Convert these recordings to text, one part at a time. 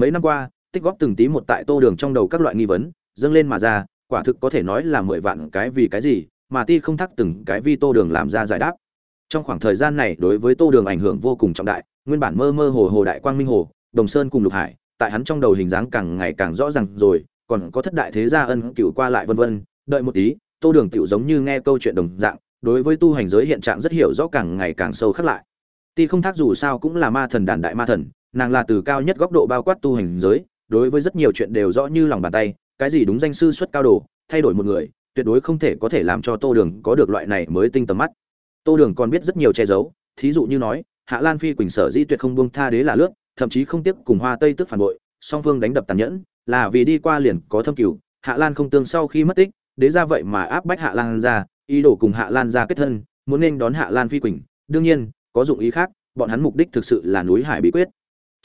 mấy năm qua, tích góp từng tí một tại tô đường trong đầu các loại nghi vấn, dâng lên mà ra, quả thực có thể nói là mười vạn cái vì cái gì, mà ti không thắc từng cái vi tô đường làm ra giải đáp. Trong khoảng thời gian này, đối với tô đường ảnh hưởng vô cùng trọng đại, nguyên bản mơ mơ hồ hồ đại quang minh hồ, đồng sơn cùng lục hải, tại hắn trong đầu hình dáng càng ngày càng rõ ràng rồi, còn có thất đại thế gia ân cựu qua lại vân vân, đợi một tí, tô đường tựu giống như nghe câu chuyện đồng dạng, đối với tu hành giới hiện trạng rất hiểu rõ càng ngày càng sâu khắc lại. Ti không thác dù sao cũng là ma thần đàn đại ma thần nàng là từ cao nhất góc độ bao quát tu hành giới, đối với rất nhiều chuyện đều rõ như lòng bàn tay, cái gì đúng danh sư xuất cao đồ, thay đổi một người, tuyệt đối không thể có thể làm cho tô đường có được loại này mới tinh tầm mắt. Tô đường còn biết rất nhiều che giấu, thí dụ như nói, hạ lan phi quỳnh sở di tuyệt không buông tha đế là lướt thậm chí không tiếc cùng hoa tây tức phản bội, song phương đánh đập tàn nhẫn, là vì đi qua liền có thâm cửu, hạ lan không tương sau khi mất tích, đế ra vậy mà áp bách hạ lan ra, ý đồ cùng hạ lan ra kết thân, muốn nên đón hạ lan phi quỳnh. Đương nhiên, có dụng ý khác, bọn hắn mục đích thực sự là núi hải bí quyết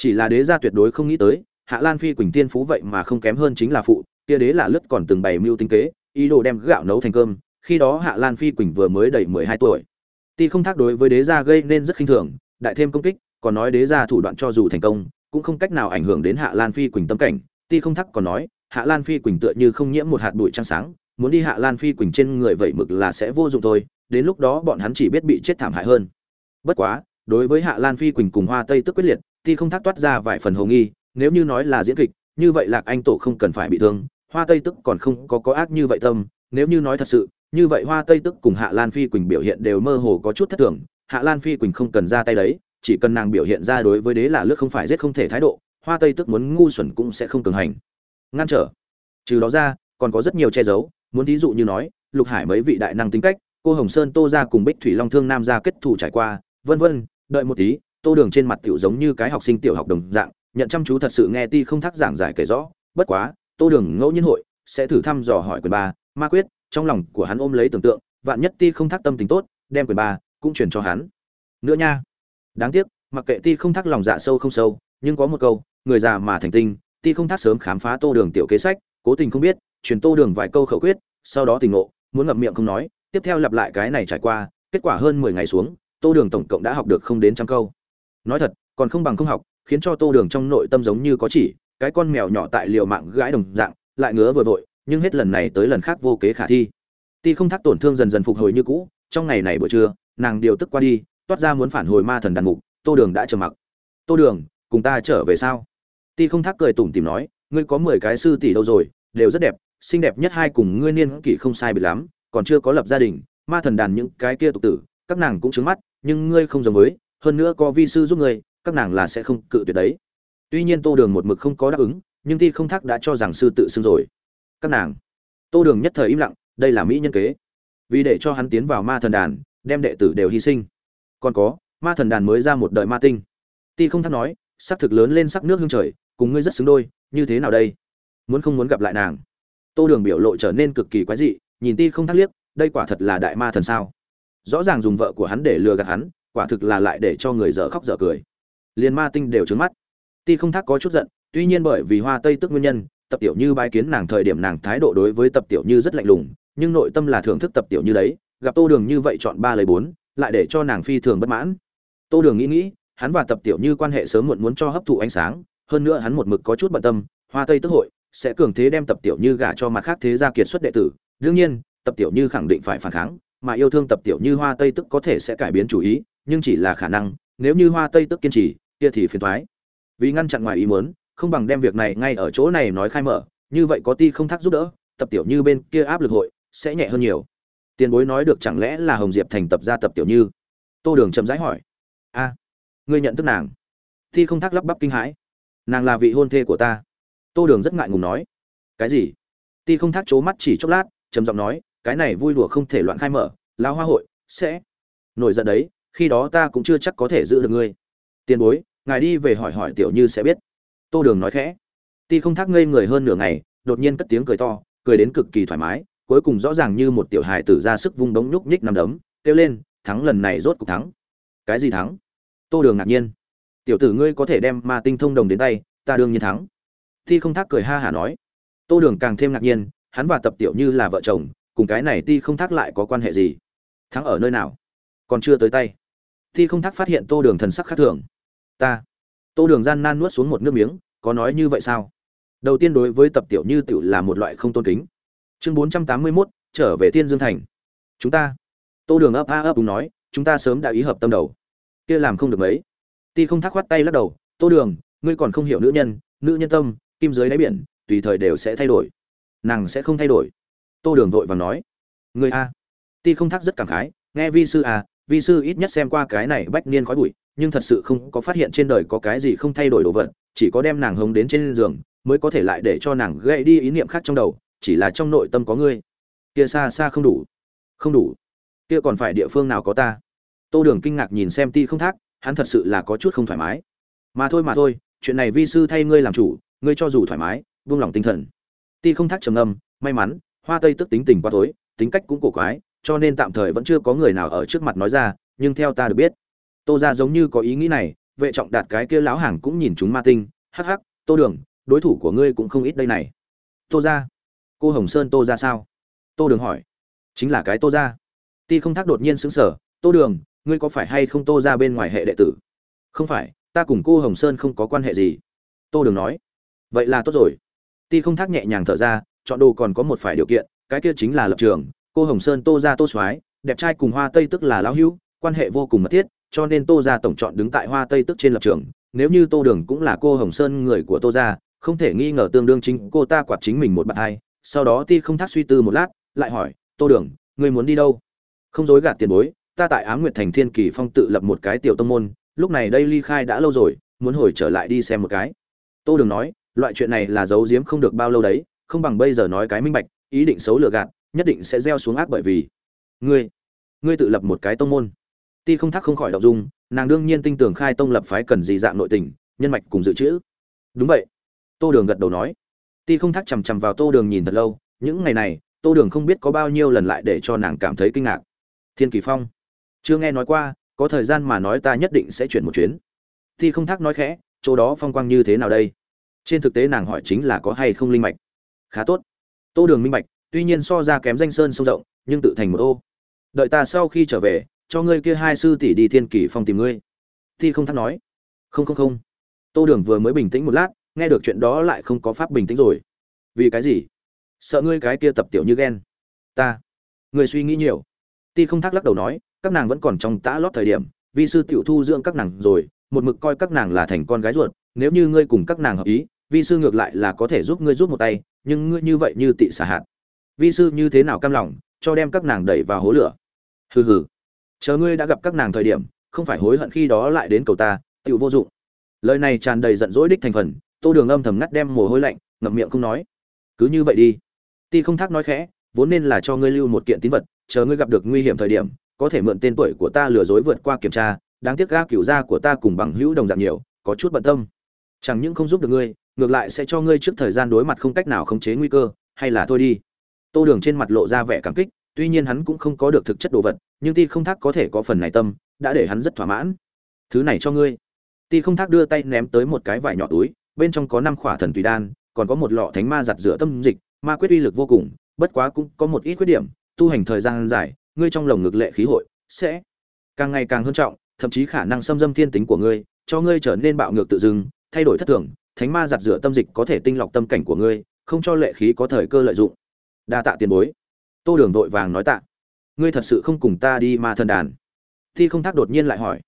chỉ là đế gia tuyệt đối không nghĩ tới, hạ lan phi quỳnh tiên phú vậy mà không kém hơn chính là phụ, kia đế là lướt còn từng bày mưu tinh kế, ý đồ đem gạo nấu thành cơm, khi đó hạ lan phi quỳnh vừa mới đầy mười hai tuổi. Ti không thác đối với đế gia gây nên rất khinh thường, đại thêm công kích, còn nói đế gia thủ đoạn cho dù thành công, cũng không cách nào ảnh hưởng đến hạ lan phi quỳnh tâm cảnh. Ti không thắc còn nói, hạ lan phi quỳnh tựa như không nhiễm một hạt bụi trăng sáng, muốn đi hạ lan phi quỳnh trên người vậy mực là sẽ vô dụng thôi, đến lúc đó bọn hắn chỉ biết bị chết thảm hại hơn. Bất quá, đối với hạ lan phi quỳnh cùng hoa tây tức quyết liệt ti không thác toát ra vài phần hồ nghi, nếu như nói là diễn kịch, như vậy lạc anh tổ không cần phải bị thương, hoa tây tức còn không có có ác như vậy tâm, nếu như nói thật sự, như vậy hoa tây tức cùng hạ lan phi quỳnh biểu hiện đều mơ hồ có chút thất thường, hạ lan phi quỳnh không cần ra tay đấy, chỉ cần nàng biểu hiện ra đối với đế là lướt không phải giết không thể thái độ, hoa tây tức muốn ngu xuẩn cũng sẽ không cường hành. Ngăn trở. Trừ đó ra, còn có rất nhiều che giấu, muốn thí dụ như nói, lục hải mấy vị đại năng tính cách, cô hồng sơn, tô ra cùng bích thủy long thương nam ra kết thủ trải qua, vân vân, đợi một tí tô đường trên mặt tiểu giống như cái học sinh tiểu học đồng dạng, nhận chăm chú thật sự nghe ti không thắc giảng giải kể rõ. Bất quá, tô đường ngẫu nhiên hội, sẽ thử thăm dò hỏi quyền ba, ma quyết, trong lòng của hắn ôm lấy tưởng tượng, vạn nhất ti không thắc tâm tình tốt, đem quyền ba cũng truyền cho hắn. Nữa nha, đáng tiếc, mặc kệ ti không thắc lòng dạ sâu không sâu, nhưng có một câu, người già mà thành tinh, ti không thắc sớm khám phá tô đường tiểu kế sách, cố tình không biết, truyền tô đường vài câu khẩu quyết, sau đó tình ngộ, muốn ngậm miệng không nói, tiếp theo lặp lại cái này trải qua, kết quả hơn mười ngày xuống, tô đường tổng cộng đã học được không đến trăm câu nói thật, còn không bằng không học, khiến cho tô đường trong nội tâm giống như có chỉ, cái con mèo nhỏ tại liều mạng gãi đồng dạng, lại ngứa vừa vội, nhưng hết lần này tới lần khác vô kế khả thi. Ti không thác tổn thương dần dần phục hồi như cũ, trong ngày này buổi trưa, nàng điều tức qua đi, toát ra muốn phản hồi ma thần đàn mục, tô đường đã trầm mặc. Tô đường, cùng ta trở về sao? Ti không thác cười tủm tìm nói, ngươi có mười cái sư tỷ đâu rồi, đều rất đẹp, xinh đẹp nhất hai cùng ngươi niên kỷ không sai biệt lắm, còn chưa có lập gia đình, ma thần đàn những cái kia tục tử, các nàng cũng trứng mắt, nhưng ngươi không giống với hơn nữa có vi sư giúp người, các nàng là sẽ không cự tuyệt đấy. Tuy nhiên tô đường một mực không có đáp ứng, nhưng thi không thác đã cho rằng sư tự xưng rồi. Các nàng. Tô đường nhất thời im lặng, đây là mỹ nhân kế. Vì để cho hắn tiến vào ma thần đàn, đem đệ tử đều hy sinh. Còn có, ma thần đàn mới ra một đời ma tinh. Ti không thắc nói, sắc thực lớn lên sắc nước hương trời, cùng ngươi rất xứng đôi, như thế nào đây? Muốn không muốn gặp lại nàng. Tô đường biểu lộ trở nên cực kỳ quái dị, nhìn ti không thắc liếc, đây quả thật là đại ma thần sao? Rõ ràng dùng vợ của hắn để lừa gạt hắn quả thực là lại để cho người dở khóc dở cười. Liền ma tinh đều trướng mắt. Ti không thắc có chút giận, tuy nhiên bởi vì hoa tây tức nguyên nhân, tập tiểu như bái kiến nàng thời điểm nàng thái độ đối với tập tiểu như rất lạnh lùng, nhưng nội tâm là thưởng thức tập tiểu như đấy, gặp tô đường như vậy chọn ba lấy bốn, lại để cho nàng phi thường bất mãn. Tô đường nghĩ nghĩ, hắn và tập tiểu như quan hệ sớm muộn muốn cho hấp thụ ánh sáng, hơn nữa hắn một mực có chút bận tâm, hoa tây tức hội sẽ cường thế đem tập tiểu như gả cho mặt khác thế gia kiệt xuất đệ tử. Đương nhiên, tập tiểu như khẳng định phải phản kháng, mà yêu thương tập tiểu như hoa tây tức có thể sẽ cải biến chủ ý nhưng chỉ là khả năng, nếu như hoa tây tức kiên trì, kia thì phiền thoái. Vì ngăn chặn ngoài ý muốn, không bằng đem việc này ngay ở chỗ này nói khai mở, như vậy có ti không thắc giúp đỡ, tập tiểu như bên kia áp lực hội sẽ nhẹ hơn nhiều. Tiền bối nói được chẳng lẽ là hồng diệp thành tập ra tập tiểu như? Tô đường chậm rãi hỏi. A, ngươi nhận thức nàng? Ti không thắc lắp bắp kinh hãi. Nàng là vị hôn thê của ta. Tô đường rất ngại ngùng nói. Cái gì? Ti không thác c mắt chỉ chốc lát, trầm giọng nói, cái này vui đùa không thể loạn khai mở lao hoa hội sẽ nổi giận đấy khi đó ta cũng chưa chắc có thể giữ được ngươi. Tiền bối, ngài đi về hỏi hỏi tiểu như sẽ biết. Tô đường nói khẽ. Ti không thác ngây người hơn nửa ngày, đột nhiên cất tiếng cười to, cười đến cực kỳ thoải mái, cuối cùng rõ ràng như một tiểu hài tử ra sức vung đống nhúc nhích nằm đấm, kêu lên, thắng lần này rốt cục thắng. Cái gì thắng? Tô đường ngạc nhiên. Tiểu tử ngươi có thể đem ma tinh thông đồng đến tay, ta đương nhiên thắng. Ti không thác cười ha hả nói. Tô đường càng thêm ngạc nhiên, hắn và tập tiểu như là vợ chồng, cùng cái này ti không thác lại có quan hệ gì? Thắng ở nơi nào? Còn chưa tới tay thi không thác phát hiện tô đường thần sắc khác thường. Ta. Tô đường gian nan nuốt xuống một nước miếng có nói như vậy sao? Đầu tiên đối với tập tiểu như tiểu là một loại không tôn kính. Chương bốn trăm tám mươi 481, trở về thiên dương thành. Chúng ta. Tô đường ấp a ấp đúng nói chúng ta sớm đã ý hợp tâm đầu. Kia làm không được mấy. Ti không thắc khoát tay lắc đầu tô đường ngươi còn không hiểu nữ nhân nữ nhân tâm kim dưới đáy biển tùy thời đều sẽ thay đổi. Nàng sẽ không thay đổi. Tô đường vội vàng nói người a. Ti không thắc rất cảm khái nghe vi sư a vi sư ít nhất xem qua cái này bách niên khói bụi nhưng thật sự không có phát hiện trên đời có cái gì không thay đổi đồ vật chỉ có đem nàng hống đến trên giường mới có thể lại để cho nàng gãy đi ý niệm khác trong đầu chỉ là trong nội tâm có ngươi. Kia xa xa không đủ. Không đủ. Kia còn phải địa phương nào có ta? Tô đường kinh ngạc nhìn xem ti không thác hắn thật sự là có chút không thoải mái. Mà thôi mà thôi chuyện này vi sư thay ngươi làm chủ ngươi cho dù thoải mái buông lòng tinh thần. Ti không thác trầm âm may mắn hoa tây tức tính tình quá tối, tính cách cũng cổ quái cho nên tạm thời vẫn chưa có người nào ở trước mặt nói ra, nhưng theo ta được biết, tô ra giống như có ý nghĩ này, vệ trọng đạt cái kia lão hàng cũng nhìn chúng ma tinh, hắc hắc, tô đường, đối thủ của ngươi cũng không ít đây này. Tô ra cô hồng sơn tô ra sao? Tô đường hỏi. Chính là cái tô ra ti không thác đột nhiên xứng sở tô đường, ngươi có phải hay không tô ra bên ngoài hệ đệ tử? Không phải, ta cùng cô hồng sơn không có quan hệ gì. Tô đường nói. Vậy là tốt rồi. Ti không thác nhẹ nhàng thở ra, chọn đồ còn có một phải điều kiện, cái kia chính là lập trường cô hồng sơn tô ra tô soái, đẹp trai cùng hoa tây tức là lão hữu, quan hệ vô cùng mật thiết, cho nên tô ra tổng chọn đứng tại hoa tây tức trên lập trường. Nếu như tô đường cũng là cô hồng sơn người của tô ra không thể nghi ngờ tương đương chính cô ta quạt chính mình một bạn hai. Sau đó ti không thác suy tư một lát, lại hỏi, tô đường, ngươi muốn đi đâu? Không dối gạt tiền bối, ta tại á nguyệt thành thiên kỳ phong tự lập một cái tiểu tông môn, lúc này đây ly khai đã lâu rồi, muốn hồi trở lại đi xem một cái. Tô đường nói, loại chuyện này là giấu giếm không được bao lâu đấy, không bằng bây giờ nói cái minh bạch, ý định xấu lừa gạt nhất định sẽ gieo xuống ác bởi vì. Ngươi ngươi tự lập một cái tông môn. Ti không thắc không khỏi đọc dung, nàng đương nhiên tin tưởng khai tông lập phái cần gì dạng nội tình, nhân mạch cùng dự trữ. Đúng vậy. Tô đường gật đầu nói. Ti không thắc chằm chằm vào tô đường nhìn thật lâu, những ngày này, tô đường không biết có bao nhiêu lần lại để cho nàng cảm thấy kinh ngạc. Thiên kỳ phong, chưa nghe nói qua, có thời gian mà nói ta nhất định sẽ chuyển một chuyến. Ti không thắc nói khẽ, chỗ đó phong quang như thế nào đây? Trên thực tế nàng hỏi chính là có hay không linh mạch. Khá tốt. Tô đường minh mạch tuy nhiên so ra kém danh sơn sông rộng, nhưng tự thành một ô. Đợi ta sau khi trở về, cho ngươi kia hai sư tỷ đi thiên kỷ phong tìm ngươi. Thi không thắc nói. Không không không. Tô đường vừa mới bình tĩnh một lát, nghe được chuyện đó lại không có pháp bình tĩnh rồi. Vì cái gì? Sợ ngươi cái kia tập tiểu như ghen. Ta người suy nghĩ nhiều. Ti không thắc lắc đầu nói, các nàng vẫn còn trong tã lót thời điểm, vì sư tiểu thu dưỡng các nàng rồi, một mực coi các nàng là thành con gái ruột, nếu như ngươi cùng các nàng hợp ý, vi sư ngược lại là có thể giúp ngươi giúp một tay, nhưng ngươi như vậy như tị xả hạt vi sư như thế nào cam lòng, cho đem các nàng đẩy vào hố lửa. Hừ hừ. Chờ ngươi đã gặp các nàng thời điểm, không phải hối hận khi đó lại đến cầu ta tựu vô dụng. Lời này tràn đầy giận dỗi đích thành phần, tô đường âm thầm ngắt đem mồ hôi lạnh, ngậm miệng không nói. Cứ như vậy đi. Ti không thác nói khẽ, vốn nên là cho ngươi lưu một kiện tín vật, chờ ngươi gặp được nguy hiểm thời điểm, có thể mượn tên tuổi của ta lừa dối vượt qua kiểm tra, đáng tiếc ga cửu gia của ta cùng bằng hữu đồng dạng nhiều, có chút bận tâm. Chẳng những không giúp được ngươi, ngược lại sẽ cho ngươi trước thời gian đối mặt không cách nào khống chế nguy cơ, hay là thôi đi tô đường trên mặt lộ ra vẻ cảm kích, tuy nhiên hắn cũng không có được thực chất đồ vật, nhưng ti không thác có thể có phần này tâm, đã để hắn rất thỏa mãn. Thứ này cho ngươi. Ti không thác đưa tay ném tới một cái vải nhỏ túi, bên trong có năm khỏa thần tùy đan, còn có một lọ thánh ma giặt rửa tâm dịch, ma quyết uy lực vô cùng, bất quá cũng có một ít khuyết điểm, tu hành thời gian dài, ngươi trong lồng ngực lệ khí hội sẽ càng ngày càng hơn trọng, thậm chí khả năng xâm dâm thiên tính của ngươi, cho ngươi trở nên bạo ngược tự dưng, thay đổi thất thường, thánh ma giặt rửa tâm dịch có thể tinh lọc tâm cảnh của ngươi, không cho lệ khí có thời cơ lợi dụng đa tạ tiền bối. Tô đường vội vàng nói tạ. Ngươi thật sự không cùng ta đi ma thần đàn? Ti không thác đột nhiên lại hỏi.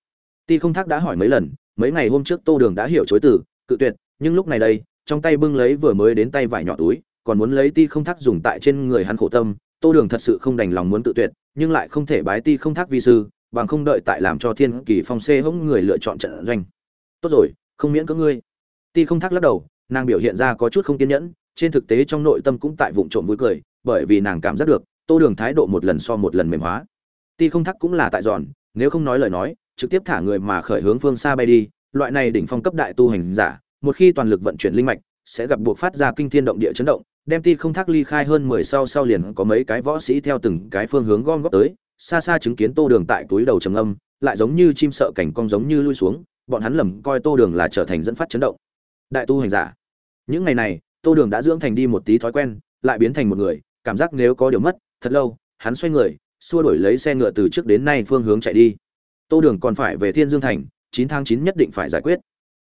Ti không thác đã hỏi mấy lần, mấy ngày hôm trước tô đường đã hiểu chối từ, cự tuyệt, nhưng lúc này đây, trong tay bưng lấy vừa mới đến tay vải nhỏ túi, còn muốn lấy ti không thác dùng tại trên người hắn khổ tâm, tô đường thật sự không đành lòng muốn tự tuyệt, nhưng lại không thể bái ti không thác vi sư, bằng không đợi tại làm cho thiên kỳ phong xê hỗng người lựa chọn trận doanh. Tốt rồi, không miễn có ngươi. Ti không thác lắc đầu, nàng biểu hiện ra có chút không kiên nhẫn trên thực tế trong nội tâm cũng tại vụng trộm vui cười, bởi vì nàng cảm giác được, tô đường thái độ một lần so một lần mềm hóa. Ti không thắc cũng là tại giòn nếu không nói lời nói, trực tiếp thả người mà khởi hướng phương xa bay đi. Loại này đỉnh phong cấp đại tu hành giả, một khi toàn lực vận chuyển linh mạch, sẽ gặp buộc phát ra kinh thiên động địa chấn động, đem ti không thắc ly khai hơn mười sau sau liền có mấy cái võ sĩ theo từng cái phương hướng gom góp tới. Xa xa chứng kiến tô đường tại túi đầu trầm âm, lại giống như chim sợ cảnh cong giống như lui xuống, bọn hắn lầm coi tô đường là trở thành dẫn phát chấn động. Đại tu hành giả, những ngày này tô đường đã dưỡng thành đi một tí thói quen, lại biến thành một người, cảm giác nếu có điều mất, thật lâu, hắn xoay người, xua đổi lấy xe ngựa từ trước đến nay phương hướng chạy đi. Tô đường còn phải về thiên dương thành, chín tháng chín nhất định phải giải quyết.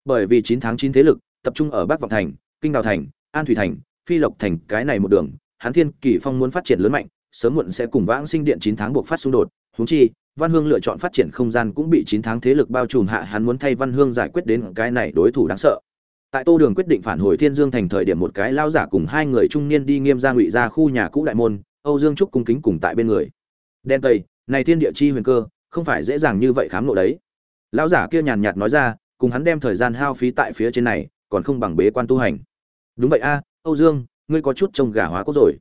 Bởi vì chín tháng chín thế lực, tập trung ở bắc vọng thành, kinh đào thành, an thủy thành, phi lộc thành, cái này một đường, hắn thiên kỳ phong muốn phát triển lớn mạnh, sớm muộn sẽ cùng vãng sinh điện chín tháng buộc phát xung đột húng chi, văn hương lựa chọn phát triển không gian cũng bị chín tháng thế lực bao trùm hạ, hắn muốn thay văn hương giải quyết đến cái này đối thủ đáng sợ tại tô đường quyết định phản hồi thiên dương thành thời điểm một cái lao giả cùng hai người trung niên đi nghiêm ra ngụy ra khu nhà cũ đại môn, âu dương trúc cung kính cùng tại bên người. Đen tây, này thiên địa chi huyền cơ, không phải dễ dàng như vậy khám lộ đấy. Lão giả kia nhàn nhạt nói ra, cùng hắn đem thời gian hao phí tại phía trên này, còn không bằng bế quan tu hành. Đúng vậy a, âu dương, ngươi có chút trông gà hóa cốt rồi.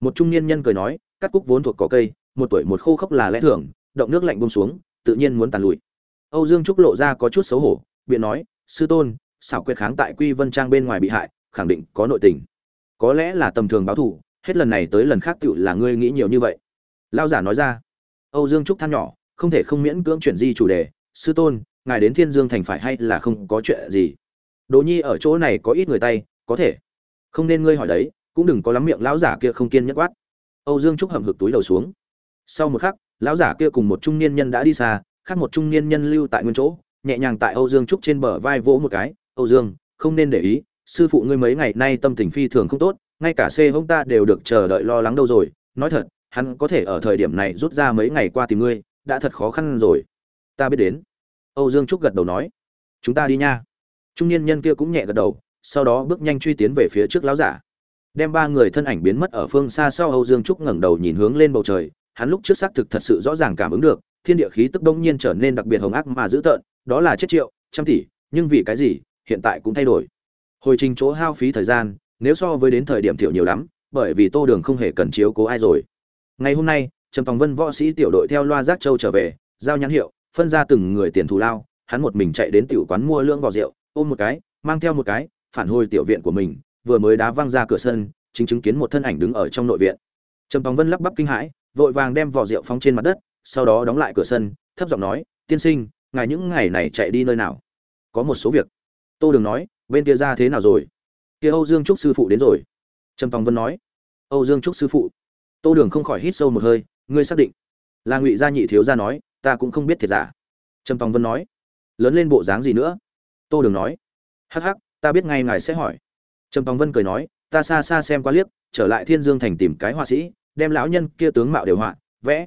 Một trung niên nhân cười nói, cắt cúc vốn thuộc cỏ cây, một tuổi một khô khốc là lẽ thường, động nước lạnh bông xuống, tự nhiên muốn tàn lụi. Âu dương trúc lộ ra có chút xấu hổ, biện nói, sư tôn xảo quyệt kháng tại quy vân trang bên ngoài bị hại, khẳng định có nội tình. Có lẽ là tầm thường báo thù, hết lần này tới lần khác tựu là ngươi nghĩ nhiều như vậy. Lao giả nói ra. Âu dương trúc than nhỏ, không thể không miễn cưỡng chuyển di chủ đề. Sư tôn, ngài đến thiên dương thành phải hay là không có chuyện gì? Đỗ nhi ở chỗ này có ít người tay, có thể. Không nên ngươi hỏi đấy, cũng đừng có lắm miệng lão giả kia không kiên nhất quát. Âu dương trúc hầm hực túi đầu xuống. Sau một khắc, lão giả kia cùng một trung niên nhân đã đi xa, khác một trung niên nhân lưu tại nguyên chỗ, nhẹ nhàng tại âu dương trúc trên bờ vai vỗ một cái âu dương, không nên để ý, sư phụ ngươi mấy ngày nay tâm tình phi thường không tốt, ngay cả c hông ta đều được chờ đợi lo lắng đâu rồi. Nói thật, hắn có thể ở thời điểm này rút ra mấy ngày qua tìm ngươi, đã thật khó khăn rồi. Ta biết đến. Âu dương trúc gật đầu nói. Chúng ta đi nha. Trung niên nhân kia cũng nhẹ gật đầu, sau đó bước nhanh truy tiến về phía trước lão giả. Đem ba người thân ảnh biến mất ở phương xa sau âu dương trúc ngẩng đầu nhìn hướng lên bầu trời. Hắn lúc trước xác thực thật sự rõ ràng cảm ứng được, thiên địa khí tức đông nhiên trở nên đặc biệt hồng ác mà dữ tợn, đó là chết triệu, trăm tỷ, nhưng vì cái gì hiện tại cũng thay đổi. Hồi trình chỗ hao phí thời gian, nếu so với đến thời điểm thiểu nhiều lắm, bởi vì tô đường không hề cần chiếu cố ai rồi. Ngày hôm nay, trầm tòng vân võ sĩ tiểu đội theo loa giác châu trở về, giao nhãn hiệu, phân ra từng người tiền thù lao, hắn một mình chạy đến tiểu quán mua lưỡng vỏ rượu, ôm một cái, mang theo một cái, phản hồi tiểu viện của mình, vừa mới đá văng ra cửa sân, chính chứng kiến một thân ảnh đứng ở trong nội viện. Trầm tòng vân lắp bắp kinh hãi, vội vàng đem vỏ rượu phóng trên mặt đất, sau đó đóng lại cửa sân, thấp giọng nói, tiên sinh, ngài những ngày này chạy đi nơi nào? Có một số việc tô đường nói, bên kia ra thế nào rồi? Kia âu dương trúc sư phụ đến rồi. Trầm tòng vân nói, âu dương trúc sư phụ. Tô đường không khỏi hít sâu một hơi, ngươi xác định? Là ngụy gia nhị thiếu gia nói, ta cũng không biết thiệt giả. Trầm tòng vân nói, lớn lên bộ dáng gì nữa? Tô đường nói, hắc hắc, ta biết ngay ngài sẽ hỏi. Trầm tòng vân cười nói, ta xa xa xem qua liếc, trở lại thiên dương thành tìm cái họa sĩ, đem lão nhân kia tướng mạo đều họa, vẽ.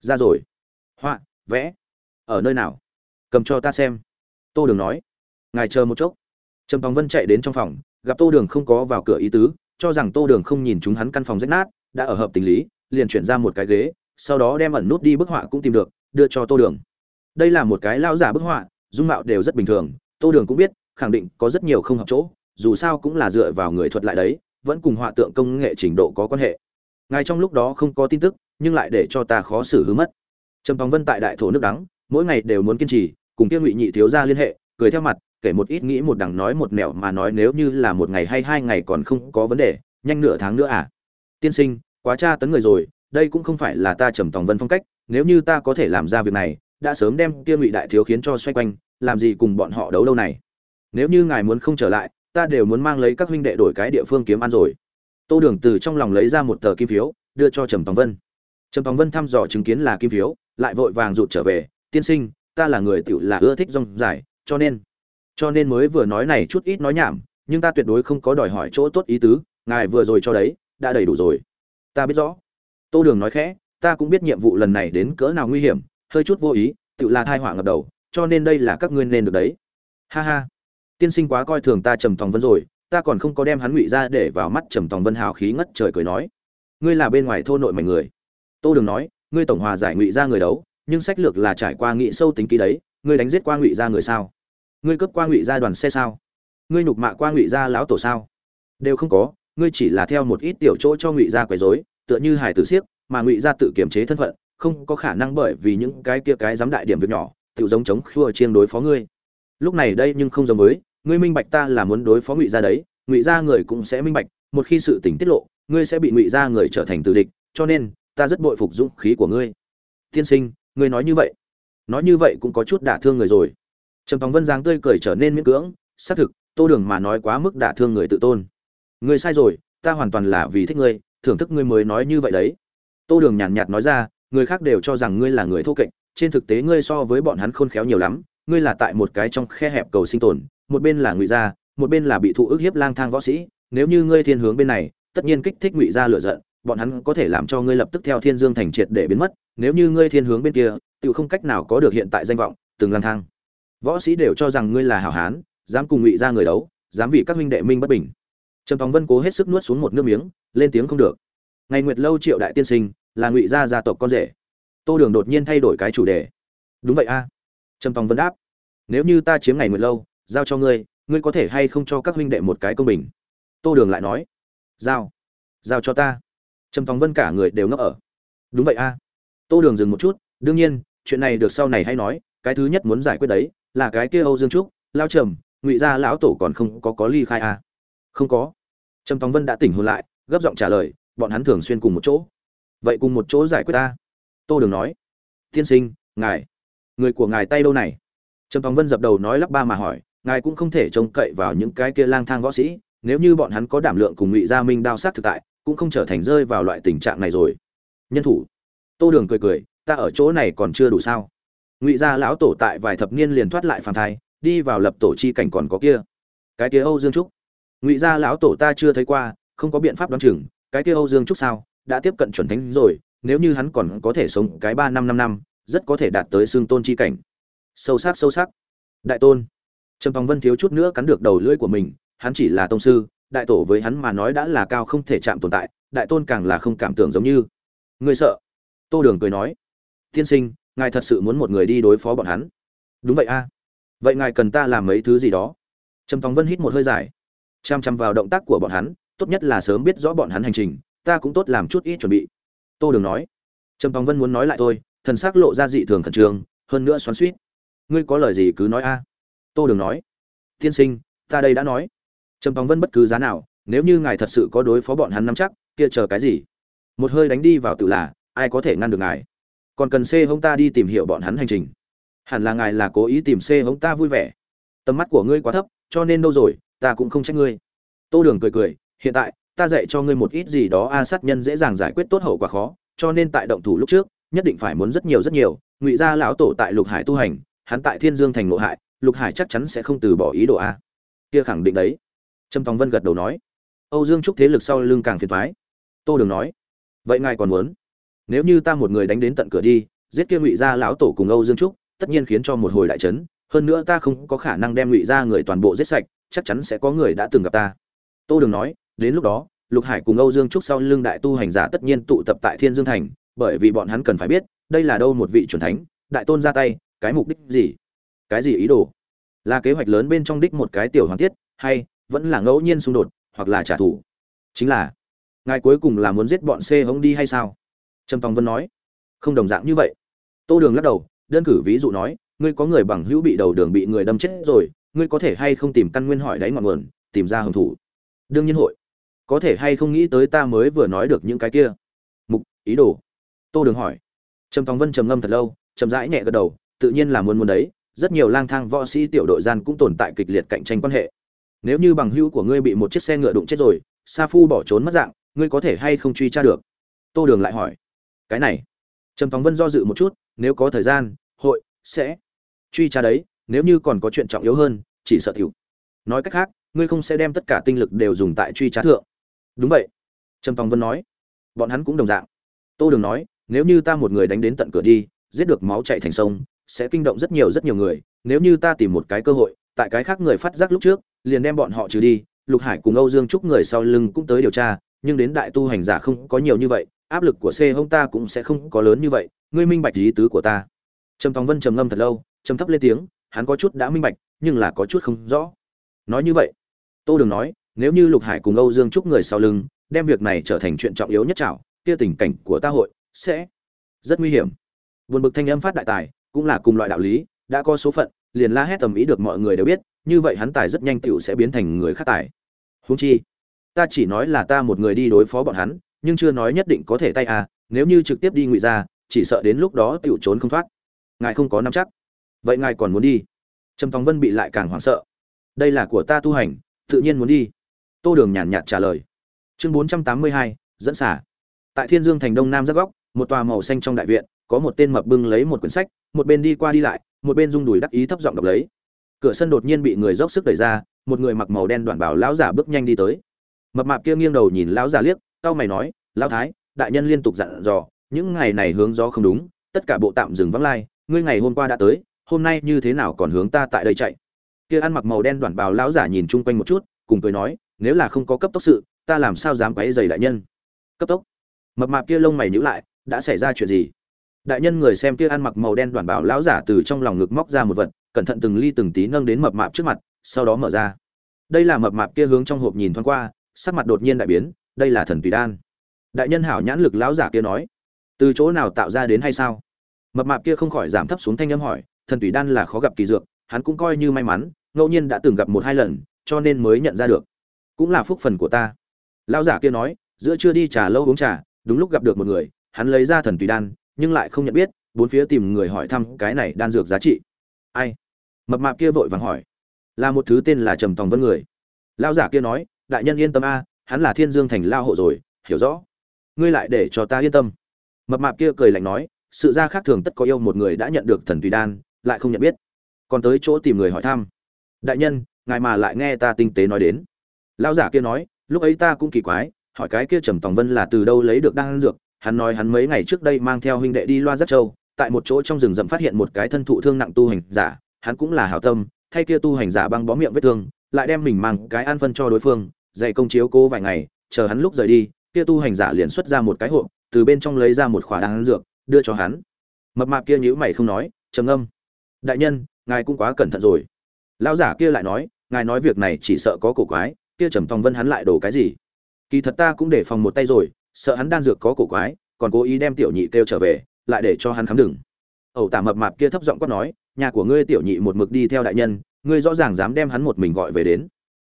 Ra rồi. Họa, vẽ. Ở nơi nào? Cầm cho ta xem. Tô đường nói ngài chờ một chốc. Trầm tòng vân chạy đến trong phòng, gặp tô đường không có vào cửa ý tứ, cho rằng tô đường không nhìn chúng hắn căn phòng rách nát, đã ở hợp tình lý, liền chuyển ra một cái ghế, sau đó đem ẩn nút đi bức họa cũng tìm được, đưa cho tô đường. Đây là một cái lao giả bức họa, dung mạo đều rất bình thường, tô đường cũng biết, khẳng định có rất nhiều không hợp chỗ, dù sao cũng là dựa vào người thuật lại đấy, vẫn cùng họa tượng công nghệ trình độ có quan hệ. Ngay trong lúc đó không có tin tức, nhưng lại để cho ta khó xử hứa mất. Trầm phóng vân tại đại thổ nước đắng, mỗi ngày đều muốn kiên trì, cùng kia ngụy nhị thiếu gia liên hệ, cười theo mặt kể một ít nghĩ một đằng nói một nẻo mà nói nếu như là một ngày hay hai ngày còn không có vấn đề, nhanh nửa tháng nữa à? Tiên sinh, quá tra tấn người rồi, đây cũng không phải là ta trầm tòng vân phong cách, nếu như ta có thể làm ra việc này, đã sớm đem kia ngụy đại thiếu khiến cho xoay quanh, làm gì cùng bọn họ đấu lâu này? Nếu như ngài muốn không trở lại, ta đều muốn mang lấy các huynh đệ đổi cái địa phương kiếm ăn rồi. Tô đường từ trong lòng lấy ra một tờ kim phiếu, đưa cho trầm tòng vân. Trầm tòng vân thăm dò chứng kiến là kim phiếu, lại vội vàng rụt trở về, tiên sinh, ta là người tựu là ưa thích rong dài, cho nên cho nên mới vừa nói này chút ít nói nhảm, nhưng ta tuyệt đối không có đòi hỏi chỗ tốt ý tứ, ngài vừa rồi cho đấy, đã đầy đủ rồi. Ta biết rõ. Tô đường nói khẽ, ta cũng biết nhiệm vụ lần này đến cỡ nào nguy hiểm, hơi chút vô ý, tự là thai họa ngập đầu, cho nên đây là các ngươi nên được đấy. Ha ha. Tiên sinh quá coi thường ta trầm tòng vân rồi, ta còn không có đem hắn ngụy ra để vào mắt trầm tòng vân hào khí ngất trời cười nói. Ngươi là bên ngoài thô nội mảnh người. Tô đường nói, ngươi tổng hòa giải ngụy ra người đấu, nhưng sách lược là trải qua nghị sâu tính ký đấy, ngươi đánh giết qua ngụy ra người sao? Ngươi cấp qua ngụy gia đoàn xe sao? Ngươi nhục mạ qua ngụy gia lão tổ sao? Đều không có, ngươi chỉ là theo một ít tiểu chỗ cho ngụy gia quấy rối, tựa như hải tử siếc, mà ngụy gia tự kiểm chế thân phận, không có khả năng bởi vì những cái kia cái dám đại điểm việc nhỏ, tự giống chống khua chiêng đối phó ngươi. Lúc này đây nhưng không giống với, ngươi minh bạch ta là muốn đối phó ngụy gia đấy, ngụy gia người cũng sẽ minh bạch, một khi sự tình tiết lộ, ngươi sẽ bị ngụy gia người trở thành tử địch, cho nên, ta rất bội phục dũng khí của ngươi. Tiên sinh, ngươi nói như vậy. Nói như vậy cũng có chút đả thương người rồi trầm phóng vân dáng tươi cười trở nên miễn cưỡng, xác thực, tô đường mà nói quá mức đả thương người tự tôn. Người sai rồi, ta hoàn toàn là vì thích ngươi, thưởng thức ngươi mới nói như vậy đấy. Tô đường nhàn nhạt nói ra, người khác đều cho rằng ngươi là người thô kệch, trên thực tế ngươi so với bọn hắn khôn khéo nhiều lắm, ngươi là tại một cái trong khe hẹp cầu sinh tồn, một bên là ngụy gia, một bên là bị thụ ức hiếp lang thang võ sĩ, nếu như ngươi thiên hướng bên này, tất nhiên kích thích ngụy Gia lựa giận, bọn hắn có thể làm cho ngươi lập tức theo thiên dương thành triệt để biến mất, nếu như ngươi thiên hướng bên kia tự không cách nào có được hiện tại danh vọng, từng lang thang võ sĩ đều cho rằng ngươi là hảo hán, dám cùng ngụy ra người đấu, dám vì các huynh đệ minh bất bình. Trầm tòng vân cố hết sức nuốt xuống một nước miếng, lên tiếng không được. Ngày nguyệt lâu triệu đại tiên sinh, là ngụy gia gia tộc con rể. Tô đường đột nhiên thay đổi cái chủ đề. Đúng vậy a. À. trầm tòng vân đáp. Nếu như ta chiếm ngày nguyệt lâu, giao cho ngươi ngươi có thể hay không cho các huynh đệ một cái công bình? Tô đường lại nói. Giao. Giao cho ta. Trầm tòng vân cả người đều ngốc ở. Đúng vậy a. Tô đường dừng một chút, đương nhiên, chuyện này được sau này hay nói, cái thứ nhất muốn giải quyết đấy là cái kia âu dương trúc, lao trầm, ngụy gia lão tổ còn không có có ly khai à? không có. Trầm tòng vân đã tỉnh hồn lại, gấp giọng trả lời, bọn hắn thường xuyên cùng một chỗ. Vậy cùng một chỗ giải quyết ta? Tô đường nói. Tiên sinh, ngài. Người của ngài tay đâu này? Trầm tòng vân dập đầu nói lắp ba mà hỏi, ngài cũng không thể trông cậy vào những cái kia lang thang võ sĩ, nếu như bọn hắn có đảm lượng cùng ngụy gia minh đao sát thực tại, cũng không trở thành rơi vào loại tình trạng này rồi. Nhân thủ. Tô đường cười cười, ta ở chỗ này còn chưa đủ sao? Ngụy gia lão tổ tại vài thập niên liền thoát lại phàm thai, đi vào lập tổ chi cảnh còn có kia. Cái kia âu dương trúc. Ngụy gia lão tổ ta chưa thấy qua, không có biện pháp đoán chừng, cái kia âu dương trúc sao, đã tiếp cận chuẩn thánh rồi, nếu như hắn còn có thể sống cái ba năm năm năm, rất có thể đạt tới xương tôn chi cảnh. Sâu sắc sâu sắc. Đại tôn. Trầm phong vân thiếu chút nữa cắn được đầu lưỡi của mình, hắn chỉ là tông sư, đại tổ với hắn mà nói đã là cao không thể chạm tồn tại, đại tôn càng là không cảm tưởng giống như. Người sợ? Tô đường cười nói. Tiên sinh ngài thật sự muốn một người đi đối phó bọn hắn. Đúng vậy a. Vậy ngài cần ta làm mấy thứ gì đó? Trầm tòng vân hít một hơi dài. Chăm chăm vào động tác của bọn hắn, tốt nhất là sớm biết rõ bọn hắn hành trình, ta cũng tốt làm chút ít chuẩn bị. Tô đường nói. Trầm tòng vân muốn nói lại thôi, thần s ắ c lộ ra dị thường khẩn trương, hơn nữa xoắn suýt ngươi có lời gì cứ nói a. Tô đường nói. Tiên sinh, ta đây đã nói. Trầm tòng vân bất cứ giá nào, nếu như ngài thật sự có đối phó bọn hắn nắm chắc, kia chờ cái gì? Một hơi đánh đi vào tự là, ai có thể ngăn được ngài? Còn cần C hông ta đi tìm hiểu bọn hắn hành trình. Hẳn là ngài là cố ý tìm C hông ta vui vẻ. Tầm mắt của ngươi quá thấp, cho nên đâu rồi, ta cũng không trách ngươi. Tô đường cười cười, hiện tại, ta dạy cho ngươi một ít gì đó, a, sát nhân dễ dàng giải quyết tốt hậu quả khó, cho nên tại động thủ lúc trước, nhất định phải muốn rất nhiều rất nhiều, ngụy gia lão tổ tại lục hải tu hành, hắn tại thiên dương thành nội hại, lục hải chắc chắn sẽ không từ bỏ ý đồ a. Kia khẳng định đấy. Trâm tòng vân gật đầu nói. Âu dương trúc thế lực sau lưng càng phiền thoái tô đường nói. Vậy ngài còn muốn? Nếu như ta một người đánh đến tận cửa đi, giết kia ngụy gia lão tổ cùng âu dương trúc, tất nhiên khiến cho một hồi đại trấn hơn nữa ta không có khả năng đem ngụy gia người toàn bộ giết sạch, chắc chắn sẽ có người đã từng gặp ta. Tô đường nói, đến lúc đó, lục hải cùng âu dương trúc sau lưng đại tu hành giả tất nhiên tụ tập tại thiên dương thành, bởi vì bọn hắn cần phải biết, đây là đâu một vị c thánh, đại tôn ra tay, cái mục đích gì? Cái gì ý đồ? Là kế hoạch lớn bên trong đích một cái tiểu hoàng tiết, hay vẫn là ngẫu nhiên xung đột, hoặc là trả thù? Chính là, ngài cuối cùng là muốn giết bọn c hống đi hay sao? Trầm tòng vân nói, không đồng dạng như vậy. Tô đường lắc đầu, đơn cử ví dụ nói, ngươi có người bằng hữu bị đầu đường bị người đâm chết rồi, ngươi có thể hay không tìm căn nguyên hỏi đáy ngọn nguồn, tìm ra hung thủ? Đương nhiên hội. Có thể hay không nghĩ tới ta mới vừa nói được những cái kia. Mục, ý đồ. Tô đường hỏi. Trầm tòng vân trầm ngâm thật lâu, chậm rãi nhẹ gật đầu, tự nhiên là muốn muốn đấy, rất nhiều lang thang võ sĩ tiểu đội gian cũng tồn tại kịch liệt cạnh tranh quan hệ. Nếu như bằng hữu của ngươi bị một chiếc xe ngựa đụng chết rồi, sa phu bỏ trốn mất dạng, ngươi có thể hay không truy tra được? Tô đường lại hỏi cái này. Trầm tòng vân do dự một chút, nếu có thời gian, hội, sẽ. Truy tra đấy, nếu như còn có chuyện trọng yếu hơn, chỉ sợ tiểu. Nói cách khác, ngươi không sẽ đem tất cả tinh lực đều dùng tại truy tra thượng. Đúng vậy. Trầm tòng vân nói. Bọn hắn cũng đồng dạng. Tô đường nói, nếu như ta một người đánh đến tận cửa đi, giết được máu chạy thành sông, sẽ kinh động rất nhiều rất nhiều người. Nếu như ta tìm một cái cơ hội, tại cái khác người phát giác lúc trước, liền đem bọn họ trừ đi. Lục hải cùng âu dương trúc người sau lưng cũng tới điều tra, nhưng đến đại tu hành giả không có nhiều như vậy áp lực của c hông ta cũng sẽ không có lớn như vậy, ngươi minh bạch ý tứ của ta. Trầm tòng vân trầm ngâm thật lâu, trầm thấp lên tiếng, hắn có chút đã minh bạch, nhưng là có chút không rõ. Nói như vậy, tô đường nói, nếu như lục hải cùng âu dương trúc người sau lưng, đem việc này trở thành chuyện trọng yếu nhất trảo, kia tình cảnh của ta hội sẽ rất nguy hiểm. Buồn bực thanh âm phát đại tài, cũng là cùng loại đạo lý, đã có số phận, liền la hét tầm ý được mọi người đều biết, như vậy hắn tài rất nhanh tiểu sẽ biến thành người khác tài. Huống chi, ta chỉ nói là ta một người đi đối phó bọn hắn nhưng chưa nói nhất định có thể tay à nếu như trực tiếp đi ngụy ra, chỉ sợ đến lúc đó tựu trốn không thoát. Ngài không có nắm chắc. Vậy ngài còn muốn đi? Trầm tòng vân bị lại càng hoảng sợ. Đây là của ta tu hành, tự nhiên muốn đi. Tô đường nhàn nhạt trả lời. Chương bốn trăm tám mươi hai, dẫn xả. Tại thiên dương thành đông nam giáp góc, một tòa màu xanh trong đại viện, có một tên mập bưng lấy một quyển sách, một bên đi qua đi lại, một bên rung đùi đắc ý thấp giọng đọc lấy. Cửa sân đột nhiên bị người dốc sức đẩy ra, một người mặc màu đen đoạn bảo lão giả bước nhanh đi tới. Mập mạp kia nghiêng đầu nhìn lão giả liếc Cao mày nói, lão thái, đại nhân liên tục dặn dò, những ngày này hướng gió không đúng, tất cả bộ tạm dừng vắng lai, ngươi ngày hôm qua đã tới, hôm nay như thế nào còn hướng ta tại đây chạy? Kia ăn mặc màu đen đoạn bào lão giả nhìn chung quanh một chút, cùng cười nói, nếu là không có cấp tốc sự, ta làm sao dám quấy giày đại nhân? Cấp tốc? Mập mạp kia lông mày nhíu lại, đã xảy ra chuyện gì? Đại nhân người xem kia ăn mặc màu đen đoạn bảo lão giả từ trong lòng ngực móc ra một vật, cẩn thận từng ly từng tí nâng đến mập mạp trước mặt, sau đó mở ra. Đây là mập mạp kia hướng trong hộp nhìn thoáng qua, sắc mặt đột nhiên đại biến đây là thần tùy đan. Đại nhân hảo nhãn lực lão giả kia nói, từ chỗ nào tạo ra đến hay sao? Mập mạp kia không khỏi giảm thấp xuống thanh âm hỏi, thần tùy đan là khó gặp kỳ dược, hắn cũng coi như may mắn, ngẫu nhiên đã từng gặp một hai lần, cho nên mới nhận ra được. Cũng là phúc phần của ta. Lão giả kia nói, giữa chưa đi trà lâu uống trà, đúng lúc gặp được một người, hắn lấy ra thần tùy đan, nhưng lại không nhận biết, bốn phía tìm người hỏi thăm cái này đan dược giá trị. Ai? Mập mạp kia vội vàng hỏi, là một thứ tên là trầm tòng vân người. Lão giả kia nói, đại nhân yên tâm a hắn là thiên dương thành lao hộ rồi, hiểu rõ. Ngươi lại để cho ta yên tâm. Mập mạp kia cười lạnh nói, sự ra khác thường tất có yêu một người đã nhận được thần tùy đan, lại không nhận biết. Còn tới chỗ tìm người hỏi thăm. Đại nhân, ngài mà lại nghe ta tinh tế nói đến. Lão giả kia nói, lúc ấy ta cũng kỳ quái, hỏi cái kia trầm tòng vân là từ đâu lấy được đan dược. Hắn nói hắn mấy ngày trước đây mang theo huynh đệ đi loa giác châu, tại một chỗ trong rừng rậm phát hiện một cái thân thụ thương nặng tu hành giả, hắn cũng là hảo tâm, thay kia tu hành giả băng bó miệng vết thương, lại đem mình mang cái an phân cho đối phương dạy công chiếu cố vài ngày, chờ hắn lúc rời đi, kia tu hành giả liền xuất ra một cái hộp, từ bên trong lấy ra một khỏa đan dược, đưa cho hắn. Mập mạp kia nhíu mày không nói, trầm âm đại nhân, ngài cũng quá cẩn thận rồi. Lão giả kia lại nói, ngài nói việc này chỉ sợ có cổ quái, kia trầm tòng vân hắn lại đổ cái gì? Kỳ thật ta cũng để phòng một tay rồi, sợ hắn đan dược có cổ quái, còn cố ý đem tiểu nhị kêu trở về, lại để cho hắn khám đừng. Ẩu tả mập mạp kia thấp giọng quát nói, nhà của ngươi tiểu nhị một mực đi theo đại nhân, ngươi rõ ràng dám đem hắn một mình gọi về đến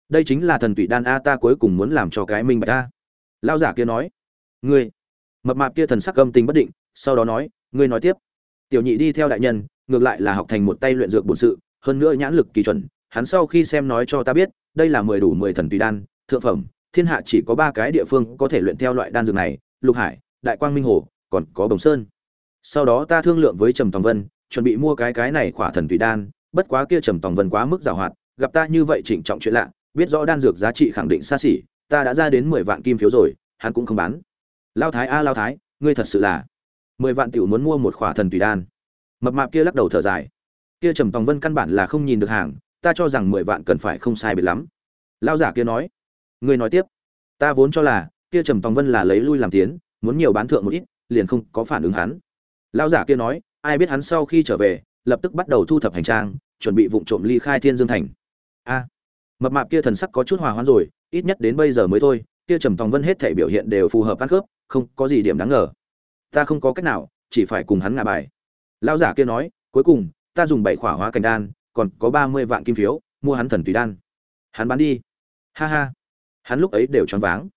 đây chính là thần tụy đan a, ta cuối cùng muốn làm cho cái minh bạch ta lao giả kia nói, ngươi. Mập mạp kia thần sắc âm tình bất định, sau đó nói, ngươi nói tiếp. Tiểu nhị đi theo đại nhân, ngược lại là học thành một tay luyện dược bổn sự, hơn nữa nhãn lực kỳ chuẩn, hắn sau khi xem nói cho ta biết, đây là mười đủ mười thần tùy đan, thượng phẩm, thiên hạ chỉ có ba cái địa phương có thể luyện theo loại đan dược này, lục hải, đại quang minh hồ, còn có bồng sơn. Sau đó ta thương lượng với trầm tòng vân, chuẩn bị mua cái cái này khỏa thần tùy đan, bất quá kia trầm tòng vân quá mức giàu hoạt gặp ta như vậy trịnh trọng chuyện lạ biết rõ đan dược giá trị khẳng định xa xỉ, ta đã ra đến mười vạn kim phiếu rồi, hắn cũng không bán. Lao thái, a, lao thái, ngươi thật sự là mười vạn tiểu muốn mua một khỏa thần tùy đan. Mập mạp kia lắc đầu thở dài. Kia trầm tòng vân căn bản là không nhìn được hàng, ta cho rằng mười vạn cần phải không sai biệt lắm. Lao giả kia nói. Ngươi nói tiếp. Ta vốn cho là, kia trầm tòng vân là lấy lui làm tiến, muốn nhiều bán thượng một ít, liền không có phản ứng hắn. Lao giả kia nói, ai biết hắn sau khi trở về, lập tức bắt đầu thu thập hành trang, chuẩn bị vụng trộm ly khai thiên dương thành. A mập mạp kia thần sắc có chút hòa hoãn rồi, ít nhất đến bây giờ mới thôi, kia trầm tòng vân hết thể biểu hiện đều phù hợp ăn khớp, không có gì điểm đáng ngờ. Ta không có cách nào, chỉ phải cùng hắn ngả bài. Lão giả kia nói, cuối cùng, ta dùng bảy khỏa hóa cảnh đan, còn có ba mươi vạn kim phiếu, mua hắn thần tùy đan. Hắn bán đi. Ha ha. Hắn lúc ấy đều choáng váng.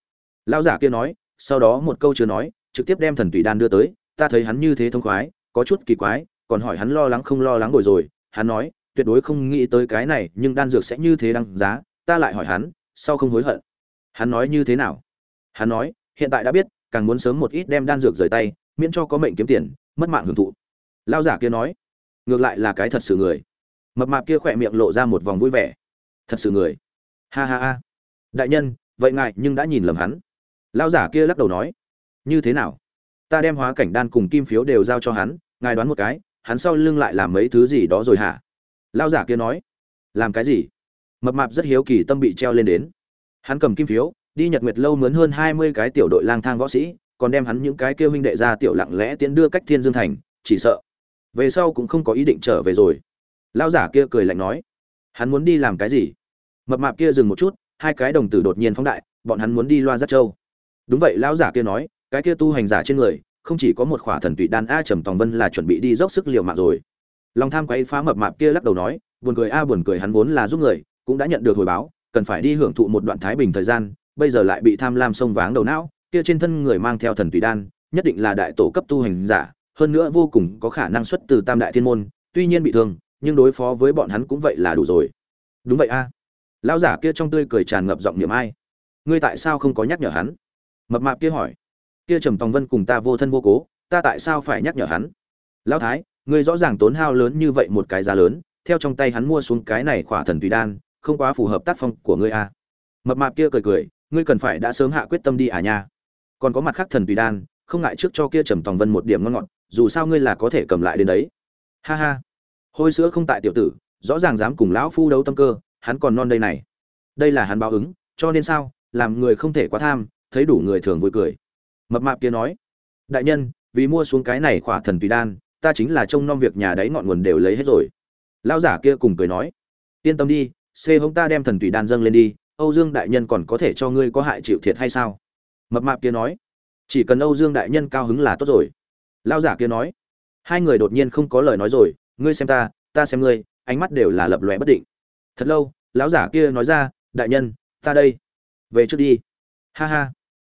Lão giả kia nói, sau đó một câu chưa nói, trực tiếp đem thần tùy đan đưa tới, ta thấy hắn như thế thông khoái, có chút kỳ quái, còn hỏi hắn lo lắng không lo lắng rồi rồi. Hắn nói tuyệt đối không nghĩ tới cái này, nhưng đan dược sẽ như thế đăng giá, ta lại hỏi hắn, sau không hối hận. Hắn nói như thế nào? Hắn nói, hiện tại đã biết, càng muốn sớm một ít đem đan dược rời tay, miễn cho có mệnh kiếm tiền, mất mạng hưởng thụ. Lao giả kia nói, ngược lại là cái thật sự người. Mập mạp kia khỏe miệng lộ ra một vòng vui vẻ. Thật sự người. Ha ha ha. Đại nhân, vậy ngại nhưng đã nhìn lầm hắn. Lao giả kia lắc đầu nói, như thế nào? Ta đem hóa cảnh đan cùng kim phiếu đều giao cho hắn, ngài đoán một cái, hắn sau lưng lại làm mấy thứ gì đó rồi hả? Lao giả kia nói, làm cái gì? Mập mạp rất hiếu kỳ tâm bị treo lên đến. Hắn cầm kim phiếu, đi nhật nguyệt lâu mướn hơn hai mươi cái tiểu đội lang thang võ sĩ, còn đem hắn những cái kêu huynh đệ ra tiểu lặng lẽ tiến đưa cách thiên dương thành, chỉ sợ. Về sau cũng không có ý định trở về rồi. Lão giả kia cười lạnh nói, hắn muốn đi làm cái gì? Mập mạp kia dừng một chút, hai cái đồng tử đột nhiên phóng đại, bọn hắn muốn đi loa giác châu. Đúng vậy, lão giả kia nói, cái kia tu hành giả trên người, không chỉ có một khỏa thần tụy đan a trầm tòng vân là chuẩn bị đi dốc sức liều mạng rồi lòng tham quấy phá mập mạp kia lắc đầu nói, buồn cười a, buồn cười hắn vốn là giúp người, cũng đã nhận được hồi báo, cần phải đi hưởng thụ một đoạn thái bình thời gian, bây giờ lại bị tham lam sông váng đầu não, kia trên thân người mang theo thần tùy đan, nhất định là đại tổ cấp tu hành giả, hơn nữa vô cùng có khả năng xuất từ tam đại thiên môn, tuy nhiên bị thương, nhưng đối phó với bọn hắn cũng vậy là đủ rồi. Đúng vậy a. Lão giả kia trong tươi cười tràn ngập giọng niệm ai. Ngươi tại sao không có nhắc nhở hắn? Mập mạp kia hỏi. Kia trầm tòng vân cùng ta vô thân vô cố, ta tại sao phải nhắc nhở hắn? Lão thái ngươi rõ ràng tốn hao lớn như vậy một cái giá lớn, theo trong tay hắn mua xuống cái này khỏa thần tùy đan, không quá phù hợp tác phong của ngươi a mập mạp kia cười cười, ngươi cần phải đã sớm hạ quyết tâm đi à nha. Còn có mặt khác thần tùy đan, không ngại trước cho kia trầm tòng vân một điểm ngon ngọt, dù sao ngươi là có thể cầm lại đến đấy. Ha ha. Hôi sữa không tại tiểu tử, rõ ràng dám cùng lão phu đấu tâm cơ, hắn còn non đây này. Đây là hắn báo ứng, cho nên sao, làm người không thể quá tham, thấy đủ người thường vui cười. Mập mạp kia nói, đại nhân, vì mua xuống cái này khỏa thần tùy đan ta chính là trông nom việc nhà đấy ngọn nguồn đều lấy hết rồi. Lão giả kia cùng cười nói, yên tâm đi xê hông ta đem thần tùy đan dâng lên đi, âu dương đại nhân còn có thể cho ngươi có hại chịu thiệt hay sao? Mập mạp kia nói, chỉ cần âu dương đại nhân cao hứng là tốt rồi. Lão giả kia nói, hai người đột nhiên không có lời nói rồi, ngươi xem ta ta xem ngươi, ánh mắt đều là lập lòe bất định. Thật lâu, lão giả kia nói ra, đại nhân, ta đây, về trước đi. Ha ha.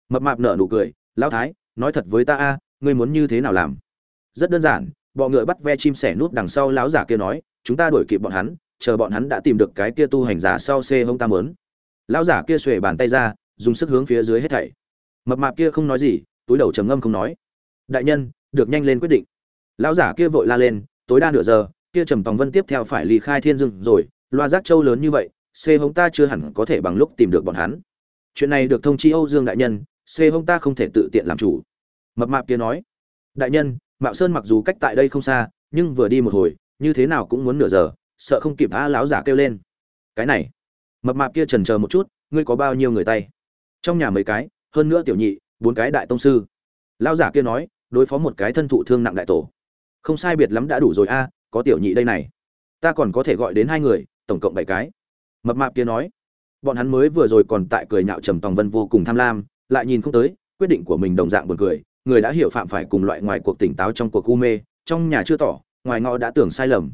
Mập mạp nở nụ cười, lão thái, nói thật với ta a, ngươi muốn như thế nào làm? Rất đơn giản bọ ngựa bắt ve chim sẻ nút đằng sau lão giả kia nói, chúng ta đuổi kịp bọn hắn, chờ bọn hắn đã tìm được cái kia tu hành giả sau xê hông ta mớn. Lão giả kia xuề bàn tay ra, dùng sức hướng phía dưới hết thảy. Mập mạp kia không nói gì, túi đầu trầm ngâm không nói. Đại nhân, được nhanh lên quyết định. Lão giả kia vội la lên, tối đa nửa giờ, kia trầm tòng vân tiếp theo phải ly khai thiên dương rồi, loa giác châu lớn như vậy c hông ta chưa hẳn có thể bằng lúc tìm được bọn hắn. Chuyện này được thông chi âu dương đại nhân c hông ta không thể tự tiện làm chủ. Mập mạp kia nói, đại nhân mạo sơn mặc dù cách tại đây không xa, nhưng vừa đi một hồi, như thế nào cũng muốn nửa giờ, sợ không kịp a láo giả kêu lên. Cái này, mập mạp kia trần chờ một chút, ngươi có bao nhiêu người tay? Trong nhà mấy cái, hơn nữa tiểu nhị, bốn cái đại tông sư. Lao giả kia nói, đối phó một cái thân thụ thương nặng đại tổ. Không sai biệt lắm đã đủ rồi a, có tiểu nhị đây này. Ta còn có thể gọi đến hai người, tổng cộng bảy cái. Mập mạp kia nói, bọn hắn mới vừa rồi còn tại cười nhạo trầm tòng vân vô cùng tham lam, lại nhìn không tới, quyết định của mình đồng dạng buồn cười người đã hiểu phạm phải cùng loại ngoài cuộc tỉnh táo trong cuộc u mê, trong nhà chưa tỏ, ngoài ngõ đã tưởng sai lầm.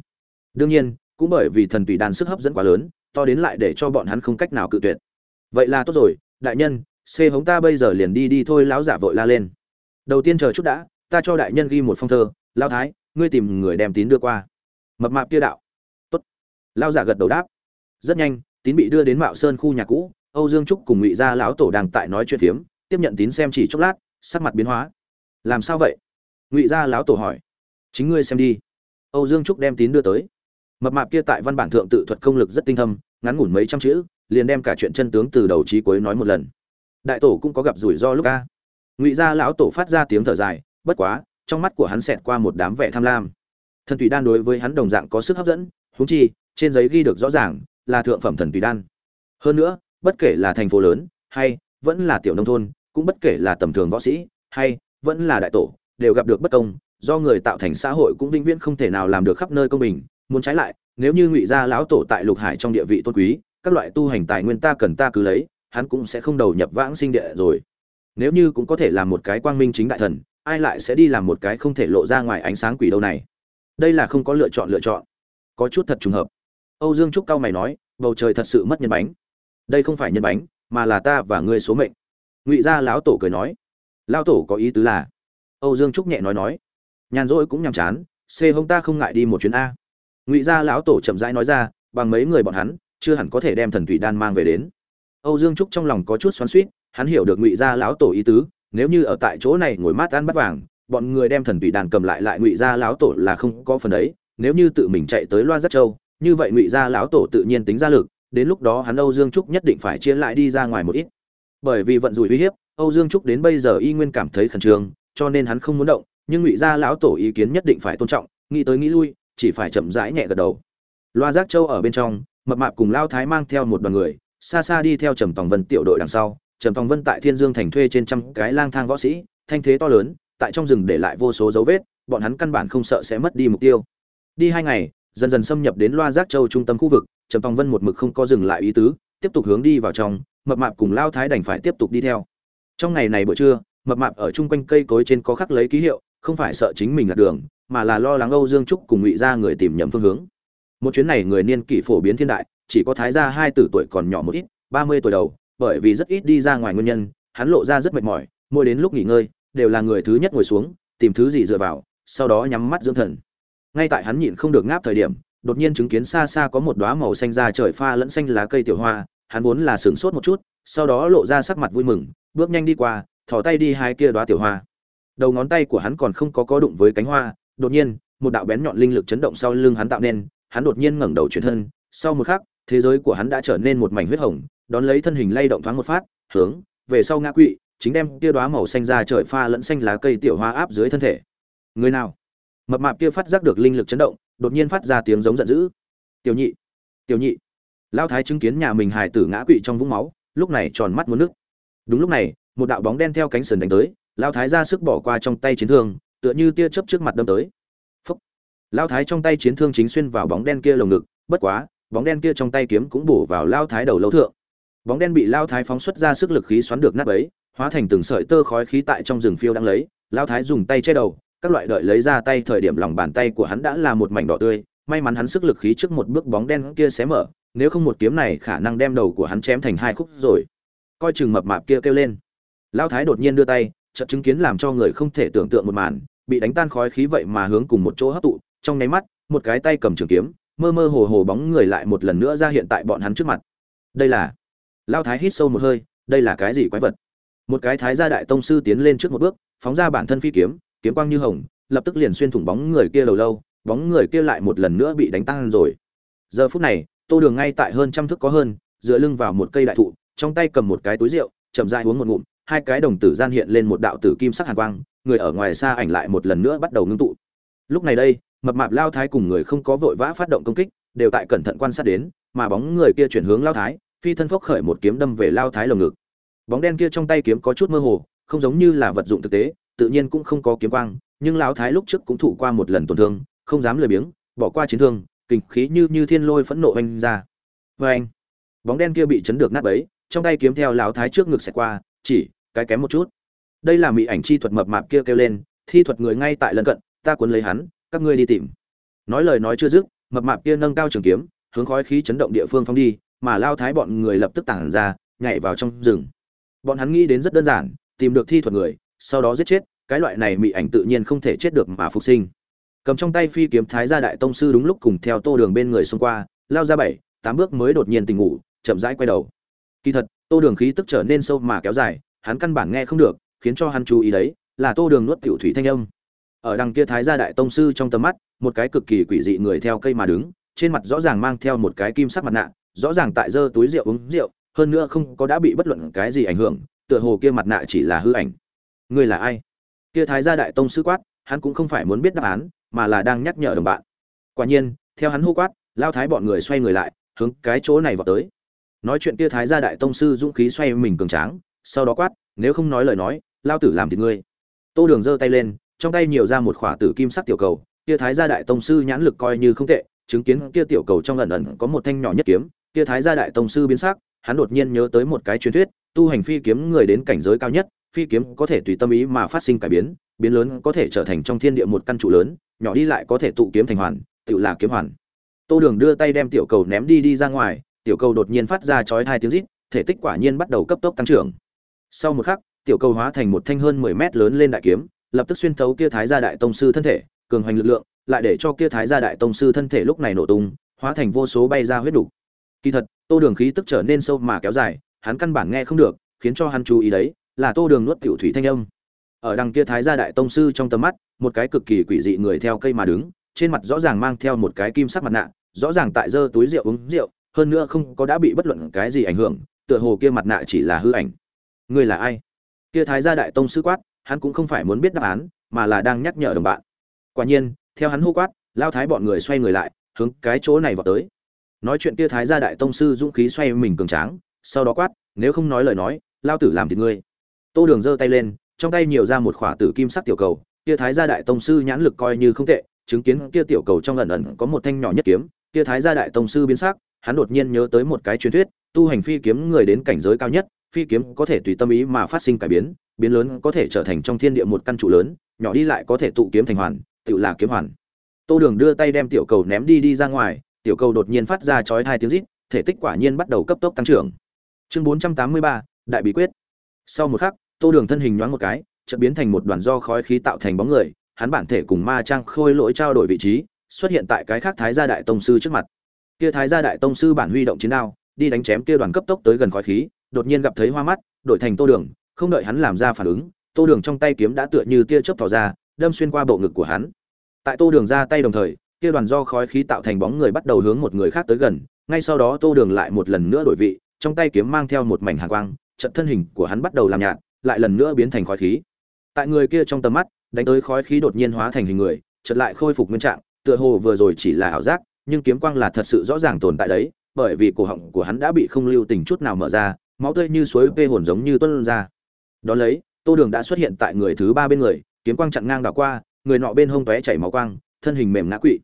Đương nhiên, cũng bởi vì thần tùy đan sức hấp dẫn quá lớn, to đến lại để cho bọn hắn không cách nào cự tuyệt. Vậy là tốt rồi, đại nhân xê hống ta bây giờ liền đi đi thôi, lão giả vội la lên. Đầu tiên chờ chút đã, ta cho đại nhân ghi một phong thơ lao thái, ngươi tìm người đem tín đưa qua. Mập mạp kia đạo. Tốt. Lao giả gật đầu đáp. Rất nhanh, tín bị đưa đến mạo sơn khu nhà cũ, âu dương trúc cùng ngụy gia lão tổ đang tại nói chuyện phiếm, tiếp nhận tín xem chỉ chốc lát, sắc mặt biến hóa làm sao vậy? Ngụy gia lão tổ hỏi. Chính ngươi xem đi. Âu dương trúc đem tín đưa tới. Mập mạp kia tại văn bản thượng tự thuật công lực rất tinh thâm, ngắn ngủn mấy trăm chữ, liền đem cả chuyện chân tướng từ đầu trí cuối nói một lần. Đại tổ cũng có gặp rủi ro lúc ca ngụy gia lão tổ phát ra tiếng thở dài, bất quá, trong mắt của hắn xẹt qua một đám vẻ tham lam. Thần tùy đan đối với hắn đồng dạng có sức hấp dẫn húng chi, trên giấy ghi được rõ ràng là thượng phẩm thần tùy đan. Hơn nữa, bất kể là thành phố lớn, hay vẫn là tiểu nông thôn, cũng bất kể là tầm thường võ sĩ, hay vẫn là đại tổ, đều gặp được bất công, do người tạo thành xã hội cũng vĩnh viễn không thể nào làm được khắp nơi công bình. Muốn trái lại, nếu như ngụy gia lão tổ tại lục hải trong địa vị tôn quý, các loại tu hành tài nguyên ta cần ta cứ lấy, hắn cũng sẽ không đầu nhập vãng sinh địa rồi. Nếu như cũng có thể làm một cái quang minh chính đại thần, ai lại sẽ đi làm một cái không thể lộ ra ngoài ánh sáng quỷ đâu này? Đây là không có lựa chọn lựa chọn. Có chút thật trùng hợp. Âu dương trúc cao mày nói, bầu trời thật sự mất nhân bánh. Đây không phải nhân bánh, mà là ta và ngươi số mệnh. Ngụy gia lão tổ cười nói lão tổ có ý tứ là, âu dương trúc nhẹ nói nói, nhàn rỗi cũng nhàm chán c hông ta không ngại đi một chuyến a ngụy gia lão tổ chậm rãi nói ra, bằng mấy người bọn hắn, chưa hẳn có thể đem thần thủy đan mang về đến âu dương trúc trong lòng có chút xoắn suýt hắn hiểu được ngụy gia lão tổ ý tứ, nếu như ở tại chỗ này ngồi mát ăn bắt vàng, bọn người đem thần thủy đàn cầm lại lại ngụy gia lão tổ là không có phần ấy. nếu như tự mình chạy tới loa Giác châu, như vậy ngụy gia lão tổ tự nhiên tính ra lực, đến lúc đó hắn âu dương trúc nhất định phải chia lại đi ra ngoài một ít bởi vì vận rủi uy hiếp âu dương trúc đến bây giờ y nguyên cảm thấy khẩn trương, cho nên hắn không muốn động, nhưng ngụy gia lão tổ ý kiến nhất định phải tôn trọng, nghĩ tới nghĩ lui, chỉ phải chậm rãi nhẹ gật đầu. Loa giác châu ở bên trong, mập mạp cùng lao thái mang theo một đoàn người, xa xa đi theo trầm tòng vân tiểu đội đằng sau. Trầm tòng vân tại thiên dương thành thuê trên trăm cái lang thang võ sĩ, thanh thế to lớn, tại trong rừng để lại vô số dấu vết, bọn hắn căn bản không sợ sẽ mất đi mục tiêu. Đi hai ngày, dần dần xâm nhập đến loa giác châu trung tâm khu vực, trầm tòng vân một mực không có dừng lại ý tứ, tiếp tục hướng đi vào trong, mập mạp cùng lao thái đành phải tiếp tục đi theo trong ngày này buổi trưa, mập mạp ở chung quanh cây cối trên có khắc lấy ký hiệu, không phải sợ chính mình lạc đường, mà là lo lắng âu dương trúc cùng ngụy ra người tìm nhầm phương hướng. Một chuyến này người niên kỷ phổ biến thiên đại, chỉ có thái gia hai tử tuổi còn nhỏ một ít, ba mươi tuổi đầu, bởi vì rất ít đi ra ngoài nguyên nhân, hắn lộ ra rất mệt mỏi, mỗi đến lúc nghỉ ngơi, đều là người thứ nhất ngồi xuống, tìm thứ gì dựa vào, sau đó nhắm mắt dưỡng thần. Ngay tại hắn nhịn không được ngáp thời điểm, đột nhiên chứng kiến xa xa có một đóa màu xanh da trời pha lẫn xanh lá cây tiểu hoa, hắn vốn là sửng sốt một chút, sau đó lộ ra sắc mặt vui mừng bước nhanh đi qua, thò tay đi hai kia đóa tiểu hoa. Đầu ngón tay của hắn còn không có có đụng với cánh hoa, đột nhiên, một đạo bén nhọn linh lực chấn động sau lưng hắn tạo nên, hắn đột nhiên ngẩng đầu chuyển thân, sau một khắc, thế giới của hắn đã trở nên một mảnh huyết hồng, đón lấy thân hình lay động thoáng một phát, hướng, về sau ngã quỵ, chính đem kia đóa màu xanh ra trời pha lẫn xanh lá cây tiểu hoa áp dưới thân thể. Người nào? Mập mạp kia phát giác được linh lực chấn động, đột nhiên phát ra tiếng giống giận dữ. Tiểu nhị tiểu nhị. Lao thái chứng kiến nhà mình hài tử ngã quỵ trong vũng máu, lúc này tròn mắt muốn nước đúng lúc này, một đạo bóng đen theo cánh sườn đánh tới, lao thái ra sức bỏ qua trong tay chiến thương, tựa như tia chớp trước mặt đâm tới. Phúc. Lao thái trong tay chiến thương chính xuyên vào bóng đen kia lồng ngực, bất quá, bóng đen kia trong tay kiếm cũng bổ vào lao thái đầu lâu thượng. Bóng đen bị lao thái phóng xuất ra sức lực khí xoắn được nát ấy hóa thành từng sợi tơ khói khí tại trong rừng phiêu đang lấy, lao thái dùng tay che đầu, các loại đợi lấy ra tay thời điểm lòng bàn tay của hắn đã là một mảnh đỏ tươi, may mắn hắn sức lực khí trước một bước bóng đen kia xé mở, nếu không một kiếm này khả năng đem đầu của hắn chém thành hai khúc rồi coi chừng mập mạp kia kêu lên. Lao thái đột nhiên đưa tay, chợt chứng kiến làm cho người không thể tưởng tượng một màn, bị đánh tan khói khí vậy mà hướng cùng một chỗ hấp tụ, trong nháy mắt, một cái tay cầm trường kiếm, mơ mơ hồ hồ bóng người lại một lần nữa ra hiện tại bọn hắn trước mặt. Đây là lao thái hít sâu một hơi, đây là cái gì quái vật? Một cái thái gia đại tông sư tiến lên trước một bước, phóng ra bản thân phi kiếm kiếm quang như hồng, lập tức liền xuyên thủng bóng người kia lâu lâu, bóng người kia lại một lần nữa bị đánh tan rồi. Giờ phút này, tô đường ngay tại hơn trăm thước có hơn, dựa lưng vào một cây đại thụ trong tay cầm một cái túi rượu, chậm rãi uống một ngụm, hai cái đồng tử gian hiện lên một đạo tử kim sắc hàn quang, người ở ngoài xa ảnh lại một lần nữa bắt đầu ngưng tụ. Lúc này đây, mập mạp lao thái cùng người không có vội vã phát động công kích, đều tại cẩn thận quan sát đến, mà bóng người kia chuyển hướng lao thái, phi thân phốc khởi một kiếm đâm về lao thái lồng ngực. Bóng đen kia trong tay kiếm có chút mơ hồ, không giống như là vật dụng thực tế, tự nhiên cũng không có kiếm quang, nhưng lao thái lúc trước cũng thụ qua một lần tổn thương, không dám lười biếng, bỏ qua chiến thương, kinh khí như như thiên lôi phẫn nộ oanh ra. Vê anh bóng đen kia bị chấn được nát bấy trong tay kiếm theo lão thái trước ngực xẹt qua, chỉ, cái kém một chút. Đây là mỹ ảnh chi thuật mập mạp kia kêu lên, thi thuật người ngay tại lân cận, ta cuốn lấy hắn, các ngươi đi tìm. Nói lời nói chưa dứt, mập mạp kia nâng cao trường kiếm, hướng khói khí chấn động địa phương phóng đi, mà lao thái bọn người lập tức tản ra, nhảy vào trong rừng. Bọn hắn nghĩ đến rất đơn giản, tìm được thi thuật người, sau đó giết chết, cái loại này mị ảnh tự nhiên không thể chết được mà phục sinh. Cầm trong tay phi kiếm thái gia đại tông sư đúng lúc cùng theo tô đường bên người xông qua, lao ra bảy, tám bước mới đột nhiên tỉnh ngủ, chậm rãi quay đầu kỳ thật, tô đường khí tức trở nên sâu mà kéo dài, hắn căn bản nghe không được, khiến cho hắn chú ý đấy, là tô đường nuốt tiểu thủy thanh âm. Ở đằng kia thái gia đại tông sư trong tầm mắt, một cái cực kỳ quỷ dị người theo cây mà đứng, trên mặt rõ ràng mang theo một cái kim sắc mặt nạ, rõ ràng tại giơ túi rượu uống rượu, hơn nữa không có đã bị bất luận cái gì ảnh hưởng, tựa hồ kia mặt nạ chỉ là hư ảnh. Ngươi là ai? Kia thái gia đại tông sư quát, hắn cũng không phải muốn biết đáp án, mà là đang nhắc nhở đồng bạn. Quả nhiên, theo hắn hô quát, lao thái bọn người xoay người lại, hướng cái chỗ này vào tới nói chuyện kia thái gia đại tông sư dũng khí xoay mình cường tráng, sau đó quát, nếu không nói lời nói, lao tử làm thịt ngươi. Tô đường giơ tay lên, trong tay nhiều ra một khỏa tử kim sắc tiểu cầu, kia thái gia đại tông sư nhãn lực coi như không tệ, chứng kiến kia tiểu cầu trong lần ẩn có một thanh nhỏ nhất kiếm, kia thái gia đại tông sư biến sắc, hắn đột nhiên nhớ tới một cái truyền thuyết, tu hành phi kiếm người đến cảnh giới cao nhất, phi kiếm có thể tùy tâm ý mà phát sinh cải biến biến lớn có thể trở thành trong thiên địa một căn trụ lớn, nhỏ đi lại có thể tụ kiếm thành hoàn, tự là kiếm hoàn. Tô đường đưa tay đem tiểu cầu ném đi đi ra ngoài tiểu cầu đột nhiên phát ra chói hai tiếng rít, thể tích quả nhiên bắt đầu cấp tốc tăng trưởng sau một khắc, tiểu cầu hóa thành một thanh hơn mười mét lớn lên đại kiếm, lập tức xuyên thấu kia thái gia đại tông sư thân thể, cường hoành lực lượng, lại để cho kia thái gia đại tông sư thân thể lúc này nổ tung, hóa thành vô số bay ra huyết đủ. kỳ thật, tô đường khí tức trở nên sâu mà kéo dài, hắn căn bản nghe không được, khiến cho hắn chú ý đấy, là tô đường nuốt tiểu thủy thanh âm ở đằng kia thái gia đại tông sư trong tầm mắt, một cái cực kỳ quỷ dị người theo cây mà đứng, trên mặt rõ ràng mang theo một cái kim sắc mặt nạ, rõ ràng tại giơ túi rượu uống rượu hơn nữa không có đã bị bất luận cái gì ảnh hưởng, tựa hồ kia mặt nạ chỉ là hư ảnh. Ngươi là ai? Kia thái gia đại tông sư quát, hắn cũng không phải muốn biết đáp án, mà là đang nhắc nhở đồng bạn. Quả nhiên, theo hắn hô quát, lao thái bọn người xoay người lại, hướng cái chỗ này vào tới. Nói chuyện kia thái gia đại tông sư dũng khí xoay mình cường tráng, sau đó quát, nếu không nói lời nói, lao tử làm thịt ngươi. Tô đường giơ tay lên, trong tay nhiều ra một khỏa tử kim sắc tiểu cầu, kia thái gia đại tông sư nhãn lực coi như không tệ, chứng kiến kia tiểu cầu trong ẩn ẩn có một thanh nhỏ nhất kiếm, kia thái gia đại tông sư biến sắc hắn đột nhiên nhớ tới một cái truyền thuyết, tu hành phi kiếm người đến cảnh giới cao nhất, phi kiếm có thể tùy tâm ý mà phát sinh cải biến biến lớn có thể trở thành trong thiên địa một căn trụ lớn, nhỏ đi lại có thể tụ kiếm thành hoàn, tự là kiếm hoàn. Tô đường đưa tay đem tiểu cầu ném đi đi ra ngoài, tiểu cầu đột nhiên phát ra chói tai tiếng rít, thể tích quả nhiên bắt đầu cấp tốc tăng trưởng. Chương bốn trăm tám mươi ba, đại bí quyết. Sau một khắc, tô đường thân hình nhoáng một cái, chợt biến thành một đoàn do khói khí tạo thành bóng người, hắn bản thể cùng ma trang khôi lỗi trao đổi vị trí, xuất hiện tại cái khác thái gia đại tông sư trước mặt kia thái gia đại tông sư bản huy động chiến đao, đi đánh chém kia đoàn cấp tốc tới gần khói khí, đột nhiên gặp thấy hoa mắt, đổi thành tô đường, không đợi hắn làm ra phản ứng, tô đường trong tay kiếm đã tựa như tia chớp tỏ ra, đâm xuyên qua bộ ngực của hắn. Tại tô đường ra tay đồng thời, kia đoàn do khói khí tạo thành bóng người bắt đầu hướng một người khác tới gần, ngay sau đó tô đường lại một lần nữa đổi vị, trong tay kiếm mang theo một mảnh hàng quang trận thân hình của hắn bắt đầu làm nhạt, lại lần nữa biến thành khói khí. Tại người kia trong tầm mắt, đánh tới khói khí đột nhiên hóa thành hình người, chợt lại khôi phục nguyên trạng, tựa hồ vừa rồi chỉ là ảo giác nhưng kiếm quang là thật sự rõ ràng tồn tại đấy, bởi vì cổ họng của hắn đã bị không lưu tình chút nào mở ra, máu tươi như suối vê hồn giống như tuôn ra. Đó lấy, tô đường đã xuất hiện tại người thứ ba bên người, kiếm quang chặn ngang đảo qua, người nọ bên hông tóe chảy máu quang, thân hình mềm ngã quỵ.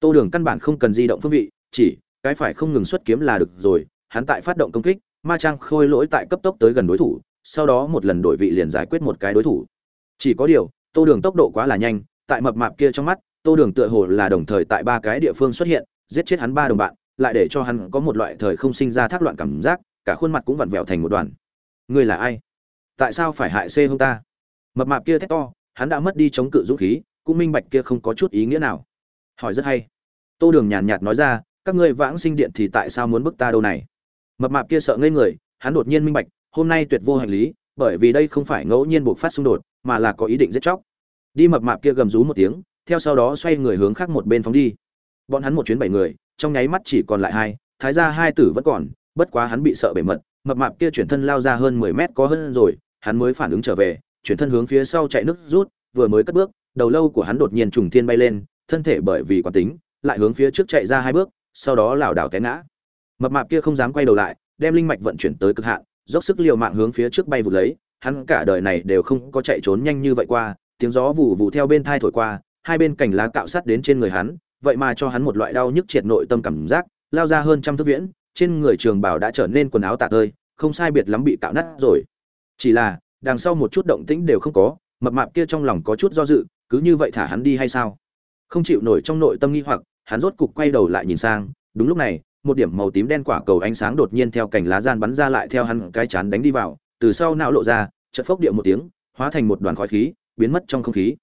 Tô đường căn bản không cần di động phương vị, chỉ, cái phải không ngừng xuất kiếm là được rồi, hắn tại phát động công kích, ma trang khôi lỗi tại cấp tốc tới gần đối thủ, sau đó một lần đổi vị liền giải quyết một cái đối thủ. Chỉ có điều, tô đường tốc độ quá là nhanh, tại mập mạp kia trong mắt tô đường tựa hồ là đồng thời tại ba cái địa phương xuất hiện, giết chết hắn ba đồng bạn, lại để cho hắn có một loại thời không sinh ra thác loạn cảm giác, cả khuôn mặt cũng vặn vẹo thành một đoàn. Ngươi là ai? Tại sao phải hại xê hông ta? Mập mạp kia thét to, hắn đã mất đi chống cự dũng khí, cũng minh bạch kia không có chút ý nghĩa nào. Hỏi rất hay. Tô đường nhàn nhạt nói ra, các ngươi vãng sinh điện thì tại sao muốn bức ta đâu này? Mập mạp kia sợ ngây người, hắn đột nhiên minh bạch, hôm nay tuyệt vô hành lý, bởi vì đây không phải ngẫu nhiên buộc phát xung đột, mà là có ý định giết chóc. Đi mập mạp kia gầm rú một tiếng theo sau đó xoay người hướng khác một bên phóng đi. Bọn hắn một chuyến bảy người, trong nháy mắt chỉ còn lại hai, thái ra hai tử vẫn còn, bất quá hắn bị sợ bể mật, mập mạp kia chuyển thân lao ra hơn mười mét có hơn rồi, hắn mới phản ứng trở về, chuyển thân hướng phía sau chạy nước rút, vừa mới cất bước, đầu lâu của hắn đột nhiên trùng thiên bay lên, thân thể bởi vì quán tính, lại hướng phía trước chạy ra hai bước, sau đó lảo đảo té ngã. Mập mạp kia không dám quay đầu lại, đem linh mạch vận chuyển tới cực hạn, dốc sức liều mạng hướng phía trước bay vụt lấy, hắn cả đời này đều không có chạy trốn nhanh như vậy qua, tiếng gió vụ vụ theo bên thai thổi qua hai bên cành lá cạo sát đến trên người hắn, vậy mà cho hắn một loại đau nhức triệt nội tâm cảm giác, lao ra hơn trăm thước viễn, trên người trường bảo đã trở nên quần áo tả tơi, không sai biệt lắm bị cạo nát rồi. Chỉ là, đằng sau một chút động tĩnh đều không có, mập mạp kia trong lòng có chút do dự, cứ như vậy thả hắn đi hay sao? Không chịu nổi trong nội tâm nghi hoặc, hắn rốt cục quay đầu lại nhìn sang, đúng lúc này, một điểm màu tím đen quả cầu ánh sáng đột nhiên theo cành lá gian bắn ra lại theo hắn cái chán đánh đi vào, từ sau não lộ ra, chợt phốc điệu một tiếng, hóa thành một đoàn khói khí, biến mất trong không khí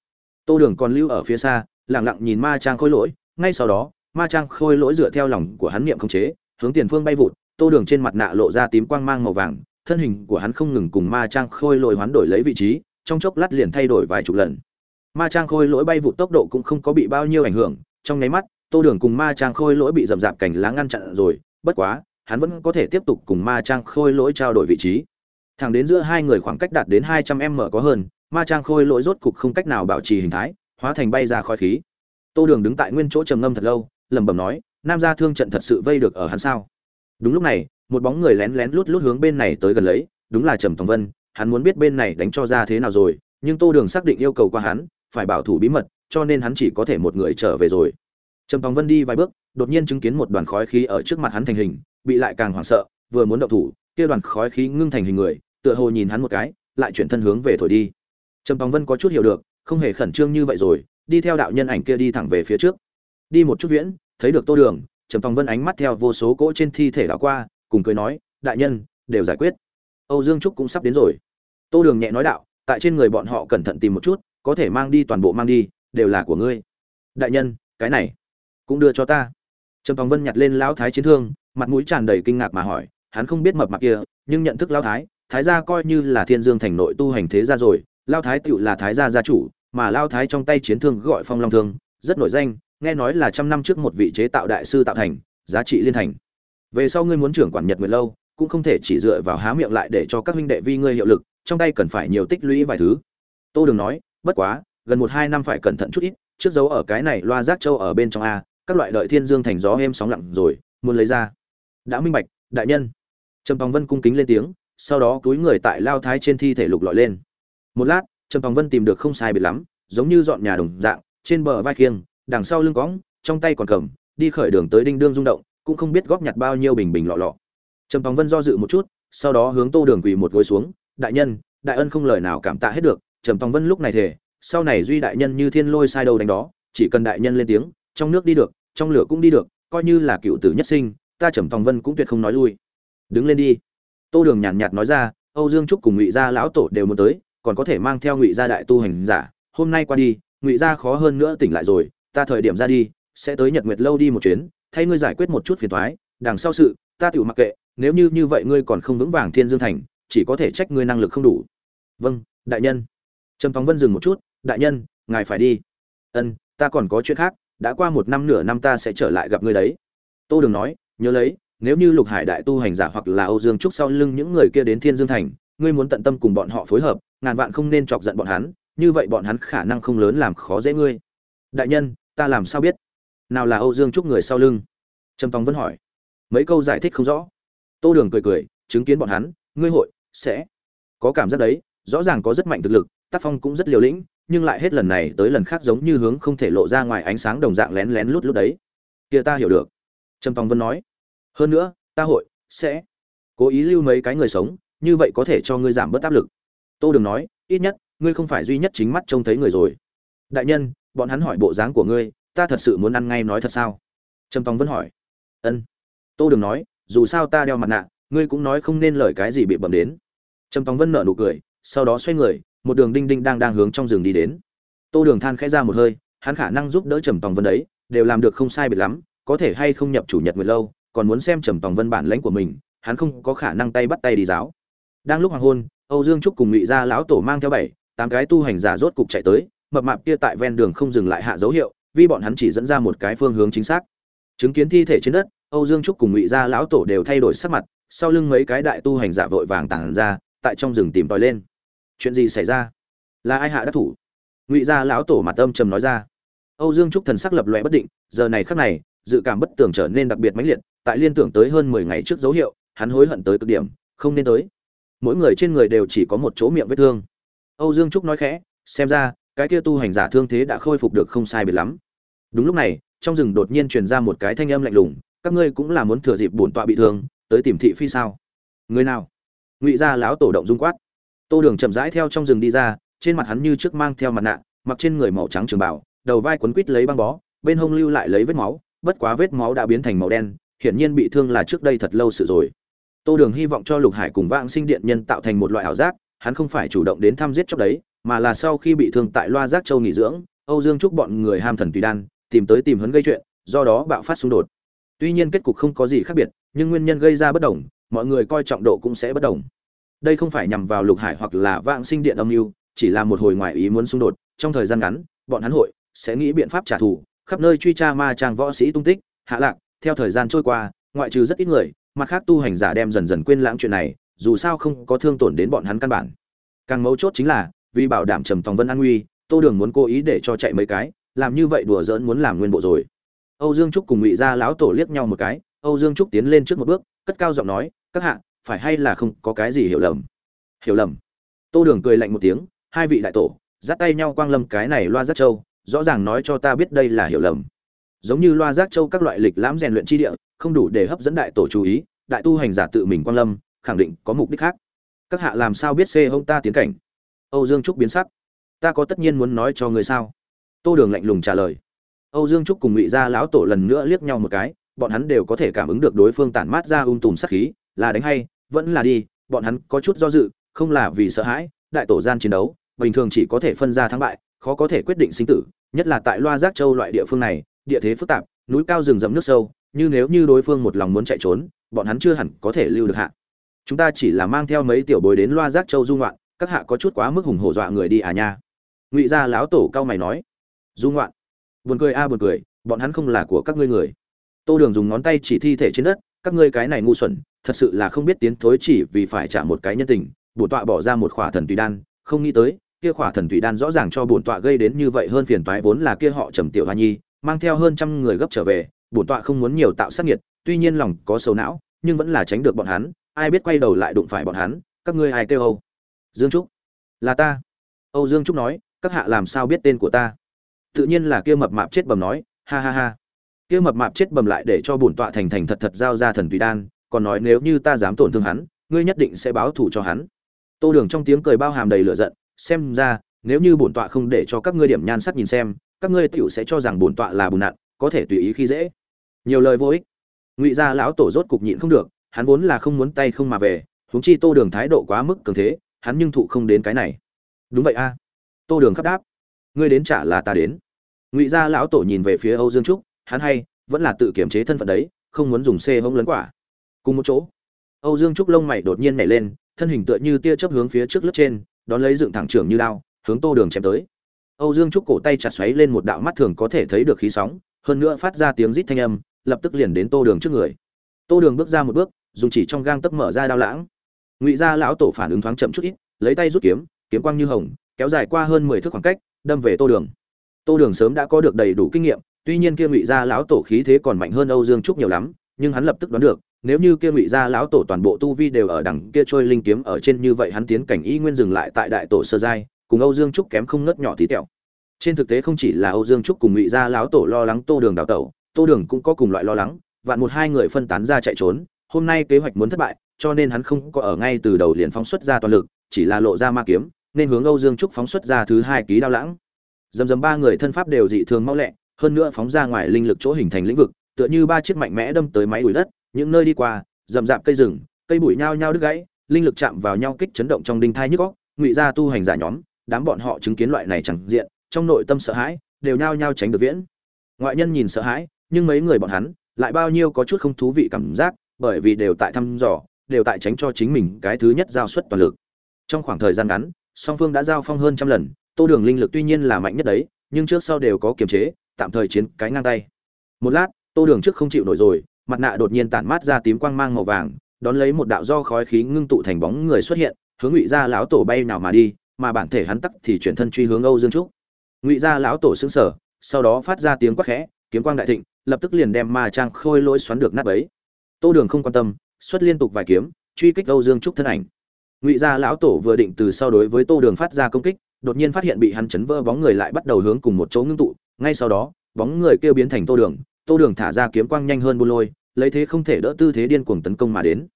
tô đường còn lưu ở phía xa, lặng lặng nhìn ma trang khôi lỗi, ngay sau đó, ma trang khôi lỗi dựa theo lòng của hắn niệm không chế, hướng tiền phương bay vụt, tô đường trên mặt nạ lộ ra tím quang mang màu vàng, thân hình của hắn không ngừng cùng ma trang khôi lỗi hoán đổi lấy vị trí, trong chốc lát liền thay đổi vài chục lần. Ma trang khôi lỗi bay vụt tốc độ cũng không có bị bao nhiêu ảnh hưởng, trong nháy mắt, tô đường cùng ma trang khôi lỗi bị rậm rạp cảnh lá ngăn chặn rồi, bất quá, hắn vẫn có thể tiếp tục cùng ma trang khôi lỗi trao đổi vị trí. Thẳng đến giữa hai người khoảng cách đạt đến hai trăm m có hơn ma trang khôi lỗi rốt cục không cách nào bảo trì hình thái, hóa thành bay ra khói khí. Tô đường đứng tại nguyên chỗ trầm ngâm thật lâu, lẩm bẩm nói, nam gia thương trận thật sự vây được ở hắn sao? Đúng lúc này, một bóng người lén lén lút lút hướng bên này tới gần lấy, đúng là trầm tòng vân, hắn muốn biết bên này đánh cho ra thế nào rồi, nhưng tô đường xác định yêu cầu qua hắn, phải bảo thủ bí mật, cho nên hắn chỉ có thể một người trở về rồi. Trầm tòng vân đi vài bước, đột nhiên chứng kiến một đoàn khói khí ở trước mặt hắn thành hình, bị lại càng hoảng sợ, vừa muốn động thủ, kia đoàn khói khí ngưng thành hình người, tựa hồ nhìn hắn một cái, lại chuyển thân hướng về thổi đi trầm tòng vân có chút hiểu được, không hề khẩn trương như vậy rồi, đi theo đạo nhân ảnh kia đi thẳng về phía trước. Đi một chút viễn, thấy được tô đường, trầm tòng vân ánh mắt theo vô số cỗ trên thi thể đã qua, cùng cười nói, đại nhân, đều giải quyết. Âu dương trúc cũng sắp đến rồi. Tô đường nhẹ nói đạo, tại trên người bọn họ cẩn thận tìm một chút, có thể mang đi toàn bộ mang đi, đều là của ngươi. Đại nhân, cái này cũng đưa cho ta. Trầm tòng vân nhặt lên lão thái chiến thương, mặt mũi tràn đầy kinh ngạc mà hỏi, hắn không biết mập mạp kia, nhưng nhận thức lão thái thái gia coi như là thiên dương thành nội tu hành thế gia rồi lao thái tựu là thái gia gia chủ, mà lao thái trong tay chiến thương gọi phong long thương, rất nổi danh, nghe nói là trăm năm trước một vị chế tạo đại sư tạo thành, giá trị liên thành. Về sau ngươi muốn trưởng quản nhật nguyệt lâu, cũng không thể chỉ dựa vào há miệng lại để cho các huynh đệ vi ngươi hiệu lực, trong tay cần phải nhiều tích lũy vài thứ. Tô Đường nói, bất quá, gần một hai năm phải cẩn thận chút ít, trước dấu ở cái này loa giác châu ở bên trong a, các loại đợi thiên dương thành gió êm sóng lặng rồi, muốn lấy ra. Đã minh bạch, đại nhân. Trầm tòng vân cung kính lên tiếng, sau đó túi người tại lao thái trên thi thể lục lọi lên một lát, trầm tòng vân tìm được không sai biệt lắm, giống như dọn nhà đồng dạng, trên bờ vai khiêng, đằng sau lưng cõng, trong tay còn cầm, đi khởi đường tới đinh đương rung động, cũng không biết góp nhặt bao nhiêu bình bình lọ lọ. Trầm tòng vân do dự một chút, sau đó hướng tô đường quỳ một gối xuống, đại nhân, đại ân không lời nào cảm tạ hết được. Trầm tòng vân lúc này thể sau này duy đại nhân như thiên lôi sai đầu đánh đó, chỉ cần đại nhân lên tiếng, trong nước đi được, trong lửa cũng đi được, coi như là cựu tử nhất sinh, ta trầm tòng vân cũng tuyệt không nói lui. Đứng lên đi. Tô đường nhàn nhạt nói ra, âu dương trúc cùng ngụy gia lão tổ đều muốn tới còn có thể mang theo ngụy gia đại tu hành giả, hôm nay qua đi, ngụy gia khó hơn nữa tỉnh lại rồi, ta thời điểm ra đi, sẽ tới nhật nguyệt lâu đi một chuyến, thay ngươi giải quyết một chút phiền thoái đằng sau sự, ta tự mặc kệ, nếu như như vậy ngươi còn không vững vàng thiên dương thành, chỉ có thể trách ngươi năng lực không đủ. Vâng đại nhân. Trầm phóng vân dừng một chút, đại nhân, ngài phải đi. Ân, ta còn có chuyện khác, đã qua một năm nửa năm ta sẽ trở lại gặp ngươi đấy. Tô đường nói, nhớ lấy, nếu như lục hải đại tu hành giả hoặc là âu dương trúc sau lưng những người kia đến thiên dương thành ngươi muốn tận tâm cùng bọn họ phối hợp, ngàn vạn không nên chọc giận bọn hắn, như vậy bọn hắn khả năng không lớn làm khó dễ ngươi. Đại nhân, ta làm sao biết? Nào là âu dương trúc người sau lưng? Trầm tòng vẫn hỏi. Mấy câu giải thích không rõ. Tô đường cười cười, chứng kiến bọn hắn, ngươi hội, sẽ có cảm giác đấy, rõ ràng có rất mạnh thực lực, tác phong cũng rất liều lĩnh, nhưng lại hết lần này tới lần khác giống như hướng không thể lộ ra ngoài ánh sáng đồng dạng lén lén lút lút đấy. Kia ta hiểu được. Trầm tòng vân nói. Hơn nữa, ta hội, sẽ cố ý lưu mấy cái người sống như vậy có thể cho ngươi giảm bớt áp lực. Tô đường nói, ít nhất, ngươi không phải duy nhất chính mắt trông thấy người rồi. Đại nhân, bọn hắn hỏi bộ dáng của ngươi, ta thật sự muốn ăn ngay nói thật sao? Trầm tòng vân hỏi. Ân. Tô đường nói, dù sao ta đeo mặt nạ, ngươi cũng nói không nên lời cái gì bị bẩm đến. Trầm tòng vân nở nụ cười, sau đó xoay người, một đường đinh đinh đang đang hướng trong rừng đi đến. Tô đường than khẽ ra một hơi, hắn khả năng giúp đỡ trầm tòng vân đấy, đều làm được không sai biệt lắm, có thể hay không nhập chủ nhật nguyệt lâu, còn muốn xem trầm tòng vân bản lãnh của mình, hắn không có khả năng tay bắt tay đi giáo đang lúc hoàng hôn, âu dương trúc cùng ngụy gia lão tổ mang theo bảy, tám cái tu hành giả rốt cục chạy tới, mập mạp kia tại ven đường không dừng lại hạ dấu hiệu, vì bọn hắn chỉ dẫn ra một cái phương hướng chính xác. Chứng kiến thi thể trên đất, âu dương trúc cùng ngụy gia lão tổ đều thay đổi sắc mặt, sau lưng mấy cái đại tu hành giả vội vàng tản ra, tại trong rừng tìm tòi lên. Chuyện gì xảy ra? Là ai hạ đắc thủ? Ngụy gia lão tổ mặt âm trầm nói ra. Âu dương trúc thần sắc lập loè bất định, giờ này khắc này, dự cảm bất tường trở nên đặc biệt mãnh liệt, tại liên tưởng tới hơn mười ngày trước dấu hiệu, hắn hối hận tới cực điểm, không nên tới mỗi người trên người đều chỉ có một chỗ miệng vết thương. Âu dương trúc nói khẽ, xem ra, cái kia tu hành giả thương thế đã khôi phục được không sai biệt lắm. Đúng lúc này, trong rừng đột nhiên truyền ra một cái thanh âm lạnh lùng, các ngươi cũng là muốn thừa dịp bổn tọa bị thương, tới tìm thị phi sao? Người nào? Ngụy gia lão tổ động dung quát. Tô đường chậm rãi theo trong rừng đi ra, trên mặt hắn như trước mang theo mặt nạ, mặc trên người màu trắng trường bảo đầu vai quấn quít lấy băng bó, bên hông lưu lại lấy vết máu, bất quá vết máu đã biến thành màu đen, hiển nhiên bị thương là trước đây thật lâu sự rồi tô đường hy vọng cho lục hải cùng vãng sinh điện nhân tạo thành một loại ảo giác, hắn không phải chủ động đến thăm giết chóc đấy, mà là sau khi bị thương tại loa giác châu nghỉ dưỡng, âu dương chúc bọn người ham thần tùy đan, tìm tới tìm hắn gây chuyện, do đó bạo phát xung đột. Tuy nhiên kết cục không có gì khác biệt, nhưng nguyên nhân gây ra bất đồng, mọi người coi trọng độ cũng sẽ bất đồng. Đây không phải nhằm vào lục hải hoặc là vãng sinh điện âm mưu, chỉ là một hồi ngoại ý muốn xung đột, trong thời gian ngắn, bọn hắn hội sẽ nghĩ biện pháp trả thù, khắp nơi truy tra ma trang võ sĩ tung tích, hạ lạc, theo thời gian trôi qua, ngoại trừ rất ít người mặt khác tu hành giả đem dần dần quên lãng chuyện này, dù sao không có thương tổn đến bọn hắn căn bản. Càng mấu chốt chính là, vì bảo đảm trầm tòng vân an nguy, tô đường muốn cố ý để cho chạy mấy cái, làm như vậy đùa giỡn muốn làm nguyên bộ rồi. Âu dương trúc cùng ngụy gia lão tổ liếc nhau một cái, âu dương trúc tiến lên trước một bước, cất cao giọng nói, các hạ, phải hay là không có cái gì hiểu lầm? Hiểu lầm? Tô đường cười lạnh một tiếng, hai vị đại tổ, dắt tay nhau quang lâm cái này loa rất châu rõ ràng nói cho ta biết đây là hiểu lầm giống như loa giác châu các loại lịch lãm rèn luyện chi địa, không đủ để hấp dẫn đại tổ chú ý, đại tu hành giả tự mình quang lâm, khẳng định có mục đích khác. Các hạ làm sao biết xê hông ta tiến cảnh? Âu dương trúc biến sắc. Ta có tất nhiên muốn nói cho người sao? Tô đường lạnh lùng trả lời. Âu dương trúc cùng ngụy gia lão tổ lần nữa liếc nhau một cái, bọn hắn đều có thể cảm ứng được đối phương tản mát ra um tùm sát khí, là đánh hay, vẫn là đi, bọn hắn có chút do dự, không là vì sợ hãi, đại tổ gian chiến đấu, bình thường chỉ có thể phân ra thắng bại, khó có thể quyết định sinh tử, nhất là tại loa giác châu loại địa phương này địa thế phức tạp, núi cao rừng rậm nước sâu, như nếu như đối phương một lòng muốn chạy trốn, bọn hắn chưa hẳn có thể lưu được hạ. Chúng ta chỉ là mang theo mấy tiểu bối đến loa giác châu dung loạn các hạ có chút quá mức hùng hổ dọa người đi à nha. Ngụy gia lão tổ cao mày nói. Dung loạn buồn cười a à buồn cười, bọn hắn không là của các ngươi người. Tô đường dùng ngón tay chỉ thi thể trên đất, các ngươi cái này ngu xuẩn, thật sự là không biết tiến thối chỉ vì phải trả một cái nhân tình bổn tọa bỏ ra một khỏa thần tùy đan, không nghĩ tới, kia khỏa thần tùy đan rõ ràng cho bổn tọa gây đến như vậy hơn phiền toái vốn là kia họ trầm tiểu hoa nhi mang theo hơn trăm người gấp trở về, bổn tọa không muốn nhiều tạo sát nghiệt, tuy nhiên lòng có sầu não, nhưng vẫn là tránh được bọn hắn, ai biết quay đầu lại đụng phải bọn hắn, các ngươi ai kêu âu? Dương trúc. Là ta. Âu dương trúc nói, các hạ làm sao biết tên của ta? Tự nhiên là kia mập mạp chết bầm nói, ha ha ha. Kia mập mạp chết bầm lại để cho bổn tọa thành thành thật thật giao ra thần tùy đan, còn nói nếu như ta dám tổn thương hắn, ngươi nhất định sẽ báo thù cho hắn. Tô đường trong tiếng cười bao hàm đầy lửa giận, xem ra, nếu như bổn tọa không để cho các ngươi điểm nhan sắc nhìn xem các ngươi tiểu sẽ cho rằng bổn tọa là bùn nặn, có thể tùy ý khi dễ. Nhiều lời vô ích. Ngụy gia lão tổ rốt cục nhịn không được, hắn vốn là không muốn tay không mà về, huống chi tô đường thái độ quá mức cường thế, hắn nhưng thụ không đến cái này. Đúng vậy a. Tô đường khắp đáp. Ngươi đến trả là ta đến. Ngụy gia lão tổ nhìn về phía âu dương trúc, hắn hay, vẫn là tự kiểm chế thân phận đấy, không muốn dùng xê hông lớn quả. Cùng một chỗ, âu dương trúc lông mày đột nhiên nhảy lên, thân hình tựa như tia chớp hướng phía trước lướt trên, đón lấy dựng thẳng trưởng như đao, hướng tô đường chém tới âu dương trúc cổ tay chặt xoáy lên một đạo mắt thường có thể thấy được khí sóng, hơn nữa phát ra tiếng rít thanh âm, lập tức liền đến tô đường trước người. Tô đường bước ra một bước, dùng chỉ trong gang tấc mở ra đao lãng. Ngụy gia lão tổ phản ứng thoáng chậm chút ít, lấy tay rút kiếm kiếm quang như hồng, kéo dài qua hơn mười thước khoảng cách, đâm về tô đường. Tô đường sớm đã có được đầy đủ kinh nghiệm, tuy nhiên kia ngụy gia lão tổ khí thế còn mạnh hơn âu dương trúc nhiều lắm, nhưng hắn lập tức đoán được, nếu như kia ngụy gia lão tổ toàn bộ tu vi đều ở đẳng kia trôi linh kiếm ở trên như vậy hắn tiến cảnh y nguyên dừng lại tại đại tổ sơ giai cùng âu dương trúc kém không ngớt nhỏ tí tẹo. Trên thực tế không chỉ là âu dương trúc cùng ngụy gia lão tổ lo lắng tô đường đào tẩu, tô đường cũng có cùng loại lo lắng, vạn một hai người phân tán ra chạy trốn, hôm nay kế hoạch muốn thất bại, cho nên hắn không có ở ngay từ đầu liền phóng xuất ra toàn lực, chỉ là lộ ra ma kiếm, nên hướng âu dương trúc phóng xuất ra thứ hai ký đao lãng. Dầm dầm ba người thân pháp đều dị thường mau lẹ, hơn nữa phóng ra ngoài linh lực chỗ hình thành lĩnh vực, tựa như ba chiếc mạnh mẽ đâm tới máy đuổi đất, những nơi đi qua, rậm rạp cây rừng, cây bụi nhao nhao đứt gãy, linh lực chạm vào nhau kích chấn động trong đinh thai nhức góc ngụy ra tu hành giả nhóm đám bọn họ chứng kiến loại này chẳng diện, trong nội tâm sợ hãi, đều nhao nhao tránh được viễn. Ngoại nhân nhìn sợ hãi, nhưng mấy người bọn hắn lại bao nhiêu có chút không thú vị cảm giác, bởi vì đều tại thăm dò, đều tại tránh cho chính mình cái thứ nhất giao suất toàn lực. Trong khoảng thời gian ngắn, song phương đã giao phong hơn trăm lần, tô đường linh lực tuy nhiên là mạnh nhất đấy, nhưng trước sau đều có kiềm chế, tạm thời chiến cái ngang tay. Một lát, tô đường trước không chịu nổi rồi, mặt nạ đột nhiên tản mát ra tím quang mang màu vàng, đón lấy một đạo do khói khí ngưng tụ thành bóng người xuất hiện, hướng ngụy gia lão tổ bay nào mà đi mà bản thể hắn tắc thì chuyển thân truy hướng âu dương trúc. Ngụy gia lão tổ sững sờ, sau đó phát ra tiếng quát khẽ kiếm quang đại thịnh lập tức liền đem ma trang khôi lỗi xoắn được nát ấy tô đường không quan tâm xuất liên tục vài kiếm truy kích âu dương trúc thân ảnh. Ngụy gia lão tổ vừa định từ sau đối với tô đường phát ra công kích đột nhiên phát hiện bị hắn chấn vỡ bóng người lại bắt đầu hướng cùng một chỗ ngưng tụ. Ngay sau đó bóng người kêu biến thành tô đường tô đường thả ra kiếm quang nhanh hơn buôn lôi lấy thế không thể đỡ tư thế điên cuồng tấn công mà đến.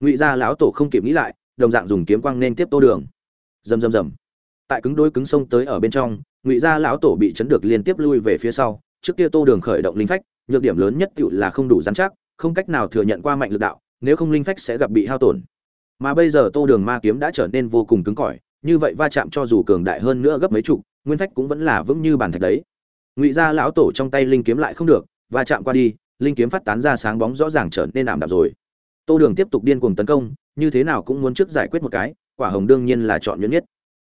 Ngụy gia lão tổ không kịp nghĩ lại đồng dạng dùng kiếm quang nên tiếp tô đường rầm rầm rầm. Tại cứng đôi cứng sông tới ở bên trong, ngụy gia lão tổ bị chấn được liên tiếp lui về phía sau, trước kia tô đường khởi động linh phách, nhược điểm lớn nhất tựu là không đủ dán chắc, không cách nào thừa nhận qua mạnh lực đạo, nếu không linh phách sẽ gặp bị hao tổn. Mà bây giờ tô đường ma kiếm đã trở nên vô cùng cứng cỏi, như vậy va chạm cho dù cường đại hơn nữa gấp mấy chục, nguyên phách cũng vẫn là vững như bàn thạch đấy. Ngụy gia lão tổ trong tay linh kiếm lại không được, va chạm qua đi, linh kiếm phát tán ra sáng bóng rõ ràng trở nên ảm đạm rồi. Tô đường tiếp tục điên cuồng tấn công, như thế nào cũng muốn trước giải quyết một cái quả hồng đương nhiên là chọn nhuyễn nhất.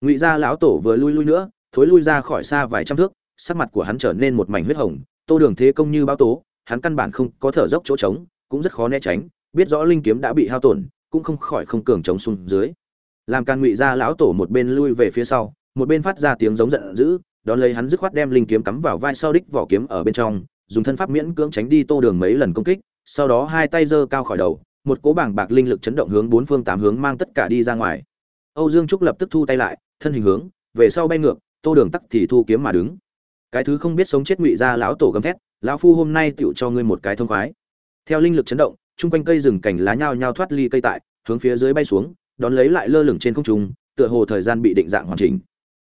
Ngụy gia lão tổ vừa lui lui nữa, thối lui ra khỏi xa vài trăm thước, sắc mặt của hắn trở nên một mảnh huyết hồng, tô đường thế công như bao tố, hắn căn bản không có thở dốc chỗ trống, cũng rất khó né tránh, biết rõ linh kiếm đã bị hao tổn, cũng không khỏi không cường chống xuống dưới. Làm can ngụy gia lão tổ một bên lui về phía sau, một bên phát ra tiếng giống giận dữ, đón lấy hắn dứt khoát đem linh kiếm cắm vào vai sau đích vỏ kiếm ở bên trong, dùng thân pháp miễn cưỡng tránh đi tô đường mấy lần công kích, sau đó hai tay giơ cao khỏi đầu, một cố bảng bạc linh lực chấn động hướng bốn phương tám hướng mang tất cả đi ra ngoài âu dương trúc lập tức thu tay lại, thân hình hướng, về sau bay ngược, tô đường tắc thì thu kiếm mà đứng. Cái thứ không biết sống chết ngụy ra lão tổ gầm thét, lão phu hôm nay tựu cho ngươi một cái thông khoái. Theo linh lực chấn động, chung quanh cây rừng cảnh lá nhao nhao thoát ly cây tại, hướng phía dưới bay xuống, đón lấy lại lơ lửng trên không trung, tựa hồ thời gian bị định dạng hoàn chỉnh.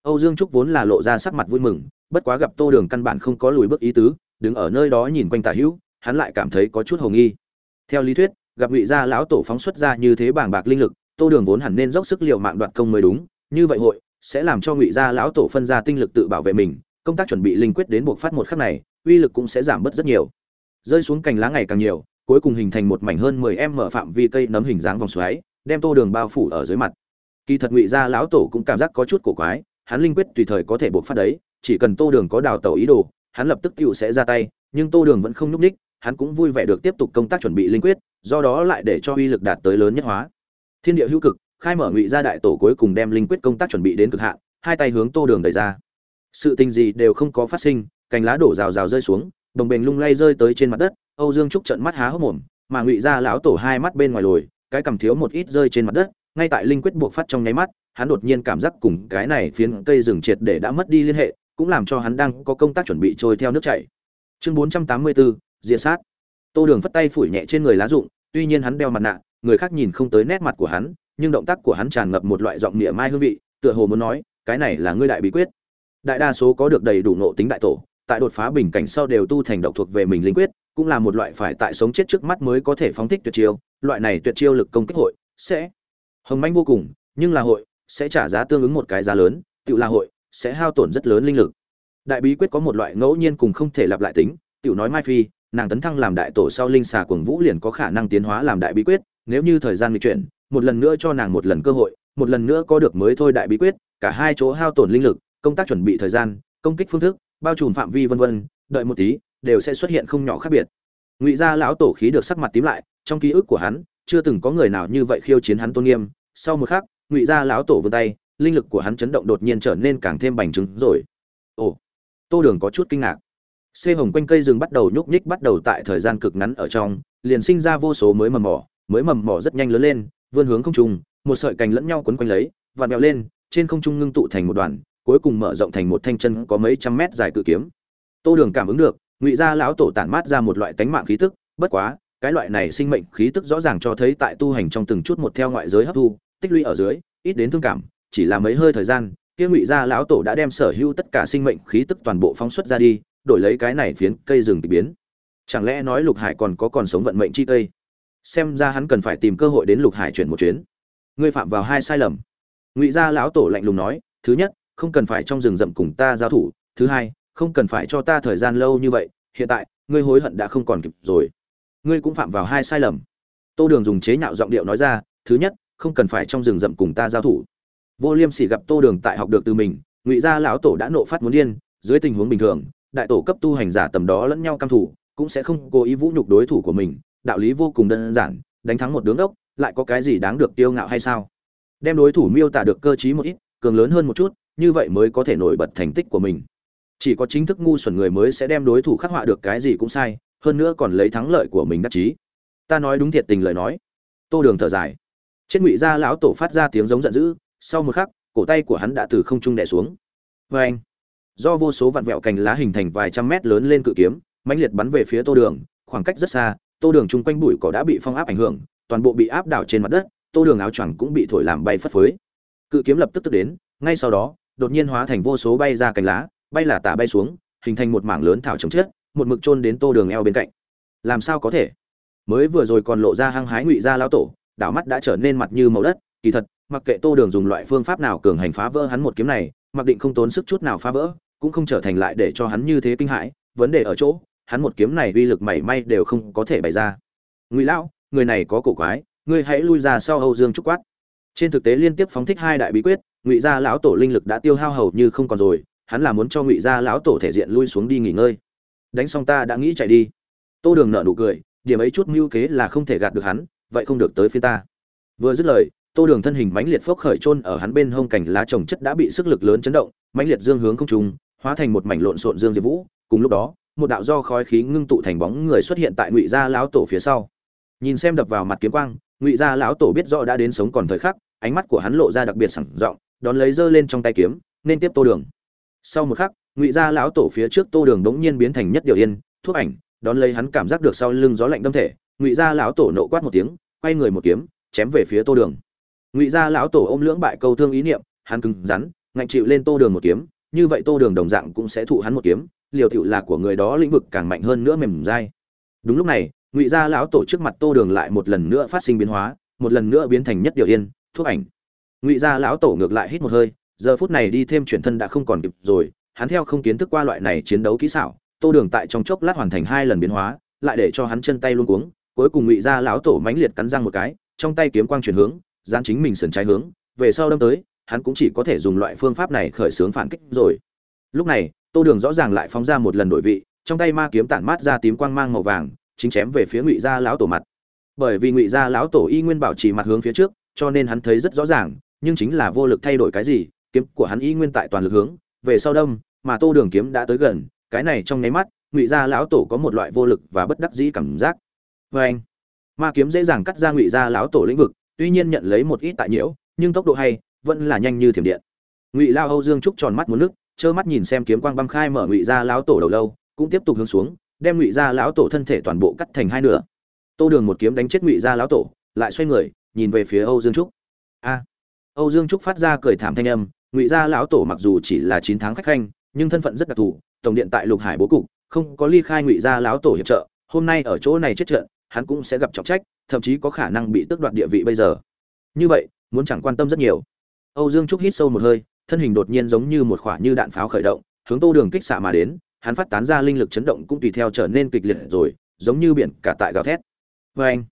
Âu dương trúc vốn là lộ ra sắc mặt vui mừng, bất quá gặp tô đường căn bản không có lùi bước ý tứ, đứng ở nơi đó nhìn quanh tả hữu, hắn lại cảm thấy có chút hồ nghi. Theo lý thuyết, gặp ngụy gia lão tổ phóng xuất ra như thế bảng bạc linh lực tô đường vốn hẳn nên dốc sức liều mạng đoạt công mới đúng, như vậy hội sẽ làm cho ngụy gia lão tổ phân ra tinh lực tự bảo vệ mình, công tác chuẩn bị linh quyết đến buộc phát một khắc này, uy lực cũng sẽ giảm bớt rất nhiều. Rơi xuống cành lá ngày càng nhiều, cuối cùng hình thành một mảnh hơn 10 em mở phạm vi cây nấm hình dáng vòng xoáy, đem tô đường bao phủ ở dưới mặt. Kỳ thật ngụy gia lão tổ cũng cảm giác có chút cổ quái, hắn linh quyết tùy thời có thể buộc phát đấy, chỉ cần tô đường có đào tẩu ý đồ, hắn lập tức cựu sẽ ra tay, nhưng tô đường vẫn không nhúc ních hắn cũng vui vẻ được tiếp tục công tác chuẩn bị linh quyết, do đó lại để cho uy lực đạt tới lớn nhất hóa thiên địa hữu cực khai mở ngụy gia đại tổ cuối cùng đem linh quyết công tác chuẩn bị đến cực hạn hai tay hướng tô đường đẩy ra. Sự tình gì đều không có phát sinh cành lá đổ rào rào rơi xuống đồng bền lung lay rơi tới trên mặt đất âu dương trúc trận mắt há hốc mồm mà ngụy gia lão tổ hai mắt bên ngoài lồi cái cầm thiếu một ít rơi trên mặt đất ngay tại linh quyết buộc phát trong nháy mắt hắn đột nhiên cảm giác cùng cái này phiến cây rừng triệt để đã mất đi liên hệ cũng làm cho hắn đang có công tác chuẩn bị trôi theo nước chảy. Chương 484, diệt sát. Tô đường phất tay phủi nhẹ trên người lá rụng tuy nhiên hắn đeo mặt nạ người khác nhìn không tới nét mặt của hắn, nhưng động tác của hắn tràn ngập một loại giọng nghĩa mai hương vị, tựa hồ muốn nói, cái này là ngươi đại bí quyết. Đại đa số có được đầy đủ nộ tính đại tổ, tại đột phá bình cảnh sau đều tu thành độc thuộc về mình linh quyết, cũng là một loại phải tại sống chết trước mắt mới có thể phóng thích tuyệt chiêu, loại này tuyệt chiêu lực công kích hội sẽ hồng manh vô cùng, nhưng là hội sẽ trả giá tương ứng một cái giá lớn tự là hội sẽ hao tổn rất lớn linh lực. Đại bí quyết có một loại ngẫu nhiên cùng không thể lặp lại tính tự nói mai phi, nàng tấn thăng làm đại tổ sau linh xà cuồng vũ liền có khả năng tiến hóa làm đại bí quyết nếu như thời gian nghịch chuyển, một lần nữa cho nàng một lần cơ hội, một lần nữa có được mới thôi đại bí quyết, cả hai chỗ hao tổn linh lực, công tác chuẩn bị thời gian, công kích phương thức, bao trùm phạm vi vân vân, đợi một tí, đều sẽ xuất hiện không nhỏ khác biệt. Ngụy gia lão tổ khí được sắc mặt tím lại, trong ký ức của hắn, chưa từng có người nào như vậy khiêu chiến hắn tôn nghiêm. Sau một khắc, ngụy gia lão tổ vươn tay, linh lực của hắn chấn động đột nhiên trở nên càng thêm bành trướng rồi. Ồ, tô đường có chút kinh ngạc. Xê hồng quanh cây rừng bắt đầu nhúc nhích bắt đầu tại thời gian cực ngắn ở trong, liền sinh ra vô số mới mầm mỏ mới mầm mỏ rất nhanh lớn lên, vươn hướng không trung, một sợi cành lẫn nhau quấn quanh lấy và bèo lên, trên không trung ngưng tụ thành một đoàn, cuối cùng mở rộng thành một thanh chân có mấy trăm mét dài cự kiếm. Tô đường cảm ứng được, ngụy gia lão tổ tản mát ra một loại tánh mạng khí tức, bất quá, cái loại này sinh mệnh khí tức rõ ràng cho thấy tại tu hành trong từng chút một theo ngoại giới hấp thu, tích lũy ở dưới, ít đến thương cảm, chỉ là mấy hơi thời gian, kia ngụy gia lão tổ đã đem sở hữu tất cả sinh mệnh khí tức toàn bộ phóng xuất ra đi, đổi lấy cái này phiến cây rừng bị biến. Chẳng lẽ nói lục hải còn có còn sống vận mệnh chi cây? Xem ra hắn cần phải tìm cơ hội đến lục hải chuyển một chuyến. Ngươi phạm vào hai sai lầm. Ngụy gia lão tổ lạnh lùng nói, thứ nhất, không cần phải trong rừng rậm cùng ta giao thủ. Thứ hai, không cần phải cho ta thời gian lâu như vậy. Hiện tại, ngươi hối hận đã không còn kịp rồi. Ngươi cũng phạm vào hai sai lầm. Tô đường dùng chế nhạo giọng điệu nói ra, thứ nhất, không cần phải trong rừng rậm cùng ta giao thủ. Vô liêm sỉ gặp tô đường tại học được từ mình, ngụy gia lão tổ đã nộ phát muốn điên. Dưới tình huống bình thường, đại tổ cấp tu hành giả tầm đó lẫn nhau căm thủ cũng sẽ không cố ý vũ nhục đối thủ của mình đạo lý vô cùng đơn giản, đánh thắng một đứng ốc lại có cái gì đáng được tiêu ngạo hay sao? Đem đối thủ miêu tả được cơ t một ít, cường lớn hơn một chút, như vậy mới có thể nổi bật thành tích của mình. Chỉ có chính thức ngu xuẩn người mới sẽ đem đối thủ khắc họa được cái gì cũng sai, hơn nữa còn lấy thắng lợi của mình đắc chí. Ta nói đúng thiệt tình lời nói. Tô đường thở dài. Trên ngụy gia lão tổ phát ra tiếng giống giận dữ, sau một khắc, cổ tay của hắn đã từ không trung đè xuống. Vê anh, do vô số vặn vẹo cành lá hình thành vài trăm mét lớn lên cự kiếm, mãnh liệt bắn về phía tô đường, khoảng cách rất xa tô đường chung quanh bụi cỏ đã bị phong áp ảnh hưởng, toàn bộ bị áp đảo trên mặt đất, tô đường áo choàng cũng bị thổi làm bay phất phới. Cự kiếm lập tức tức đến, ngay sau đó, đột nhiên hóa thành vô số bay ra cành lá, bay là tả bay xuống, hình thành một mảng lớn thảo trồng chết một mực trôn đến tô đường eo bên cạnh. Làm sao có thể? Mới vừa rồi còn lộ ra hăng hái ngụy ra lão tổ, đảo mắt đã trở nên mặt như màu đất, kỳ thật, mặc kệ tô đường dùng loại phương pháp nào cường hành phá vỡ hắn một kiếm này, mặc định không tốn sức chút nào phá vỡ, cũng không trở thành lại để cho hắn như thế kinh hãi, vấn đề ở chỗ hắn một kiếm này uy lực mảy may đều không có thể bày ra. Ngụy lão, người này có cổ quái, ngươi hãy lui ra sau âu dương trúc quát. Trên thực tế liên tiếp phóng thích hai đại bí quyết, ngụy gia lão tổ linh lực đã tiêu hao hầu như không còn rồi, hắn là muốn cho ngụy gia lão tổ thể diện lui xuống đi nghỉ ngơi. Đánh xong ta đã nghĩ chạy đi. Tô đường nợ nụ cười, điểm ấy chút mưu kế là không thể gạt được hắn, vậy không được tới phía ta. Vừa dứt lời, tô đường thân hình mãnh liệt phốc khởi trôn ở hắn bên hông cảnh lá trồng chất đã bị sức lực lớn chấn động, mãnh liệt dương hướng không trùng hóa thành một mảnh lộn xộn dương diệp vũ, cùng lúc đó một đạo do khói khí ngưng tụ thành bóng người xuất hiện tại ngụy gia lão tổ phía sau. Nhìn xem đập vào mặt kiếm quang, ngụy gia lão tổ biết rõ đã đến sống còn thời khắc, ánh mắt của hắn lộ ra đặc biệt sảng giọng đón lấy giơ lên trong tay kiếm, nên tiếp tô đường. Sau một khắc, ngụy gia lão tổ phía trước tô đường đống nhiên biến thành nhất điều yên, thuốc ảnh, đón lấy hắn cảm giác được sau lưng gió lạnh đâm thể, ngụy gia lão tổ nộ quát một tiếng, quay người một kiếm, chém về phía tô đường. Ngụy gia lão tổ ôm lưỡng bại câu thương ý niệm, hắn cứng rắn, ngạnh chịu lên tô đường một kiếm, như vậy tô đường đồng dạng cũng sẽ thụ hắn một kiếm liều tiểu là của người đó lĩnh vực càng mạnh hơn nữa mềm dai. Đúng lúc này, ngụy gia lão tổ trước mặt tô đường lại một lần nữa phát sinh biến hóa, một lần nữa biến thành nhất điều yên, thuốc ảnh. Ngụy gia lão tổ ngược lại hít một hơi, giờ phút này đi thêm chuyển thân đã không còn kịp rồi, hắn theo không kiến thức qua loại này chiến đấu kỹ xảo, tô đường tại trong chốc lát hoàn thành hai lần biến hóa, lại để cho hắn chân tay luôn cuống, cuối cùng ngụy gia lão tổ mãnh liệt cắn răng một cái, trong tay kiếm quang chuyển hướng, dán chính mình sườn trái hướng, về sau đâm tới, hắn cũng chỉ có thể dùng loại phương pháp này khởi xướng phản kích rồi. Lúc này tô đường rõ ràng lại phóng ra một lần đổi vị, trong tay ma kiếm tản mát ra tím quang mang màu vàng, chính chém về phía ngụy gia lão tổ mặt. Bởi vì ngụy gia lão tổ y nguyên bảo trì mặt hướng phía trước, cho nên hắn thấy rất rõ ràng, nhưng chính là vô lực thay đổi cái gì, kiếm của hắn y nguyên tại toàn lực hướng, về sau đâm, mà tô đường kiếm đã tới gần, cái này trong nháy mắt, ngụy gia lão tổ có một loại vô lực và bất đắc dĩ cảm giác. Vê anh, ma kiếm dễ dàng cắt ra ngụy gia lão tổ lĩnh vực, tuy nhiên nhận lấy một ít tại nhiễu, nhưng tốc độ hay vẫn là nhanh như thiểm điện. Ngụy lao âu dương trúc tròn mắt muốn nước trơ mắt nhìn xem kiếm quang băng khai mở ngụy gia lão tổ đầu lâu, cũng tiếp tục hướng xuống, đem ngụy gia lão tổ thân thể toàn bộ cắt thành hai nửa. Tô đường một kiếm đánh chết ngụy gia lão tổ, lại xoay người, nhìn về phía âu dương trúc. A! Âu dương trúc phát ra cười thảm thanh âm, ngụy gia lão tổ mặc dù chỉ là chín tháng khách khanh, nhưng thân phận rất đặc thù, tổng điện tại lục hải bố cục, không có ly khai ngụy gia lão tổ hiệp trợ, hôm nay ở chỗ này chết trận, hắn cũng sẽ gặp trọng trách, thậm chí có khả năng bị tước đoạt địa vị bây giờ. Như vậy, muốn chẳng quan tâm rất nhiều. Âu dương trúc hít sâu một hơi thân hình đột nhiên giống như một quả như đạn pháo khởi động, hướng tô đường kích xạ mà đến, hắn phát tán ra linh lực chấn động cũng tùy theo trở nên kịch liệt rồi, giống như biển cả tại gào thét Oeng! anh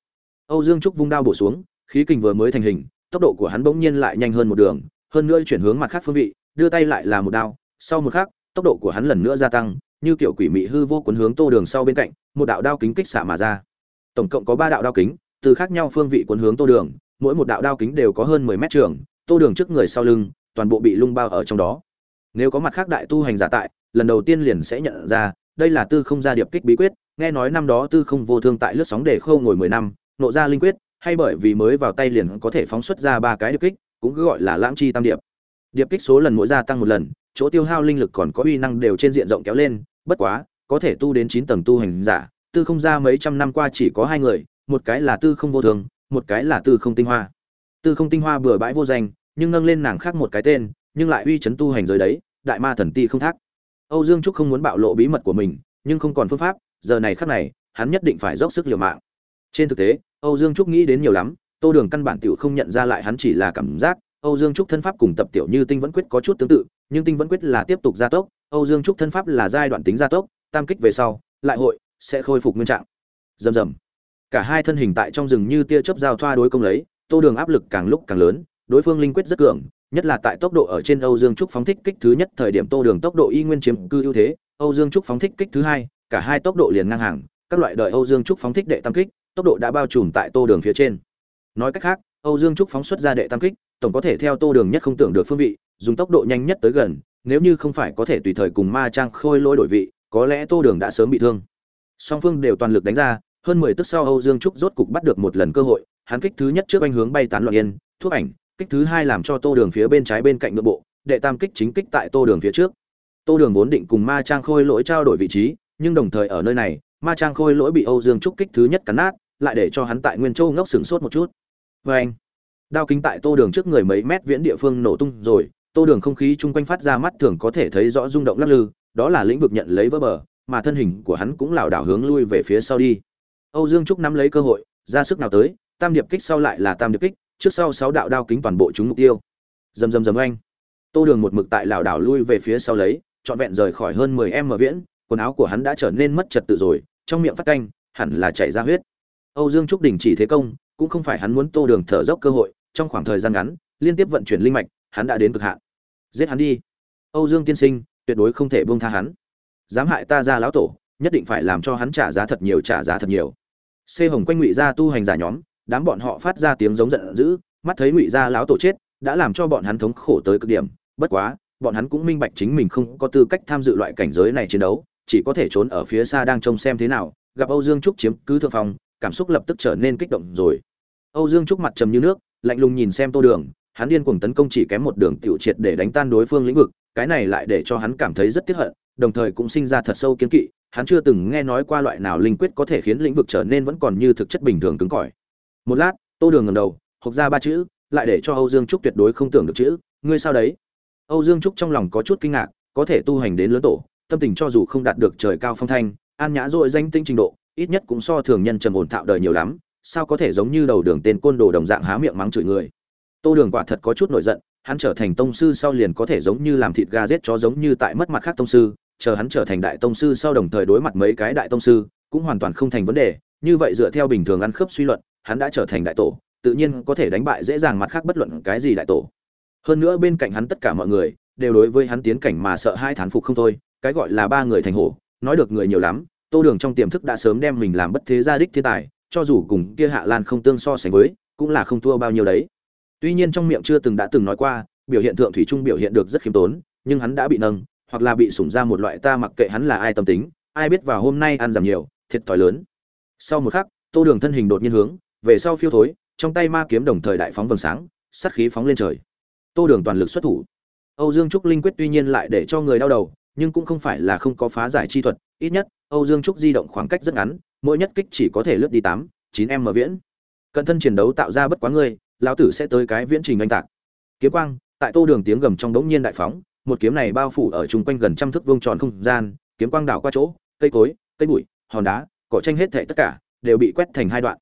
âu dương trúc vung đao bổ xuống, khí kình vừa mới thành hình, tốc độ của hắn bỗng nhiên lại nhanh hơn một đường, hơn nữa chuyển hướng mặt khác phương vị, đưa tay lại là một đao, sau một khắc, tốc độ của hắn lần nữa gia tăng, như kiểu quỷ mị hư vô cuốn hướng tô đường sau bên cạnh, một đạo đao kính kích xạ mà ra tổng cộng có ba đạo đao kính, từ khác nhau phương vị cuốn hướng tô đường, mỗi một đạo đao kính đều có hơn mười mét trường, tô đường trước người sau lưng toàn bộ bị lung bao ở trong đó. Nếu có mặt khác đại tu hành giả tại, lần đầu tiên liền sẽ nhận ra, đây là tư không gia điệp kích bí quyết, nghe nói năm đó tư không vô thương tại lướt sóng để khâu ngồi mười năm, nộ ra linh quyết, hay bởi vì mới vào tay liền có thể phóng xuất ra ba cái điệp kích, cũng cứ gọi là lãng chi tam điệp. Điệp kích số lần mỗi gia tăng một lần, chỗ tiêu hao linh lực còn có uy năng đều trên diện rộng kéo lên, bất quá, có thể tu đến chín tầng tu hành giả, tư không ra mấy trăm năm qua chỉ có hai người, một cái là tư không vô thường một cái là tư không tinh hoa. Tư không tinh hoa bừa bãi vô danh nhưng nâng lên nàng khác một cái tên, nhưng lại uy chấn tu hành giới đấy, đại ma thần ti không thác. Âu dương trúc không muốn bạo lộ bí mật của mình, nhưng không còn phương pháp, giờ này khác này, hắn nhất định phải dốc sức liều mạng. Trên thực tế, âu dương trúc nghĩ đến nhiều lắm, tô đường căn bản tiểu không nhận ra lại hắn chỉ là cảm giác, âu dương trúc thân pháp cùng tập tiểu như tinh vẫn quyết có chút tương tự, nhưng tinh vẫn quyết là tiếp tục gia tốc, âu dương trúc thân pháp là giai đoạn tính gia tốc, tam kích về sau, lại hội, sẽ khôi phục nguyên trạng. Rầm rầm. Cả hai thân hình tại trong rừng như tia chớp giao thoa đối công lấy, tô đường áp lực càng lúc càng lớn đối phương linh quyết rất cường, nhất là tại tốc độ ở trên âu dương trúc phóng thích kích thứ nhất thời điểm tô đường tốc độ y nguyên chiếm cư ưu thế, âu dương trúc phóng thích kích thứ hai, cả hai tốc độ liền ngang hàng, các loại đợi âu dương trúc phóng thích đệ tam kích, tốc độ đã bao trùm tại tô đường phía trên. Nói cách khác, âu dương trúc phóng xuất ra đệ tam kích, tổng có thể theo tô đường nhất không tưởng được phương vị, dùng tốc độ nhanh nhất tới gần, nếu như không phải có thể tùy thời cùng ma trang khôi lỗi đổi vị, có lẽ tô đường đã sớm bị thương. Song phương đều toàn lực đánh ra, hơn mười tức sau âu dương trúc rốt cục bắt được một lần cơ hội, hắn kích thứ nhất trước anh hướng bay tán loạn yên, thuốc ảnh kích thứ hai làm cho tô đường phía bên trái bên cạnh nội bộ, đệ tam kích chính kích tại tô đường phía trước. Tô đường vốn định cùng ma trang khôi lỗi trao đổi vị trí, nhưng đồng thời ở nơi này, ma trang khôi lỗi bị âu dương trúc kích thứ nhất cắn nát, lại để cho hắn tại nguyên châu ngốc sửng sốt một chút. Vê anh, đao kính tại tô đường trước người mấy mét viễn địa phương nổ tung rồi, tô đường không khí chung quanh phát ra mắt thường có thể thấy rõ rung động lắc lư, đó là lĩnh vực nhận lấy vỡ bờ, mà thân hình của hắn cũng lảo đảo hướng lui về phía sau đi. Âu dương trúc nắm lấy cơ hội, ra sức nào tới, tam điệp kích sau lại là tam điệp kích trước sau sáu đạo đao kính toàn bộ chúng mục tiêu. Rầm rầm rầm anh tô đường một mực tại lảo đảo lui về phía sau lấy, trọn vẹn rời khỏi hơn mười em mở viễn, quần áo của hắn đã trở nên mất trật tự rồi, trong miệng phát canh, hẳn là chảy ra huyết. Âu dương trúc đình chỉ thế công, cũng không phải hắn muốn tô đường thở dốc cơ hội, trong khoảng thời gian ngắn, liên tiếp vận chuyển linh mạch, hắn đã đến cực hạn. Giết hắn đi. Âu dương tiên sinh, tuyệt đối không thể buông tha hắn. Dám hại ta ra lão tổ, nhất định phải làm cho hắn trả giá thật nhiều, trả giá thật nhiều. Xê hồng quanh ngụy ra tu hành giả nhóm đám bọn họ phát ra tiếng giống giận dữ, mắt thấy ngụy gia lão tổ chết, đã làm cho bọn hắn thống khổ tới cực điểm. Bất quá, bọn hắn cũng minh bạch chính mình không có tư cách tham dự loại cảnh giới này chiến đấu, chỉ có thể trốn ở phía xa đang trông xem thế nào. Gặp âu dương trúc chiếm cứ thượng phòng cảm xúc lập tức trở nên kích động rồi. Âu dương trúc mặt trầm như nước, lạnh lùng nhìn xem tô đường, hắn điên cuồng tấn công chỉ kém một đường tiểu triệt để đánh tan đối phương lĩnh vực, cái này lại để cho hắn cảm thấy rất tiếc hận, đồng thời cũng sinh ra thật sâu kiến kỵ. Hắn chưa từng nghe nói qua loại nào linh quyết có thể khiến lĩnh vực trở nên vẫn còn như thực chất bình thường cứng cỏi một lát, tô đường ngầm đầu, hộc ra ba chữ, lại để cho âu dương trúc tuyệt đối không tưởng được chữ, ngươi sao đấy? Âu dương trúc trong lòng có chút kinh ngạc, có thể tu hành đến lớn tổ, tâm tình cho dù không đạt được trời cao phong thanh, an nhã dội danh tinh trình độ, ít nhất cũng so thường nhân trầm ổn thạo đời nhiều lắm, sao có thể giống như đầu đường tên côn đồ đồng dạng há miệng mắng chửi người. Tô đường quả thật có chút nổi giận, hắn trở thành tông sư sau liền có thể giống như làm thịt gà giết chó giống như tại mất mặt khác tông sư, chờ hắn trở thành đại tông sư sau đồng thời đối mặt mấy cái đại tông sư, cũng hoàn toàn không thành vấn đề, như vậy dựa theo bình thường ăn khớp suy luận hắn đã trở thành đại tổ, tự nhiên có thể đánh bại dễ dàng mặt khác bất luận cái gì đại tổ. Hơn nữa bên cạnh hắn tất cả mọi người, đều đối với hắn tiến cảnh mà sợ hai thán phục không thôi, cái gọi là ba người thành hổ, nói được người nhiều lắm, tô đường trong tiềm thức đã sớm đem mình làm bất thế gia đích thiên tài, cho dù cùng kia hạ lan không tương so sánh với, cũng là không thua bao nhiêu đấy. Tuy nhiên trong miệng chưa từng đã từng nói qua, biểu hiện thượng thủy trung biểu hiện được rất khiêm tốn, nhưng hắn đã bị nâng, hoặc là bị sủng ra một loại ta mặc kệ hắn là ai tâm tính, ai biết vào hôm nay ăn giảm nhiều, thiệt thòi lớn. Sau một khắc, tô đường thân hình đột nhiên hướng về sau phiêu thối, trong tay ma kiếm đồng thời đại phóng vầng sáng sắt khí phóng lên trời. Tô đường toàn lực xuất thủ. Âu dương trúc linh quyết tuy nhiên lại để cho người đau đầu, nhưng cũng không phải là không có phá giải chi thuật, ít nhất, âu dương trúc di động khoảng cách rất ngắn, mỗi nhất kích chỉ có thể lướt đi tám, chín em mở viễn. Cận thân chiến đấu tạo ra bất quá ngươi, lão tử sẽ tới cái viễn trình anh tạc. Kiếm quang, tại tô đường tiếng gầm trong đống nhiên đại phóng, một kiếm này bao phủ ở chung quanh gần trăm thước vuông tròn không gian, kiếm quang đảo qua chỗ, cây cối, cây bụi, hòn đá, cỏ tranh hết thảy tất cả, đều bị quét thành hai đoạn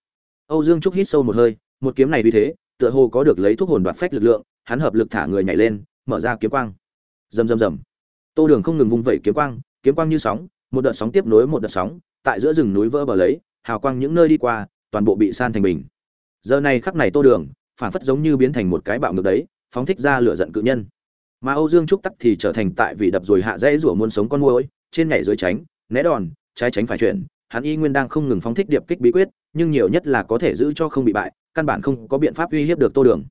âu dương trúc hít sâu một hơi một kiếm này vì thế tựa hồ có được lấy thuốc hồn đoạt phách lực lượng hắn hợp lực thả người nhảy lên mở ra kiếm quang. Rầm rầm rầm. Tô đường không ngừng vung vẩy kiếm quang kiếm quang như sóng một đợt sóng tiếp nối một đợt sóng tại giữa rừng núi vỡ bờ lấy hào quang những nơi đi qua toàn bộ bị san thành bình. Giờ này khắc này tô đường phản phất giống như biến thành một cái bạo ngược đấy phóng thích ra lửa giận cự nhân. Mà âu dương trúc tắc thì trở thành tại vị đập rồi hạ dễ rủa muốn sống con muỗi, trên nhảy dưới tránh né đòn trái tránh phải chuyển hắn y nguyên đang không ngừng phóng thích điệp kích bí quyết, nhưng nhiều nhất là có thể giữ cho không bị bại, căn bản không có biện pháp uy hiếp được tô đường.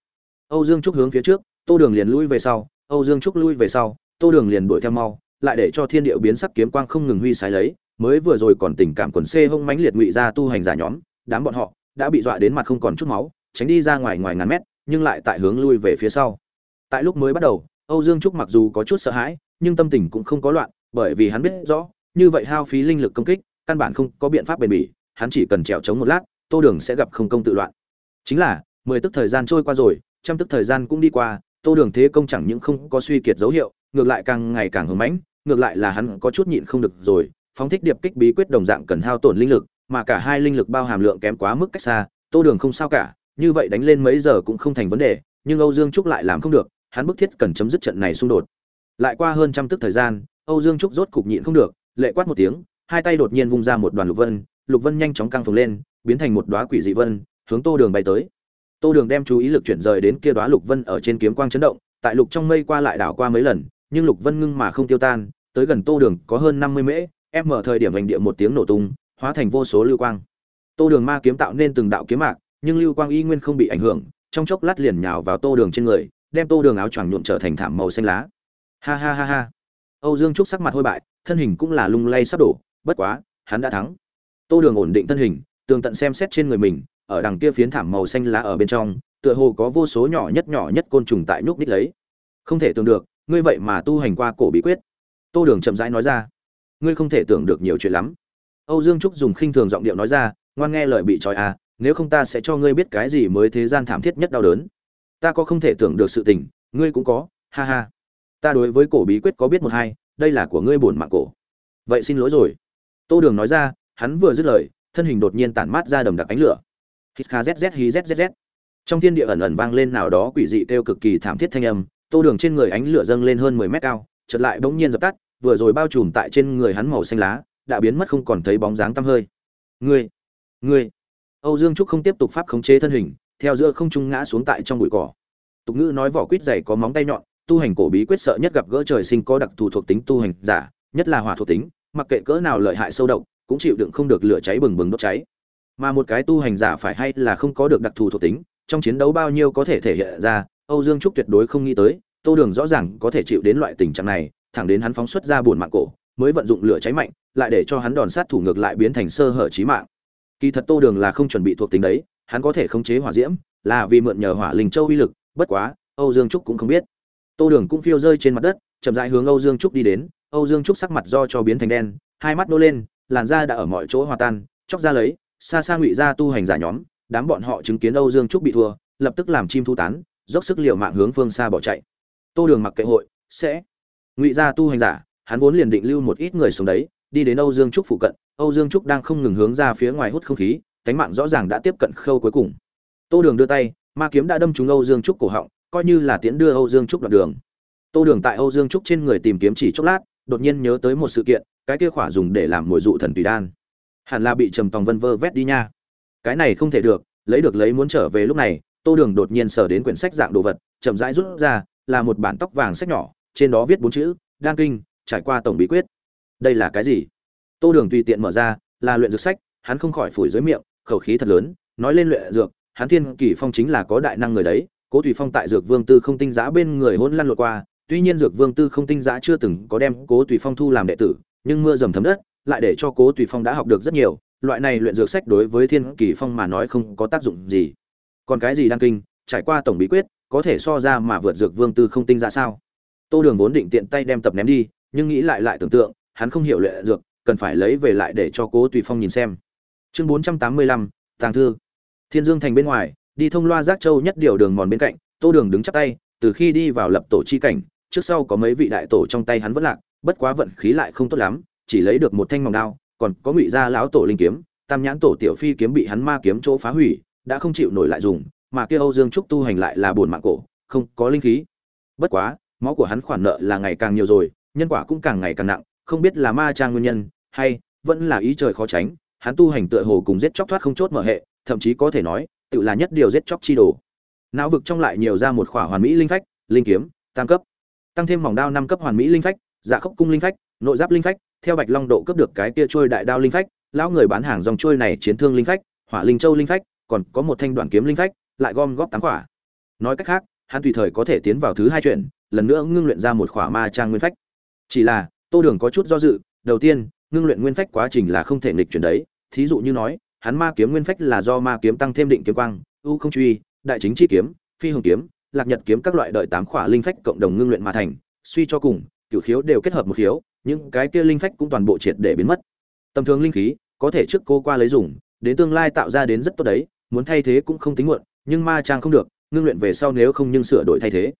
Âu dương trúc hướng phía trước, tô đường liền lui về sau, âu dương trúc lui về sau, tô đường liền đuổi theo mau, lại để cho thiên điệu biến sắc kiếm quang không ngừng huy sái lấy, mới vừa rồi còn tình cảm quần xê hông mãnh liệt ngụy ra tu hành giả nhóm, đám bọn họ đã bị dọa đến mặt không còn chút máu, tránh đi ra ngoài ngoài ngàn mét, nhưng lại tại hướng lui về phía sau. Tại lúc mới bắt đầu, âu dương trúc mặc dù có chút sợ hãi, nhưng tâm tình cũng không có loạn, bởi vì hắn biết rõ, như vậy hao phí linh lực công kích căn bản không có biện pháp bền bỉ, hắn chỉ cần trèo trống một lát, tô đường sẽ gặp không công tự loạn. Chính là, mười tức thời gian trôi qua rồi, trăm tức thời gian cũng đi qua, tô đường thế công chẳng những không có suy kiệt dấu hiệu, ngược lại càng ngày càng hưng mãnh, ngược lại là hắn có chút nhịn không được rồi, phóng thích điệp kích bí quyết đồng dạng cần hao tổn linh lực, mà cả hai linh lực bao hàm lượng kém quá mức cách xa, tô đường không sao cả, như vậy đánh lên mấy giờ cũng không thành vấn đề, nhưng âu dương trúc lại làm không được, hắn bức thiết cần chấm dứt trận này xung đột. Lại qua hơn trăm tức thời gian, âu dương trúc rốt cục nhịn không được, lệ quát một tiếng hai tay đột nhiên vung ra một đoàn lục vân lục vân nhanh chóng căng phồng lên, biến thành một đóa quỷ dị vân, hướng tô đường bay tới. Tô đường đem chú ý lực chuyển rời đến kia đóa lục vân ở trên kiếm quang chấn động, tại lục trong mây qua lại đảo qua mấy lần, nhưng lục vân ngưng mà không tiêu tan, tới gần tô đường có hơn năm mươi mễ, em mở thời điểm hành địa một tiếng nổ tung, hóa thành vô số lưu quang. Tô đường ma kiếm tạo nên từng đạo kiếm mạc, nhưng lưu quang y nguyên không bị ảnh hưởng, trong chốc lát liền nhào vào tô đường trên người, đem tô đường áo choàng nhuộm trở thành thảm màu xanh lá. Ha ha ha ha. Âu dương trúc sắc mặt hôi bại, thân hình cũng là lung lay sắp đổ bất quá, hắn đã thắng. Tô đường ổn định thân hình, tường tận xem xét trên người mình, ở đằng kia phiến thảm màu xanh lá ở bên trong, tựa hồ có vô số nhỏ nhất nhỏ nhất côn trùng tại nhúc nít lấy. Không thể tưởng được, ngươi vậy mà tu hành qua cổ bí quyết. Tô đường chậm rãi nói ra. Ngươi không thể tưởng được nhiều chuyện lắm. Âu dương trúc dùng khinh thường giọng điệu nói ra, ngoan nghe lời bị trói à nếu không ta sẽ cho ngươi biết cái gì mới thế gian thảm thiết nhất đau đớn. Ta có không thể tưởng được sự tình, ngươi cũng có, ha ha. Ta đối với cổ bí quyết có biết một hai, đây là của ngươi bổn mạng cổ. Vậy xin lỗi rồi tô đường nói ra, hắn vừa dứt lời, thân hình đột nhiên tản mát ra đầm đặc ánh lửa. Hít kha zz hí zzz trong thiên địa ẩn ẩn vang lên nào đó quỷ dị kêu cực kỳ thảm thiết thanh âm, tô đường trên người ánh lửa dâng lên hơn mười mét cao, chợt lại bỗng nhiên dập tắt, vừa rồi bao trùm tại trên người hắn màu xanh lá, đã biến mất không còn thấy bóng dáng tăm hơi. Ngươi ngươi. Âu dương trúc không tiếp tục pháp khống chế thân hình, theo giữa không trung ngã xuống tại trong bụi cỏ. Tục ngữ nói vỏ quýt dày có móng tay nhọn, tu hành cổ bí quyết sợ nhất gặp gỡ trời sinh có đặc thù thuộc tính tu hành giả, nhất là hỏa thuộc tính mặc kệ cỡ nào lợi hại sâu độc, cũng chịu đựng không được lửa cháy bừng bừng đốt cháy. Mà một cái tu hành giả phải hay là không có được đặc thù thuộc tính, trong chiến đấu bao nhiêu có thể thể hiện ra, âu dương trúc tuyệt đối không nghĩ tới, tô đường rõ ràng có thể chịu đến loại tình trạng này, thẳng đến hắn phóng xuất ra buồn mạng cổ, mới vận dụng lửa cháy mạnh, lại để cho hắn đòn sát thủ ngược lại biến thành sơ hở chí mạng. Kỳ thật tô đường là không chuẩn bị thuộc tính đấy, hắn có thể khống chế hỏa diễm, là vì mượn nhờ hỏa linh châu uy lực, bất quá, âu dương trúc cũng không biết. Tô đường cũng phiêu rơi trên mặt đất, chậm rãi hướng âu dương trúc đi đến âu dương trúc sắc mặt do cho biến thành đen, hai mắt nô lên, làn da đã ở mọi chỗ hòa tan, chóc ra lấy, xa xa ngụy ra tu hành giả nhóm, đám bọn họ chứng kiến âu dương trúc bị thua, lập tức làm chim thu tán, dốc sức liều mạng hướng phương xa bỏ chạy. Tô đường mặc kệ hội, sẽ. Ngụy ra tu hành giả, hắn vốn liền định lưu một ít người xuống đấy, đi đến âu dương trúc phụ cận, âu dương trúc đang không ngừng hướng ra phía ngoài hút không khí, cánh mạng rõ ràng đã tiếp cận khâu cuối cùng. Tô đường đưa tay, ma kiếm đã đâm trúng âu dương trúc cổ họng, coi như là tiễn đưa âu dương trúc đoạn đường. Tô đường tại âu dương trúc trên người tìm kiếm chỉ chốc lát đột nhiên nhớ tới một sự kiện, cái kia khỏa dùng để làm mồi dụ thần tùy đan. Hẳn là bị trầm tòng vân vơ vét đi nha. Cái này không thể được, lấy được lấy muốn trở về lúc này, tô đường đột nhiên sờ đến quyển sách dạng đồ vật, chậm rãi rút ra, là một bản tóc vàng sách nhỏ, trên đó viết bốn chữ, đan kinh, trải qua tổng bí quyết. Đây là cái gì? Tô đường tùy tiện mở ra, là luyện dược sách, hắn không khỏi phủi dưới miệng, khẩu khí thật lớn, nói lên luyện dược, hắn thiên kỳ phong chính là có đại năng người đấy, cố tùy phong tại dược vương tư không tinh giã bên người hôn lăn lột qua tuy nhiên dược vương tư không tinh giã chưa từng có đem cố tùy phong thu làm đệ tử, nhưng mưa dầm thấm đất, lại để cho cố tùy phong đã học được rất nhiều, loại này luyện dược sách đối với thiên kỳ phong mà nói không có tác dụng gì. Còn cái gì đăng kinh, trải qua tổng bí quyết, có thể so ra mà vượt dược vương tư không tinh ra sao? Tô đường vốn định tiện tay đem tập ném đi, nhưng nghĩ lại lại tưởng tượng, hắn không hiểu luyện dược, cần phải lấy về lại để cho cố tùy phong nhìn xem. Chương bốn trăm tám mươi lăm, tàng thư. Thiên dương thành bên ngoài, đi thông loa giác châu nhất điều đường mòn bên cạnh, tô đường đứng chắp tay, từ khi đi vào lập tổ chi cảnh trước sau có mấy vị đại tổ trong tay hắn vẫn lạc, bất quá vận khí lại không tốt lắm, chỉ lấy được một thanh mỏng đao, còn có ngụy gia lão tổ linh kiếm, tam nhãn tổ tiểu phi kiếm bị hắn ma kiếm chỗ phá hủy, đã không chịu nổi lại dùng, mà kia âu dương trúc tu hành lại là buồn mạng cổ, không có linh khí. Bất quá, máu của hắn khoản nợ là ngày càng nhiều rồi, nhân quả cũng càng ngày càng nặng, không biết là ma trang nguyên nhân, hay vẫn là ý trời khó tránh, hắn tu hành tựa hồ cùng giết chóc thoát không chốt mở hệ, thậm chí có thể nói, tự là nhất điều giết chóc chi đồ. Não vực trong lại nhiều ra một khỏa hoàn mỹ linh phách, linh kiếm, tam cấp tăng thêm mỏng đao năm cấp hoàn mỹ linh phách dạ khốc cung linh phách nội giáp linh phách, theo bạch long độ cấp được cái kia trôi đại đao linh phách, lão người bán hàng dòng trôi này chiến thương linh phách, hỏa linh châu linh phách, còn có một thanh đoạn kiếm linh phách, lại gom góp tám quả. Nói cách khác, hắn tùy thời có thể tiến vào thứ hai chuyện, lần nữa ngưng luyện ra một khỏa ma trang nguyên phách. Chỉ là, tô đường có chút do dự, đầu tiên, ngưng luyện nguyên phách quá trình là không thể nghịch chuyển đấy, thí dụ như nói, hắn ma kiếm nguyên phách là do ma kiếm tăng thêm định kiếm quang u không truy, đại chính chi kiếm, phi hồng kiếm lạc nhật kiếm các loại đợi tám khỏa linh phách cộng đồng ngưng luyện mà thành, suy cho cùng, cửu khiếu đều kết hợp một khiếu, những cái kia linh phách cũng toàn bộ triệt để biến mất. Tầm thường linh khí, có thể trước cô qua lấy dùng, đến tương lai tạo ra đến rất tốt đấy, muốn thay thế cũng không tính muộn, nhưng ma trang không được, ngưng luyện về sau nếu không nhưng sửa đổi thay thế.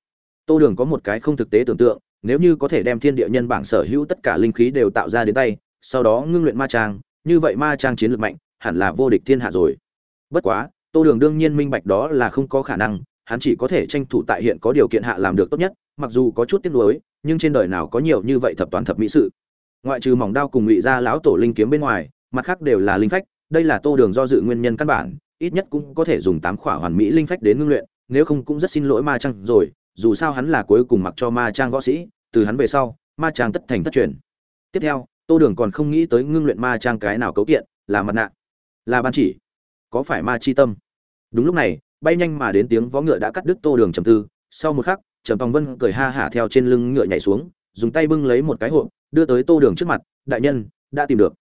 Tô đường có một cái không thực tế tưởng tượng, nếu như có thể đem thiên địa nhân bảng sở hữu tất cả linh khí đều tạo ra đến tay, sau đó ngưng luyện ma trang, như vậy ma trang chiến lược mạnh, hẳn là vô địch thiên hạ rồi. Bất quá, tô đường đương nhiên minh bạch đó là không có khả năng hắn chỉ có thể tranh thủ tại hiện có điều kiện hạ làm được tốt nhất, mặc dù có chút tiếc nuối, nhưng trên đời nào có nhiều như vậy thập toán thập mỹ sự. Ngoại trừ mỏng đao cùng ngụy ra lão tổ linh kiếm bên ngoài, mặt khác đều là linh phách, đây là tô đường do dự nguyên nhân căn bản, ít nhất cũng có thể dùng tám khỏa hoàn mỹ linh phách đến ngưng luyện, nếu không cũng rất xin lỗi ma trang rồi, dù sao hắn là cuối cùng mặc cho ma trang võ sĩ, từ hắn về sau, ma trang tất thành tất truyền. Tiếp theo, tô đường còn không nghĩ tới ngưng luyện ma trang cái nào cấu kiện, là mặt nạ, là ban chỉ, có phải ma chi tâm. Đúng lúc này bay nhanh mà đến tiếng vó ngựa đã cắt đứt tô đường trầm tư. Sau một khắc, trầm tòng vân cười ha hả theo trên lưng ngựa nhảy xuống, dùng tay bưng lấy một cái hộp, đưa tới tô đường trước mặt, đại nhân, đã tìm được.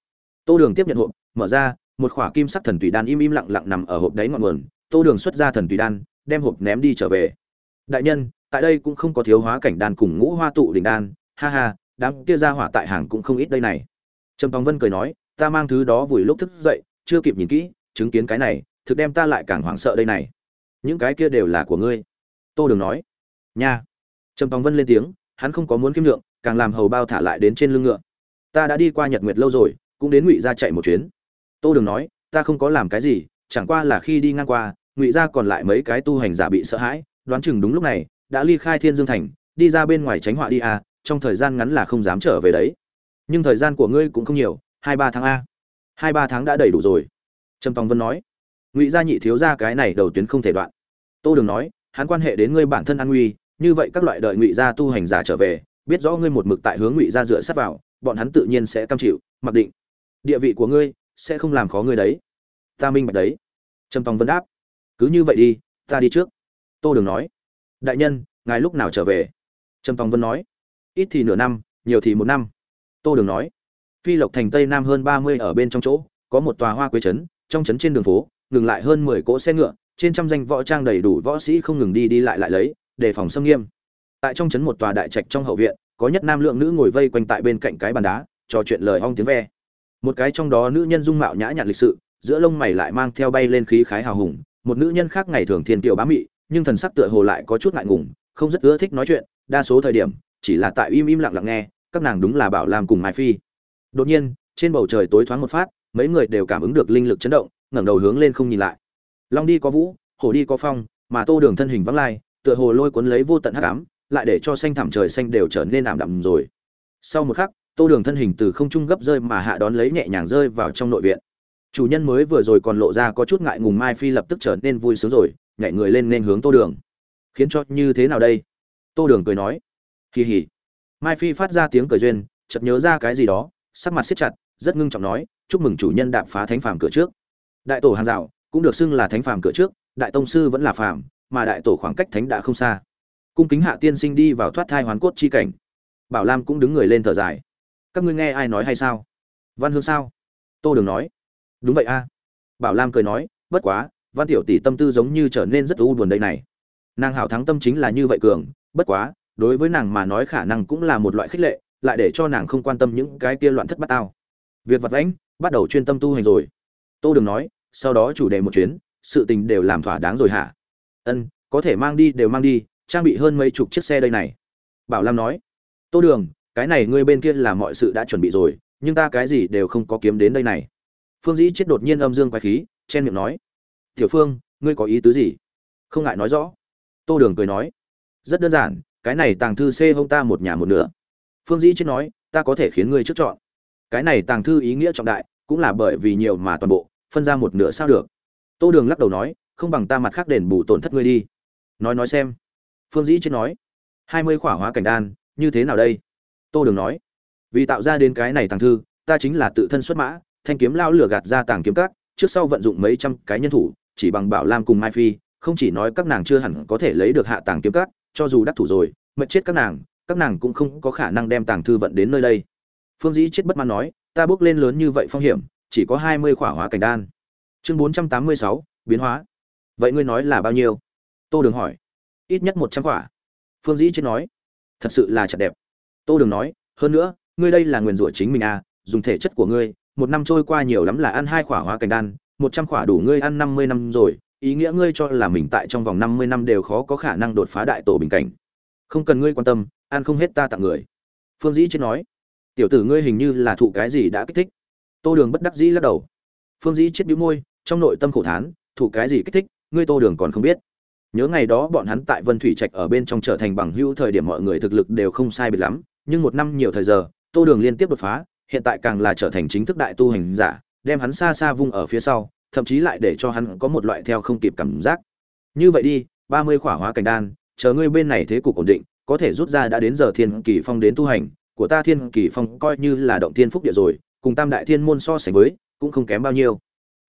Tô đường tiếp nhận hộp, mở ra, một khỏa kim sắc thần tùy đan im im lặng lặng nằm ở hộp đáy ngọn nguồn. Tô đường xuất ra thần tùy đan, đem hộp ném đi trở về. Đại nhân, tại đây cũng không có thiếu hóa cảnh đan cùng ngũ hoa tụ đỉnh đan. Ha ha, đám kia ra hỏa tại hàng cũng không ít đây này. Trầm tòng vân cười nói, ta mang thứ đó vùi lúc thức dậy, chưa kịp nhìn kỹ, chứng kiến cái này, thực đem ta lại càng hoảng sợ đây này những cái kia đều là của ngươi. Tô đường nói. Nha. Trầm tòng vân lên tiếng, hắn không có muốn kiếm lượng càng làm hầu bao thả lại đến trên lưng ngựa. Ta đã đi qua nhật nguyệt lâu rồi, cũng đến ngụy ra chạy một chuyến. Tô đường nói, ta không có làm cái gì, chẳng qua là khi đi ngang qua, ngụy ra còn lại mấy cái tu hành giả bị sợ hãi, đoán chừng đúng lúc này, đã ly khai thiên dương thành, đi ra bên ngoài tránh họa đi à trong thời gian ngắn là không dám trở về đấy. Nhưng thời gian của ngươi cũng không nhiều, hai ba tháng a. Hai ba tháng đã đầy đủ rồi. Trầm tòng vân nói ngụy gia nhị thiếu gia cái này đầu tuyến không thể đoạn. Tô đường nói, hắn quan hệ đến ngươi bản thân an nguy, như vậy các loại đợi ngụy gia tu hành giả trở về, biết rõ ngươi một mực tại hướng ngụy gia dựa sát vào, bọn hắn tự nhiên sẽ cam chịu, mặc định. Địa vị của ngươi sẽ không làm khó ngươi đấy. Ta minh bạch đấy. Trầm tòng vân đáp, cứ như vậy đi, ta đi trước. Tô đường nói, đại nhân, ngài lúc nào trở về? Trầm tòng vân nói, ít thì nửa năm, nhiều thì một năm. Tô đường nói, phi lộc thành tây nam hơn ba mươi ở bên trong chỗ, có một tòa hoa quế trấn, trong trấn trên đường phố ngừng lại hơn mười cỗ xe ngựa, trên trăm danh võ trang đầy đủ võ sĩ không ngừng đi đi lại lại lấy, đề phòng xâm nghiêm. Tại trong trấn một tòa đại trạch trong hậu viện, có nhất nam lượng nữ ngồi vây quanh tại bên cạnh cái bàn đá, trò chuyện lời ong tiếng ve. Một cái trong đó nữ nhân dung mạo nhã nhặn lịch sự, giữa lông mày lại mang theo bay lên khí khái hào hùng, một nữ nhân khác ngày thường thiên kiều bá mị, nhưng thần sắc tựa hồ lại có chút ngại ngùng, không rất ưa thích nói chuyện, đa số thời điểm, chỉ là tại im im lặng lặng nghe, các nàng đúng là bảo làm cùng mai phi. Đột nhiên, trên bầu trời tối thoáng một phát, mấy người đều cảm ứng được linh lực chấn động ngẩng đầu hướng lên không nhìn lại. Long đi có vũ, hổ đi có phong, mà tô đường thân hình vắng lai, tựa hồ lôi cuốn lấy vô tận hắc ám, lại để cho xanh thảm trời xanh đều trở nên ảm đạm rồi. Sau một khắc, tô đường thân hình từ không trung gấp rơi mà hạ đón lấy nhẹ nhàng rơi vào trong nội viện. Chủ nhân mới vừa rồi còn lộ ra có chút ngại ngùng mai phi lập tức trở nên vui sướng rồi, nhảy người lên nên hướng tô đường. Khiến cho như thế nào đây? Tô đường cười nói. Kỳ hỉ mai phi phát ra tiếng cười duyên, chợt nhớ ra cái gì đó, sắc mặt siết chặt, rất ngưng trọng nói, chúc mừng chủ nhân đạp phá thánh phàm cửa trước đại tổ hàng rào cũng được xưng là thánh phàm cửa trước, đại tông sư vẫn là phàm, mà đại tổ khoảng cách thánh đã không xa. Cung kính hạ tiên sinh đi vào thoát thai hoàn cốt chi cảnh. Bảo lam cũng đứng người lên thở dài. Các ngươi nghe ai nói hay sao? Văn hương sao? Tô đường nói. Đúng vậy a. Bảo lam cười nói, bất quá, văn tiểu tỷ tâm tư giống như trở nên rất u buồn đây này. Nàng hảo thắng tâm chính là như vậy cường, bất quá, đối với nàng mà nói khả năng cũng là một loại khích lệ, lại để cho nàng không quan tâm những cái kia loạn thất bát tao. Việc vật lãnh bắt đầu chuyên tâm tu hành rồi tô đường nói, sau đó chủ đề một chuyến, sự tình đều làm thỏa đáng rồi hả? Ân, có thể mang đi đều mang đi, trang bị hơn mấy chục chiếc xe đây này. Bảo lam nói, tô đường, cái này ngươi bên kia là mọi sự đã chuẩn bị rồi, nhưng ta cái gì đều không có kiếm đến đây này. Phương dĩ chết đột nhiên âm dương quái khí, chen miệng nói, tiểu phương, ngươi có ý tứ gì? Không ngại nói rõ. Tô đường cười nói, rất đơn giản, cái này tàng thư xê hông ta một nhà một nửa. Phương dĩ chết nói, ta có thể khiến ngươi trước chọn. Cái này tàng thư ý nghĩa trọng đại, cũng là bởi vì nhiều mà toàn bộ phân ra một nửa sao được. Tô đường lắc đầu nói, không bằng ta mặt khác đền bù tổn thất ngươi đi. Nói nói xem. Phương dĩ chết nói, hai mươi khỏa hóa cảnh đan, như thế nào đây? Tô đường nói, vì tạo ra đến cái này tàng thư, ta chính là tự thân xuất mã, thanh kiếm lao lửa gạt ra tàng kiếm các, trước sau vận dụng mấy trăm cái nhân thủ, chỉ bằng bảo lam cùng mai phi, không chỉ nói các nàng chưa hẳn có thể lấy được hạ tàng kiếm các, cho dù đắc thủ rồi mệt chết các nàng các nàng cũng không có khả năng đem tàng thư vận đến nơi đây. Phương dĩ chết bất mãn nói, ta bước lên lớn như vậy phong hiểm chỉ có hai mươi khỏa hóa cảnh đan. Chương bốn trăm tám mươi sáu, biến hóa. Vậy ngươi nói là bao nhiêu? Tô đường hỏi. Ít nhất một trăm khỏa. Phương dĩ chết nói. Thật sự là chặt đẹp. Tô đường nói, hơn nữa, ngươi đây là nguyền rủa chính mình à dùng thể chất của ngươi, một năm trôi qua nhiều lắm là ăn hai khỏa hóa cảnh đan, một trăm khỏa đủ ngươi ăn năm mươi năm rồi, ý nghĩa ngươi cho là mình tại trong vòng năm mươi năm đều khó có khả năng đột phá đại tổ bình cảnh. Không cần ngươi quan tâm, ăn không hết ta tặng người. Phương dĩ chết nói. Tiểu tử ngươi hình như là thụ cái gì đã kích thích tô đường bất đắc dĩ lắc đầu. Phương dĩ chết bĩu môi, trong nội tâm khổ thán, thủ cái gì kích thích, ngươi tô đường còn không biết. Nhớ ngày đó bọn hắn tại vân thủy trạch ở bên trong trở thành bằng hữu thời điểm mọi người thực lực đều không sai biệt lắm, nhưng một năm nhiều thời giờ, tô đường liên tiếp đột phá, hiện tại càng là trở thành chính thức đại tu hành giả, đem hắn xa xa vung ở phía sau, thậm chí lại để cho hắn có một loại theo không kịp cảm giác. Như vậy đi, ba mươi khỏa hóa cảnh đan, chờ ngươi bên này thế cục ổn định, có thể rút ra đã đến giờ thiên kỳ phong đến tu hành, của ta thiên kỳ phong coi như là động thiên phúc địa rồi cùng tam đại thiên môn so sánh với, cũng không kém bao nhiêu.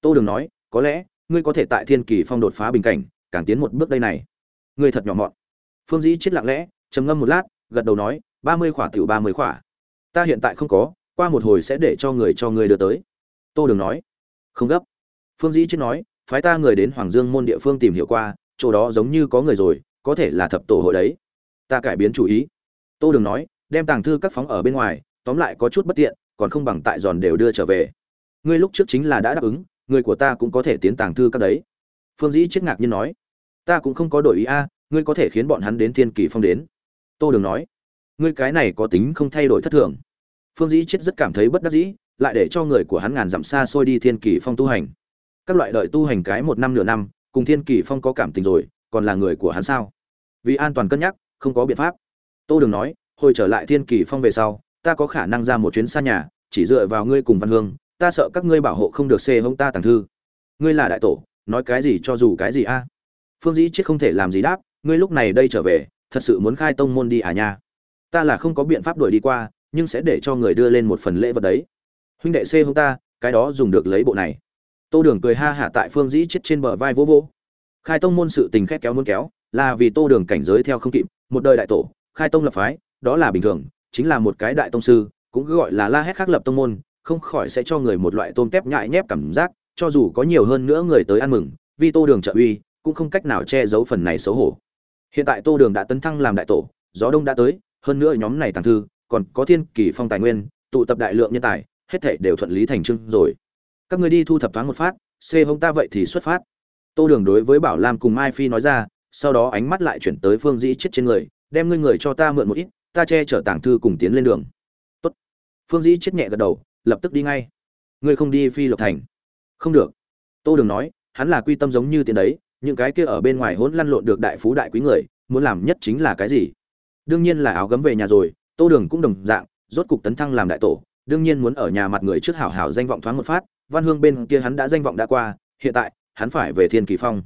Tô đường nói, có lẽ, ngươi có thể tại thiên kỳ phong đột phá bình cảnh, càng tiến một bước đây này. Ngươi thật nhỏ mọn. Phương dĩ chết lặng lẽ, trầm ngâm một lát, gật đầu nói, ba mươi khỏa tiểu ba mươi khỏa. Ta hiện tại không có, qua một hồi sẽ để cho người cho ngươi đưa tới. Tô đường nói, không gấp. Phương dĩ chết nói, phái ta người đến hoàng dương môn địa phương tìm hiểu qua, chỗ đó giống như có người rồi, có thể là thập tổ hội đấy. Ta cải biến chủ ý. Tô đường nói, đem tàng thư các phóng ở bên ngoài, tóm lại có chút bất tiện còn không bằng tại giòn đều đưa trở về. Ngươi lúc trước chính là đã đáp ứng, người của ta cũng có thể tiến tàng thư các đấy. Phương dĩ chết ngạc nhiên nói. Ta cũng không có đổi ý a, ngươi có thể khiến bọn hắn đến thiên kỳ phong đến. Tô đường nói. Ngươi cái này có tính không thay đổi thất thường. Phương dĩ chết rất cảm thấy bất đắc dĩ, lại để cho người của hắn ngàn dặm xa xôi đi thiên kỳ phong tu hành. Các loại đợi tu hành cái một năm nửa năm, cùng thiên kỳ phong có cảm tình rồi, còn là người của hắn sao? Vì an toàn cân nhắc, không có biện pháp. Tô đường nói, hồi trở lại thiên kỳ phong về sau ta có khả năng ra một chuyến xa nhà, chỉ dựa vào ngươi cùng văn hương, ta sợ các ngươi bảo hộ không được xê hông ta tàng thư. Ngươi là đại tổ, nói cái gì cho dù cái gì a? Phương dĩ chết không thể làm gì đáp, ngươi lúc này đây trở về, thật sự muốn khai tông môn đi à nha? Ta là không có biện pháp đuổi đi qua, nhưng sẽ để cho người đưa lên một phần lễ vật đấy. Huynh đệ xê hông ta, cái đó dùng được lấy bộ này. Tô đường cười ha hả tại phương dĩ chết trên bờ vai vỗ vỗ. Khai tông môn sự tình khét kéo muốn kéo, là vì tô đường cảnh giới theo không kịp, một đời đại tổ, khai tông lập phái, đó là bình thường chính là một cái đại tông sư, cũng cứ gọi là la hét khắc lập tông môn, không khỏi sẽ cho người một loại tôm tép nhại nhép cảm giác, cho dù có nhiều hơn nữa người tới ăn mừng, vì tô đường trợ uy, cũng không cách nào che giấu phần này xấu hổ. Hiện tại tô đường đã tấn thăng làm đại tổ, gió đông đã tới, hơn nữa nhóm này tàng thư, còn có thiên kỳ phong tài nguyên, tụ tập đại lượng nhân tài, hết thể đều thuận lý thành trưng rồi. Các người đi thu thập thoáng một phát xê hông ta vậy thì xuất phát. Tô đường đối với bảo lam cùng mai phi nói ra, sau đó ánh mắt lại chuyển tới phương dĩ chết trên người, đem ngươi người cho ta mượn một ít ta che chở tàng thư cùng tiến lên đường. Tốt. phương dĩ chết nhẹ gật đầu, lập tức đi ngay. Ngươi không đi phi lộc thành. Không được. Tô đường nói, hắn là quy tâm giống như tiền đấy, những cái kia ở bên ngoài hỗn lăn lộn được đại phú đại quý người, muốn làm nhất chính là cái gì? Đương nhiên là áo gấm về nhà rồi, tô đường cũng đồng dạng, rốt cục tấn thăng làm đại tổ. Đương nhiên muốn ở nhà mặt người trước hảo hảo danh vọng thoáng một phát, văn hương bên kia hắn đã danh vọng đã qua, hiện tại, hắn phải về thiên kỳ phong.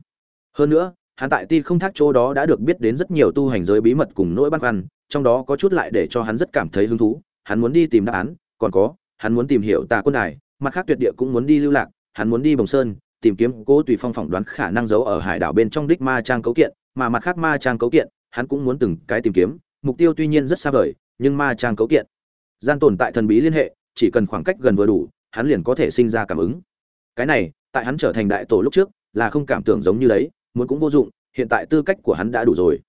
Hơn nữa, hắn tại ti không thác chỗ đó đã được biết đến rất nhiều tu hành giới bí mật cùng nỗi băn khoăn trong đó có chút lại để cho hắn rất cảm thấy hứng thú, hắn muốn đi tìm đáp án, còn có, hắn muốn tìm hiểu tà quân đài, mặt khác tuyệt địa cũng muốn đi lưu lạc, hắn muốn đi bồng sơn, tìm kiếm cố tùy phong phỏng đoán khả năng giấu ở hải đảo bên trong đích ma trang cấu kiện, mà mặt khác ma trang cấu kiện, hắn cũng muốn từng cái tìm kiếm, mục tiêu tuy nhiên rất xa vời, nhưng ma trang cấu kiện gian tồn tại thần bí liên hệ, chỉ cần khoảng cách gần vừa đủ, hắn liền có thể sinh ra cảm ứng. Cái này, tại hắn trở thành đại tổ lúc trước, là không cảm tưởng giống như đấy, muốn cũng vô dụng, hiện tại tư cách của hắn đã đủ rồi.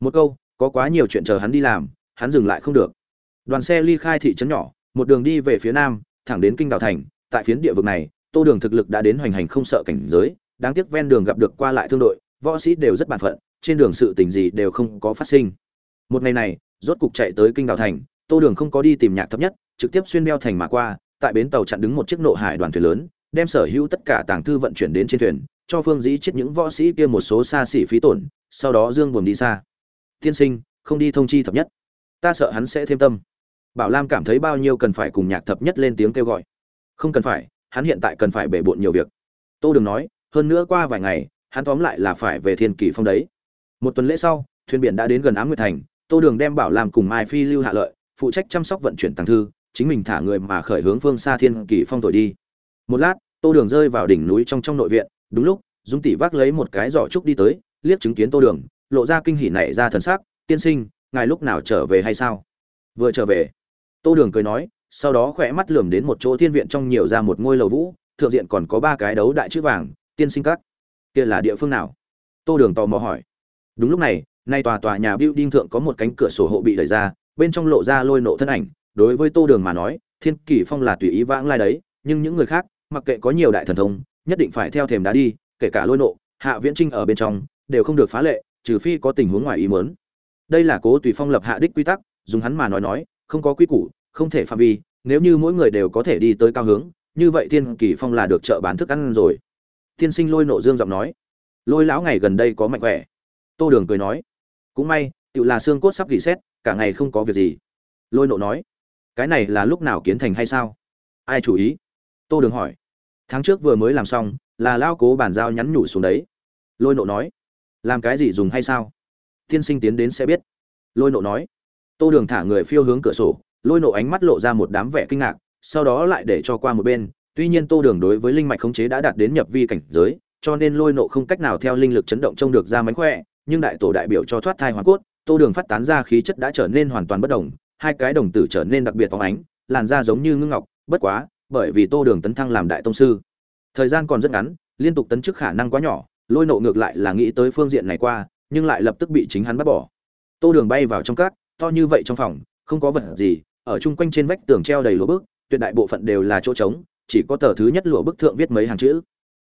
Một câu có quá nhiều chuyện chờ hắn đi làm, hắn dừng lại không được. Đoàn xe ly khai thị trấn nhỏ, một đường đi về phía nam, thẳng đến kinh đào thành, tại phiến địa vực này, tô đường thực lực đã đến hoành hành không sợ cảnh giới, đáng tiếc ven đường gặp được qua lại thương đội, võ sĩ đều rất bản phận, trên đường sự tình gì đều không có phát sinh. Một ngày này, rốt cục chạy tới kinh đào thành, tô đường không có đi tìm nhạc thấp nhất, trực tiếp xuyên đeo thành mà qua, tại bến tàu chặn đứng một chiếc nộ hải đoàn thuyền lớn, đem sở hữu tất cả tàng thư vận chuyển đến trên thuyền, cho phương dĩ chết những võ sĩ kia một số xa xỉ phí tổn, sau đó dương buồm đi xa tiên sinh, không đi thông chi thập nhất. Ta sợ hắn sẽ thêm tâm. Bảo lam cảm thấy bao nhiêu cần phải cùng nhạc thập nhất lên tiếng kêu gọi. Không cần phải, hắn hiện tại cần phải bể bộn nhiều việc. Tô đừng nói, hơn nữa qua vài ngày, hắn tóm lại là phải về thiên kỳ phong đấy. Một tuần lễ sau, thuyền biển đã đến gần ám nguyệt thành, tô đường đem bảo làm cùng mai phi lưu hạ lợi, phụ trách chăm sóc vận chuyển tàng thư, chính mình thả người mà khởi hướng phương xa thiên kỳ phong thổi đi. Một lát, tô đường rơi vào đỉnh núi trong trong nội viện, đúng lúc, dung tỷ vác lấy một cái giỏ trúc đi tới, liếc chứng kiến tô đường lộ ra kinh hỉ nảy ra thần sắc, tiên sinh, ngài lúc nào trở về hay sao? Vừa trở về. Tô đường cười nói, sau đó khỏe mắt lườm đến một chỗ thiên viện trong nhiều ra một ngôi lầu vũ, thượng diện còn có ba cái đấu đại chữ vàng, tiên sinh các, kia là địa phương nào? Tô đường tò mò hỏi. Đúng lúc này, nay tòa tòa nhà building thượng có một cánh cửa sổ hộ bị đẩy ra, bên trong lộ ra lôi nộ thân ảnh. Đối với tô đường mà nói, thiên kỷ phong là tùy ý vãng lai đấy, nhưng những người khác, mặc kệ có nhiều đại thần thông, nhất định phải theo thềm đá đi, kể cả lôi nộ, hạ viễn trinh ở bên trong, đều không được phá lệ trừ phi có tình huống ngoài ý muốn. Đây là cố tùy phong lập hạ đích quy tắc, dùng hắn mà nói nói, không có quy củ, không thể phạm vi, nếu như mỗi người đều có thể đi tới cao hướng, như vậy thiên kỳ phong là được chợ bán thức ăn rồi. Tiên sinh lôi nộ dương giọng nói. Lôi lão ngày gần đây có mạnh khỏe. Tô đường cười nói. Cũng may tự là xương cốt sắp gỉ xét, cả ngày không có việc gì. Lôi nộ nói. Cái này là lúc nào kiến thành hay sao? Ai chủ ý? Tô đường hỏi. Tháng trước vừa mới làm xong, là lao cố bản giao nhắn nhủ xuống đấy. Lôi nộ nói làm cái gì dùng hay sao? Tiên sinh tiến đến sẽ biết. Lôi nộ nói. Tô đường thả người phiêu hướng cửa sổ, lôi nộ ánh mắt lộ ra một đám vẻ kinh ngạc, sau đó lại để cho qua một bên. Tuy nhiên tô đường đối với linh mạch khống chế đã đạt đến nhập vi cảnh giới, cho nên lôi nộ không cách nào theo linh lực chấn động trông được ra mánh khỏe, nhưng đại tổ đại biểu cho thoát thai hoàn cốt, tô đường phát tán ra khí chất đã trở nên hoàn toàn bất đồng, hai cái đồng tử trở nên đặc biệt phóng ánh, làn da giống như ngưng ngọc, bất quá, bởi vì tô đường tấn thăng làm đại tông sư, thời gian còn rất ngắn, liên tục tấn chức khả năng quá nhỏ lôi nộ ngược lại là nghĩ tới phương diện này qua, nhưng lại lập tức bị chính hắn bắt bỏ. Tô đường bay vào trong cát, to như vậy trong phòng, không có vật gì, ở chung quanh trên vách tường treo đầy lúa bức, tuyệt đại bộ phận đều là chỗ trống, chỉ có tờ thứ nhất lụa bức thượng viết mấy hàng chữ.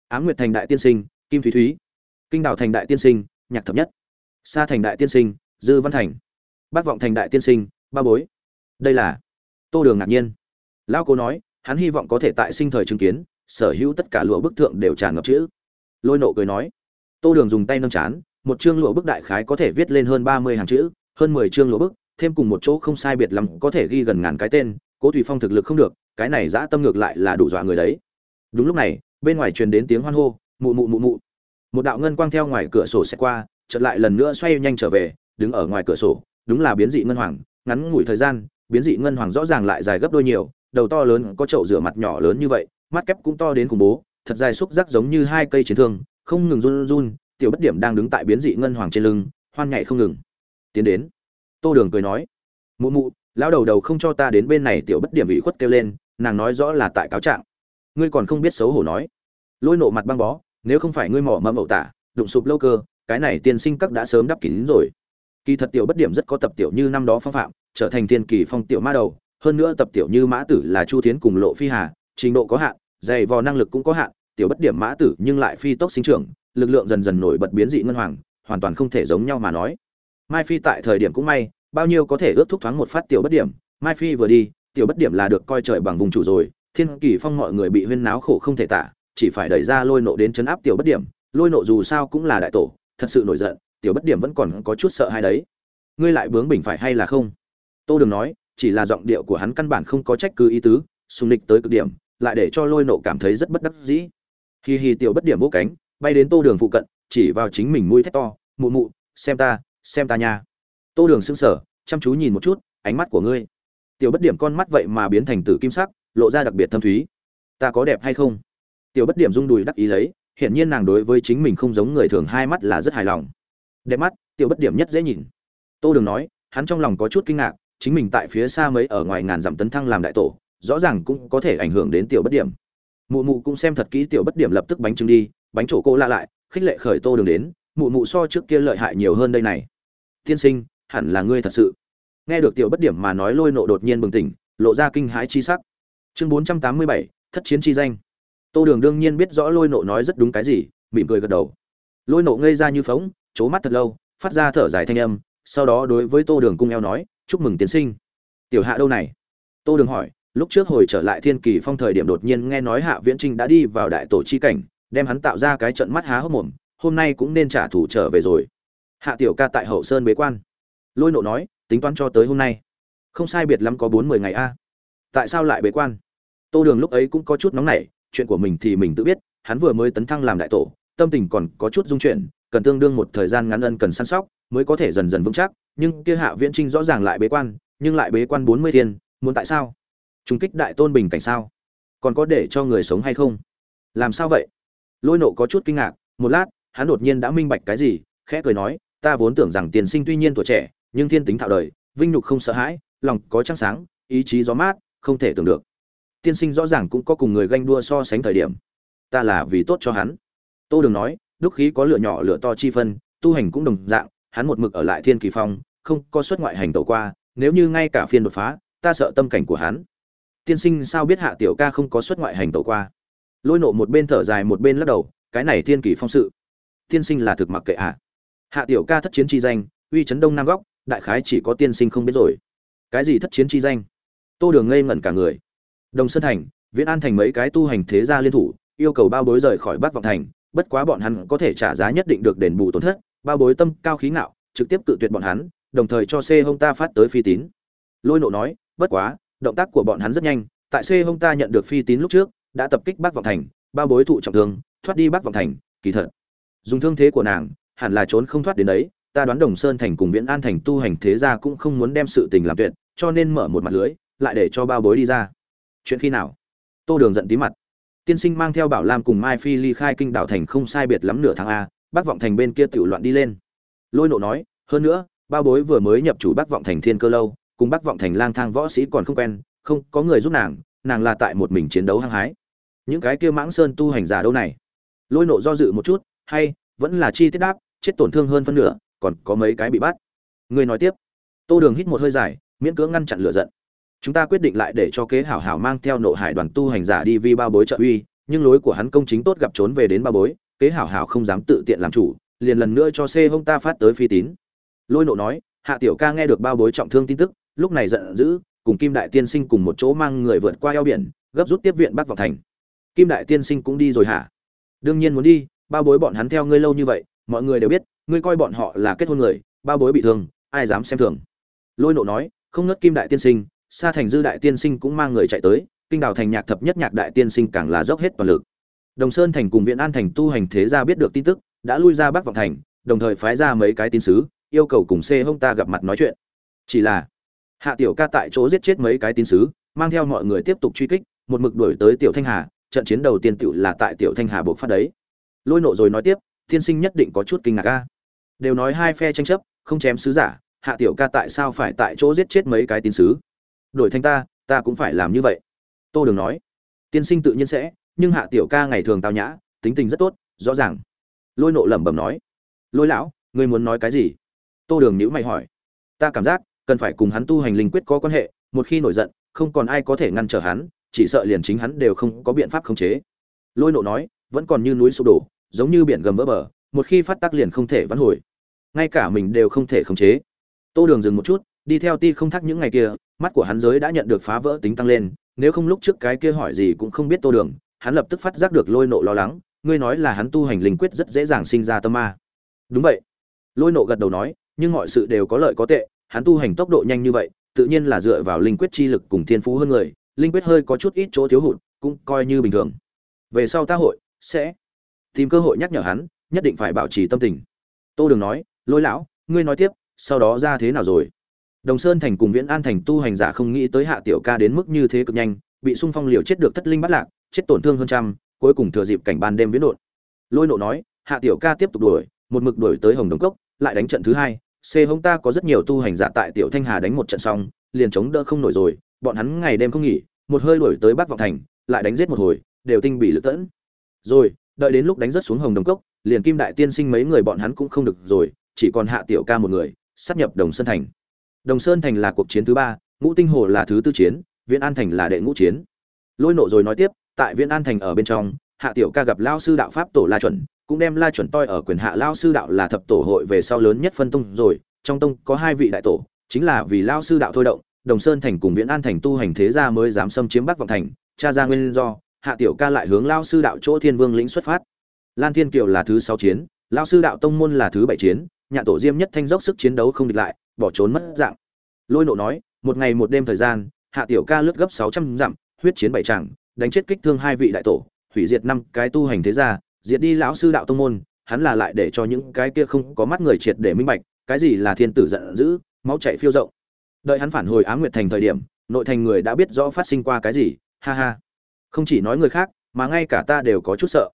Á nguyệt thành đại tiên sinh, kim thúy thúy. Kinh đào thành đại tiên sinh, nhạc thập nhất. Sa thành đại tiên sinh, dư văn thành. Bác vọng thành đại tiên sinh, ba bối. Đây là tô đường ngạc nhiên. Lão cố nói, hắn hy vọng có thể tại sinh thời chứng kiến, sở hữu tất cả lụa bức thượng đều tràn ngập chữ. Lôi nộ cười nói tô đường dùng tay nâng chán, một chương lụa bức đại khái có thể viết lên hơn ba mươi hàng chữ, hơn mười chương lụa bức, thêm cùng một chỗ không sai biệt lắm có thể ghi gần ngàn cái tên, cố thủy phong thực lực không được, cái này dã tâm ngược lại là đủ dọa người đấy. Đúng lúc này, bên ngoài truyền đến tiếng hoan hô, mụ mụ mụ mụ. Một đạo ngân quang theo ngoài cửa sổ sẽ qua, chợt lại lần nữa xoay nhanh trở về, đứng ở ngoài cửa sổ, đúng là biến dị ngân hoàng, ngắn ngủi thời gian, biến dị ngân hoàng rõ ràng lại dài gấp đôi nhiều, đầu to lớn, có chậu rửa mặt nhỏ lớn như vậy, mắt kép cũng to đến cùng bố, thật dài xúc giác giống như hai cây chiến thương không ngừng run run, tiểu bất điểm đang đứng tại biến dị ngân hoàng trên lưng, hoan nhảy không ngừng. Tiến đến. Tô đường cười nói, mụ mụ, lão đầu đầu không cho ta đến bên này. Tiểu bất điểm ủy khuất kêu lên, nàng nói rõ là tại cáo trạng. Ngươi còn không biết xấu hổ nói. Lôi nộ mặt băng bó, nếu không phải ngươi mỏ mâm ẩu tả, đụng sụp lâu cơ, cái này tiên sinh các đã sớm đắp kín rồi. Kỳ thật tiểu bất điểm rất có tập tiểu như năm đó phong phạm, trở thành thiên kỳ phong tiểu ma đầu, hơn nữa tập tiểu như mã tử là chu tiến cùng lộ phi hà, trình độ có hạn, dày vò năng lực cũng có hạn tiểu bất điểm mã tử nhưng lại phi tốc sinh trưởng, lực lượng dần dần nổi bật biến dị ngân hoàng, hoàn toàn không thể giống nhau mà nói. Mai phi tại thời điểm cũng may, bao nhiêu có thể ước thúc thoáng một phát tiểu bất điểm. Mai phi vừa đi, tiểu bất điểm là được coi trời bằng vùng chủ rồi, thiên kỳ phong mọi người bị huyên náo khổ không thể tả, chỉ phải đẩy ra lôi nộ đến chấn áp tiểu bất điểm. Lôi nộ dù sao cũng là đại tổ, thật sự nổi giận, tiểu bất điểm vẫn còn có chút sợ hai đấy. Ngươi lại bướng bỉnh phải hay là không? Tô đừng nói, chỉ là giọng điệu của hắn căn bản không có trách cứ ý tứ xung địch tới cực điểm, lại để cho lôi nộ cảm thấy rất bất đắc dĩ hì hì tiểu bất điểm vỗ cánh, bay đến tô đường phụ cận, chỉ vào chính mình mũi thét to, mụ mụ, xem ta xem ta nha. Tô đường sững sờ, chăm chú nhìn một chút, ánh mắt của ngươi. Tiểu bất điểm con mắt vậy mà biến thành tử kim sắc, lộ ra đặc biệt thâm thúy. Ta có đẹp hay không? Tiểu bất điểm rung đùi đắc ý lấy, hiển nhiên nàng đối với chính mình không giống người thường, hai mắt là rất hài lòng. Đẹp mắt, tiểu bất điểm nhất dễ nhìn. Tô đường nói, hắn trong lòng có chút kinh ngạc, chính mình tại phía xa mấy ở ngoài ngàn dặm tấn thăng làm đại tổ, rõ ràng cũng có thể ảnh hưởng đến tiểu bất điểm mụ mụ cũng xem thật kỹ tiểu bất điểm lập tức bánh trưng đi, bánh chỗ cô la lại, khích lệ khởi tô đường đến, mụ mụ so trước kia lợi hại nhiều hơn đây này. Tiên sinh, hẳn là ngươi thật sự. Nghe được tiểu bất điểm mà nói lôi nộ đột nhiên bừng tỉnh, lộ ra kinh hãi chi sắc. Chương bốn trăm tám mươi bảy, thất chiến chi danh. Tô đường đương nhiên biết rõ lôi nộ nói rất đúng cái gì, mỉm cười gật đầu. Lôi nộ ngây ra như phóng c mắt thật lâu, phát ra thở dài thanh âm, sau đó đối với tô đường cung eo nói, chúc mừng tiến sinh. Tiểu hạ đâu này? Tô đường hỏi lúc trước hồi trở lại thiên kỳ phong thời điểm đột nhiên nghe nói hạ viễn trinh đã đi vào đại tổ chi cảnh, đem hắn tạo ra cái trận mắt há hốc mồm, hôm nay cũng nên trả thù trở về rồi. Hạ tiểu ca tại hậu sơn bế quan. Lôi nộ nói, tính toán cho tới hôm nay. Không sai biệt lắm có bốn mươi ngày a. Tại sao lại bế quan? Tô đường lúc ấy cũng có chút nóng nảy, chuyện của mình thì mình tự biết, hắn vừa mới tấn thăng làm đại tổ, tâm tình còn có chút dung chuyển, cần tương đương một thời gian ngắn ân cần săn sóc, mới có thể dần dần vững chắc, nhưng kia hạ viễn trinh rõ ràng lại bế quan, nhưng lại bế quan bốn mươi thiên, muốn tại sao? Trung kích đại tôn bình cảnh sao? Còn có để cho người sống hay không? Làm sao vậy? Lôi nộ có chút kinh ngạc, một lát, hắn đột nhiên đã minh bạch cái gì, khẽ cười nói, ta vốn tưởng rằng tiền sinh tuy nhiên tuổi trẻ, nhưng thiên tính thạo đời, vinh nhục không sợ hãi, lòng có trăng sáng, ý chí gió mát, không thể tưởng được. Tiên sinh rõ ràng cũng có cùng người ganh đua so sánh thời điểm. Ta là vì tốt cho hắn. Tô đường nói, đúc khí có lửa nhỏ lửa to chi phân, tu hành cũng đồng dạng, hắn một mực ở lại thiên kỳ phong, không có xuất ngoại hành tẩu qua, nếu như ngay cả phiên đột phá, ta sợ tâm cảnh của hắn tiên sinh sao biết hạ tiểu ca không có xuất ngoại hành tẩu qua? Lôi nộ một bên thở dài một bên lắc đầu, cái này thiên kỳ phong sự. Tiên sinh là thực mặc kệ hạ hạ tiểu ca thất chiến chi danh, uy chấn đông nam góc, đại khái chỉ có tiên sinh không biết rồi. Cái gì thất chiến chi danh? Tô đường ngây ngẩn cả người. Đồng sơn thành, viễn an thành mấy cái tu hành thế gia liên thủ, yêu cầu bao bối rời khỏi bắc vọng thành, bất quá bọn hắn có thể trả giá nhất định được đền bù tổn thất, bao bối tâm cao khí ngạo, trực tiếp cự tuyệt bọn hắn, đồng thời cho c hông ta phát tới phi tín. Lôi nộ nói, bất quá động tác của bọn hắn rất nhanh, tại c hông ta nhận được phi tín lúc trước, đã tập kích bắc vọng thành bao bối thụ trọng thương, thoát đi bắc vọng thành, kỳ thật. Dùng thương thế của nàng, hẳn là trốn không thoát đến đấy, ta đoán đồng sơn thành cùng viễn an thành tu hành thế gia cũng không muốn đem sự tình làm tuyệt, cho nên mở một mặt lưới, lại để cho bao bối đi ra. Chuyện khi nào? Tô đường giận tí mặt. Tiên sinh mang theo bảo lam cùng mai phi ly khai kinh đảo thành không sai biệt lắm nửa tháng a bác vọng thành bên kia tiểu loạn đi lên. Lôi nộ nói, hơn nữa bao bối vừa mới nhập chủ bác vọng thành thiên cơ lâu cùng bác vọng thành lang thang võ sĩ còn không quen, không có người giúp nàng nàng là tại một mình chiến đấu hăng hái. Những cái kia mãng sơn tu hành giả đâu này? Lôi nộ do dự một chút, hay, vẫn là chi tiết đáp, chết tổn thương hơn phân nửa, còn có mấy cái bị bắt. Người nói tiếp. Tô đường hít một hơi dài, miễn cưỡng ngăn chặn lửa giận. Chúng ta quyết định lại để cho kế hảo hảo mang theo nộ hải đoàn tu hành giả đi vi ba bối trợ uy, nhưng lối của hắn công chính tốt gặp trốn về đến ba bối, kế hảo hảo không dám tự tiện làm chủ, liền lần nữa cho c hông ta phát tới phi tín. Lôi nộ nói, hạ tiểu ca nghe được bao bối trọng thương tin tức lúc này giận dữ, cùng kim đại tiên sinh cùng một chỗ mang người vượt qua eo biển, gấp rút tiếp viện bắc vào thành. Kim đại tiên sinh cũng đi rồi hả? Đương nhiên muốn đi, bao bối bọn hắn theo ngươi lâu như vậy, mọi người đều biết, ngươi coi bọn họ là kết hôn người, bao bối bị thương, ai dám xem thường? Lôi nộ nói, không ngất kim đại tiên sinh, sa thành dư đại tiên sinh cũng mang người chạy tới, kinh đào thành nhạc thập nhất nhạc đại tiên sinh càng là dốc hết toàn lực. Đồng sơn thành cùng viện an thành tu hành thế gia biết được tin tức, đã lui ra bắc vọng thành, đồng thời phái ra mấy cái tín sứ, yêu cầu cùng c hông ta gặp mặt nói chuyện. Chỉ là hạ tiểu ca tại chỗ giết chết mấy cái tín sứ, mang theo mọi người tiếp tục truy kích, một mực đuổi tới tiểu thanh hà, trận chiến đầu tiên tiểu là tại tiểu thanh hà buộc phát đấy. Lôi nộ rồi nói tiếp, tiên sinh nhất định có chút kinh ngạc ca đều nói hai phe tranh chấp, không chém sứ giả, hạ tiểu ca tại sao phải tại chỗ giết chết mấy cái tín sứ? Đổi thành ta ta cũng phải làm như vậy. Tô đường nói. Tiên sinh tự nhiên sẽ, nhưng hạ tiểu ca ngày thường tao nhã, tính tình rất tốt, rõ ràng. Lôi nộ lẩm bẩm nói. Lôi lão, ngươi muốn nói cái gì? Tô đường nhữ mày hỏi. Ta cảm giác cần phải cùng hắn tu hành linh quyết có quan hệ, một khi nổi giận, không còn ai có thể ngăn trở hắn, chỉ sợ liền chính hắn đều không có biện pháp khống chế. Lôi nộ nói, vẫn còn như núi sụp đổ, giống như biển gầm vỡ bờ, một khi phát tác liền không thể vãn hồi. Ngay cả mình đều không thể khống chế. Tô đường dừng một chút, đi theo ti không thắc những ngày kia, mắt của hắn giới đã nhận được phá vỡ tính tăng lên, nếu không lúc trước cái kia hỏi gì cũng không biết tô đường, hắn lập tức phát giác được lôi nộ lo lắng, ngươi nói là hắn tu hành linh quyết rất dễ dàng sinh ra tâm ma. Đúng vậy. Lôi nộ gật đầu nói, nhưng mọi sự đều có lợi có tệ hắn tu hành tốc độ nhanh như vậy, tự nhiên là dựa vào linh quyết chi lực cùng thiên phú hơn người, linh quyết hơi có chút ít chỗ thiếu hụt, cũng coi như bình thường. Về sau ta hội sẽ tìm cơ hội nhắc nhở hắn, nhất định phải bảo trì tâm tình. Tô đường nói, lôi lão, ngươi nói tiếp, sau đó ra thế nào rồi? Đồng sơn thành cùng viễn an thành tu hành giả không nghĩ tới hạ tiểu ca đến mức như thế cực nhanh, bị xung phong liều chết được thất linh bắt lạc, chết tổn thương hơn trăm, cuối cùng thừa dịp cảnh ban đêm viễn đột lôi nộ nói, hạ tiểu ca tiếp tục đuổi, một mực đuổi tới hồng đồng cốc, lại đánh trận thứ hai c hống ta có rất nhiều tu hành giả tại tiểu thanh hà đánh một trận xong, liền chống đỡ không nổi rồi, bọn hắn ngày đêm không nghỉ, một hơi đuổi tới bắc vọng thành, lại đánh giết một hồi, đều tinh bị lựa tẫn. Rồi, đợi đến lúc đánh rất xuống hồng đồng cốc, liền kim đại tiên sinh mấy người bọn hắn cũng không được rồi, chỉ còn hạ tiểu ca một người sát nhập đồng sơn thành. Đồng sơn thành là cuộc chiến thứ ba, ngũ tinh hồ là thứ tư chiến, viễn an thành là đệ ngũ chiến. Lôi nộ rồi nói tiếp, tại viễn an thành ở bên trong, hạ tiểu ca gặp lao sư đạo pháp tổ la chuẩn cũng đem la chuẩn toi ở quyền hạ lao sư đạo là thập tổ hội về sau lớn nhất phân tông rồi. Trong tông có hai vị đại tổ, chính là vì lao sư đạo thôi động, đồng sơn thành cùng viễn an thành tu hành thế gia mới dám xâm chiếm bắc vọng thành cha ra nguyên do, hạ tiểu ca lại hướng lao sư đạo chỗ thiên vương lĩnh xuất phát. Lan thiên kiều là thứ sáu chiến, lao sư đạo tông môn là thứ bảy chiến, nhạn tổ diêm nhất thanh dốc sức chiến đấu không địch lại, bỏ trốn mất dạng. Lôi nộ nói, một ngày một đêm thời gian, hạ tiểu ca lướt gấp sáu trăm dặm, huyết chiến bảy tràng, đánh chết kích thương hai vị đại tổ, hủy diệt năm cái tu hành thế gia diệt đi lão sư đạo tông môn, hắn là lại để cho những cái kia không có mắt người triệt để minh bạch, cái gì là thiên tử giận dữ, máu chảy phiêu rộng. Đợi hắn phản hồi á nguyệt thành thời điểm, nội thành người đã biết rõ phát sinh qua cái gì, ha ha. Không chỉ nói người khác, mà ngay cả ta đều có chút sợ.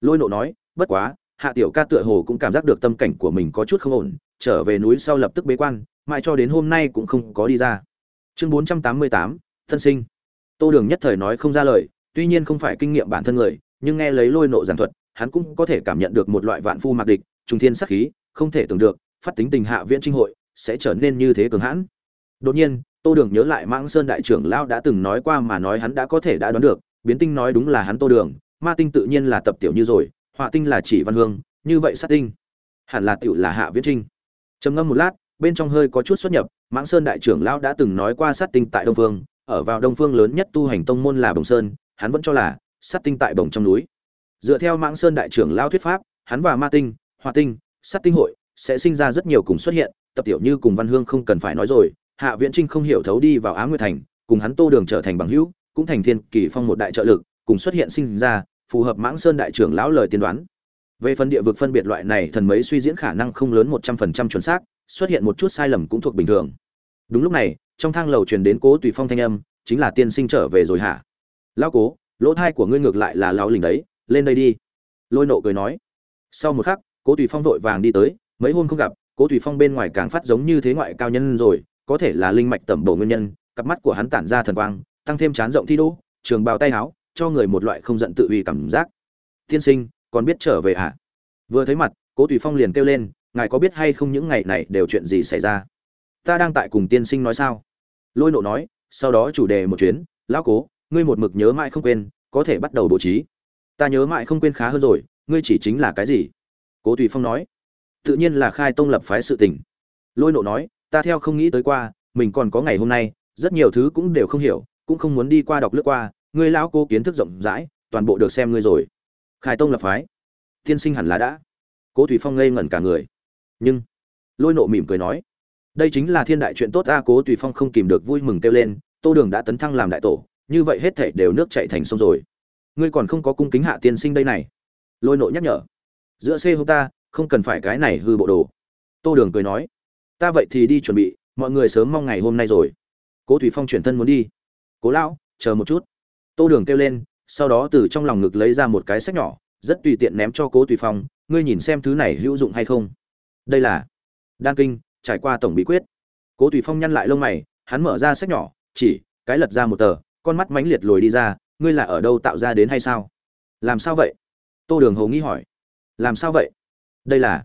Lôi nộ nói, bất quá, hạ tiểu ca tựa hồ cũng cảm giác được tâm cảnh của mình có chút không ổn, trở về núi sau lập tức bế quan, mãi cho đến hôm nay cũng không có đi ra. Chương bốn trăm tám mươi tám, thân sinh. Tô đường nhất thời nói không ra lời, tuy nhiên không phải kinh nghiệm bản thân người, nhưng nghe lấy lôi nộ giảng thuật hắn cũng có thể cảm nhận được một loại vạn phu mạc địch, trùng thiên sắc khí, không thể tưởng được, phát tính tình hạ viễn trinh hội, sẽ trở nên như thế cường hãn. Đột nhiên, tô đường nhớ lại mãng sơn đại trưởng lão đã từng nói qua mà nói hắn đã có thể đã đoán được, biến tinh nói đúng là hắn tô đường, ma tinh tự nhiên là tập tiểu như rồi họa tinh là chỉ văn hương, như vậy sát tinh, hẳn là tiểu là hạ viễn trinh trầm ngâm một lát, bên trong hơi có chút xuất nhập, mãng sơn đại trưởng lão đã từng nói qua sát tinh tại đông phương, ở vào đông phương lớn nhất tu hành tông môn là bồng sơn, hắn vẫn cho là sát tinh tại bồng trong núi dựa theo mãng sơn đại trưởng lão thuyết pháp, hắn và ma tinh Hoa tinh Sắt tinh hội sẽ sinh ra rất nhiều cùng xuất hiện, tập tiểu như cùng văn hương không cần phải nói rồi, hạ viễn trinh không hiểu thấu đi vào á nguyệt thành, cùng hắn tô đường trở thành bằng hữu, cũng thành thiên kỳ phong một đại trợ lực, cùng xuất hiện sinh ra, phù hợp mãng sơn đại trưởng lão lời tiên đoán. Về phần địa vực phân biệt loại này, thần mấy suy diễn khả năng không lớn một trăm phần trăm chuẩn xác, xuất hiện một chút sai lầm cũng thuộc bình thường. Đúng lúc này, trong thang lầu truyền đến cố tùy phong thanh âm, chính là tiên sinh trở về rồi hả? Lão cố, lỗ thai của ngươi ngược lại là lão lình đấy lên đây đi. Lôi nộ cười nói. Sau một khắc, cố tùy phong vội vàng đi tới, mấy hôm không gặp, cố tùy phong bên ngoài càng phát giống như thế ngoại cao nhân rồi, có thể là linh mạch tẩm bổ nguyên nhân, cặp mắt của hắn tản ra thần quang, tăng thêm chán rộng thi đỗ, trường bào tay áo cho người một loại không giận tự uy cảm giác. Tiên sinh, còn biết trở về à vừa thấy mặt, cố tùy phong liền kêu lên, ngài có biết hay không những ngày này đều chuyện gì xảy ra? Ta đang tại cùng tiên sinh nói sao? Lôi nộ nói, sau đó chủ đề một chuyến, lão cố, ngươi một mực nhớ mãi không quên, có thể bắt đầu bố trí ta nhớ mãi không quên khá hơn rồi, ngươi chỉ chính là cái gì? Cố tùy phong nói. Tự nhiên là khai tông lập phái sự tình. Lôi nộ nói, ta theo không nghĩ tới qua, mình còn có ngày hôm nay, rất nhiều thứ cũng đều không hiểu, cũng không muốn đi qua đọc lướt qua, ngươi lão cô kiến thức rộng rãi, toàn bộ được xem ngươi rồi. Khai tông lập phái. Tiên sinh hẳn là đã. Cố Tùy phong ngây ngẩn cả người. Nhưng, lôi nộ mỉm cười nói, đây chính là thiên đại chuyện tốt ta cố tùy phong không kìm được vui mừng kêu lên, tô đường đã tấn thăng làm đại tổ, như vậy hết thảy đều nước chạy thành sông rồi ngươi còn không có cung kính hạ tiên sinh đây này. Lôi nội nhắc nhở. Giữa xe hôm ta, không cần phải cái này hư bộ đồ. Tô đường cười nói. Ta vậy thì đi chuẩn bị, mọi người sớm mong ngày hôm nay rồi. Cố thủy phong chuyển thân muốn đi. Cố lão, chờ một chút. Tô đường kêu lên, sau đó từ trong lòng ngực lấy ra một cái sách nhỏ, rất tùy tiện ném cho cố tùy phong, ngươi nhìn xem thứ này hữu dụng hay không. Đây là đan kinh, trải qua tổng bí quyết. Cố tùy phong nhăn lại lông mày, hắn mở ra sách nhỏ, chỉ, cái lật ra một tờ, con mắt mãnh liệt lồi đi ra ngươi là ở đâu tạo ra đến hay sao? Làm sao vậy? Tô đường Hồ nghĩ hỏi. Làm sao vậy? Đây là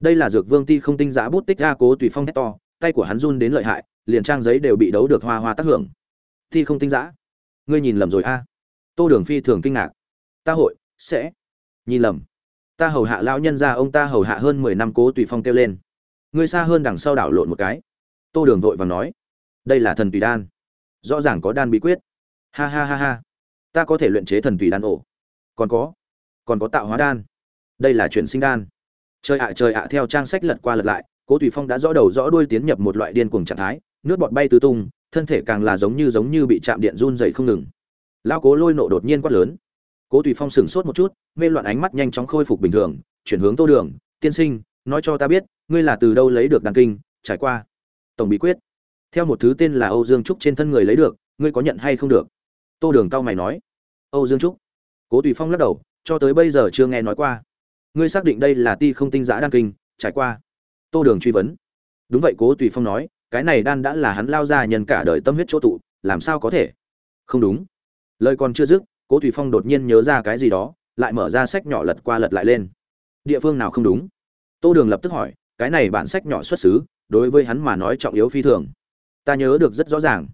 đây là dược vương ti không tinh giã bút tích ga cố tùy phong hét to, tay của hắn run đến lợi hại, liền trang giấy đều bị đấu được hoa hoa tác hưởng. Ti không tinh giã, ngươi nhìn lầm rồi a. Tô đường phi thường kinh ngạc. Ta hội, sẽ. Nhìn lầm. Ta hầu hạ lão nhân ra ông ta hầu hạ hơn mười năm cố tùy phong kêu lên. Ngươi xa hơn đằng sau đảo lộn một cái. Tô đường vội vàng nói. Đây là thần tùy đan. Rõ ràng có đan bí quyết. Ha ha ha ha ta có thể luyện chế thần tùy đan ổ. Còn có còn có tạo hóa đan. Đây là chuyển sinh đan. Trời ạ trời ạ, theo trang sách lật qua lật lại, cố tùy phong đã rõ đầu rõ đuôi tiến nhập một loại điên cuồng trạng thái, nước bọt bay tứ tung, thân thể càng là giống như giống như bị chạm điện run dày không ngừng. Lao cố lôi nộ đột nhiên quát lớn. Cố tùy phong sửng sốt một chút, mê loạn ánh mắt nhanh chóng khôi phục bình thường, chuyển hướng tô đường, tiên sinh, nói cho ta biết, ngươi là từ đâu lấy được đàn kinh, trải qua? Tổng bí quyết. Theo một thứ tên là âu dương trúc trên thân người lấy được, ngươi có nhận hay không được? Tô đường cao mày nói. Âu dương trúc. Cố tùy phong lắc đầu, cho tới bây giờ chưa nghe nói qua. Ngươi xác định đây là ti không tinh giã đan kinh, trải qua. Tô đường truy vấn. Đúng vậy, cố tùy phong nói, cái này đan đã là hắn lao ra nhân cả đời tâm huyết chỗ tụ, làm sao có thể? Không đúng. Lời còn chưa dứt, cố tùy phong đột nhiên nhớ ra cái gì đó, lại mở ra sách nhỏ lật qua lật lại lên. Địa phương nào không đúng? Tô đường lập tức hỏi, cái này bản sách nhỏ xuất xứ, đối với hắn mà nói trọng yếu phi thường. Ta nhớ được rất rõ ràng.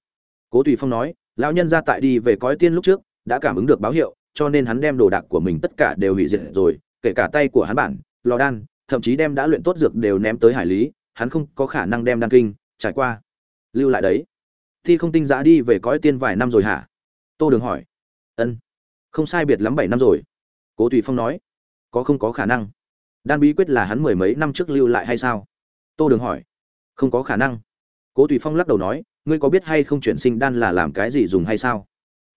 Cố tùy phong nói lão nhân ra tại đi về cõi tiên lúc trước, đã cảm ứng được báo hiệu, cho nên hắn đem đồ đạc của mình tất cả đều hủy diệt rồi, kể cả tay của hắn bản, lò đan, thậm chí đem đã luyện tốt dược đều ném tới hải lý, hắn không có khả năng đem đan kinh, trải qua. Lưu lại đấy. Thi không tinh giã đi về cõi tiên vài năm rồi hả? Tô đường hỏi. Ân. Không sai biệt lắm bảy năm rồi. Cố tùy phong nói. Có không có khả năng? Đan bí quyết là hắn mười mấy năm trước lưu lại hay sao? Tô đường hỏi. Không có khả năng. Cố tùy phong lắc đầu nói ngươi có biết hay không chuyển sinh đan là làm cái gì dùng hay sao?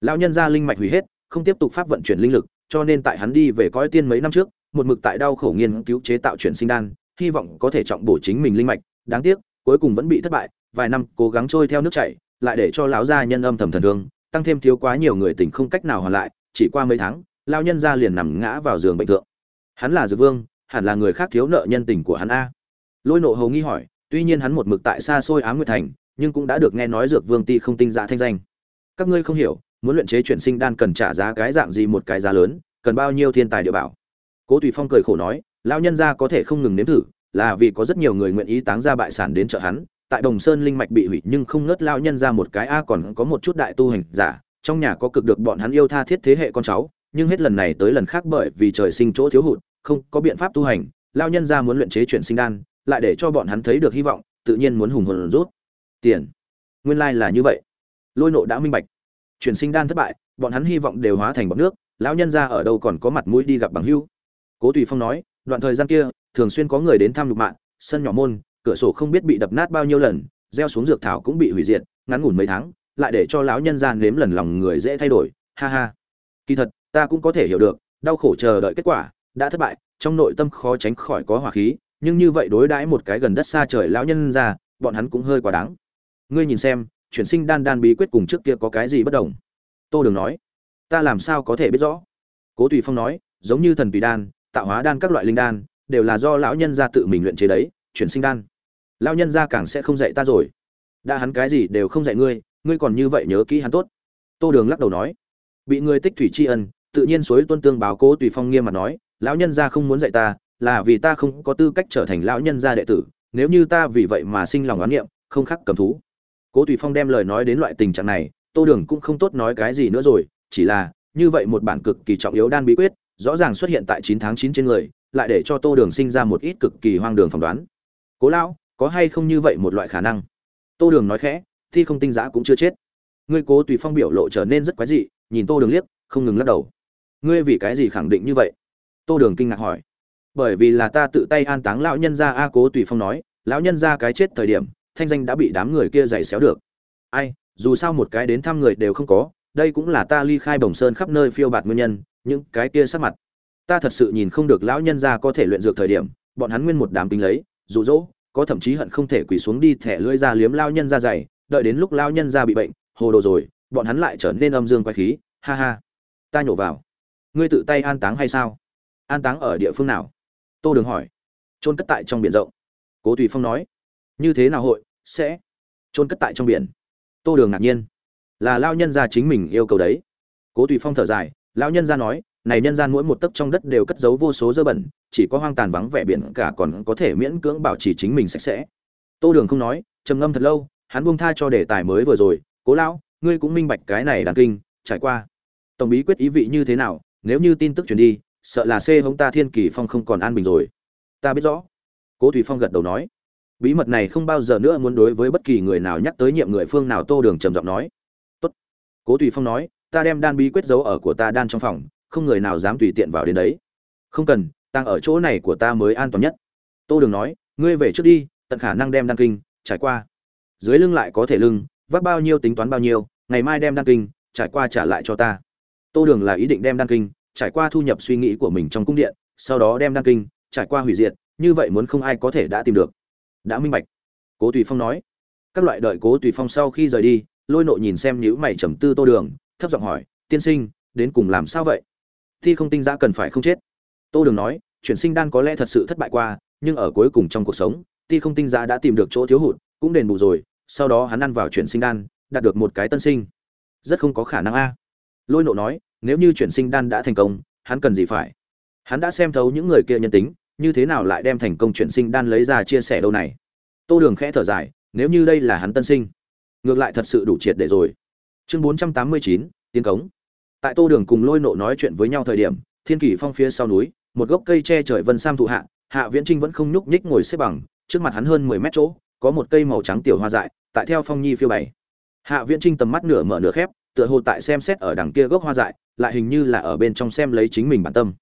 Lão nhân gia linh mạch hủy hết, không tiếp tục pháp vận chuyển linh lực, cho nên tại hắn đi về cõi tiên mấy năm trước, một mực tại đau khổ nghiên cứu chế tạo chuyển sinh đan, hy vọng có thể trọng bổ chính mình linh mạch. Đáng tiếc, cuối cùng vẫn bị thất bại, vài năm cố gắng trôi theo nước chảy, lại để cho lão gia nhân âm thầm thần thương, tăng thêm thiếu quá nhiều người tình không cách nào hoàn lại, chỉ qua mấy tháng, lão nhân gia liền nằm ngã vào giường bệnh thượng. Hắn là dược vương, hẳn là người khác thiếu nợ nhân tình của hắn a. Lôi nộ hầu nghi hỏi, tuy nhiên hắn một mực tại xa xôi ám nguyệt thành nhưng cũng đã được nghe nói dược vương ti không tinh dạ thanh danh. Các ngươi không hiểu, muốn luyện chế chuyển sinh đan cần trả giá cái dạng gì một cái giá lớn, cần bao nhiêu thiên tài địa bảo. Cố tùy phong cười khổ nói, lão nhân gia có thể không ngừng nếm thử, là vì có rất nhiều người nguyện ý táng ra bại sản đến chợ hắn, tại đồng sơn linh mạch bị hủy nhưng không ngớt lão nhân ra một cái a còn có một chút đại tu hành giả, trong nhà có cực được bọn hắn yêu tha thiết thế hệ con cháu, nhưng hết lần này tới lần khác bởi vì trời sinh chỗ thiếu hụt, không có biện pháp tu hành, lão nhân ra muốn luyện chế chuyển sinh đan, lại để cho bọn hắn thấy được hy vọng, tự nhiên muốn hùng hồn rút tiền. Nguyên lai là như vậy. Lôi nộ đã minh bạch. Chuyển sinh đan thất bại, bọn hắn hy vọng đều hóa thành bọc nước, lão nhân ra ở đâu còn có mặt mũi đi gặp bằng hưu. Cố tùy phong nói, đoạn thời gian kia, thường xuyên có người đến thăm lục mạng, sân nhỏ môn, cửa sổ không biết bị đập nát bao nhiêu lần, gieo xuống dược thảo cũng bị hủy diệt, ngắn ngủn mấy tháng, lại để cho lão nhân ra nếm lần lòng người dễ thay đổi, ha ha. Kỳ thật, ta cũng có thể hiểu được, đau khổ chờ đợi kết quả, đã thất bại, trong nội tâm khó tránh khỏi có hỏa khí, nhưng như vậy đối đãi một cái gần đất xa trời lão nhân ra, bọn hắn cũng hơi quá đáng ngươi nhìn xem, chuyển sinh đan đan bí quyết cùng trước kia có cái gì bất đồng? Tô đường nói, ta làm sao có thể biết rõ? Cố tùy phong nói, giống như thần tùy đan, tạo hóa đan các loại linh đan, đều là do lão nhân gia tự mình luyện chế đấy, chuyển sinh đan. Lão nhân gia càng sẽ không dạy ta rồi. Đã hắn cái gì đều không dạy ngươi ngươi còn như vậy nhớ kỹ hắn tốt. Tô đường lắc đầu nói, bị ngươi tích thủy tri ân, tự nhiên suối tuân tương báo cố tùy phong nghiêm mặt nói, lão nhân gia không muốn dạy ta, là vì ta không có tư cách trở thành lão nhân gia đệ tử, nếu như ta vì vậy mà sinh lòng oán niệm, không khắc cầm thú cố tùy phong đem lời nói đến loại tình trạng này, tô đường cũng không tốt nói cái gì nữa rồi, chỉ là, như vậy một bản cực kỳ trọng yếu đan bí quyết, rõ ràng xuất hiện tại chín tháng chín trên người, lại để cho tô đường sinh ra một ít cực kỳ hoang đường phỏng đoán. Cố lão, có hay không như vậy một loại khả năng? Tô đường nói khẽ, thi không tinh giã cũng chưa chết. Ngươi cố tùy phong biểu lộ trở nên rất quái dị, nhìn tô đường liếc, không ngừng lắc đầu. Ngươi vì cái gì khẳng định như vậy? Tô đường kinh ngạc hỏi. Bởi vì là ta tự tay an táng lão nhân ra a cố tùy phong nói, lão nhân ra cái chết thời điểm thanh danh đã bị đám người kia giày xéo được. Ai, dù sao một cái đến thăm người đều không có, đây cũng là ta ly khai bồng sơn khắp nơi phiêu bạt nguyên nhân, những cái kia sắc mặt. Ta thật sự nhìn không được lão nhân gia có thể luyện dược thời điểm, bọn hắn nguyên một đám tính lấy, dụ dỗ, có thậm chí hận không thể quỳ xuống đi thẻ lưỡi ra liếm lao nhân ra dày đợi đến lúc lao nhân ra bị bệnh, hồ đồ rồi, bọn hắn lại trở nên âm dương quay khí, ha ha. Ta nhổ vào. Ngươi tự tay an táng hay sao? An táng ở địa phương nào? Tô đường hỏi. Trôn cất tại trong biển rộng. Cố tùy phong nói như thế nào hội, sẽ trôn cất tại trong biển? Tô đường ngạc nhiên. Là lao nhân gia chính mình yêu cầu đấy. Cố tùy phong thở dài lao nhân gia nói, này nhân gian mỗi một tấc trong đất đều cất giấu vô số dơ bẩn, chỉ có hoang tàn vắng vẻ biển cả còn có thể miễn cưỡng bảo trì chính mình sạch sẽ. Tô đường không nói, trầm ngâm thật lâu, hắn buông tha cho đề tài mới vừa rồi, cố lão, ngươi cũng minh bạch cái này đàn kinh, trải qua. Tổng bí quyết ý vị như thế nào, nếu như tin tức truyền đi, sợ là c hống ta thiên kỳ phong không còn an bình rồi. Ta biết rõ. Cố thủy phong gật đầu nói bí mật này không bao giờ nữa muốn đối với bất kỳ người nào nhắc tới nhiệm người phương nào, tô đường trầm giọng nói. Tốt. Cố tùy phong nói, ta đem đan bí quyết giấu ở của ta đan trong phòng, không người nào dám tùy tiện vào đến đấy. Không cần tăng ở chỗ này của ta mới an toàn nhất. Tô đường nói, ngươi về trước đi, tận khả năng đem đan kinh, trải qua. Dưới lưng lại có thể lưng, vác bao nhiêu tính toán bao nhiêu, ngày mai đem đan kinh, trải qua trả lại cho ta. Tô đường là ý định đem đan kinh, trải qua thu nhập suy nghĩ của mình trong cung điện, sau đó đem đan kinh, trải qua hủy diệt, như vậy muốn không ai có thể đã tìm được đã minh bạch. Cố tùy phong nói. Các loại đợi cố tùy phong sau khi rời đi, lôi nộ nhìn xem nhữ mày trầm tư tô đường, thấp giọng hỏi, tiên sinh, đến cùng làm sao vậy? Thi không tinh giã cần phải không chết. Tô đường nói, chuyển sinh đan có lẽ thật sự thất bại qua, nhưng ở cuối cùng trong cuộc sống ti không tinh giã đã tìm được chỗ thiếu hụt, cũng đền bù rồi, sau đó hắn ăn vào chuyển sinh đan, đạt được một cái tân sinh. Rất không có khả năng a. Lôi nộ nói, nếu như chuyển sinh đan đã thành công, hắn cần gì phải? Hắn đã xem thấu những người kia nhân tính như thế nào lại đem thành công chuyển sinh đan lấy ra chia sẻ đâu này? Tô đường khẽ thở dài, nếu như đây là hắn tân sinh, ngược lại thật sự đủ triệt để rồi. Chương bốn trăm tám mươi chín, tiến cống. Tại tô đường cùng lôi nộ nói chuyện với nhau thời điểm, thiên kỷ phong phía sau núi, một gốc cây che trời vân sam thụ hạ hạ viễn trinh vẫn không nhúc nhích ngồi xếp bằng, trước mặt hắn hơn mười mét chỗ, có một cây màu trắng tiểu hoa dại, tại theo phong nhi phiêu bày. Hạ viễn trinh tầm mắt nửa mở nửa khép, tựa hồ tại xem xét ở đằng kia gốc hoa dại, lại hình như là ở bên trong xem lấy chính mình bản tâm.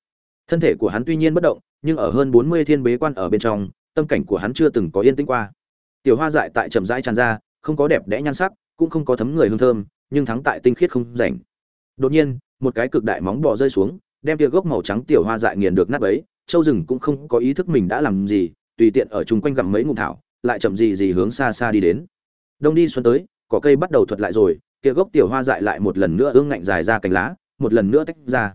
Thân thể của hắn tuy nhiên bất động nhưng ở hơn bốn mươi thiên bế quan ở bên trong, tâm cảnh của hắn chưa từng có yên tĩnh qua. Tiểu hoa dại tại chậm rãi tràn ra, không có đẹp đẽ nhan sắc, cũng không có thấm người hương thơm, nhưng thắng tại tinh khiết không rảnh. Đột nhiên, một cái cực đại móng bò rơi xuống, đem tia gốc màu trắng tiểu hoa dại nghiền được nát bấy, châu rừng cũng không có ý thức mình đã làm gì, tùy tiện ở chung quanh gặm mấy ngụm thảo, lại chậm gì gì hướng xa xa đi đến. Đông đi xuân tới, cỏ cây bắt đầu thuật lại rồi kia gốc tiểu hoa dại lại một lần nữa ương ngạnh dài ra cánh lá, một lần nữa tách ra.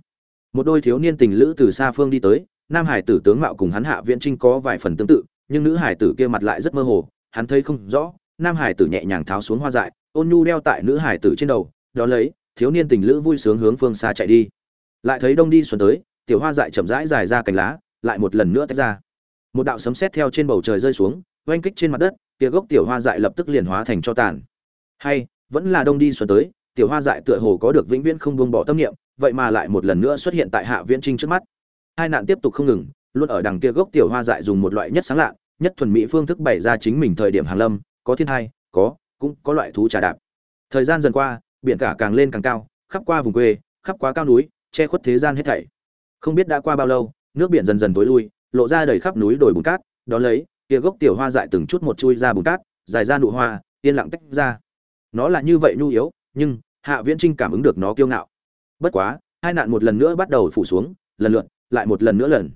Một đôi thiếu niên tình lữ từ xa phương đi tới nam hải tử tướng mạo cùng hắn hạ viễn trinh có vài phần tương tự, nhưng nữ hải tử kia mặt lại rất mơ hồ, hắn thấy không rõ. Nam hải tử nhẹ nhàng tháo xuống hoa dại, ôn nhu đeo tại nữ hải tử trên đầu đó lấy, thiếu niên tình lữ vui sướng hướng phương xa chạy đi. Lại thấy đông đi xuân tới, tiểu hoa dại chậm rãi dài ra cành lá, lại một lần nữa tách ra. Một đạo sấm sét theo trên bầu trời rơi xuống, oanh kích trên mặt đất, kia gốc tiểu hoa dại lập tức liền hóa thành cho tàn. Hay, vẫn là đông đi xuân tới, tiểu hoa dại tựa hồ có được vĩnh viễn không buông bỏ tâm niệm, vậy mà lại một lần nữa xuất hiện tại hạ viễn trinh trước mắt hai nạn tiếp tục không ngừng, luôn ở đằng kia gốc tiểu hoa dại dùng một loại nhất sáng lạ, nhất thuần mỹ phương thức bày ra chính mình thời điểm hàng lâm, có thiên hai có, cũng có loại thú trà đạp. Thời gian dần qua, biển cả càng lên càng cao, khắp qua vùng quê, khắp qua cao núi, che khuất thế gian hết thảy. Không biết đã qua bao lâu, nước biển dần dần tối lui, lộ ra đầy khắp núi đồi bùn cát, Đón lấy, kia gốc tiểu hoa dại từng chút một chui ra bùn cát, dài ra nụ hoa, yên lặng tách ra. Nó là như vậy nhu yếu, nhưng hạ viễn trinh cảm ứng được nó kiêu ngạo. Bất quá, hai nạn một lần nữa bắt đầu phủ xuống, lần lượt lại một lần nữa lần.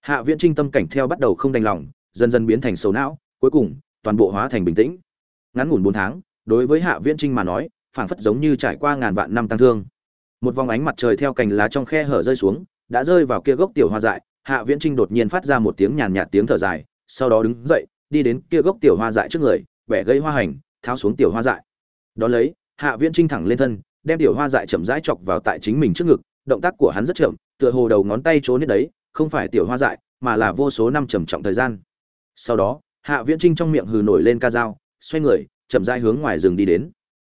Hạ viễn trinh tâm cảnh theo bắt đầu không đành lòng, dần dần biến thành sầu não, cuối cùng, toàn bộ hóa thành bình tĩnh. Ngắn ngủn bốn tháng, đối với hạ viễn trinh mà nói, phảng phất giống như trải qua ngàn vạn năm tăng thương. Một vòng ánh mặt trời theo cành lá trong khe hở rơi xuống, đã rơi vào kia gốc tiểu hoa dại, hạ viễn trinh đột nhiên phát ra một tiếng nhàn nhạt tiếng thở dài, sau đó đứng dậy, đi đến kia gốc tiểu hoa dại trước người, bẻ gây hoa hành, tháo xuống tiểu hoa dại. Đó lấy, hạ viễn trinh thẳng lên thân, đem tiểu hoa dại chậm rãi chọc vào tại chính mình trước ngực động tác của hắn rất chậm, tựa hồ đầu ngón tay trốn hết đấy, không phải tiểu hoa dại, mà là vô số năm trầm trọng thời gian. Sau đó, hạ viễn trinh trong miệng hừ nổi lên ca dao, xoay người, chậm rãi hướng ngoài rừng đi đến.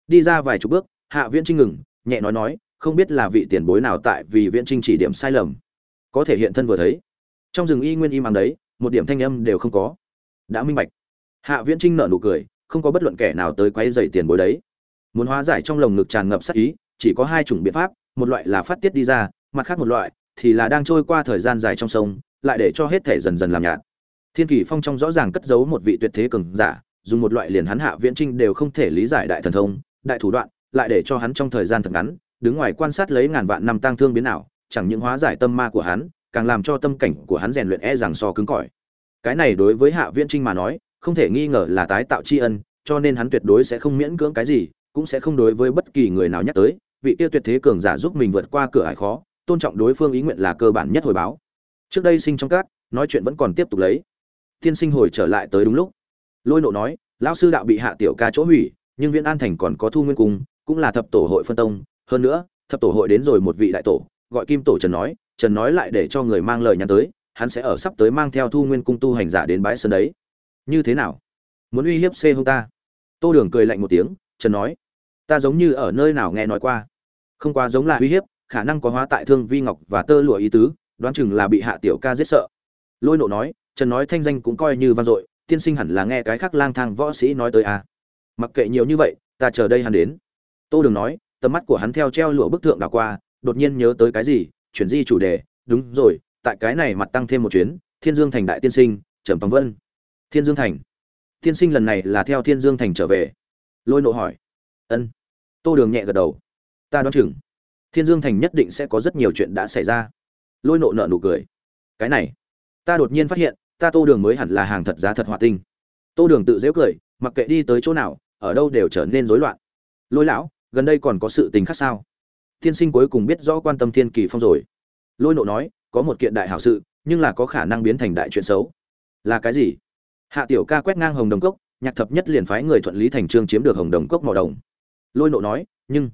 Đi ra vài chục bước, hạ viễn trinh ngừng, nhẹ nói nói, không biết là vị tiền bối nào tại vì viễn trinh chỉ điểm sai lầm. Có thể hiện thân vừa thấy. Trong rừng y nguyên im ắng đấy, một điểm thanh âm đều không có. Đã minh bạch. Hạ viễn trinh nở nụ cười, không có bất luận kẻ nào tới quấy dày tiền bối đấy. Muốn hóa giải trong lồng ngực tràn ngập sát ý, chỉ có hai chủng biện pháp một loại là phát tiết đi ra, mặt khác một loại thì là đang trôi qua thời gian dài trong sông, lại để cho hết thể dần dần làm nhạt. Thiên kỳ phong trong rõ ràng cất giấu một vị tuyệt thế cường giả, dùng một loại liền hắn hạ viễn trinh đều không thể lý giải đại thần thông, đại thủ đoạn, lại để cho hắn trong thời gian thật ngắn, đứng ngoài quan sát lấy ngàn vạn năm tang thương biến ảo, chẳng những hóa giải tâm ma của hắn, càng làm cho tâm cảnh của hắn rèn luyện e rằng so cứng cỏi. Cái này đối với hạ viễn trinh mà nói, không thể nghi ngờ là tái tạo tri ân, cho nên hắn tuyệt đối sẽ không miễn cưỡng cái gì, cũng sẽ không đối với bất kỳ người nào nhắc tới vị kia tuyệt thế cường giả giúp mình vượt qua cửa ải khó, tôn trọng đối phương ý nguyện là cơ bản nhất hồi báo. Trước đây sinh trong cát nói chuyện vẫn còn tiếp tục lấy. Tiên sinh hồi trở lại tới đúng lúc. Lôi nộ nói, lão sư đạo bị hạ tiểu ca chỗ hủy, nhưng viễn an thành còn có thu nguyên cung, cũng là thập tổ hội phân tông. Hơn nữa, thập tổ hội đến rồi một vị đại tổ. Gọi kim tổ trần nói trần nói lại để cho người mang lời nhắn tới, hắn sẽ ở sắp tới mang theo thu nguyên cung tu hành giả đến bãi sân đấy. Như thế nào? Muốn uy hiếp c hông ta? Tô đường cười lạnh một tiếng, trần nói, ta giống như ở nơi nào nghe nói qua không quá giống là uy hiếp, khả năng có hóa tại thương vi ngọc và tơ lụa ý tứ, đoán chừng là bị hạ tiểu ca giết sợ. Lôi nộ nói, trần nói thanh danh cũng coi như vang dội, tiên sinh hẳn là nghe cái khác lang thang võ sĩ nói tới à. mặc kệ nhiều như vậy, ta chờ đây hắn đến. Tô đường nói, tầm mắt của hắn theo treo lụa bức tượng đảo qua, đột nhiên nhớ tới cái gì, chuyển di chủ đề, đúng rồi, tại cái này mặt tăng thêm một chuyến, thiên dương thành đại tiên sinh, trầm tòng vân. Thiên dương thành? Tiên sinh lần này là theo thiên dương thành trở về? Lôi nộ hỏi. Ân. Tô đường nhẹ gật đầu ta đoán chừng thiên dương thành nhất định sẽ có rất nhiều chuyện đã xảy ra lôi nộ nợ nụ cười cái này ta đột nhiên phát hiện ta tô đường mới hẳn là hàng thật giá thật hòa tinh tô đường tự dễu cười mặc kệ đi tới chỗ nào ở đâu đều trở nên rối loạn lôi lão gần đây còn có sự tình khác sao tiên sinh cuối cùng biết rõ quan tâm thiên kỳ phong rồi lôi nộ nói có một kiện đại hảo sự nhưng là có khả năng biến thành đại chuyện xấu là cái gì hạ tiểu ca quét ngang hồng đồng cốc nhạc thập nhất liền phái người thuận lý thành trương chiếm được hồng đồng cốc mỏ đồng lôi nộ nói nhưng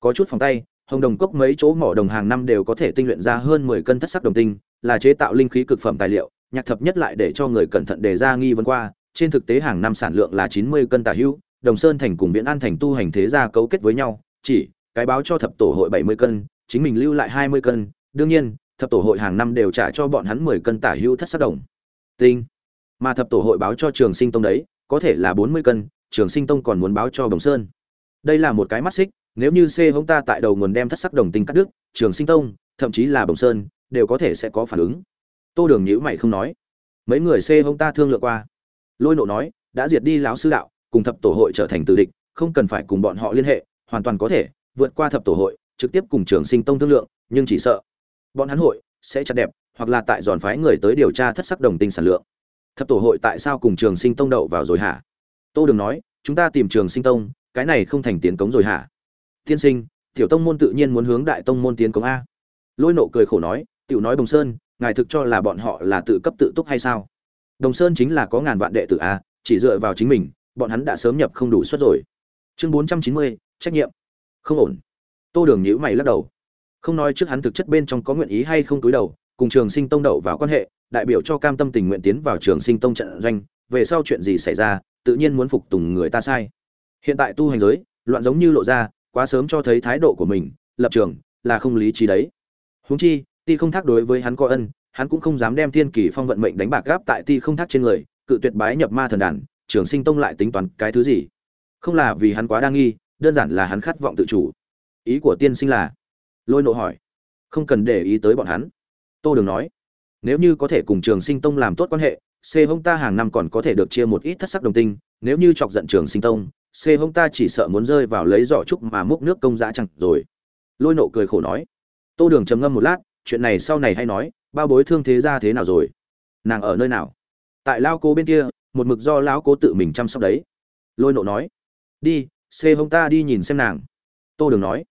có chút phòng tay, hồng đồng cốc mấy chỗ mỏ đồng hàng năm đều có thể tinh luyện ra hơn mười cân thất sắc đồng tinh, là chế tạo linh khí cực phẩm tài liệu, nhạc thập nhất lại để cho người cẩn thận đề ra nghi vấn qua. Trên thực tế hàng năm sản lượng là chín mươi cân tả hữu, đồng sơn thành cùng viễn an thành tu hành thế gia cấu kết với nhau, chỉ cái báo cho thập tổ hội bảy mươi cân, chính mình lưu lại hai mươi cân. Đương nhiên, thập tổ hội hàng năm đều trả cho bọn hắn mười cân tả hữu thất sắc đồng tinh. Mà thập tổ hội báo cho trường sinh tông đấy, có thể là bốn mươi cân, trường sinh tông còn muốn báo cho đồng sơn. Đây là một cái mắt xích nếu như c hống ta tại đầu nguồn đem thất sắc đồng tinh cắt đứt, trường sinh tông, thậm chí là bồng sơn, đều có thể sẽ có phản ứng. Tô đường nhữ mày không nói. Mấy người c hống ta thương lượng qua. Lôi nộ nói, đã diệt đi lão sư đạo, cùng thập tổ hội trở thành tử địch, không cần phải cùng bọn họ liên hệ, hoàn toàn có thể, vượt qua thập tổ hội, trực tiếp cùng trường sinh tông thương lượng, nhưng chỉ sợ. Bọn hắn hội sẽ chặt đẹp, hoặc là tại giòn phái người tới điều tra thất sắc đồng tinh sản lượng. Thập tổ hội tại sao cùng trường sinh tông đậu vào rồi hả? Tô đường nói, chúng ta tìm trường sinh tông, cái này không thành tiến cống rồi hả? Tiên sinh, tiểu tông môn tự nhiên muốn hướng đại tông môn tiến công a. Lôi nộ cười khổ nói, tiểu nói đồng sơn, ngài thực cho là bọn họ là tự cấp tự túc hay sao? Đồng sơn chính là có ngàn vạn đệ tử a, chỉ dựa vào chính mình, bọn hắn đã sớm nhập không đủ suất rồi. Chương bốn trăm chín mươi, trách nhiệm. Không ổn. Tô đường nhíu mày lắc đầu. Không nói trước hắn thực chất bên trong có nguyện ý hay không túi đầu, cùng trường sinh tông đậu vào quan hệ, đại biểu cho cam tâm tình nguyện tiến vào trường sinh tông trận doanh, về sau chuyện gì xảy ra, tự nhiên muốn phục tùng người ta sai. Hiện tại tu hành giới, loạn giống như lộ ra quá sớm cho thấy thái độ của mình, lập trường là không lý trí đấy. Huống chi, ti không thác đối với hắn có ân, hắn cũng không dám đem thiên kỳ phong vận mệnh đánh bạc gáp tại ti không thác trên người, cự tuyệt bái nhập ma thần đàn, trường sinh tông lại tính toán cái thứ gì. Không là vì hắn quá đa nghi, đơn giản là hắn khát vọng tự chủ. Ý của tiên sinh là? Lôi nộ hỏi. Không cần để ý tới bọn hắn. Tô đường nói. Nếu như có thể cùng trường sinh tông làm tốt quan hệ, c hông ta hàng năm còn có thể được chia một ít thất sắc đồng tinh, nếu như chọc giận trường sinh tông xê hông ta chỉ sợ muốn rơi vào lấy giỏ trúc mà múc nước công giá chẳng rồi. Lôi nộ cười khổ nói. Tô đường trầm ngâm một lát, chuyện này sau này hay nói, bao bối thương thế ra thế nào rồi? Nàng ở nơi nào? Tại lao cố bên kia, một mực do lão cố tự mình chăm sóc đấy. Lôi nộ nói. Đi, xê hông ta đi nhìn xem nàng. Tô đường nói.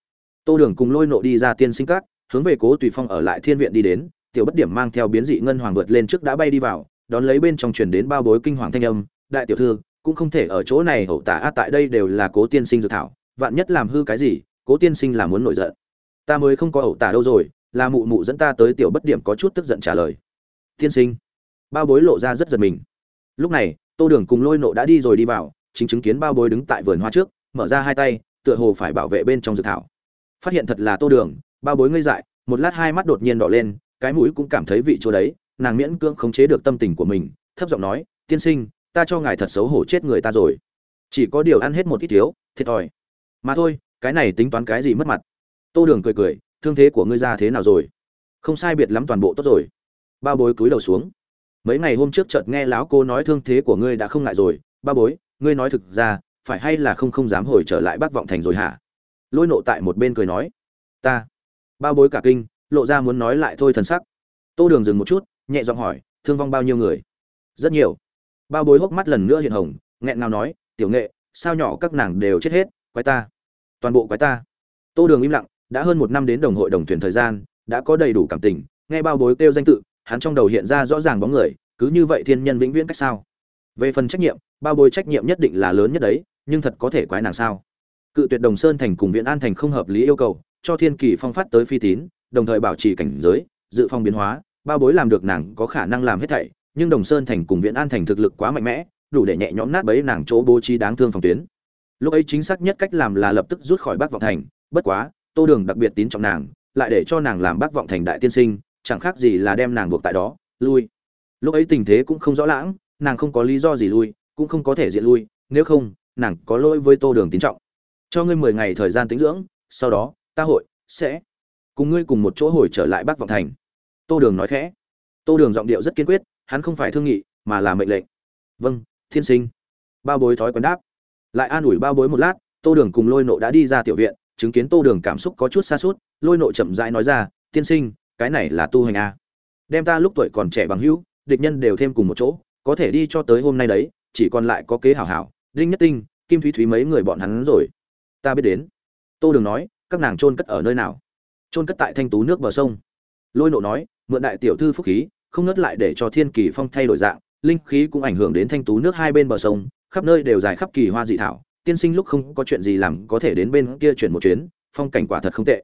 Tô đường cùng lôi nộ đi ra tiên sinh các, hướng về cố tùy phong ở lại thiên viện đi đến, tiểu bất điểm mang theo biến dị ngân hoàng vượt lên trước đã bay đi vào, đón lấy bên trong truyền đến bao bối kinh hoàng thanh âm, đại tiểu thư cũng không thể ở chỗ này, hậu tả a tại đây đều là cố tiên sinh dược thảo, vạn nhất làm hư cái gì, cố tiên sinh là muốn nổi giận. Ta mới không có ẩu tả đâu rồi, là mụ mụ dẫn ta tới tiểu bất điểm có chút tức giận trả lời. Tiên sinh. Bao bối lộ ra rất giật mình. Lúc này, tô đường cùng lôi nộ đã đi rồi đi vào, chính chứng kiến bao bối đứng tại vườn hoa trước, mở ra hai tay, tựa hồ phải bảo vệ bên trong dược thảo. Phát hiện thật là tô đường, bao bối ngây dại, một lát hai mắt đột nhiên đỏ lên, cái mũi cũng cảm thấy vị chỗ đấy, nàng miễn cưỡng khống chế được tâm tình của mình, thấp giọng nói, tiên sinh ta cho ngài thật xấu hổ chết người ta rồi. Chỉ có điều ăn hết một ít thiếu, thiệt thòi. Mà thôi, cái này tính toán cái gì mất mặt? Tô đường cười cười, thương thế của ngươi ra thế nào rồi? Không sai biệt lắm toàn bộ tốt rồi. Ba bối cúi đầu xuống. Mấy ngày hôm trước chợt nghe lão cô nói thương thế của ngươi đã không ngại rồi. Ba bối, ngươi nói thực ra, phải hay là không không dám hồi trở lại bác vọng thành rồi hả? Lôi nộ tại một bên cười nói. Ta. Ba bối cả kinh, lộ ra muốn nói lại thôi thần sắc. Tô đường dừng một chút, nhẹ giọng hỏi, thương vong bao nhiêu người? Rất nhiều. Bao bối hốc mắt lần nữa hiện hồng, nghẹn ngào nói, tiểu nghệ, sao nhỏ các nàng đều chết hết, quái ta. Toàn bộ quái ta. Tô đường im lặng, đã hơn một năm đến đồng hội đồng thuyền thời gian, đã có đầy đủ cảm tình, nghe bao bối kêu danh tự, hắn trong đầu hiện ra rõ ràng bóng người, cứ như vậy thiên nhân vĩnh viễn cách sao? Về phần trách nhiệm, bao bối trách nhiệm nhất định là lớn nhất đấy, nhưng thật có thể quái nàng sao? Cự tuyệt đồng sơn thành cùng viện an thành không hợp lý yêu cầu, cho thiên kỳ phong phát tới phi tín, đồng thời bảo trì cảnh giới, dự phòng biến hóa, bao bối làm được nàng có khả năng làm hết thảy nhưng đồng sơn thành cùng viện an thành thực lực quá mạnh mẽ, đủ để nhẹ nhõm nát bấy nàng chỗ bố trí đáng thương phòng tuyến. Lúc ấy chính xác nhất cách làm là lập tức rút khỏi bắc vọng thành, bất quá, tô đường đặc biệt tín trọng nàng, lại để cho nàng làm bác vọng thành đại tiên sinh, chẳng khác gì là đem nàng buộc tại đó, lui. Lúc ấy tình thế cũng không rõ lãng, nàng không có lý do gì lui, cũng không có thể diện lui, nếu không, nàng có lỗi với tô đường tín trọng. Cho ngươi mười ngày thời gian tính dưỡng, sau đó, ta hội, sẽ cùng ngươi cùng một chỗ hồi trở lại bắc vọng thành. Tô đường nói khẽ. Tô đường giọng điệu rất kiên quyết hắn không phải thương nghị, mà là mệnh lệnh. Vâng thiên sinh. Bao bối thói quen đáp. Lại an ủi bao bối một lát, tô đường cùng lôi nộ đã đi ra tiểu viện, chứng kiến tô đường cảm xúc có chút xa suốt lôi nộ chậm rãi nói ra, tiên sinh, cái này là tu hành a đem ta lúc tuổi còn trẻ bằng hữu, địch nhân đều thêm cùng một chỗ, có thể đi cho tới hôm nay đấy, chỉ còn lại có kế hảo hảo, đinh nhất tinh, kim thúy thúy mấy người bọn hắn rồi. Ta biết đến. Tô đường nói, các nàng trôn cất ở nơi nào? Trôn cất tại thanh tú nước bờ sông. Lôi nộ nói, mượn đại tiểu thư phúc khí không ngất lại để cho thiên kỳ phong thay đổi dạng, linh khí cũng ảnh hưởng đến thanh tú nước hai bên bờ sông, khắp nơi đều dài khắp kỳ hoa dị thảo, tiên sinh lúc không có chuyện gì làm có thể đến bên kia chuyển một chuyến, phong cảnh quả thật không tệ.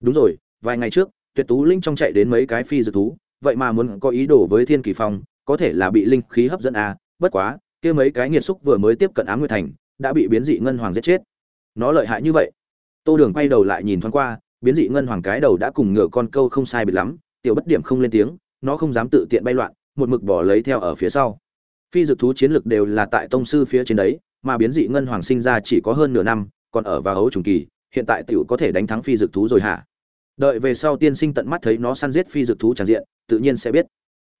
Đúng rồi, vài ngày trước, tuyệt tú linh trong chạy đến mấy cái phi dược thú, vậy mà muốn có ý đồ với thiên kỳ phong, có thể là bị linh khí hấp dẫn à bất quá, kia mấy cái nghiệt xúc vừa mới tiếp cận ám nguyệt thành, đã bị biến dị ngân hoàng giết chết. Nó lợi hại như vậy. Tô đường quay đầu lại nhìn thoáng qua, biến dị ngân hoàng cái đầu đã cùng ngựa con câu không sai biệt lắm, tiểu bất điểm không lên tiếng nó không dám tự tiện bay loạn, một mực bỏ lấy theo ở phía sau. Phi dược thú chiến lực đều là tại tông sư phía trên đấy, mà biến dị ngân hoàng sinh ra chỉ có hơn nửa năm, còn ở vào hấu trùng kỳ, hiện tại tiểu có thể đánh thắng phi dược thú rồi hả? Đợi về sau tiên sinh tận mắt thấy nó săn giết phi dược thú tràn diện, tự nhiên sẽ biết.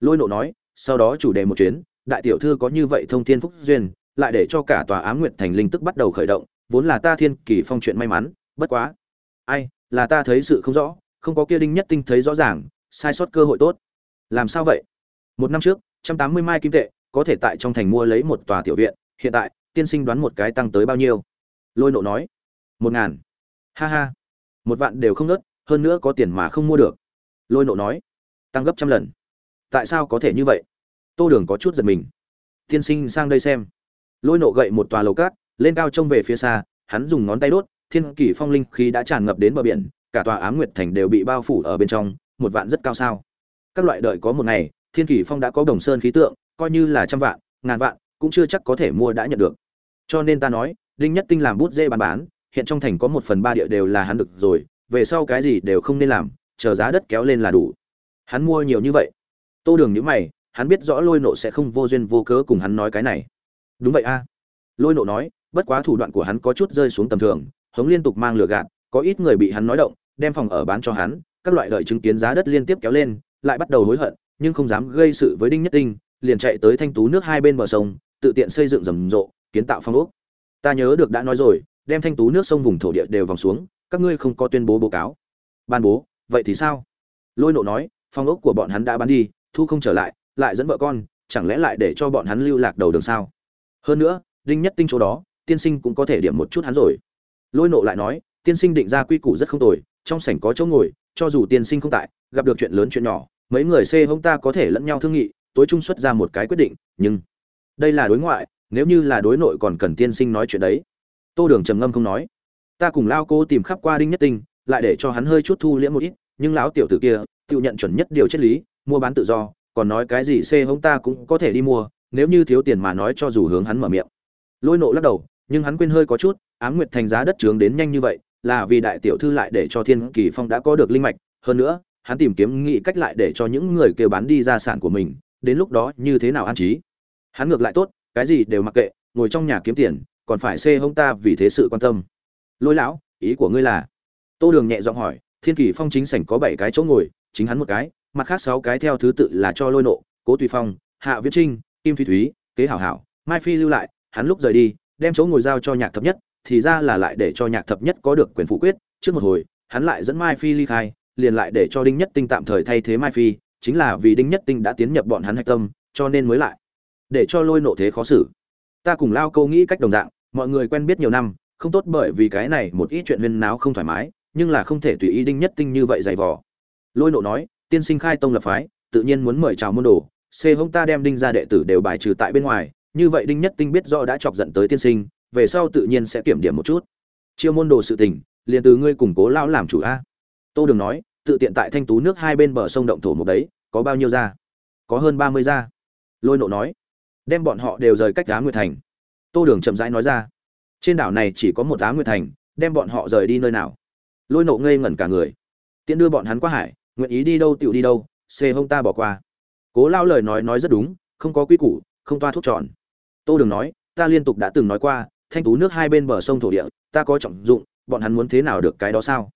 Lôi nộ nói, sau đó chủ đề một chuyến, đại tiểu thư có như vậy thông thiên phúc duyên, lại để cho cả tòa ám nguyện thành linh tức bắt đầu khởi động, vốn là ta thiên kỳ phong chuyện may mắn, bất quá. Ai, là ta thấy sự không rõ, không có kia đinh nhất tinh thấy rõ ràng, sai sót cơ hội tốt làm sao vậy? Một năm trước, trăm tám mươi mai kim tệ, có thể tại trong thành mua lấy một tòa tiểu viện, hiện tại, tiên sinh đoán một cái tăng tới bao nhiêu? Lôi nộ nói. Một ngàn. Ha ha. Một vạn đều không nớt, hơn nữa có tiền mà không mua được. Lôi nộ nói. Tăng gấp trăm lần. Tại sao có thể như vậy? Tô đường có chút giật mình. Tiên sinh sang đây xem. Lôi nộ gậy một tòa lầu cát, lên cao trông về phía xa, hắn dùng ngón tay đốt, thiên kỷ phong linh khí đã tràn ngập đến bờ biển, cả tòa ám nguyệt thành đều bị bao phủ ở bên trong, một vạn rất cao sao? Các loại đợi có một ngày, thiên kỷ phong đã có đồng sơn khí tượng, coi như là trăm vạn, ngàn vạn, cũng chưa chắc có thể mua đã nhận được. Cho nên ta nói, đinh nhất tinh làm bút dê bán bán, hiện trong thành có một phần ba địa đều là hắn được rồi, về sau cái gì đều không nên làm, chờ giá đất kéo lên là đủ. Hắn mua nhiều như vậy. Tô đường nhữ mày, hắn biết rõ lôi nộ sẽ không vô duyên vô cớ cùng hắn nói cái này. Đúng vậy a. Lôi nộ nói, bất quá thủ đoạn của hắn có chút rơi xuống tầm thường, hống liên tục mang lừa gạt, có ít người bị hắn nói động, đem phòng ở bán cho hắn, các loại đợi chứng kiến giá đất liên tiếp kéo lên lại bắt đầu hối hận, nhưng không dám gây sự với đinh nhất tinh, liền chạy tới thanh tú nước hai bên bờ sông, tự tiện xây dựng rầm rộ, kiến tạo phong ốc. Ta nhớ được đã nói rồi, đem thanh tú nước sông vùng thổ địa đều vòng xuống, các ngươi không có tuyên bố báo cáo. Ban bố, vậy thì sao? Lôi nộ nói, phong ốc của bọn hắn đã bán đi, thu không trở lại lại dẫn vợ con, chẳng lẽ lại để cho bọn hắn lưu lạc đầu đường sao? Hơn nữa, đinh nhất tinh chỗ đó, tiên sinh cũng có thể điểm một chút hắn rồi. Lôi nộ lại nói, tiên sinh định ra quy củ rất không tồi, trong sảnh có chỗ ngồi, cho dù tiên sinh không tại, gặp được chuyện lớn chuyện nhỏ mấy người xê hông ta có thể lẫn nhau thương nghị, tối trung xuất ra một cái quyết định, nhưng đây là đối ngoại, nếu như là đối nội còn cần tiên sinh nói chuyện đấy. Tô đường trầm ngâm không nói. Ta cùng lao cô tìm khắp qua đinh nhất tinh, lại để cho hắn hơi chút thu liễm một ít, nhưng lão tiểu tử kia, tự nhận chuẩn nhất điều triết lý, mua bán tự do, còn nói cái gì xê hông ta cũng có thể đi mua, nếu như thiếu tiền mà nói cho dù hướng hắn mở miệng. Lôi nộ lắc đầu, nhưng hắn quên hơi có chút, ám nguyệt thành giá đất trướng đến nhanh như vậy, là vì đại tiểu thư lại để cho thiên kỳ phong đã có được linh mạch, hơn nữa hắn tìm kiếm nghị cách lại để cho những người kêu bán đi gia sản của mình, đến lúc đó như thế nào an trí? Hắn ngược lại tốt, cái gì đều mặc kệ, ngồi trong nhà kiếm tiền, còn phải xê hông ta vì thế sự quan tâm. Lôi lão, ý của ngươi là? Tô đường nhẹ giọng hỏi, thiên kỷ phong chính sảnh có bảy cái chỗ ngồi, chính hắn một cái, mặt khác sáu cái theo thứ tự là cho lôi nộ, cố tùy phong, hạ viễn trinh, kim thúy thúy, kế hảo hảo, mai phi lưu lại, hắn lúc rời đi, đem chỗ ngồi giao cho nhạc thập nhất, thì ra là lại để cho nhạc thập nhất có được quyền phủ quyết, trước một hồi, hắn lại dẫn mai phi ly khai liền lại để cho đinh nhất tinh tạm thời thay thế mai phi, chính là vì đinh nhất tinh đã tiến nhập bọn hắn hạch tâm, cho nên mới lại để cho lôi nộ thế khó xử. Ta cùng lao câu nghĩ cách đồng dạng, mọi người quen biết nhiều năm, không tốt bởi vì cái này một ít chuyện huyên náo không thoải mái, nhưng là không thể tùy ý đinh nhất tinh như vậy dày vò. Lôi nộ nói, tiên sinh khai tông lập phái, tự nhiên muốn mời chào môn đồ, c hông ta đem đinh ra đệ tử đều bài trừ tại bên ngoài, như vậy đinh nhất tinh biết rõ đã chọc giận tới tiên sinh, về sau tự nhiên sẽ kiểm điểm một chút. Chiêu môn đồ sự tình, liền từ ngươi củng cố lão làm chủ a tô đường nói, tự tiện tại thanh tú nước hai bên bờ sông động thổ một đấy, có bao nhiêu ra? Có hơn ba mươi ra. Lôi nộ nói, đem bọn họ đều rời cách đá nguyệt thành. Tô đường chậm rãi nói ra, trên đảo này chỉ có một đá nguyệt thành, đem bọn họ rời đi nơi nào? Lôi nộ ngây ngẩn cả người. Tiễn đưa bọn hắn qua hải, nguyện ý đi đâu tựu đi đâu, xê hông ta bỏ qua. Cố lao lời nói nói rất đúng, không có quy củ, không toa thuốc tròn tô đường nói, ta liên tục đã từng nói qua, thanh tú nước hai bên bờ sông thổ địa, ta có trọng dụng, bọn hắn muốn thế nào được cái đó sao?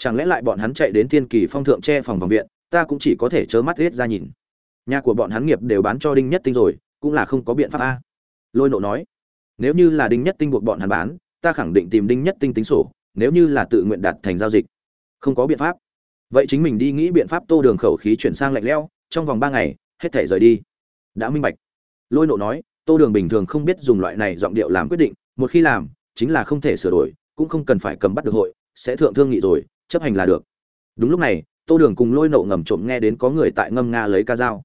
Chẳng lẽ lại bọn hắn chạy đến thiên kỳ phong thượng che phòng vòng viện, ta cũng chỉ có thể chớ mắt riết ra nhìn. Nhà của bọn hắn nghiệp đều bán cho đinh nhất tinh rồi, cũng là không có biện pháp a. Lôi nộ nói, nếu như là đinh nhất tinh buộc bọn hắn bán, ta khẳng định tìm đinh nhất tinh tính sổ, nếu như là tự nguyện đặt thành giao dịch. Không có biện pháp. Vậy chính mình đi nghĩ biện pháp tô đường khẩu khí chuyển sang lạnh lẽo, trong vòng ba ngày, hết thể rời đi. Đã minh bạch. Lôi nộ nói, tô đường bình thường không biết dùng loại này giọng điệu làm quyết định, một khi làm, chính là không thể sửa đổi, cũng không cần phải cầm bắt được hội, sẽ thượng thương nghị rồi chấp hành là được. Đúng lúc này, tô đường cùng lôi nộ ngầm trộm nghe đến có người tại ngâm nga lấy ca dao.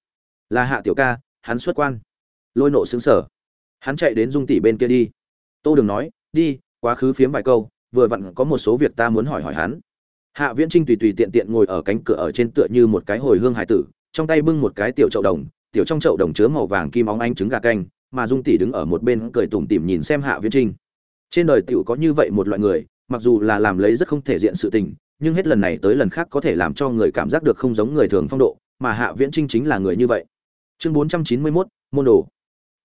Là hạ tiểu ca, hắn xuất quan. Lôi nộ xứng sở hắn chạy đến dung tỷ bên kia đi. Tô đường nói, đi, quá khứ phiếm vài câu, vừa vặn có một số việc ta muốn hỏi hỏi hắn. Hạ viễn trinh tùy tùy tiện tiện ngồi ở cánh cửa ở trên tựa như một cái hồi hương hải tử, trong tay bưng một cái tiểu chậu đồng, tiểu trong chậu đồng chứa màu vàng kim óng ánh trứng gà canh, mà dung tỷ đứng ở một bên cười tủm tỉm nhìn xem hạ viễn trinh. Trên đời tiểu có như vậy một loại người, mặc dù là làm lấy rất không thể diện sự tình nhưng hết lần này tới lần khác có thể làm cho người cảm giác được không giống người thường phong độ, mà hạ viễn trinh chính là người như vậy. Chương bốn trăm chín mươi mốt, môn đồ.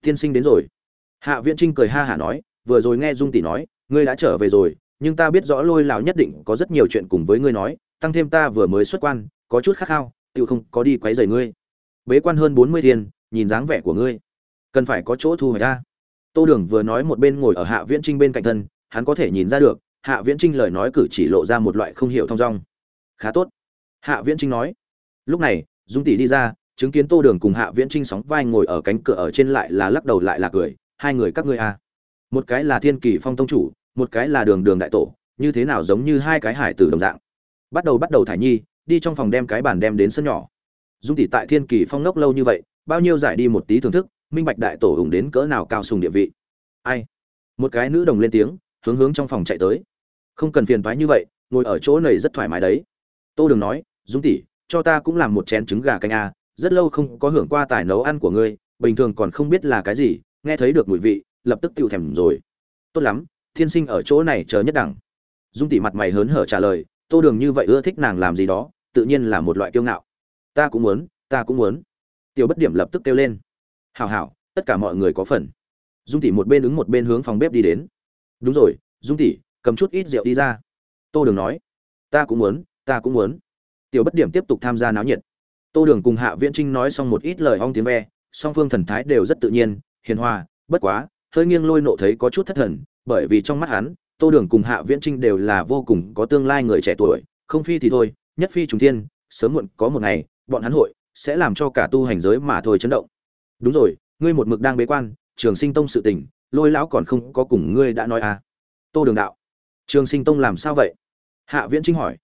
Tiên sinh đến rồi. Hạ viễn trinh cười ha hả nói, vừa rồi nghe dung tỷ nói, ngươi đã trở về rồi, nhưng ta biết rõ lôi lão nhất định có rất nhiều chuyện cùng với ngươi nói, tăng thêm ta vừa mới xuất quan, có chút khát khao, tiểu không có đi quấy rầy ngươi. Bế quan hơn bốn mươi thiên, nhìn dáng vẻ của ngươi, cần phải có chỗ thu hồi ta tô đường vừa nói một bên ngồi ở hạ viễn trinh bên cạnh thân, hắn có thể nhìn ra được hạ viễn trinh lời nói cử chỉ lộ ra một loại không hiểu thông dong. Khá tốt. Hạ viễn trinh nói. Lúc này, dung tỷ đi ra, chứng kiến tô đường cùng hạ viễn trinh sóng vai ngồi ở cánh cửa ở trên lại là lắc đầu lại là cười. Hai người các ngươi a à. một cái là thiên kỳ phong tông chủ, một cái là đường đường đại tổ, như thế nào giống như hai cái hải tử đồng dạng. Bắt đầu bắt đầu thải nhi, đi trong phòng đem cái bàn đem đến sân nhỏ. Dung tỷ tại thiên kỳ phong ngốc lâu như vậy, bao nhiêu giải đi một tí thưởng thức, minh bạch đại tổ hùng đến cỡ nào cao sùng địa vị. Ai? Một cái nữ đồng lên tiếng, hướng hướng trong phòng chạy tới không cần phiền toái như vậy, ngồi ở chỗ này rất thoải mái đấy. Tô đường nói, dung tỷ, cho ta cũng làm một chén trứng gà canh a, rất lâu không có hưởng qua tài nấu ăn của ngươi, bình thường còn không biết là cái gì, nghe thấy được mùi vị, lập tức tiêu thèm rồi. Tốt lắm, thiên sinh ở chỗ này chờ nhất đẳng. Dung tỷ mặt mày hớn hở trả lời, tô đường như vậy ưa thích nàng làm gì đó, tự nhiên là một loại kiêu ngạo. Ta cũng muốn, ta cũng muốn. Tiểu bất điểm lập tức kêu lên. Hảo hảo, tất cả mọi người có phần. Dung tỷ một bên ứng một bên hướng phòng bếp đi đến. Đúng rồi, dung tỷ cầm chút ít rượu đi ra. Tô đường nói, ta cũng muốn, ta cũng muốn. Tiểu bất điểm tiếp tục tham gia náo nhiệt. Tô đường cùng hạ viễn trinh nói xong một ít lời ong tiếng ve, song phương thần thái đều rất tự nhiên, hiền hòa, bất quá, hơi nghiêng lôi nộ thấy có chút thất thần, bởi vì trong mắt hắn, tô đường cùng hạ viễn trinh đều là vô cùng có tương lai người trẻ tuổi, không phi thì thôi, nhất phi trùng thiên, sớm muộn có một ngày, bọn hắn hội sẽ làm cho cả tu hành giới mà thôi chấn động. Đúng rồi, ngươi một mực đang bế quan, trường sinh tông sự tình, lôi lão còn không có cùng ngươi đã nói à? Tô đường đạo trường sinh tông làm sao vậy? Hạ viễn trinh hỏi.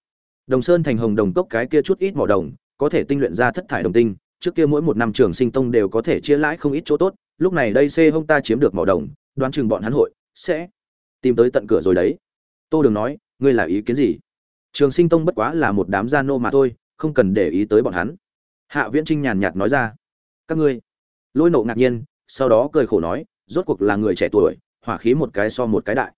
Đồng sơn thành hồng đồng cốc cái kia chút ít mỏ đồng, có thể tinh luyện ra thất thải đồng tinh, trước kia mỗi một năm trường sinh tông đều có thể chia lãi không ít chỗ tốt, lúc này đây xê hông ta chiếm được mỏ đồng, đoán chừng bọn hắn hội sẽ tìm tới tận cửa rồi đấy. Tô đường nói, ngươi là ý kiến gì? Trường sinh tông bất quá là một đám gia nô mà thôi, không cần để ý tới bọn hắn. Hạ viễn trinh nhàn nhạt nói ra. Các ngươi. Lôi nộ ngạc nhiên, sau đó cười khổ nói, rốt cuộc là người trẻ tuổi, hỏa khí một cái so một cái đại.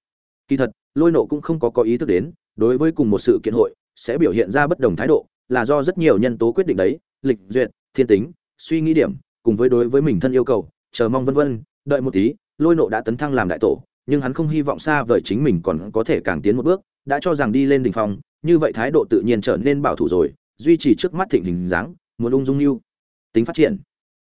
Kỳ thật lôi nộ cũng không có có ý thức đến, đối với cùng một sự kiện hội, sẽ biểu hiện ra bất đồng thái độ, là do rất nhiều nhân tố quyết định đấy, lịch duyệt, thiên tính, suy nghĩ điểm, cùng với đối với mình thân yêu cầu, chờ mong vân vân, đợi một tí, lôi nộ đã tấn thăng làm đại tổ, nhưng hắn không hy vọng xa vời chính mình còn có thể càng tiến một bước, đã cho rằng đi lên đỉnh phong, như vậy thái độ tự nhiên trở nên bảo thủ rồi, duy trì trước mắt thịnh hình dáng, muốn ung dung lưu tính phát triển.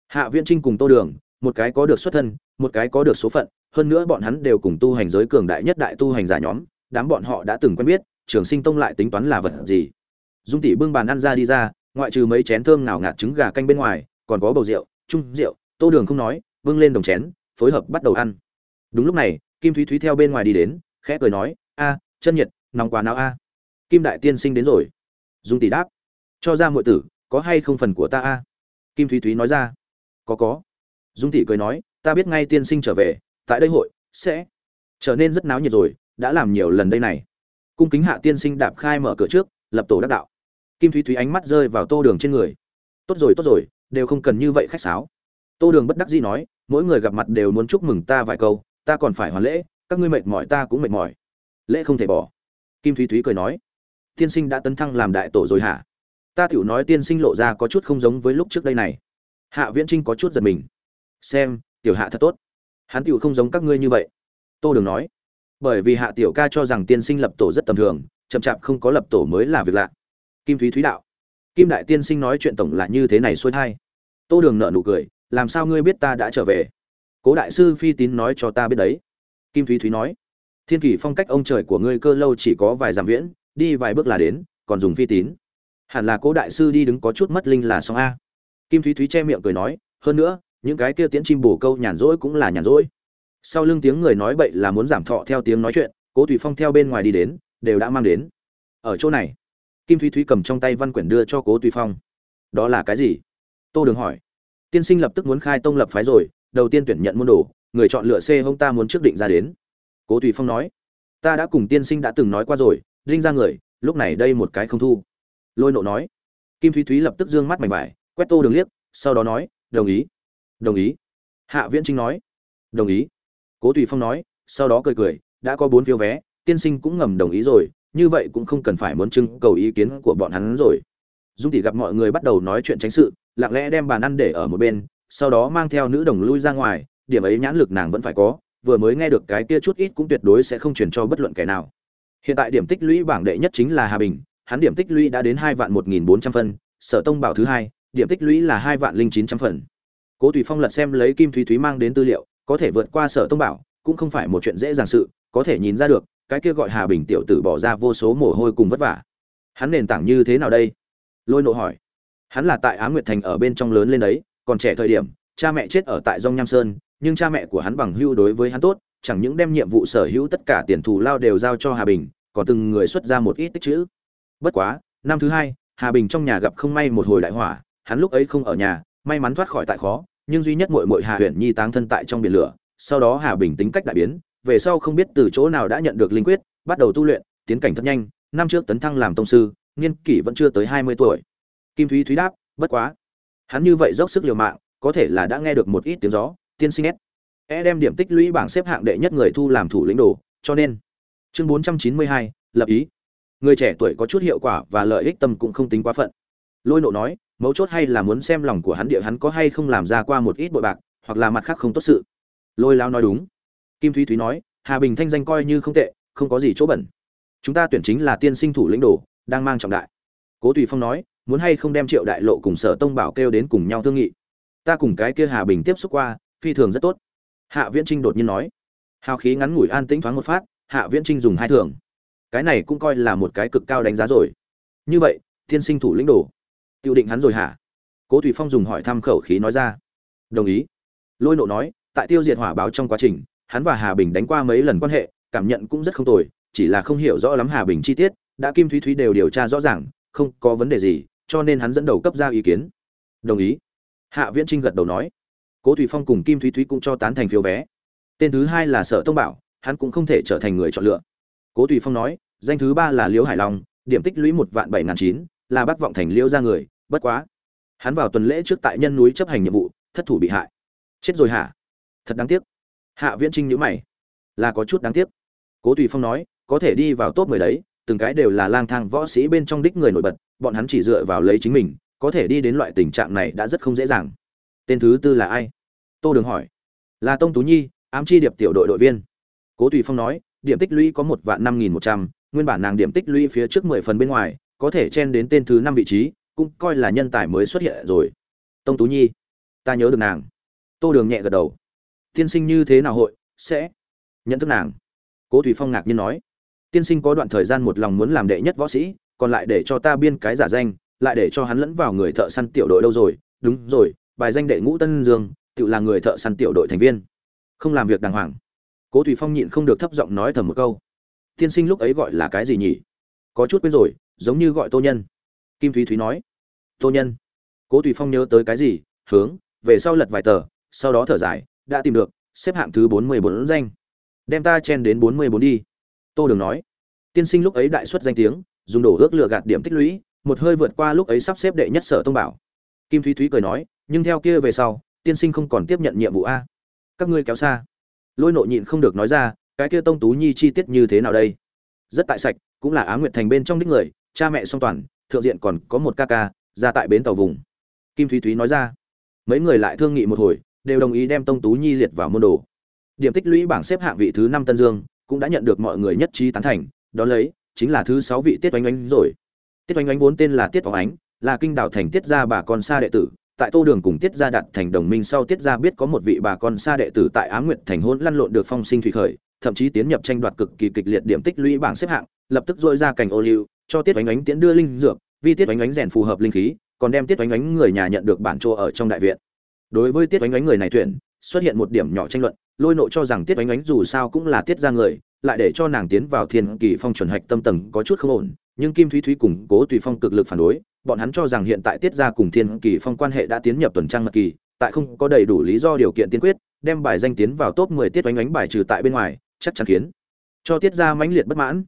Hạ viễn trinh cùng tô đường, một cái có được xuất thân, một cái có được số phận hơn nữa bọn hắn đều cùng tu hành giới cường đại nhất đại tu hành giả nhóm, đám bọn họ đã từng quen biết, trường sinh tông lại tính toán là vật gì. Dung tỷ bưng bàn ăn ra đi ra, ngoại trừ mấy chén thơm ngào ngạt trứng gà canh bên ngoài, còn có bầu rượu, chung rượu. Tô đường không nói, bưng lên đồng chén, phối hợp bắt đầu ăn. Đúng lúc này, kim thúy thúy theo bên ngoài đi đến, khẽ cười nói, a, chân nhiệt, nóng quá nào a? Kim đại tiên sinh đến rồi. Dung tỷ đáp, cho ra muội tử, có hay không phần của ta a? Kim thúy thúy nói ra, có có. Dung tỷ cười nói, ta biết ngay tiên sinh trở về tại đây hội, sẽ trở nên rất náo nhiệt rồi, đã làm nhiều lần đây này. Cung kính hạ tiên sinh đạp khai mở cửa trước, lập tổ đắc đạo. Kim thúy thúy ánh mắt rơi vào tô đường trên người. Tốt rồi tốt rồi, đều không cần như vậy khách sáo. Tô đường bất đắc dĩ nói, mỗi người gặp mặt đều muốn chúc mừng ta vài câu, ta còn phải hoàn lễ, các ngươi mệt mỏi ta cũng mệt mỏi. Lễ không thể bỏ. Kim thúy thúy cười nói, tiên sinh đã tấn thăng làm đại tổ rồi hả? Ta tiểu nói tiên sinh lộ ra có chút không giống với lúc trước đây này. Hạ viễn trinh có chút giật mình. Xem, tiểu hạ thật tốt hắn tiểu không giống các ngươi như vậy. Tô đường nói, bởi vì hạ tiểu ca cho rằng tiên sinh lập tổ rất tầm thường, chậm chạp không có lập tổ mới là việc lạ. Kim thúy thúy đạo, kim đại tiên sinh nói chuyện tổng là như thế này xuôi thai. Tô đường nợ nụ cười, làm sao ngươi biết ta đã trở về? Cố đại sư phi tín nói cho ta biết đấy. Kim thúy thúy nói, thiên kỷ phong cách ông trời của ngươi cơ lâu chỉ có vài dặm viễn, đi vài bước là đến, còn dùng phi tín. Hẳn là cố đại sư đi đứng có chút mất linh là xong a. Kim thúy thúy che miệng cười nói, hơn nữa những cái kia tiễn chim bổ câu nhàn rỗi cũng là nhàn rỗi. Sau lưng tiếng người nói bậy là muốn giảm thọ theo tiếng nói chuyện, cố tùy phong theo bên ngoài đi đến, đều đã mang đến. Ở chỗ này, kim thúy thúy cầm trong tay văn quyển đưa cho cố tùy phong. Đó là cái gì? Tô đường hỏi. Tiên sinh lập tức muốn khai tông lập phái rồi, đầu tiên tuyển nhận môn đồ, người chọn lựa c hông ta muốn trước định ra đến. Cố tùy phong nói. Ta đã cùng tiên sinh đã từng nói qua rồi, linh ra người, lúc này đây một cái không thu. Lôi nộ nói. Kim thúy thúy lập tức d ư ơ n g mắt mảnh vải, quét tô đường liếc, sau đó nói, đồng ý đồng ý. Hạ viễn trinh nói. Đồng ý. Cố tùy phong nói, sau đó cười cười, đã có bốn phiếu vé, tiên sinh cũng ngầm đồng ý rồi, như vậy cũng không cần phải muốn trưng cầu ý kiến của bọn hắn rồi. Dung tỷ gặp mọi người bắt đầu nói chuyện tránh sự, lặng lẽ đem bàn ăn để ở một bên, sau đó mang theo nữ đồng lui ra ngoài, điểm ấy nhãn lực nàng vẫn phải có, vừa mới nghe được cái kia chút ít cũng tuyệt đối sẽ không chuyển cho bất luận kẻ nào. Hiện tại điểm tích lũy bảng đệ nhất chính là hà bình, hắn điểm tích lũy đã đến hai vạn một nghìn bốn trăm phân, sở tông bảo thứ hai, điểm tích lũy là hai vạn linh chín trăm phần cố tùy phong lật xem lấy kim thúy thúy mang đến tư liệu, có thể vượt qua sở tông bảo, cũng không phải một chuyện dễ dàng sự, có thể nhìn ra được, cái kia gọi hà bình tiểu tử bỏ ra vô số mồ hôi cùng vất vả. Hắn nền tảng như thế nào đây? Lôi nộ hỏi. Hắn là tại á nguyệt thành ở bên trong lớn lên đấy, còn trẻ thời điểm, cha mẹ chết ở tại dông nham sơn, nhưng cha mẹ của hắn bằng hưu đối với hắn tốt, chẳng những đem nhiệm vụ sở hữu tất cả tiền thù lao đều giao cho hà bình, còn từng người xuất ra một ít tích chữ. Bất quá, năm thứ hai, hà bình trong nhà gặp không may một hồi đại hỏa, hắn lúc ấy không ở nhà, may mắn thoát khỏi tại khó nhưng duy nhất muội muội hà huyền nhi táng thân tại trong biển lửa, sau đó hà bình tính cách đại biến, về sau không biết từ chỗ nào đã nhận được linh quyết, bắt đầu tu luyện, tiến cảnh thật nhanh. Năm trước tấn thăng làm tông sư, niên kỷ vẫn chưa tới hai mươi tuổi. Kim thúy thúy đáp, bất quá, hắn như vậy dốc sức liều mạng, có thể là đã nghe được một ít tiếng gió, tiên sinh s e đem điểm tích lũy bảng xếp hạng đệ nhất người thu làm thủ lĩnh đồ, cho nên, chương bốn trăm chín mươi hai, lập ý. Người trẻ tuổi có chút hiệu quả và lợi ích tâm cũng không tính quá phận. Lôi nộ nói mấu chốt hay là muốn xem lòng của hắn địa hắn có hay không làm ra qua một ít bội bạc, hoặc là mặt khác không tốt sự. Lôi lao nói đúng. Kim thúy thúy nói, hà bình thanh danh coi như không tệ, không có gì chỗ bẩn. Chúng ta tuyển chính là tiên sinh thủ lĩnh đồ, đang mang trọng đại. Cố tùy phong nói, muốn hay không đem triệu đại lộ cùng sở tông bảo kêu đến cùng nhau thương nghị. Ta cùng cái kia hà bình tiếp xúc qua, phi thường rất tốt. Hạ viễn trinh đột nhiên nói. Hào khí ngắn ngủi an tĩnh thoáng một phát, hạ viễn trinh dùng hai thường. Cái này cũng coi là một cái cực cao đánh giá rồi. Như vậy, tiên sinh thủ lĩnh đồ tiêu định hắn rồi hả? Cố thủy phong dùng hỏi thăm khẩu khí nói ra. Đồng ý. Lôi nộ nói, tại tiêu diệt hỏa báo trong quá trình, hắn và hà bình đánh qua mấy lần quan hệ, cảm nhận cũng rất không tồi, chỉ là không hiểu rõ lắm hà bình chi tiết, đã kim thúy thúy đều điều tra rõ ràng, không có vấn đề gì, cho nên hắn dẫn đầu cấp ra ý kiến. Đồng ý. Hạ viễn trinh gật đầu nói. Cố thủy phong cùng kim thúy thúy cũng cho tán thành phiếu vé. Tên thứ hai là sở tông bảo, hắn cũng không thể trở thành người chọn lựa. Cố thủy phong nói, danh thứ ba là liễu hải long, điểm tích lũy một vạn bảy ngàn chín, là bắt vọng thành liễu ra người bất quá, hắn vào tuần lễ trước tại nhân núi chấp hành nhiệm vụ, thất thủ bị hại. Chết rồi hả? Thật đáng tiếc. Hạ viễn trinh nhữ mày. Là có chút đáng tiếc. Cố tùy phong nói, có thể đi vào top mười đấy, từng cái đều là lang thang võ sĩ bên trong đích người nổi bật, bọn hắn chỉ dựa vào lấy chính mình, có thể đi đến loại tình trạng này đã rất không dễ dàng. Tên thứ tư là ai? Tô đường hỏi. Là tông tú nhi, ám chi điệp tiểu đội đội viên. Cố tùy phong nói, điểm tích lũy có một vạn năm nghìn một trăm, nguyên bản nàng điểm tích lũy phía trước mười phần bên ngoài, có thể chen đến tên thứ năm vị trí cũng coi là nhân tài mới xuất hiện rồi. Tông tú nhi, ta nhớ được nàng. Tô đường nhẹ gật đầu. Tiên sinh như thế nào hội, sẽ nhận thức nàng? Cố thủy phong ngạc nhiên nói. Tiên sinh có đoạn thời gian một lòng muốn làm đệ nhất võ sĩ, còn lại để cho ta biên cái giả danh, lại để cho hắn lẫn vào người thợ săn tiểu đội đâu rồi? Đúng rồi, bài danh đệ ngũ tân dương, tự là người thợ săn tiểu đội thành viên. Không làm việc đàng hoàng. Cố thủy phong nhịn không được thấp giọng nói thầm một câu. Tiên sinh lúc ấy gọi là cái gì nhỉ? Có chút quên rồi, giống như gọi tô nhân kim thúy thúy nói. Tô nhân. Cố tùy phong nhớ tới cái gì? Hướng, về sau lật vài tờ, sau đó thở dài, đã tìm được, xếp hạng thứ bốn mươi bốn danh. Đem ta chen đến bốn mươi bốn đi. Tô đường nói. Tiên sinh lúc ấy đại xuất danh tiếng, dùng đổ ước lựa gạt điểm tích lũy, một hơi vượt qua lúc ấy sắp xếp đệ nhất sở tông bảo. Kim thúy thúy cười nói, nhưng theo kia về sau, tiên sinh không còn tiếp nhận nhiệm vụ a. Các ngươi kéo xa. Lôi nộ nhịn không được nói ra, cái kia tông tú nhi chi tiết như thế nào đây? Rất tại sạch, cũng là á nguyệt thành bên trong đích người, cha mẹ song toàn thượng diện còn có một ca ca, ra tại bến tàu vùng. Kim thúy thúy nói ra. Mấy người lại thương nghị một hồi, đều đồng ý đem tông tú nhi liệt vào môn đồ. Điểm tích lũy bảng xếp hạng vị thứ năm tân dương cũng đã nhận được mọi người nhất trí tán thành đó lấy, chính là thứ sáu vị tiết oanh oanh rồi. Tiết oanh oanh vốn tên là tiết phóng ánh là kinh đảo thành tiết gia bà con xa đệ tử, tại tô đường cùng tiết gia đặt thành đồng minh sau tiết gia biết có một vị bà con xa đệ tử tại á nguyệt thành hôn lăn lộn được phong sinh thủy khởi, thậm chí tiến nhập tranh đoạt cực kỳ kịch liệt điểm tích lũy bảng xếp hạng, lập tức dội ra cảnh ô liu cho tiết oánh oánh tiến đưa linh dược, vì tiết oánh oánh rèn phù hợp linh khí, còn đem tiết oánh oánh người nhà nhận được bản chỗ ở trong đại viện. Đối với tiết oánh oánh người này tuyển, xuất hiện một điểm nhỏ tranh luận, lôi nộ cho rằng tiết oánh oánh dù sao cũng là tiết ra người, lại để cho nàng tiến vào thiên kỳ phong chuẩn hạch tâm tầng có chút không ổn, nhưng kim thúy thúy cùng cố tùy phong cực lực phản đối, bọn hắn cho rằng hiện tại tiết ra cùng thiên kỳ phong quan hệ đã tiến nhập tuần trang mật kỳ, tại không có đầy đủ lý do điều kiện tiên quyết, đem bài danh tiến vào top 10 tiết oánh oánh bài trừ tại bên ngoài, chắc chắn khiến cho tiết ra mãnh liệt bất mãn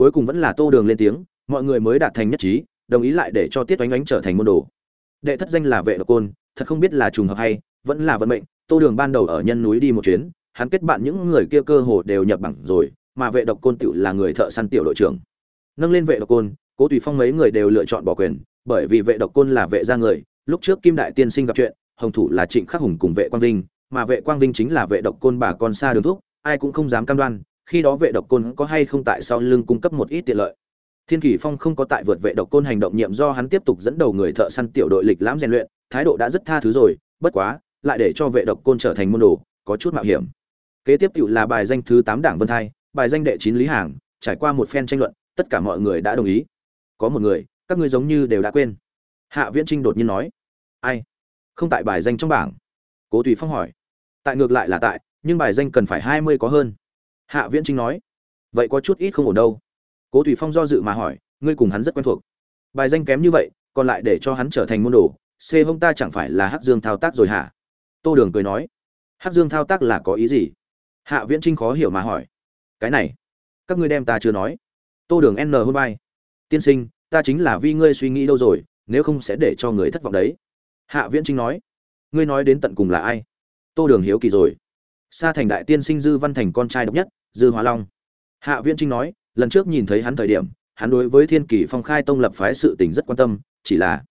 cuối cùng vẫn là tô đường lên tiếng, mọi người mới đạt thành nhất trí, đồng ý lại để cho tiết oánh oánh trở thành môn đồ. Đệ thất danh là vệ độc côn, thật không biết là trùng hợp hay, vẫn là vận mệnh, tô đường ban đầu ở nhân núi đi một chuyến, hắn kết bạn những người kia cơ hồ đều nhập bằng rồi, mà vệ độc côn tựu là người thợ săn tiểu đội trưởng. Nâng lên vệ độc côn, cố tùy phong mấy người đều lựa chọn bỏ quyền, bởi vì vệ độc côn là vệ gia người, lúc trước kim đại tiên sinh gặp chuyện, hồng thủ là trịnh khắc hùng cùng vệ quang vinh, mà vệ quang vinh chính là vệ độc côn bà con xa đường thúc, ai cũng không dám cam đoan khi đó vệ độc côn có hay không tại sau lưng cung cấp một ít tiện lợi. Thiên kỷ phong không có tại vượt vệ độc côn hành động nhiệm do hắn tiếp tục dẫn đầu người thợ săn tiểu đội lịch lãm rèn luyện, thái độ đã rất tha thứ rồi, bất quá, lại để cho vệ độc côn trở thành môn đồ, có chút mạo hiểm. Kế tiếp tiểu là bài danh thứ tám đảng vân thai, bài danh đệ chín lý hàng, trải qua một phen tranh luận, tất cả mọi người đã đồng ý. Có một người, các ngươi giống như đều đã quên. Hạ viễn trinh đột nhiên nói, ai? Không tại bài danh trong bảng? Cố tùy phong hỏi. Tại ngược lại là tại, nhưng bài danh cần phải hai mươi có hơn hạ viễn trinh nói vậy có chút ít không ổn đâu. Cố tùy phong do dự mà hỏi ngươi cùng hắn rất quen thuộc. Bài danh kém như vậy còn lại để cho hắn trở thành môn đồ c hông ta chẳng phải là hắc dương thao tác rồi hả? Tô đường cười nói hắc dương thao tác là có ý gì? Hạ viễn trinh khó hiểu mà hỏi cái này các ngươi đem ta chưa nói? Tô đường n hôn bay, tiên sinh ta chính là vì ngươi suy nghĩ đâu rồi nếu không sẽ để cho người thất vọng đấy. Hạ viễn trinh nói ngươi nói đến tận cùng là ai? Tô đường hiếu kỳ rồi sa thành đại tiên sinh dư văn thành con trai độc nhất dư hóa long. Hạ viễn trinh nói, lần trước nhìn thấy hắn thời điểm, hắn đối với thiên kỳ phong khai tông lập phái sự tình rất quan tâm, chỉ là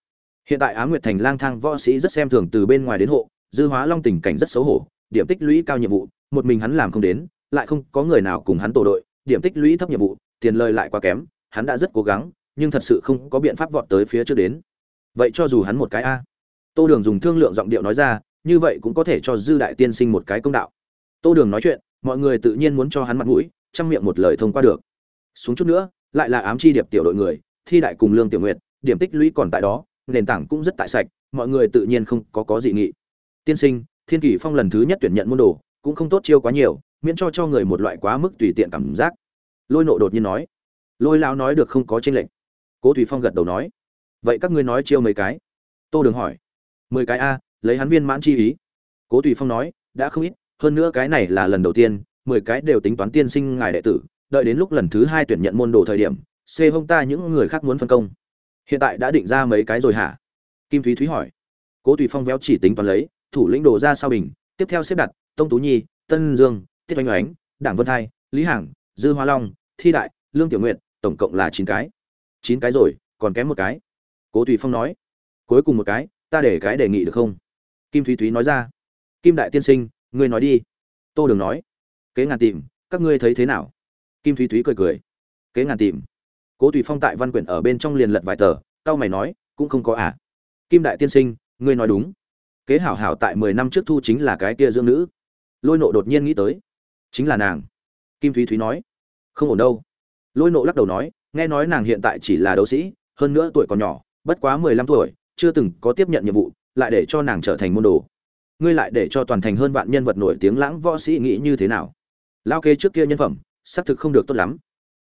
hiện tại á nguyệt thành lang thang võ sĩ rất xem thường từ bên ngoài đến hộ, dư hóa long tình cảnh rất xấu hổ, điểm tích lũy cao nhiệm vụ, một mình hắn làm không đến, lại không có người nào cùng hắn tổ đội, điểm tích lũy thấp nhiệm vụ, tiền lời lại quá kém, hắn đã rất cố gắng, nhưng thật sự không có biện pháp vọt tới phía trước đến. Vậy cho dù hắn một cái a. Tô đường dùng thương lượng giọng điệu nói ra, như vậy cũng có thể cho dư đại tiên sinh một cái công đạo. Tô đường nói chuyện mọi người tự nhiên muốn cho hắn mặt mũi chăm miệng một lời thông qua được. Xuống chút nữa, lại là ám chi điệp tiểu đội người, thi đại cùng lương tiểu nguyệt, điểm tích lũy còn tại đó, nền tảng cũng rất tại sạch, mọi người tự nhiên không có có dị nghị. Tiên sinh, thiên kỷ phong lần thứ nhất tuyển nhận môn đồ, cũng không tốt chiêu quá nhiều, miễn cho cho người một loại quá mức tùy tiện cảm giác. Lôi nộ đột nhiên nói. Lôi lao nói được không có trên lệnh cố thủy phong gật đầu nói. Vậy các ngươi nói chiêu mấy cái? Tô đường hỏi. Mười cái a, lấy hắn viên mãn chi ý. Cố thủy phong nói, đã không ít hơn nữa cái này là lần đầu tiên, mười cái đều tính toán tiên sinh ngài đệ tử, đợi đến lúc lần thứ hai tuyển nhận môn đồ thời điểm, c hông ta những người khác muốn phân công. Hiện tại đã định ra mấy cái rồi hả? Kim thúy thúy hỏi. Cố tùy phong véo chỉ tính toán lấy, thủ lĩnh đồ ra sao bình, tiếp theo xếp đặt, tông tú nhi, tân dương, tiết oanh oánh, đảng vân hai lý hằng, dư hoa long, thi đại, lương tiểu nguyện tổng cộng là chín cái. Chín cái rồi, còn kém một cái. Cố tùy phong nói. Cuối cùng một cái, ta để cái đề nghị được không? Kim thúy thúy nói ra. Kim đại tiên sinh ngươi nói đi. Tô đường nói. Kế ngàn tìm, các ngươi thấy thế nào? Kim thúy thúy cười cười. Kế ngàn tìm. Cố tùy phong tại văn quyển ở bên trong liền lật vài tờ tao mày nói, cũng không có à. Kim đại tiên sinh, ngươi nói đúng. Kế hảo hảo tại mười năm trước thu chính là cái kia dưỡng nữ. Lôi nộ đột nhiên nghĩ tới. Chính là nàng. Kim thúy thúy nói. Không ổn đâu. Lôi nộ lắc đầu nói, nghe nói nàng hiện tại chỉ là đấu sĩ, hơn nữa tuổi còn nhỏ, bất quá mười lăm tuổi, chưa từng có tiếp nhận nhiệm vụ, lại để cho nàng trở thành môn đồ ngươi lại để cho toàn thành hơn vạn nhân vật nổi tiếng lãng võ sĩ nghĩ như thế nào? Lao kê trước kia nhân phẩm, xác thực không được tốt lắm.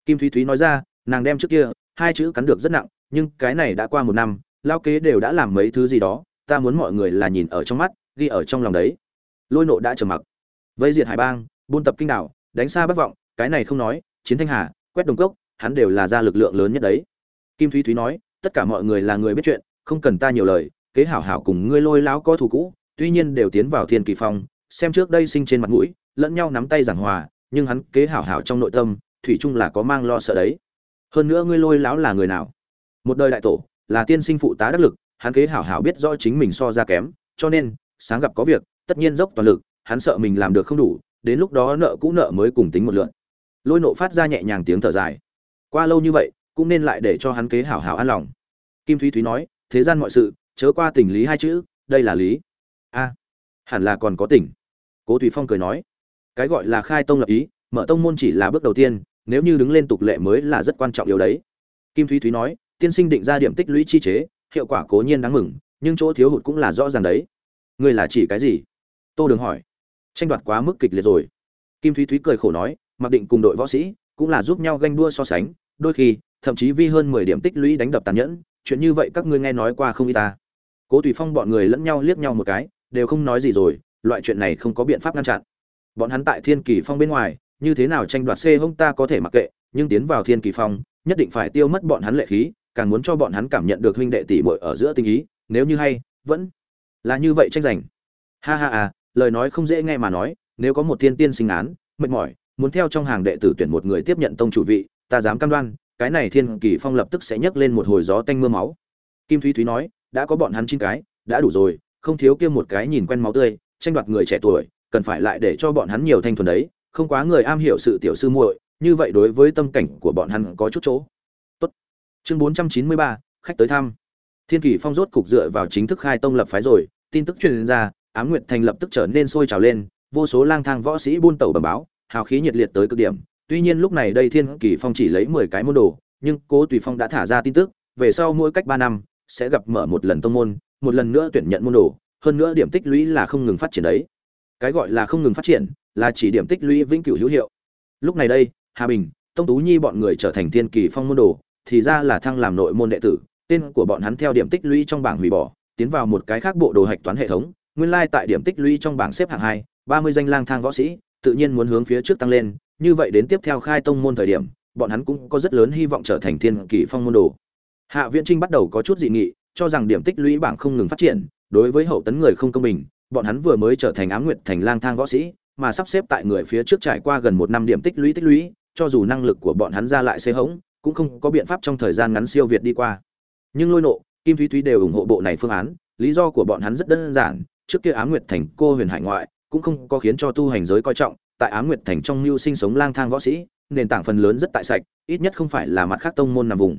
Kim thúy thúy nói ra, nàng đem trước kia, hai chữ cắn được rất nặng, nhưng cái này đã qua một năm, lao kế đều đã làm mấy thứ gì đó, ta muốn mọi người là nhìn ở trong mắt, ghi ở trong lòng đấy. Lôi nộ đã trầm mặc. Vây diệt hải bang, buôn tập kinh đảo, đánh xa bất vọng, cái này không nói, chiến thanh hà, quét đồng cốc, hắn đều là ra lực lượng lớn nhất đấy. Kim thúy thúy nói, tất cả mọi người là người biết chuyện, không cần ta nhiều lời, kế hảo hảo cùng ngươi lôi lão có thù cũ tuy nhiên đều tiến vào thiên kỳ phong, xem trước đây sinh trên mặt mũi, lẫn nhau nắm tay giảng hòa, nhưng hắn kế hảo hảo trong nội tâm, thủy chung là có mang lo sợ đấy. Hơn nữa ngươi lôi lão là người nào? Một đời đại tổ, là tiên sinh phụ tá đắc lực, hắn kế hảo hảo biết rõ chính mình so ra kém, cho nên, sáng gặp có việc, tất nhiên dốc toàn lực, hắn sợ mình làm được không đủ, đến lúc đó nợ cũ nợ mới cùng tính một lượn. Lôi nộ phát ra nhẹ nhàng tiếng thở dài. Qua lâu như vậy, cũng nên lại để cho hắn kế hảo hảo an lòng. Kim thúy thúy nói, thế gian mọi sự, chớ qua tình lý hai chữ, đây là lý a, hẳn là còn có tỉnh. Cố tùy phong cười nói, cái gọi là khai tông lập ý, mở tông môn chỉ là bước đầu tiên, nếu như đứng lên tục lệ mới là rất quan trọng điều đấy. Kim thúy thúy nói, tiên sinh định ra điểm tích lũy chi chế, hiệu quả cố nhiên đáng mừng, nhưng chỗ thiếu hụt cũng là rõ ràng đấy. Ngươi là chỉ cái gì? Tô đường hỏi. Tranh đoạt quá mức kịch liệt rồi. Kim thúy thúy cười khổ nói, mặc định cùng đội võ sĩ, cũng là giúp nhau ganh đua so sánh, đôi khi, thậm chí vi hơn mười điểm tích lũy đánh đập tàn nhẫn, chuyện như vậy các ngươi nghe nói qua không y ta? Cố tùy phong bọn người lẫn nhau liếc nhau một cái đều không nói gì rồi, loại chuyện này không có biện pháp ngăn chặn. Bọn hắn tại thiên kỳ phong bên ngoài, như thế nào tranh đoạt c hông ta có thể mặc kệ, nhưng tiến vào thiên kỳ phong, nhất định phải tiêu mất bọn hắn lệ khí, càng muốn cho bọn hắn cảm nhận được huynh đệ tỷ muội ở giữa tình ý, nếu như hay, vẫn là như vậy tranh giành. Ha ha à lời nói không dễ nghe mà nói, nếu có một thiên tiên sinh án, mệt mỏi, muốn theo trong hàng đệ tử tuyển một người tiếp nhận tông chủ vị, ta dám cam đoan, cái này thiên kỳ phong lập tức sẽ nhấc lên một hồi gió tanh mưa máu. Kim thúy thúy nói, đã có bọn hắn chín cái, đã đủ rồi không thiếu kia một cái nhìn quen máu tươi, tranh đoạt người trẻ tuổi, cần phải lại để cho bọn hắn nhiều thanh thuần đấy, không quá người am hiểu sự tiểu sư muội, như vậy đối với tâm cảnh của bọn hắn có chút chỗ. Tốt. Chương bốn trăm chín mươi ba, khách tới thăm. Thiên kỳ phong rốt cục dựa vào chính thức khai tông lập phái rồi, tin tức truyền ra, ám nguyệt thành lập tức trở nên sôi trào lên, vô số lang thang võ sĩ buôn tẩu bẩm báo, hào khí nhiệt liệt tới cực điểm. Tuy nhiên lúc này đây thiên kỳ phong chỉ lấy mười cái môn đồ, nhưng cố tùy phong đã thả ra tin tức, về sau mỗi cách ba năm, sẽ gặp mở một lần tông môn một lần nữa tuyển nhận môn đồ, hơn nữa điểm tích lũy là không ngừng phát triển đấy. Cái gọi là không ngừng phát triển là chỉ điểm tích lũy vĩnh cửu hữu hiệu. Lúc này đây, hà bình, tông tú nhi bọn người trở thành thiên kỳ phong môn đồ, thì ra là thăng làm nội môn đệ tử, tên của bọn hắn theo điểm tích lũy trong bảng hủy bỏ, tiến vào một cái khác bộ đồ hạch toán hệ thống, nguyên lai tại điểm tích lũy trong bảng xếp hạng hai, ba mươi danh lang thang võ sĩ, tự nhiên muốn hướng phía trước tăng lên, như vậy đến tiếp theo khai tông môn thời điểm, bọn hắn cũng có rất lớn hy vọng trở thành thiên kỳ phong môn đồ. Hạ viễn trinh bắt đầu có chút dị nghị cho rằng điểm tích lũy bảng không ngừng phát triển, đối với hậu tấn người không công bình, bọn hắn vừa mới trở thành ám nguyệt thành lang thang võ sĩ, mà sắp xếp tại người phía trước trải qua gần một năm điểm tích lũy tích lũy, cho dù năng lực của bọn hắn ra lại xê hống, cũng không có biện pháp trong thời gian ngắn siêu việt đi qua. Nhưng lôi nộ, kim thúy thúy đều ủng hộ bộ này phương án, lý do của bọn hắn rất đơn giản, trước kia ám nguyệt thành cô huyền hải ngoại cũng không có khiến cho tu hành giới coi trọng, tại ám nguyệt thành trong lưu sinh sống lang thang võ sĩ, nền tảng phần lớn rất tại sạch, ít nhất không phải là mặt khác tông môn nằm vùng.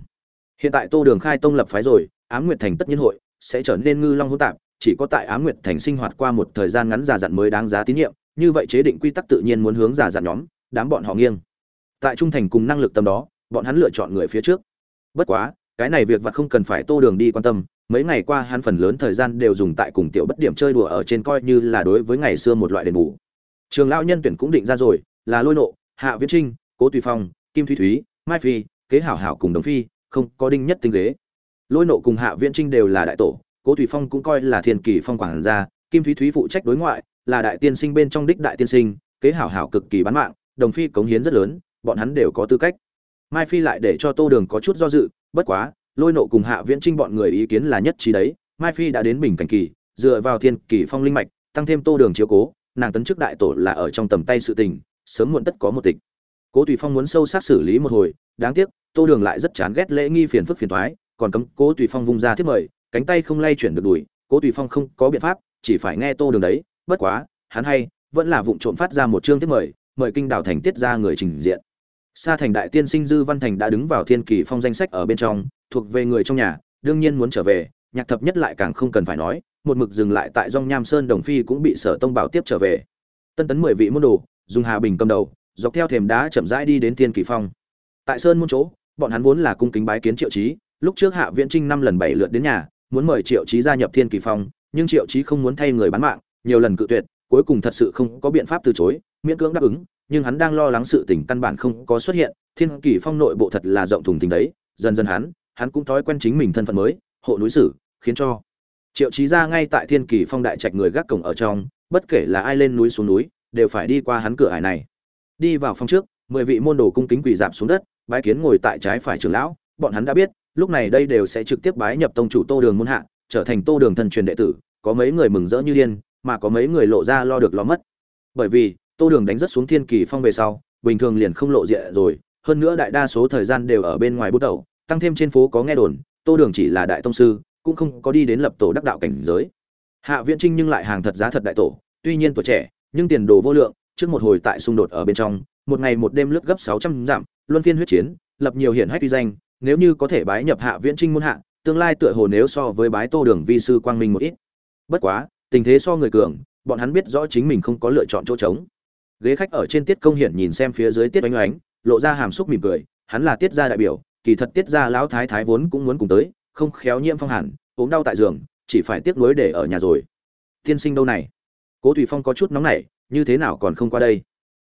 Hiện tại tô đường khai tông lập phái rồi ám nguyệt thành tất nhiên hội sẽ trở nên ngư long hỗn tạp, chỉ có tại ám nguyệt thành sinh hoạt qua một thời gian ngắn già dặn mới đáng giá tín nhiệm, như vậy chế định quy tắc tự nhiên muốn hướng già dặn nhóm, đám bọn họ nghiêng. Tại trung thành cùng năng lực tâm đó, bọn hắn lựa chọn người phía trước. Bất quá, cái này việc vặt không cần phải tô đường đi quan tâm, mấy ngày qua hắn phần lớn thời gian đều dùng tại cùng tiểu bất điểm chơi đùa ở trên coi như là đối với ngày xưa một loại đền bù. Trường Lão nhân tuyển cũng định ra rồi, là lôi nộ, hạ viễn trinh, cố tùy phong, kim thúy thúy, mai phi, kế hảo hảo cùng đồng phi, không có đinh nhất tinh ghế lôi nộ cùng hạ viễn trinh đều là đại tổ, cố thủy phong cũng coi là thiên kỳ phong quản gia, kim thúy thúy phụ trách đối ngoại, là đại tiên sinh bên trong đích đại tiên sinh, kế hảo hảo cực kỳ bán mạng, đồng phi cống hiến rất lớn, bọn hắn đều có tư cách. Mai phi lại để cho tô đường có chút do dự, bất quá, lôi nộ cùng hạ viễn trinh bọn người ý kiến là nhất trí đấy, mai phi đã đến bình cảnh kỳ, dựa vào thiên kỳ phong linh mạch, tăng thêm tô đường chiếu cố, nàng tấn chức đại tổ là ở trong tầm tay sự tình, sớm muộn tất có một tịch. Cố tùy phong muốn sâu sát xử lý một hồi, đáng tiếc, tô đường lại rất chán ghét lễ nghi phiền phức phiền thoái còn cấm cố tùy phong vung ra thiết mời, cánh tay không lay chuyển được đùi, cố tùy phong không có biện pháp, chỉ phải nghe tô đường đấy, bất quá, hắn hay, vẫn là vụng trộm phát ra một chương thiết mời mời kinh đảo thành tiết ra người trình diện. Sa thành đại tiên sinh dư văn thành đã đứng vào thiên kỳ phong danh sách ở bên trong, thuộc về người trong nhà, đương nhiên muốn trở về, nhạc thập nhất lại càng không cần phải nói, một mực dừng lại tại dong nham sơn đồng phi cũng bị sở tông bảo tiếp trở về. Tân tấn mười vị môn đồ, dùng hà bình cầm đầu, dọc theo thềm đá chậm rãi đi đến thiên kỳ phong. Tại sơn môn chỗ, bọn hắn vốn là cung kính bái kiến triệu trí lúc trước hạ viễn trinh năm lần bảy lượt đến nhà, muốn mời triệu trí gia nhập thiên kỳ phong, nhưng triệu trí không muốn thay người bán mạng, nhiều lần cự tuyệt, cuối cùng thật sự không có biện pháp từ chối, miễn cưỡng đáp ứng, nhưng hắn đang lo lắng sự tình căn bản không có xuất hiện, thiên kỳ phong nội bộ thật là rộng thùng tình đấy, dần dần hắn hắn cũng thói quen chính mình thân phận mới, hộ núi sử, khiến cho triệu trí gia ngay tại thiên kỳ phong đại trạch người gác cổng ở trong, bất kể là ai lên núi xuống núi, đều phải đi qua hắn cửa ải này. Đi vào phòng trước, mười vị môn đồ cung kính quỳ dạp xuống đất, bái kiến ngồi tại trái phải trưởng lão, bọn hắn đã biết lúc này đây đều sẽ trực tiếp bái nhập tông chủ tô đường môn hạ, trở thành tô đường thân truyền đệ tử, có mấy người mừng rỡ như điên, mà có mấy người lộ ra lo được lo mất. Bởi vì, tô đường đánh rất xuống thiên kỳ phong về sau, bình thường liền không lộ diện rồi, hơn nữa đại đa số thời gian đều ở bên ngoài bút đầu, tăng thêm trên phố có nghe đồn, tô đường chỉ là đại tông sư, cũng không có đi đến lập tổ đắc đạo cảnh giới. Hạ viễn trinh nhưng lại hàng thật giá thật đại tổ, tuy nhiên tuổi trẻ, nhưng tiền đồ vô lượng, trước một hồi tại xung đột ở bên trong, một ngày một đêm lướt gấp sáu trăm giảm luân phiên huyết chiến, lập nhiều hiển hách uy danh nếu như có thể bái nhập hạ viễn trinh môn hạ, tương lai tựa hồ nếu so với bái tô đường vi sư quang minh một ít. Bất quá, tình thế so người cường, bọn hắn biết rõ chính mình không có lựa chọn chỗ trống. Ghế khách ở trên tiết công hiển nhìn xem phía dưới tiết oanh oánh lộ ra hàm xúc mỉm cười, hắn là tiết gia đại biểu, kỳ thật tiết gia lão thái thái vốn cũng muốn cùng tới, không khéo nhiễm phong hẳn ốm đau tại giường, chỉ phải tiếc nuối để ở nhà rồi. Tiên sinh đâu này? Cố thủy phong có chút nóng nảy, như thế nào còn không qua đây?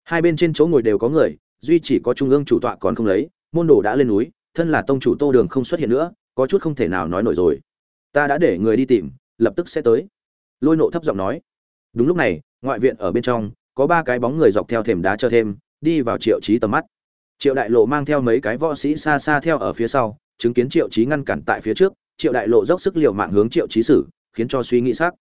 Hai bên trên chỗ ngồi đều có người, duy chỉ có trung ương chủ tọa còn không lấy, môn đồ đã lên núi thân là tông chủ tô đường không xuất hiện nữa có chút không thể nào nói nổi rồi. Ta đã để người đi tìm lập tức sẽ tới. Lôi nộ thấp giọng nói. Đúng lúc này ngoại viện ở bên trong có ba cái bóng người dọc theo thềm đá chờ thêm đi vào triệu trí tầm mắt. Triệu đại lộ mang theo mấy cái võ sĩ xa xa theo ở phía sau chứng kiến triệu trí ngăn cản tại phía trước triệu đại lộ dốc sức liều mạng hướng triệu trí xử, khiến cho suy nghĩ sắc.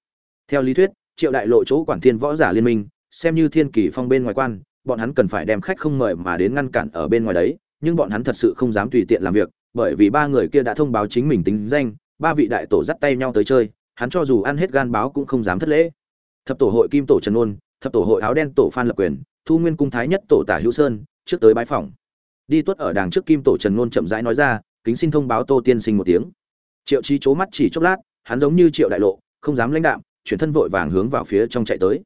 theo lý thuyết triệu đại lộ chỗ quản thiên võ giả liên minh xem như thiên kỳ phong bên ngoài quan bọn hắn cần phải đem khách không mời mà đến ngăn cản ở bên ngoài đấy nhưng bọn hắn thật sự không dám tùy tiện làm việc bởi vì ba người kia đã thông báo chính mình tính danh ba vị đại tổ dắt tay nhau tới chơi hắn cho dù ăn hết gan báo cũng không dám thất lễ. Thập tổ hội kim tổ trần nôn, thập tổ hội áo đen tổ phan lập quyền thu nguyên cung thái nhất tổ tả hữu sơn trước tới bãi phòng đi tuất ở đàng trước kim tổ trần nôn chậm rãi nói ra kính xin thông báo tô tiên sinh một tiếng. Triệu trí chố mắt chỉ chốc lát hắn giống như triệu đại lộ không dám lãnh đạm chuyển thân vội vàng hướng vào phía trong chạy tới.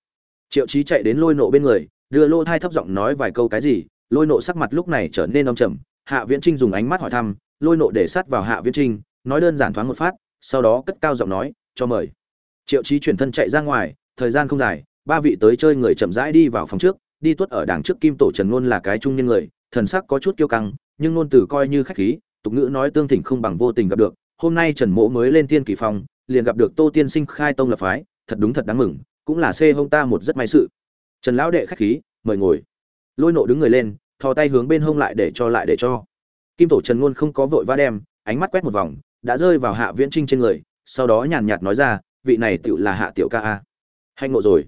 Triệu trí chạy đến lôi nộ bên người đưa lô thai thấp giọng nói vài câu cái gì lôi nộ sắc mặt lúc này trở nên âm trầm, hạ viễn trinh dùng ánh mắt hỏi thăm, lôi nộ để sát vào hạ viễn trinh, nói đơn giản thoáng một phát, sau đó cất cao giọng nói, cho mời. Triệu chí chuyển thân chạy ra ngoài, thời gian không dài, ba vị tới chơi người chậm rãi đi vào phòng trước, đi tuất ở đằng trước kim tổ trần ngôn là cái trung nhân người, thần sắc có chút kiêu căng, nhưng ngôn từ coi như khách khí, tục ngữ nói tương thỉnh không bằng vô tình gặp được, hôm nay trần mỗ mới lên thiên kỳ phong, liền gặp được tô tiên sinh khai tông lập phái, thật đúng thật đáng mừng, cũng là xê hông ta một rất may sự. Trần lão đệ khách khí, mời ngồi lôi nộ đứng người lên, thò tay hướng bên hông lại để cho lại để cho. Kim tổ trần ngôn không có vội vã đem, ánh mắt quét một vòng, đã rơi vào hạ viễn trinh trên người, sau đó nhàn nhạt nói ra, vị này tựu là hạ tiểu ca a. Hạnh ngộ rồi.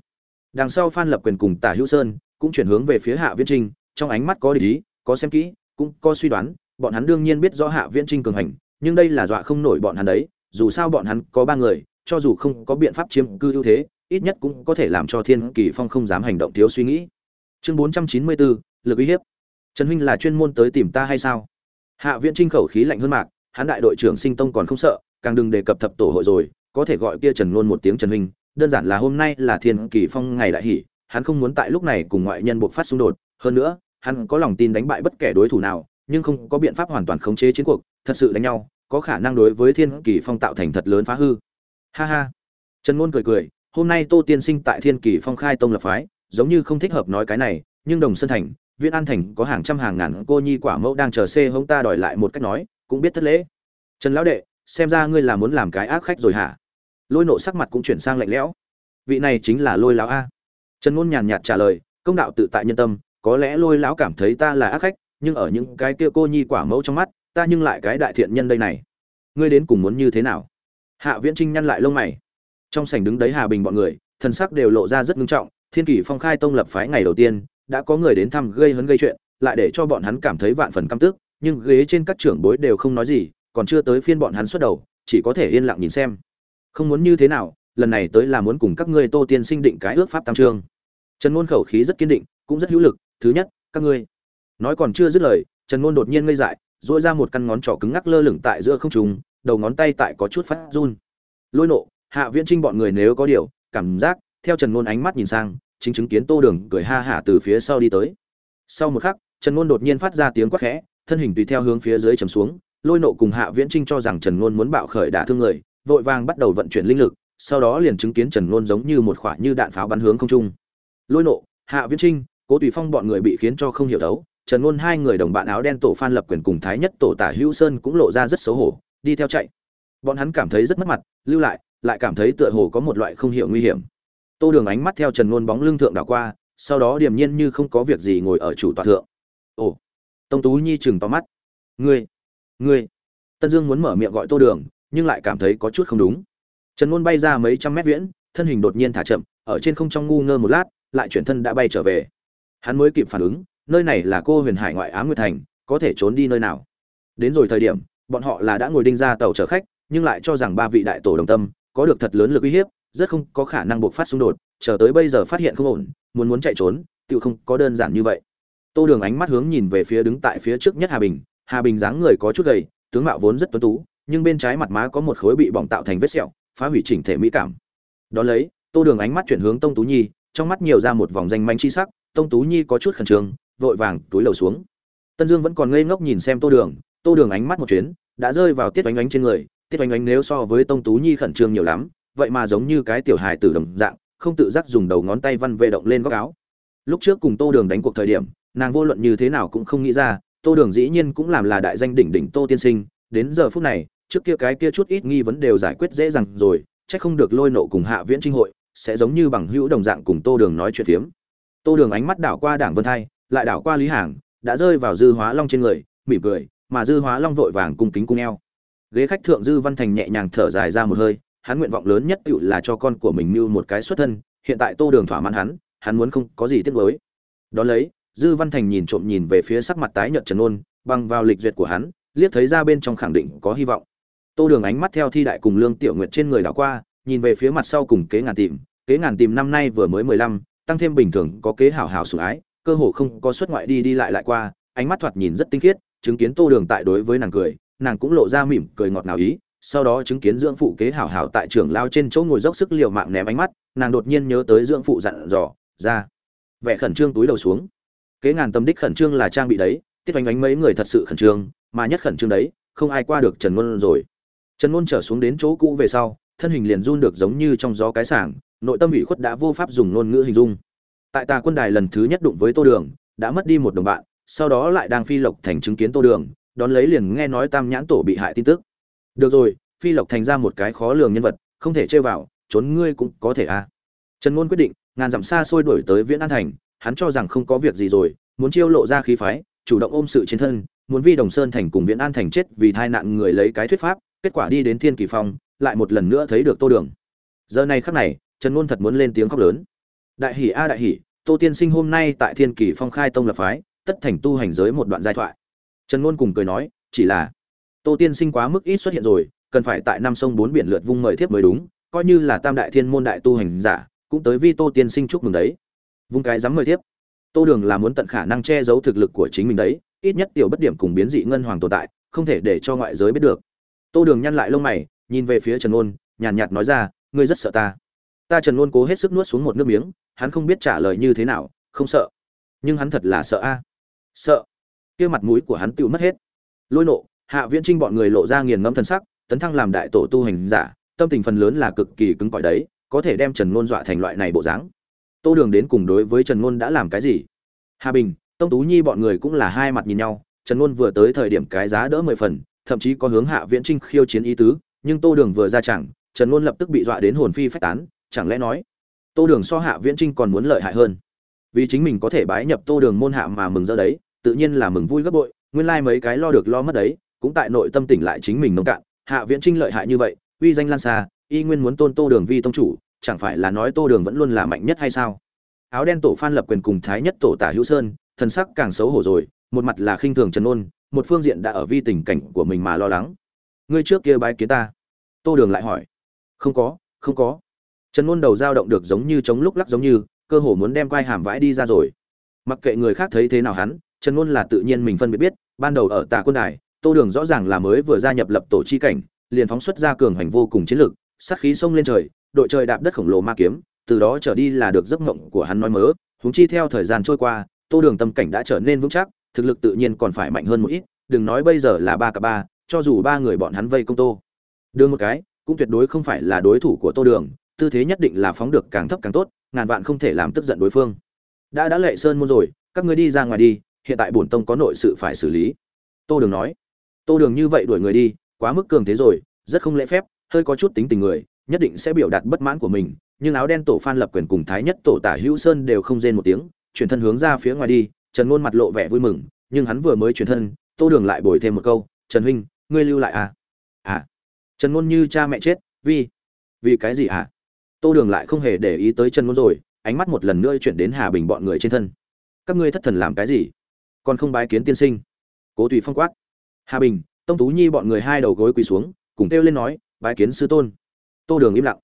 Đằng sau phan lập quyền cùng tả hữu sơn cũng chuyển hướng về phía hạ viễn trinh, trong ánh mắt có địch ý, có xem kỹ, cũng có suy đoán, bọn hắn đương nhiên biết rõ hạ viễn trinh cường hành, nhưng đây là dọa không nổi bọn hắn đấy, dù sao bọn hắn có ba người, cho dù không có biện pháp chiếm cư ưu thế, ít nhất cũng có thể làm cho thiên kỳ phong không dám hành động thiếu suy nghĩ chương bốn trăm chín mươi bốn, lực uy hiếp. Trần huynh là chuyên môn tới tìm ta hay sao? Hạ viễn trinh khẩu khí lạnh hơn mạc, hắn đại đội trưởng sinh tông còn không sợ, càng đừng đề cập thập tổ hội rồi, có thể gọi kia trần luôn một tiếng trần huynh, đơn giản là hôm nay là thiên kỳ phong ngày đại hỷ, hắn không muốn tại lúc này cùng ngoại nhân buộc phát xung đột, hơn nữa, hắn có lòng tin đánh bại bất kể đối thủ nào, nhưng không có biện pháp hoàn toàn khống chế chiến cuộc, thật sự đánh nhau, có khả năng đối với thiên kỳ phong tạo thành thật lớn phá hư. Ha ha. Trần ngôn cười cười, hôm nay tô tiên sinh tại thiên kỳ phong khai tông lập phái giống như không thích hợp nói cái này, nhưng đồng sơn thành, viên an thành có hàng trăm hàng ngàn cô nhi quả mẫu đang chờ xê hông ta đòi lại một cách nói, cũng biết thất lễ. Trần lão đệ, xem ra ngươi là muốn làm cái ác khách rồi hả? Lôi nộ sắc mặt cũng chuyển sang lạnh lẽo. Vị này chính là lôi lão a. Trần ngôn nhàn nhạt trả lời, công đạo tự tại nhân tâm, có lẽ lôi lão cảm thấy ta là ác khách, nhưng ở những cái kia cô nhi quả mẫu trong mắt, ta nhưng lại cái đại thiện nhân đây này. Ngươi đến cùng muốn như thế nào? Hạ viễn trinh nhăn lại lông mày. Trong sảnh đứng đấy hà bình bọn người, thần sắc đều lộ ra rất nghiêm trọng thiên kỷ phong khai tông lập phái ngày đầu tiên, đã có người đến thăm gây hấn gây chuyện, lại để cho bọn hắn cảm thấy vạn phần căm tức, nhưng ghế trên các trưởng bối đều không nói gì, còn chưa tới phiên bọn hắn xuất đầu, chỉ có thể yên lặng nhìn xem. Không muốn như thế nào, lần này tới là muốn cùng các ngươi tô tiên sinh định cái ước pháp tam trương. Trần ngôn khẩu khí rất kiên định, cũng rất hữu lực, thứ nhất, các ngươi. Nói còn chưa dứt lời, trần ngôn đột nhiên ngây dại dỗi ra một căn ngón trỏ cứng ngắc lơ lửng tại giữa không trung, đầu ngón tay tại có chút phát run. Lôi nộ, hạ viễn trinh bọn người nếu có điều, cảm giác theo trần ngôn ánh mắt nhìn sang, chính chứng kiến tô đường cười ha hả từ phía sau đi tới. Sau một khắc, trần ngôn đột nhiên phát ra tiếng quát khẽ, thân hình tùy theo hướng phía dưới chầm xuống, lôi nộ cùng hạ viễn trinh cho rằng trần ngôn muốn bạo khởi đả thương người, vội vàng bắt đầu vận chuyển linh lực, sau đó liền chứng kiến trần ngôn giống như một khoả như đạn pháo bắn hướng không trung. Lôi nộ, hạ viễn trinh, cố tùy phong bọn người bị khiến cho không hiểu đấu, trần ngôn hai người đồng bạn áo đen tổ phan lập quyền cùng thái nhất tổ tả hữu sơn cũng lộ ra rất xấu hổ, đi theo chạy. Bọn hắn cảm thấy rất mất mặt, lưu lại lại cảm thấy tựa hồ có một loại không hiểu nguy hiểm tô đường ánh mắt theo trần ngôn bóng lưng thượng đảo qua, sau đó điềm nhiên như không có việc gì ngồi ở chủ tọa thượng. Ồ, tông tú nhi chừng to mắt. Ngươi ngươi. Tân dương muốn mở miệng gọi tô đường, nhưng lại cảm thấy có chút không đúng. Trần ngôn bay ra mấy trăm mét viễn, thân hình đột nhiên thả chậm, ở trên không trong ngu ngơ một lát, lại chuyển thân đã bay trở về. Hắn mới kịp phản ứng, nơi này là cô huyền hải ngoại á nguyệt thành, có thể trốn đi nơi nào. Đến rồi thời điểm, bọn họ là đã ngồi đinh ra tàu chở khách, nhưng lại cho rằng ba vị đại tổ đồng tâm, có được thật lớn lực uy hiếp rất không có khả năng buộc phát xung đột, chờ tới bây giờ phát hiện không ổn, muốn muốn chạy trốn tự không có đơn giản như vậy. Tô đường ánh mắt hướng nhìn về phía đứng tại phía trước nhất hà bình hà bình dáng người có chút gầy, tướng mạo vốn rất tuấn tú, nhưng bên trái mặt má có một khối bị bỏng tạo thành vết sẹo, phá hủy chỉnh thể mỹ cảm. Đón lấy, tô đường ánh mắt chuyển hướng tông tú nhi, trong mắt nhiều ra một vòng danh manh chi sắc, tông tú nhi có chút khẩn trương, vội vàng túi lầu xuống. Tân dương vẫn còn ngây ngốc nhìn xem tô đường tô đường ánh mắt một chuyến, đã rơi vào tiết oanh oanh trên người, tiết oanh oanh nếu so với tông tú nhi khẩn trương nhiều lắm vậy mà giống như cái tiểu hài tử đồng dạng, không tự giác dùng đầu ngón tay văn vệ động lên góc áo. Lúc trước cùng tô đường đánh cuộc thời điểm, nàng vô luận như thế nào cũng không nghĩ ra, tô đường dĩ nhiên cũng làm là đại danh đỉnh đỉnh tô tiên sinh, đến giờ phút này, trước kia cái kia chút ít nghi vấn đều giải quyết dễ dàng rồi, chắc không được lôi nộ cùng hạ viễn trinh hội, sẽ giống như bằng hữu đồng dạng cùng tô đường nói chuyện phiếm. Tô đường ánh mắt đảo qua đảng vân thai, lại đảo qua lý hàng, đã rơi vào dư hóa long trên người, mỉm cười, mà dư hóa long vội vàng cung kính cung eo. Ghế khách thượng dư văn thành nhẹ nhàng thở dài ra một hơi hắn nguyện vọng lớn nhất tựu là cho con của mình như một cái xuất thân, hiện tại tô đường thỏa mãn hắn hắn muốn không có gì tiếc nuối. Đón lấy, dư văn thành nhìn trộm nhìn về phía sắc mặt tái nhợt trần ôn băng vào lịch duyệt của hắn, liếc thấy ra bên trong khẳng định có hy vọng. Tô đường ánh mắt theo thi đại cùng lương tiểu nguyệt trên người đảo qua, nhìn về phía mặt sau cùng kế ngàn tìm. Kế ngàn tìm năm nay vừa mới mười lăm, tăng thêm bình thường có kế hảo hảo sủng ái, cơ hồ không có xuất ngoại đi đi lại lại qua, ánh mắt thoạt nhìn rất tinh khiết, chứng kiến tô đường tại đối với nàng cười, nàng cũng lộ ra mỉm cười ngọt ngào ý sau đó chứng kiến dưỡng phụ kế hảo hảo tại trưởng lao trên chỗ ngồi dốc sức liều mạng ném ánh mắt, nàng đột nhiên nhớ tới dưỡng phụ dặn dò, ra. Vẻ khẩn trương túi đầu xuống. Kế ngàn tâm đích khẩn trương là trang bị đấy, tiết oanh oánh mấy người thật sự khẩn trương, mà nhất khẩn trương đấy, không ai qua được trần ngôn rồi. Trần ngôn trở xuống đến chỗ cũ về sau, thân hình liền run được giống như trong gió cái sảng, nội tâm ủy khuất đã vô pháp dùng ngôn ngữ hình dung. Tại tà quân đài lần thứ nhất đụng với tô đường, đã mất đi một đồng bạn, sau đó lại đang phi lộc thành chứng kiến tô đường, đón lấy liền nghe nói tam nhãn tổ bị hại tin tức được rồi, phi lộc thành ra một cái khó lường nhân vật, không thể chơi vào, trốn ngươi cũng có thể a à. trần ngôn quyết định, ngàn dặm xa xôi đuổi tới viễn an thành, hắn cho rằng không có việc gì rồi, muốn chiêu lộ ra khí phái, chủ động ôm sự chiến thân, muốn vi đồng sơn thành cùng viễn an thành chết vì tai nạn người lấy cái thuyết pháp, kết quả đi đến thiên kỳ phong, lại một lần nữa thấy được tô đường. Giờ này khắc này, trần ngôn thật muốn lên tiếng khóc lớn. Đại hỷ a đại hỷ, tô tiên sinh hôm nay tại thiên kỳ phong khai tông lập phái, tất thành tu hành giới một đoạn giai thoại. Trần ngôn cùng cười nói, chỉ là tô tiên sinh quá mức ít xuất hiện rồi, cần phải tại năm sông bốn biển lượt vung mời thiếp mới đúng, coi như là tam đại thiên môn đại tu hành giả, cũng tới vi tô tiên sinh chúc mừng đấy. Vung cái dám mời thiếp. Tô đường là muốn tận khả năng che giấu thực lực của chính mình đấy, ít nhất tiểu bất điểm cùng biến dị ngân hoàng tồn tại, không thể để cho ngoại giới biết được. Tô đường nhăn lại lông mày, nhìn về phía trần ôn, nhàn nhạt nói ra, ngươi rất sợ ta. Ta trần ôn cố hết sức nuốt xuống một nước miếng, hắn không biết trả lời như thế nào, không sợ. Nhưng hắn thật là sợ a. Sợ. Kia mặt mũi của hắn tự mất hết. Lôi nộ hạ viễn trinh bọn người lộ ra nghiền ngẫm thân sắc, tấn thăng làm đại tổ tu hành giả, tâm tình phần lớn là cực kỳ cứng cỏi đấy, có thể đem trần ngôn dọa thành loại này bộ dáng. Tô đường đến cùng đối với trần ngôn đã làm cái gì? Hà bình, tông tú nhi bọn người cũng là hai mặt nhìn nhau, trần ngôn vừa tới thời điểm cái giá đỡ mười phần, thậm chí có hướng hạ viễn trinh khiêu chiến ý tứ, nhưng tô đường vừa ra chẳng, trần ngôn lập tức bị dọa đến hồn phi phách tán, chẳng lẽ nói, tô đường so hạ viễn trinh còn muốn lợi hại hơn? Vì chính mình có thể bái nhập tô đường môn hạ mà mừng rỡ đấy, tự nhiên là mừng vui gấp bội, nguyên lai mấy cái lo được lo mất đấy cũng tại nội tâm tỉnh lại chính mình nông cạn. Hạ viễn trinh lợi hại như vậy, uy danh lan xa, y nguyên muốn tôn tô đường vi tông chủ, chẳng phải là nói tô đường vẫn luôn là mạnh nhất hay sao? Áo đen tổ phan lập quyền cùng thái nhất tổ tả hữu sơn, thần sắc càng xấu hổ rồi, một mặt là khinh thường trần ôn một phương diện đã ở vi tình cảnh của mình mà lo lắng. Ngươi trước kia bái kiến ta? Tô đường lại hỏi. Không có không có. Trần ôn đầu dao động được giống như chống lúc lắc giống như, cơ hồ muốn đem quai hàm vãi đi ra rồi. Mặc kệ người khác thấy thế nào hắn, trần ôn là tự nhiên mình phân biệt biết, ban đầu ở tà quân đài tô đường rõ ràng là mới vừa gia nhập lập tổ chi cảnh, liền phóng xuất ra cường hành vô cùng chiến lược sát khí xông lên trời, đội trời đạp đất khổng lồ ma kiếm, từ đó trở đi là được giấc mộng của hắn nói mớ. Huống chi theo thời gian trôi qua, tô đường tâm cảnh đã trở nên vững chắc, thực lực tự nhiên còn phải mạnh hơn một ít, đừng nói bây giờ là ba cả ba, cho dù ba người bọn hắn vây công tô. Đưa một cái, cũng tuyệt đối không phải là đối thủ của tô đường, tư thế nhất định là phóng được càng thấp càng tốt, ngàn vạn không thể làm tức giận đối phương. Đã đã lệ sơn môn rồi, các ngươi đi ra ngoài đi, hiện tại bổn tông có nội sự phải xử lý. Tô đường nói tô đường như vậy đuổi người đi, quá mức cường thế rồi, rất không lễ phép, hơi có chút tính tình người, nhất định sẽ biểu đạt bất mãn của mình, nhưng áo đen tổ phan lập quyền cùng thái nhất tổ tả hữu sơn đều không rên một tiếng, chuyển thân hướng ra phía ngoài đi, trần ngôn mặt lộ vẻ vui mừng, nhưng hắn vừa mới chuyển thân, tô đường lại bồi thêm một câu, trần huynh, ngươi lưu lại à? À. Trần ngôn như cha mẹ chết, vì vì cái gì à? Tô đường lại không hề để ý tới trần ngôn rồi, ánh mắt một lần nữa chuyển đến hà bình bọn người trên thân. Các ngươi thất thần làm cái gì? Còn không bái kiến tiên sinh. Cố tùy phong quát hà bình, tông tú nhi bọn người hai đầu gối quỳ xuống, cùng kêu lên nói, bái kiến sư tôn. Tô đường im lặng.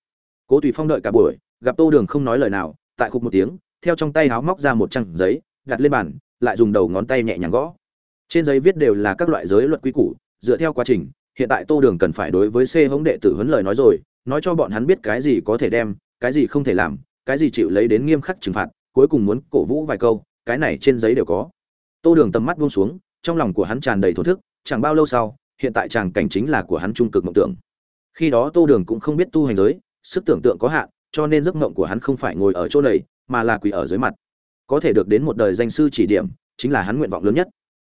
Cố tùy phong đợi cả buổi, gặp tô đường không nói lời nào, tại khúc một tiếng, theo trong tay háo móc ra một trang giấy, đặt lên bàn, lại dùng đầu ngón tay nhẹ nhàng gõ. Trên giấy viết đều là các loại giới luật quy củ, dựa theo quá trình, hiện tại tô đường cần phải đối với c hống đệ tử huấn lời nói rồi, nói cho bọn hắn biết cái gì có thể đem, cái gì không thể làm, cái gì chịu lấy đến nghiêm khắc trừng phạt, cuối cùng muốn cổ vũ vài câu, cái này trên giấy đều có. Tô đường tầm mắt buông xuống, trong lòng của hắn tràn đầy thổ thức chẳng bao lâu sau, hiện tại chàng cảnh chính là của hắn trung cực mộng tưởng. Khi đó tô đường cũng không biết tu hành giới, sức tưởng tượng có hạn, cho nên giấc mộng của hắn không phải ngồi ở chỗ này, mà là quỳ ở dưới mặt. Có thể được đến một đời danh sư chỉ điểm, chính là hắn nguyện vọng lớn nhất.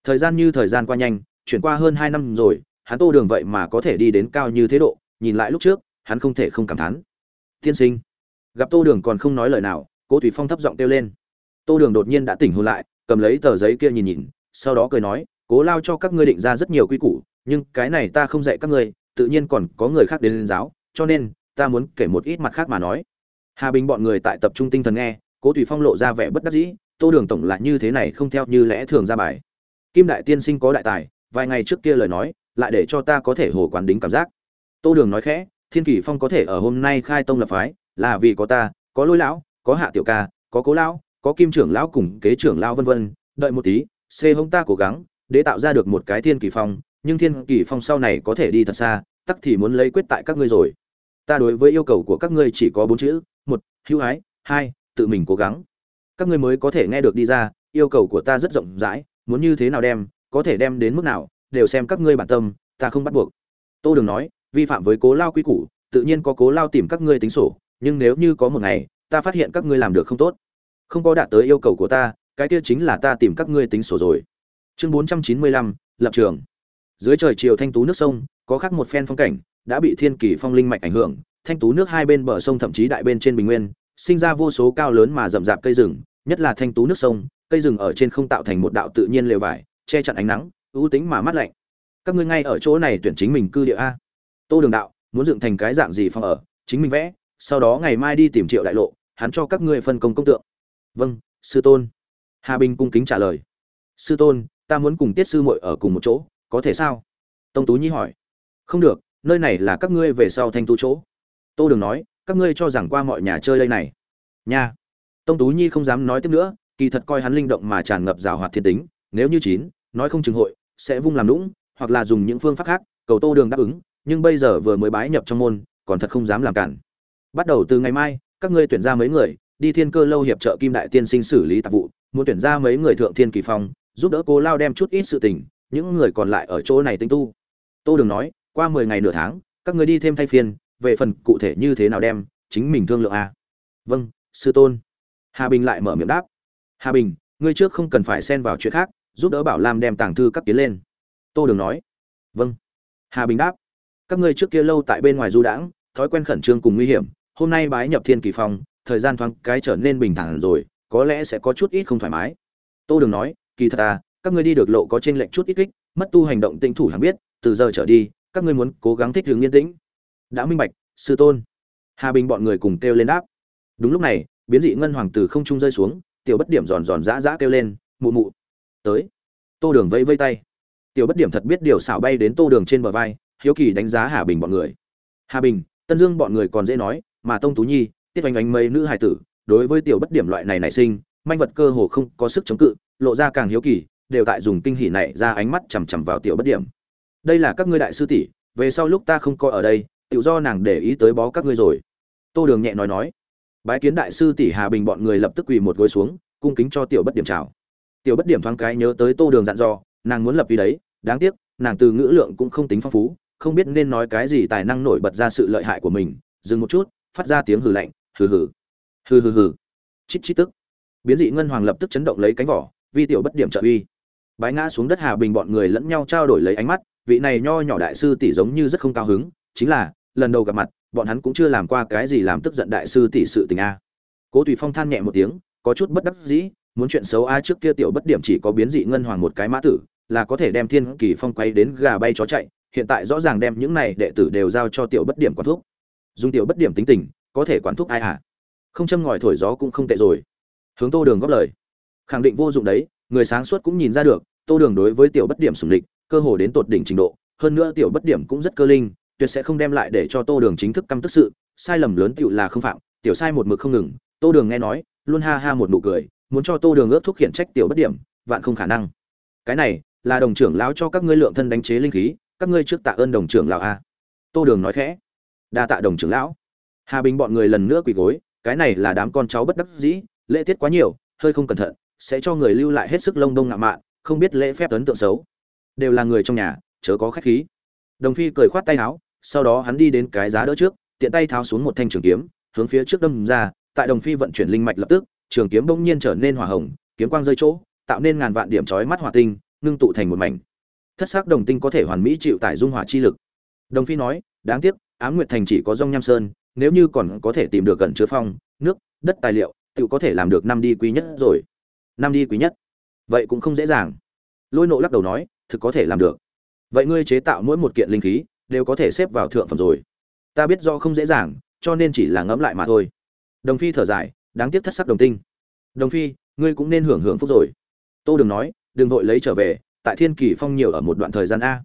Thời gian như thời gian qua nhanh, chuyển qua hơn hai năm rồi, hắn tô đường vậy mà có thể đi đến cao như thế độ, nhìn lại lúc trước, hắn không thể không cảm thán. Tiên sinh! Gặp tô đường còn không nói lời nào, cố thủy phong thấp giọng kêu lên. Tô đường đột nhiên đã tỉnh hôn lại, cầm lấy tờ giấy kia nhìn nhìn, sau đó cười nói cố lao cho các ngươi định ra rất nhiều quy củ, nhưng cái này ta không dạy các ngươi, tự nhiên còn có người khác đến lên giáo, cho nên, ta muốn kể một ít mặt khác mà nói. Hà bình bọn người tại tập trung tinh thần nghe, cố tùy phong lộ ra vẻ bất đắc dĩ, tô đường tổng là như thế này không theo như lẽ thường ra bài. Kim đại tiên sinh có đại tài, vài ngày trước kia lời nói, lại để cho ta có thể hồ quán đính cảm giác. Tô đường nói khẽ, thiên kỷ phong có thể ở hôm nay khai tông lập phái, là vì có ta, có lôi lão, có hạ tiểu ca, có cố lão, có kim trưởng lão cùng kế trưởng lão vân vân, đợi một tí, xê hông ta cố gắng để tạo ra được một cái thiên kỳ phong, nhưng thiên kỳ phong sau này có thể đi thật xa, tắc thì muốn lấy quyết tại các ngươi rồi. Ta đối với yêu cầu của các ngươi chỉ có bốn chữ, một, hữu hái; hai, tự mình cố gắng. Các ngươi mới có thể nghe được đi ra, yêu cầu của ta rất rộng rãi, muốn như thế nào đem, có thể đem đến mức nào, đều xem các ngươi bản tâm, ta không bắt buộc. Tô đường nói, vi phạm với cố lao quy củ, tự nhiên có cố lao tìm các ngươi tính sổ, nhưng nếu như có một ngày, ta phát hiện các ngươi làm được không tốt, không có đạt tới yêu cầu của ta, cái kia chính là ta tìm các ngươi tính sổ rồi chương bốn trăm chín mươi lăm, lập trường. Dưới trời chiều thanh tú nước sông, có khác một phen phong cảnh, đã bị thiên kỳ phong linh mạch ảnh hưởng, thanh tú nước hai bên bờ sông thậm chí đại bên trên bình nguyên, sinh ra vô số cao lớn mà rậm rạp cây rừng, nhất là thanh tú nước sông, cây rừng ở trên không tạo thành một đạo tự nhiên lều vải, che chắn ánh nắng, ưu tính mà mát lạnh. Các ngươi ngay ở chỗ này tuyển chính mình cư địa a. Tô đường đạo, muốn dựng thành cái dạng gì phong ở, chính mình vẽ, sau đó ngày mai đi tìm triệu đại lộ, hắn cho các ngươi phân công công tượng. Vâng sư tôn. Hà bình cung kính trả lời. Sư tôn ta muốn cùng tiết sư muội ở cùng một chỗ, có thể sao? Tông tú nhi hỏi. Không được, nơi này là các ngươi về sau thanh tu chỗ. Tô đường nói, các ngươi cho rằng qua mọi nhà chơi đây này. Nha. Tông tú nhi không dám nói tiếp nữa, kỳ thật coi hắn linh động mà tràn ngập rào hoạt thiên tính, nếu như chín, nói không chừng hội, sẽ vung làm lũng hoặc là dùng những phương pháp khác, cầu tô đường đáp ứng, nhưng bây giờ vừa mới bái nhập trong môn, còn thật không dám làm cản. Bắt đầu từ ngày mai, các ngươi tuyển ra mấy người, đi thiên cơ lâu hiệp trợ kim đại tiên sinh xử lý tạp vụ, muốn tuyển ra mấy người thượng thiên kỳ phong giúp đỡ cố lao đem chút ít sự tình, những người còn lại ở chỗ này tinh tu. Tô đường nói, qua mười ngày nửa tháng, các ngươi đi thêm thay phiên, về phần cụ thể như thế nào đem, chính mình thương lượng a vâng sư tôn. Hà bình lại mở miệng đáp. Hà bình, ngươi trước không cần phải xen vào chuyện khác, giúp đỡ bảo lam đem tàng thư các kiến lên. Tô đường nói. Vâng. Hà bình đáp. Các ngươi trước kia lâu tại bên ngoài du đãng, thói quen khẩn trương cùng nguy hiểm, hôm nay bái nhập thiên kỳ phong, thời gian thoáng cái trở nên bình thản rồi, có lẽ sẽ có chút ít không thoải mái. Tô đường nói kỳ thật à các ngươi đi được lộ có trên lệnh chút ít kích, mất tu hành động tinh thủ hẳn biết, từ giờ trở đi, các ngươi muốn cố gắng thích ứng yên tĩnh. Đã minh bạch, sư tôn. Hà bình bọn người cùng kêu lên đáp. Đúng lúc này, biến dị ngân hoàng từ không trung rơi xuống, tiểu bất điểm giòn giòn giã giã kêu lên, mụ mụ, tới. Tô đường vẫy vây tay. Tiểu bất điểm thật biết điều xảo bay đến tô đường trên bờ vai, hiếu kỳ đánh giá hà bình bọn người. Hà bình, tân dương bọn người còn dễ nói, mà tông tú nhi, tiết oanh oanh mấy nữ hài tử, đối với tiểu bất điểm loại này nảy sinh manh vật cơ hồ không có sức chống cự, lộ ra càng hiếu kỳ, đều tại dùng kinh hỉ này ra ánh mắt chằm chằm vào tiểu bất điểm. Đây là các ngươi đại sư tỷ, về sau lúc ta không coi ở đây tự do nàng để ý tới bó các ngươi rồi. Tô đường nhẹ nói nói. Bái kiến đại sư tỷ hà bình bọn người lập tức quỳ một gối xuống, cung kính cho tiểu bất điểm chào. Tiểu bất điểm thoáng cái nhớ tới tô đường dặn dò, nàng muốn lập ý đấy, đáng tiếc, nàng từ ngữ lượng cũng không tính phong phú, không biết nên nói cái gì tài năng nổi bật ra sự lợi hại của mình. Dừng một chút, phát ra tiếng hừ lạnh, hừ hừ. Hừ hừ hừ. Chít chít tức biến dị ngân hoàng lập tức chấn động lấy cánh vỏ, vi tiểu bất điểm trợ uy. Bái ngã xuống đất hà bình bọn người lẫn nhau trao đổi lấy ánh mắt, vị này nho nhỏ đại sư tỷ giống như rất không cao hứng, chính là, lần đầu gặp mặt, bọn hắn cũng chưa làm qua cái gì làm tức giận đại sư tỷ sự tình a. Cố tùy phong than nhẹ một tiếng, có chút bất đắc dĩ, muốn chuyện xấu a trước kia tiểu bất điểm chỉ có biến dị ngân hoàng một cái mã tử, là có thể đem thiên kỳ phong quay đến gà bay chó chạy, hiện tại rõ ràng đem những này đệ tử đều giao cho tiểu bất điểm quản thuốc dùng tiểu bất điểm tính tình, có thể quản thuốc ai à không châm ngòi thổi gió cũng không tệ rồi hướng tô đường góp lời. Khẳng định vô dụng đấy, người sáng suốt cũng nhìn ra được, tô đường đối với tiểu bất điểm sùng địch cơ hồ đến tột đỉnh trình độ. Hơn nữa tiểu bất điểm cũng rất cơ linh, tuyệt sẽ không đem lại để cho tô đường chính thức căm tức sự. Sai lầm lớn tựu là không phạm, tiểu sai một mực không ngừng. Tô đường nghe nói, luôn ha ha một nụ cười, muốn cho tô đường ước thúc khiển trách tiểu bất điểm, vạn không khả năng. Cái này, là đồng trưởng lão cho các ngươi lượng thân đánh chế linh khí, các ngươi trước tạ ơn đồng trưởng lão a. Tô đường nói khẽ. Đa tạ đồng trưởng lão. Hà bình bọn người lần nữa quỳ gối, cái này là đám con cháu bất đắc dĩ lễ tiết quá nhiều, hơi không cẩn thận, sẽ cho người lưu lại hết sức lông đông ngạo mạn, không biết lễ phép ấn tượng xấu. Đều là người trong nhà, chớ có khách khí. Đồng phi cười khoát tay áo, sau đó hắn đi đến cái giá đỡ trước, tiện tay tháo xuống một thanh trường kiếm, hướng phía trước đâm ra, tại đồng phi vận chuyển linh mạch lập tức, trường kiếm bỗng nhiên trở nên hỏa hồng, kiếm quang rơi chỗ, tạo nên ngàn vạn điểm chói mắt hỏa tinh, ngưng tụ thành một mảnh. Thất sắc đồng tinh có thể hoàn mỹ chịu tải dung hỏa chi lực. Đồng phi nói, đáng tiếc, ám nguyệt thành chỉ có rong nham sơn, nếu như còn có thể tìm được gần chứa phong, nước, đất tài liệu tự có thể làm được năm đi quý nhất rồi. Năm đi quý nhất. Vậy cũng không dễ dàng. Lôi nộ lắc đầu nói, thực có thể làm được. Vậy ngươi chế tạo mỗi một kiện linh khí, đều có thể xếp vào thượng phẩm rồi. Ta biết do không dễ dàng, cho nên chỉ là ngẫm lại mà thôi. Đồng phi thở dài, đáng tiếc thất sắc đồng tinh. Đồng phi, ngươi cũng nên hưởng hưởng phúc rồi. Tô đừng nói, đừng vội lấy trở về, tại thiên kỳ phong nhiều ở một đoạn thời gian a.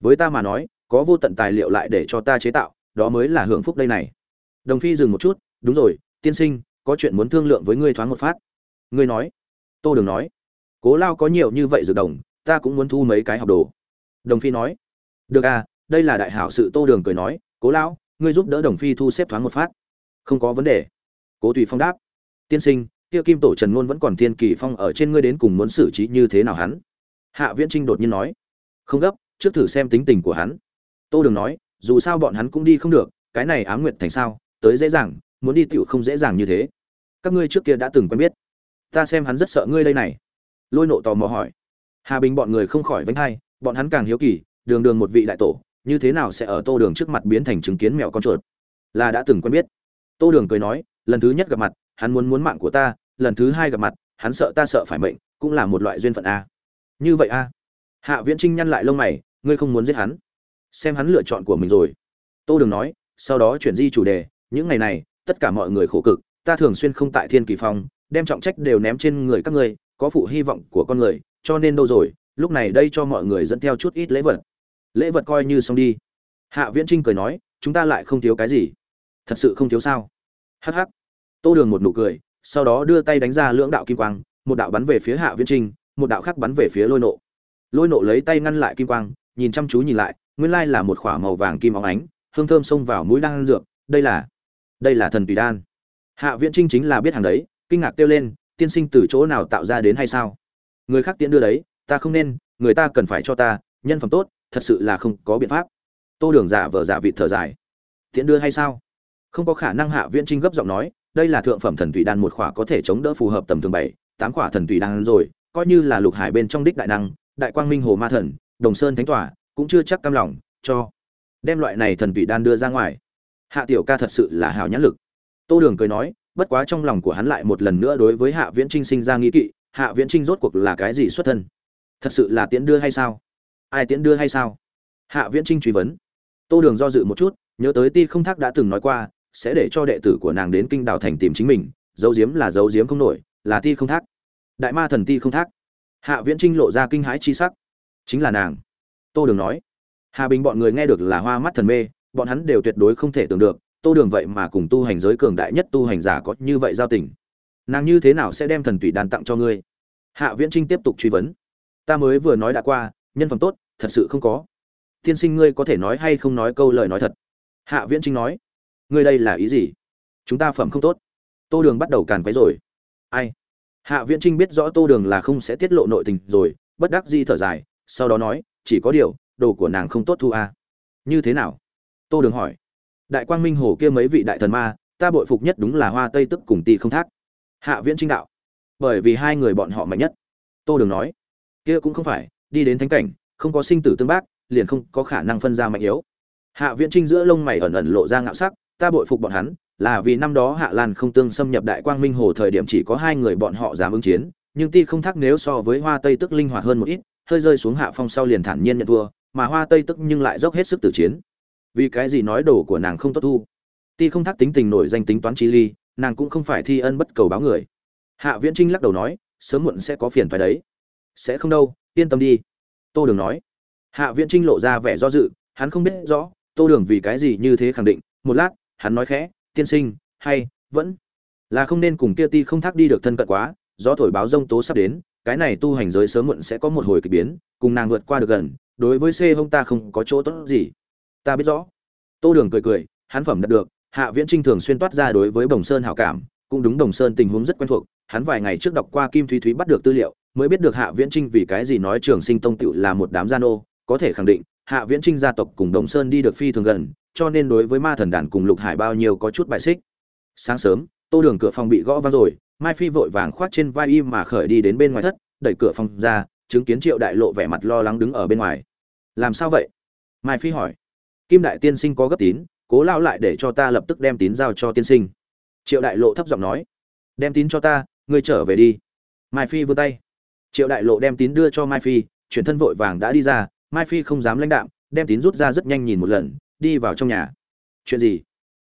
Với ta mà nói, có vô tận tài liệu lại để cho ta chế tạo, đó mới là hưởng phúc đây này. Đồng phi dừng một chút, đúng rồi, tiên sinh có chuyện muốn thương lượng với ngươi thoáng một phát. Ngươi nói. Tô đường nói. Cố lao có nhiều như vậy dược đồng, ta cũng muốn thu mấy cái học đồ. Đồng phi nói. Được à đây là đại hảo sự, tô đường cười nói. Cố lão ngươi giúp đỡ đồng phi thu xếp thoáng một phát. Không có vấn đề. Cố tùy phong đáp. Tiên sinh, kia kim tổ trần ngôn vẫn còn thiên kỳ phong ở trên ngươi đến cùng muốn xử trí như thế nào hắn? Hạ viễn trinh đột nhiên nói. Không gấp, trước thử xem tính tình của hắn. Tô đường nói, dù sao bọn hắn cũng đi không được, cái này ám nguyệt thành sao, tới dễ dàng, muốn đi tựu không dễ dàng như thế các ngươi trước kia đã từng quen biết. Ta xem hắn rất sợ ngươi đây này. Lôi nộ tò mò hỏi. Hà bình bọn người không khỏi vánh hai, bọn hắn càng hiếu kỳ, đường đường một vị đại tổ, như thế nào sẽ ở tô đường trước mặt biến thành chứng kiến mèo con chuột? Là đã từng quen biết. Tô đường cười nói, lần thứ nhất gặp mặt, hắn muốn muốn mạng của ta, lần thứ hai gặp mặt, hắn sợ ta sợ phải mệnh, cũng là một loại duyên phận a. Như vậy a? Hạ viễn trinh nhăn lại lông mày, ngươi không muốn giết hắn? Xem hắn lựa chọn của mình rồi. Tô đường nói, sau đó chuyển di chủ đề, những ngày này, tất cả mọi người khổ cực ta thường xuyên không tại thiên kỳ phong, đem trọng trách đều ném trên người các ngươi, có phụ hy vọng của con người, cho nên đâu rồi, lúc này đây cho mọi người dẫn theo chút ít lễ vật. Lễ vật coi như xong đi. Hạ viễn trinh cười nói, chúng ta lại không thiếu cái gì. Thật sự không thiếu sao? Hh tô đường một nụ cười, sau đó đưa tay đánh ra lưỡng đạo kim quang, một đạo bắn về phía hạ viễn trinh, một đạo khác bắn về phía lôi nộ. Lôi nộ lấy tay ngăn lại kim quang, nhìn chăm chú nhìn lại, nguyên lai là một k h ỏ a màu vàng kim óng ánh, hương thơm xông vào mũi đan dược, đây là đây là thần tùy đan hạ viễn trinh chính là biết hàng đấy, kinh ngạc kêu lên, tiên sinh từ chỗ nào tạo ra đến hay sao? Người khác tiễn đưa đấy, ta không nên, người ta cần phải cho ta, nhân phẩm tốt, thật sự là không có biện pháp. Tô đường giả vờ giả vịt thở dài. Tiễn đưa hay sao? Không có khả năng hạ viễn trinh gấp giọng nói, đây là thượng phẩm thần thủy đan một khỏa có thể chống đỡ phù hợp tầm thường bảy, tám khỏa thần thủy đan rồi, coi như là lục hải bên trong đích đại năng, đại quang minh hồ ma thần, đồng sơn thánh tỏa, cũng chưa chắc cam lòng, cho đem loại này thần thủy đan đưa ra ngoài. Hạ tiểu ca thật sự là hào nhãn lực tô đường cười nói, bất quá trong lòng của hắn lại một lần nữa đối với hạ viễn trinh sinh ra nghi kỵ, hạ viễn trinh rốt cuộc là cái gì xuất thân? Thật sự là tiễn đưa hay sao? Ai tiễn đưa hay sao? Hạ viễn trinh truy vấn. Tô đường do dự một chút, nhớ tới ti không thác đã từng nói qua, sẽ để cho đệ tử của nàng đến kinh đào thành tìm chính mình dấu diếm là dấu diếm không nổi, là ti không thác. Đại ma thần ti không thác. Hạ viễn trinh lộ ra kinh hãi chi sắc. Chính là nàng. Tô đường nói. Hà bình bọn người nghe được là hoa mắt thần mê, bọn hắn đều tuyệt đối không thể tưởng được tô đường vậy mà cùng tu hành giới cường đại nhất tu hành giả có như vậy giao tình. Nàng như thế nào sẽ đem thần tùy đàn tặng cho ngươi? Hạ viễn trinh tiếp tục truy vấn. Ta mới vừa nói đã qua, nhân phẩm tốt, thật sự không có. Tiên sinh ngươi có thể nói hay không nói câu lời nói thật? Hạ viễn trinh nói. Ngươi đây là ý gì? Chúng ta phẩm không tốt. Tô đường bắt đầu càn quấy rồi. Ai? Hạ viễn trinh biết rõ tô đường là không sẽ tiết lộ nội tình rồi, bất đắc di thở dài, sau đó nói, chỉ có điều, đồ của nàng không tốt thu à. như thế nào? Tô đường hỏi đại quang minh hồ kia mấy vị đại thần ma, ta bội phục nhất đúng là hoa tây tức cùng ti không thác. Hạ viễn trinh đạo, bởi vì hai người bọn họ mạnh nhất. Tô đường nói, kia cũng không phải, đi đến thánh cảnh, không có sinh tử tương bác, liền không có khả năng phân ra mạnh yếu. Hạ viễn trinh giữa lông mày ẩn ẩn lộ ra ngạo sắc, ta bội phục bọn hắn, là vì năm đó hạ lan không tương xâm nhập đại quang minh hồ thời điểm chỉ có hai người bọn họ dám ứng chiến, nhưng ti không Thác nếu so với hoa tây tức linh hoạt hơn một ít, hơi rơi xuống hạ phong sau liền thản nhiên nhận thua, mà hoa tây tức nhưng lại dốc hết sức tử chiến vì cái gì nói đồ của nàng không tốt thu? Ti không thắc tính tình nổi danh tính toán trí ly, nàng cũng không phải thi ân bất cầu báo người. Hạ viễn trinh lắc đầu nói, sớm muộn sẽ có phiền phải đấy. Sẽ không đâu, yên tâm đi. Tô đường nói. Hạ viễn trinh lộ ra vẻ do dự, hắn không biết rõ, tô đường vì cái gì như thế khẳng định. Một lát, hắn nói khẽ, tiên sinh, hay, vẫn là không nên cùng kia ti không thác đi được thân cận quá do thổi báo rông tố sắp đến, cái này tu hành giới sớm muộn sẽ có một hồi kỳ biến, cùng nàng vượt qua được gần, đối với c hông ta không có chỗ tốt gì ta biết rõ. Tô đường cười cười, hắn phẩm đạt được, hạ viễn trinh thường xuyên toát ra đối với bồng sơn hảo cảm, cũng đúng đồng sơn tình huống rất quen thuộc, hắn vài ngày trước đọc qua kim thúy thúy bắt được tư liệu, mới biết được hạ viễn trinh vì cái gì nói trường sinh tông tựu là một đám gia nô, có thể khẳng định, hạ viễn trinh gia tộc cùng đồng sơn đi được phi thường gần, cho nên đối với ma thần đàn cùng lục hải bao nhiêu có chút bại xích. Sáng sớm, tô đường cửa phòng bị gõ vang rồi, mai phi vội vàng khoát trên vai im mà khởi đi đến bên ngoài thất, đẩy cửa phòng ra, chứng kiến triệu đại lộ vẻ mặt lo lắng đứng ở bên ngoài. Làm sao vậy? Mai phi hỏi kim đại tiên sinh có gấp tín, cố lao lại để cho ta lập tức đem tín giao cho tiên sinh. Triệu đại lộ thấp giọng nói, đem tín cho ta, ngươi trở về đi. Mai phi vươn tay. Triệu đại lộ đem tín đưa cho mai phi, chuyển thân vội vàng đã đi ra, mai phi không dám lãnh đạm, đem tín rút ra rất nhanh nhìn một lần, đi vào trong nhà. Chuyện gì?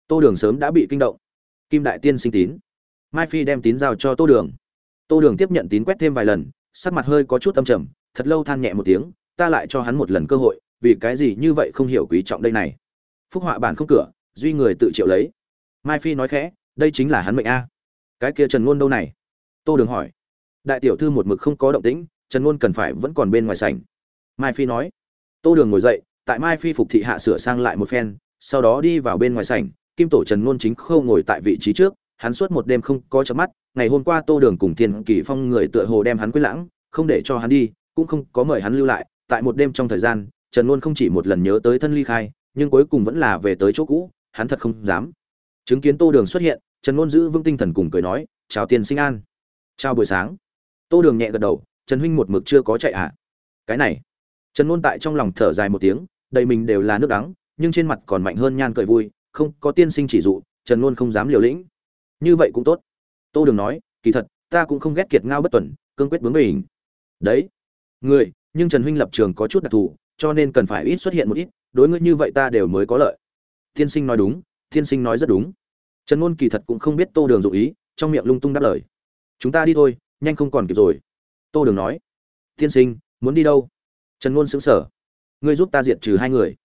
Tô đường sớm đã bị kinh động. Kim đại tiên sinh tín. Mai phi đem tín giao cho tô đường. Tô đường tiếp nhận tín quét thêm vài lần, sắc mặt hơi có chút âm trầm, thật lâu than nhẹ một tiếng, ta lại cho hắn một lần cơ hội vì cái gì như vậy không hiểu quý trọng đây này? Phúc họa bản không cửa, duy người tự triệu lấy. Mai phi nói khẽ, đây chính là hắn mệnh a. Cái kia trần ngôn đâu này? Tô đường hỏi. Đại tiểu thư một mực không có động tĩnh, trần ngôn cần phải vẫn còn bên ngoài sảnh. Mai phi nói. Tô đường ngồi dậy, tại mai phi phục thị hạ sửa sang lại một phen, sau đó đi vào bên ngoài sảnh. Kim tổ trần ngôn chính khâu ngồi tại vị trí trước, hắn suốt một đêm không có chớp mắt. Ngày hôm qua tô đường cùng thiên kỳ phong người tựa hồ đem hắn quyết lãng, không để cho hắn đi, cũng không có mời hắn lưu lại. Tại một đêm trong thời gian trần ngôn không chỉ một lần nhớ tới thân ly khai, nhưng cuối cùng vẫn là về tới chỗ cũ, hắn thật không dám. Chứng kiến tô đường xuất hiện, trần ngôn giữ vững tinh thần cùng cười nói, chào tiên sinh an. Chào buổi sáng. Tô đường nhẹ gật đầu, trần huynh một mực chưa có chạy ạ. À? cái này. Trần ngôn tại trong lòng thở dài một tiếng, đầy mình đều là nước đắng, nhưng trên mặt còn mạnh hơn nhan cười vui, không, có tiên sinh chỉ dụ, trần ngôn không dám liều lĩnh. Như vậy cũng tốt. Tô đường nói, kỳ thật, ta cũng không ghét kiệt ngao bất tuần, cương quyết bướng bỉnh. Đấy. Người, nhưng trần huynh lập trường có chút đặc thù cho nên cần phải ít xuất hiện một ít, đối ngươi như vậy ta đều mới có lợi. Tiên sinh nói đúng tiên sinh nói rất đúng. Trần ngôn kỳ thật cũng không biết tô đường dụ ý, trong miệng lung tung đáp lời. Chúng ta đi thôi, nhanh không còn kịp rồi. Tô đường nói. Tiên sinh, muốn đi đâu? Trần ngôn xứng sở ngươi giúp ta diệt trừ hai người.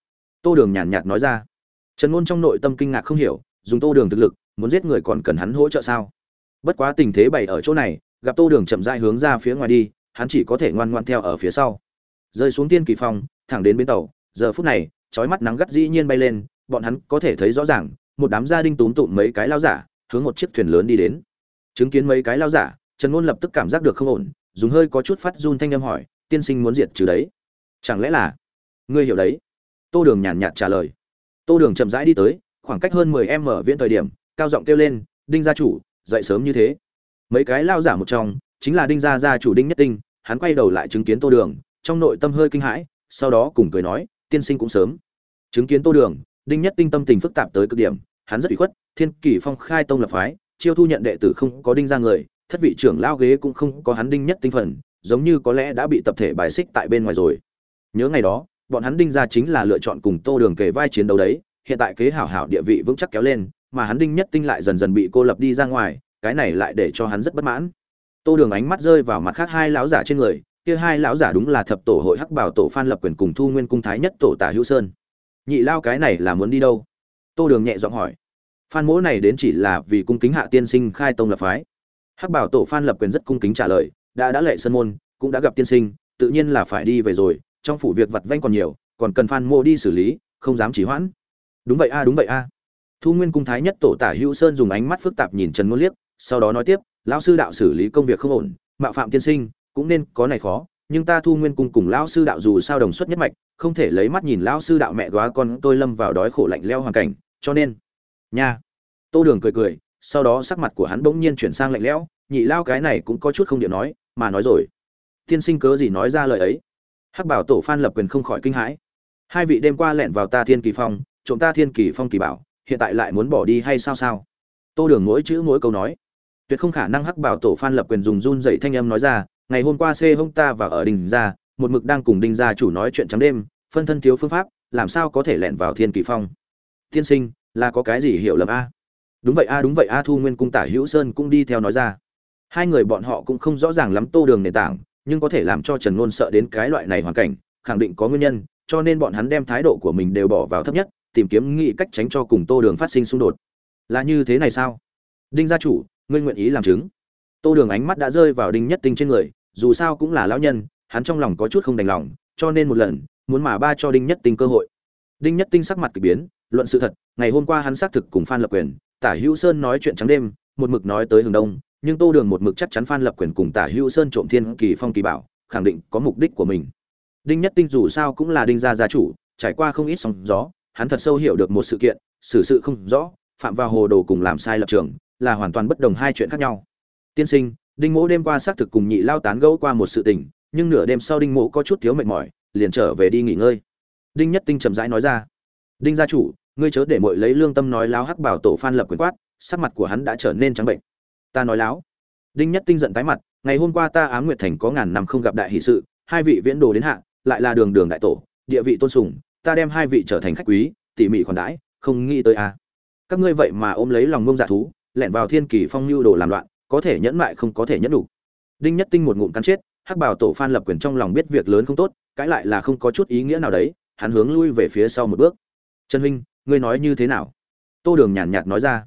Tô đường nhàn nhạt nói ra. Trần ngôn trong nội tâm kinh ngạc không hiểu, dùng tô đường thực lực, muốn giết người còn cần hắn hỗ trợ sao? Bất quá tình thế bày ở chỗ này, gặp tô đường chậm rãi hướng ra phía ngoài đi, hắn chỉ có thể ngoan ngoan theo ở phía sau rơi xuống tiên kỳ phong, thẳng đến bến tàu. Giờ phút này, chói mắt nắng gắt dĩ nhiên bay lên, bọn hắn có thể thấy rõ ràng, một đám gia đình túm tụm mấy cái lao giả, hướng một chiếc thuyền lớn đi đến. Chứng kiến mấy cái lao giả, trần ngôn lập tức cảm giác được không ổn, dùng hơi có chút phát run thanh âm hỏi, tiên sinh muốn diệt trừ đấy? Chẳng lẽ là? Ngươi hiểu đấy. Tô đường nhàn nhạt trả lời. Tô đường chậm rãi đi tới, khoảng cách hơn mười em ở viễn thời điểm, cao giọng kêu lên, đinh gia chủ, dậy sớm như thế. Mấy cái lao giả một trong, chính là đinh gia gia chủ đinh nhất tinh, hắn quay đầu lại chứng kiến tô đường trong nội tâm hơi kinh hãi, sau đó cùng cười nói, tiên sinh cũng sớm. Chứng kiến tô đường, đinh nhất tinh tâm tình phức tạp tới cực điểm, hắn rất ủy khuất, thiên kỷ phong khai tông lập phái, chiêu thu nhận đệ tử không có đinh ra người, thất vị trưởng lao ghế cũng không có hắn đinh nhất tinh phần, giống như có lẽ đã bị tập thể bài xích tại bên ngoài rồi. Nhớ ngày đó, bọn hắn đinh ra chính là lựa chọn cùng tô đường kề vai chiến đấu đấy, hiện tại kế hảo hảo địa vị vững chắc kéo lên, mà hắn đinh nhất tinh lại dần dần bị cô lập đi ra ngoài, cái này lại để cho hắn rất bất mãn. Tô đường ánh mắt rơi vào mặt khác hai lão giả trên người kia hai lão giả đúng là thập tổ hội hắc bảo tổ phan lập quyền cùng thu nguyên cung thái nhất tổ tả hữu sơn. Nhị lao cái này là muốn đi đâu? Tô đường nhẹ giọng hỏi. Phan mỗ này đến chỉ là vì cung kính hạ tiên sinh khai tông lập phái. Hắc bảo tổ phan lập quyền rất cung kính trả lời, đã đã lệ sân môn, cũng đã gặp tiên sinh, tự nhiên là phải đi về rồi, trong phủ việc vặt vanh còn nhiều, còn cần phan mô đi xử lý, không dám chỉ hoãn. Đúng vậy a, đúng vậy a. Thu nguyên cung thái nhất tổ tả hữu sơn dùng ánh mắt phức tạp nhìn trần ngôn liếc, sau đó nói tiếp, lão sư đạo xử lý công việc không ổn, mạo phạm tiên sinh cũng nên có này khó, nhưng ta thu nguyên cung cùng lão sư đạo dù sao đồng xuất nhất mạch, không thể lấy mắt nhìn lão sư đạo mẹ góa con tôi lâm vào đói khổ lạnh leo hoàn cảnh, cho nên, nha. Tô đường cười cười, sau đó sắc mặt của hắn bỗng nhiên chuyển sang lạnh lẽo, nhị lao cái này cũng có chút không điện nói, mà nói rồi. Tiên sinh cớ gì nói ra lời ấy? Hắc bảo tổ phan lập quyền không khỏi kinh hãi. Hai vị đêm qua lẹn vào ta thiên kỳ phong, trộm ta thiên kỳ phong kỳ bảo, hiện tại lại muốn bỏ đi hay sao sao? Tô đường mỗi chữ mỗi câu nói. Tuyệt không khả năng hắc bảo tổ phan lập quyền dùng run dậy thanh âm nói ra ngày hôm qua c hông ta và ở đình gia, một mực đang cùng đinh gia chủ nói chuyện trắng đêm, phân thân thiếu phương pháp, làm sao có thể lẻn vào thiên kỳ phong? Tiên sinh, là có cái gì hiểu lầm a? Đúng vậy a, đúng vậy a, thu nguyên cung tả hữu sơn cũng đi theo nói ra. Hai người bọn họ cũng không rõ ràng lắm tô đường nền tảng, nhưng có thể làm cho trần ngôn sợ đến cái loại này hoàn cảnh, khẳng định có nguyên nhân, cho nên bọn hắn đem thái độ của mình đều bỏ vào thấp nhất, tìm kiếm nghị cách tránh cho cùng tô đường phát sinh xung đột. Là như thế này sao? Đinh gia chủ, ngươi nguyện ý làm chứng. Tô đường ánh mắt đã rơi vào đinh nhất tinh trên người dù sao cũng là lão nhân, hắn trong lòng có chút không đành lòng, cho nên một lần, muốn mà ba cho đinh nhất tinh cơ hội. Đinh nhất tinh sắc mặt kỳ biến, luận sự thật, ngày hôm qua hắn xác thực cùng phan lập quyền, tả hữu sơn nói chuyện trắng đêm, một mực nói tới hướng đông, nhưng tô đường một mực chắc chắn phan lập quyền cùng tả hữu sơn trộm thiên kỳ phong kỳ bảo, khẳng định có mục đích của mình. Đinh nhất tinh dù sao cũng là đinh gia gia chủ, trải qua không ít sóng gió, hắn thật sâu hiểu được một sự kiện, xử sự không rõ, phạm vào hồ đồ cùng làm sai lập trường, là hoàn toàn bất đồng hai chuyện khác nhau. Tiên sinh đinh mỗ đêm qua xác thực cùng nhị lao tán gẫu qua một sự tình, nhưng nửa đêm sau đinh mỗ có chút thiếu mệt mỏi, liền trở về đi nghỉ ngơi. Đinh nhất tinh chậm rãi nói ra, đinh gia chủ, ngươi chớ để mội lấy lương tâm nói láo hắc bảo tổ phan lập quyền quát, sắc mặt của hắn đã trở nên trắng bệnh. Ta nói láo. Đinh nhất tinh giận tái mặt, ngày hôm qua ta ám nguyệt thành có ngàn năm không gặp đại hỷ sự, hai vị viễn đồ đến hạ, lại là đường đường đại tổ, địa vị tôn sùng, ta đem hai vị trở thành khách quý, tỉ mỉ khoản đãi, không nghĩ tới a. À. các ngươi vậy mà ôm lấy lòng ngông dạ thú, lẻn vào thiên kỳ phong lưu đồ làm loạn có thể nhẫn mại không có thể nhẫn đủ. Đinh nhất tinh một ngụm cắn chết, hắc bảo tổ phan lập quyền trong lòng biết việc lớn không tốt, cãi lại là không có chút ý nghĩa nào đấy, hắn hướng lui về phía sau một bước. Trần huynh, ngươi nói như thế nào? Tô đường nhàn nhạt nói ra.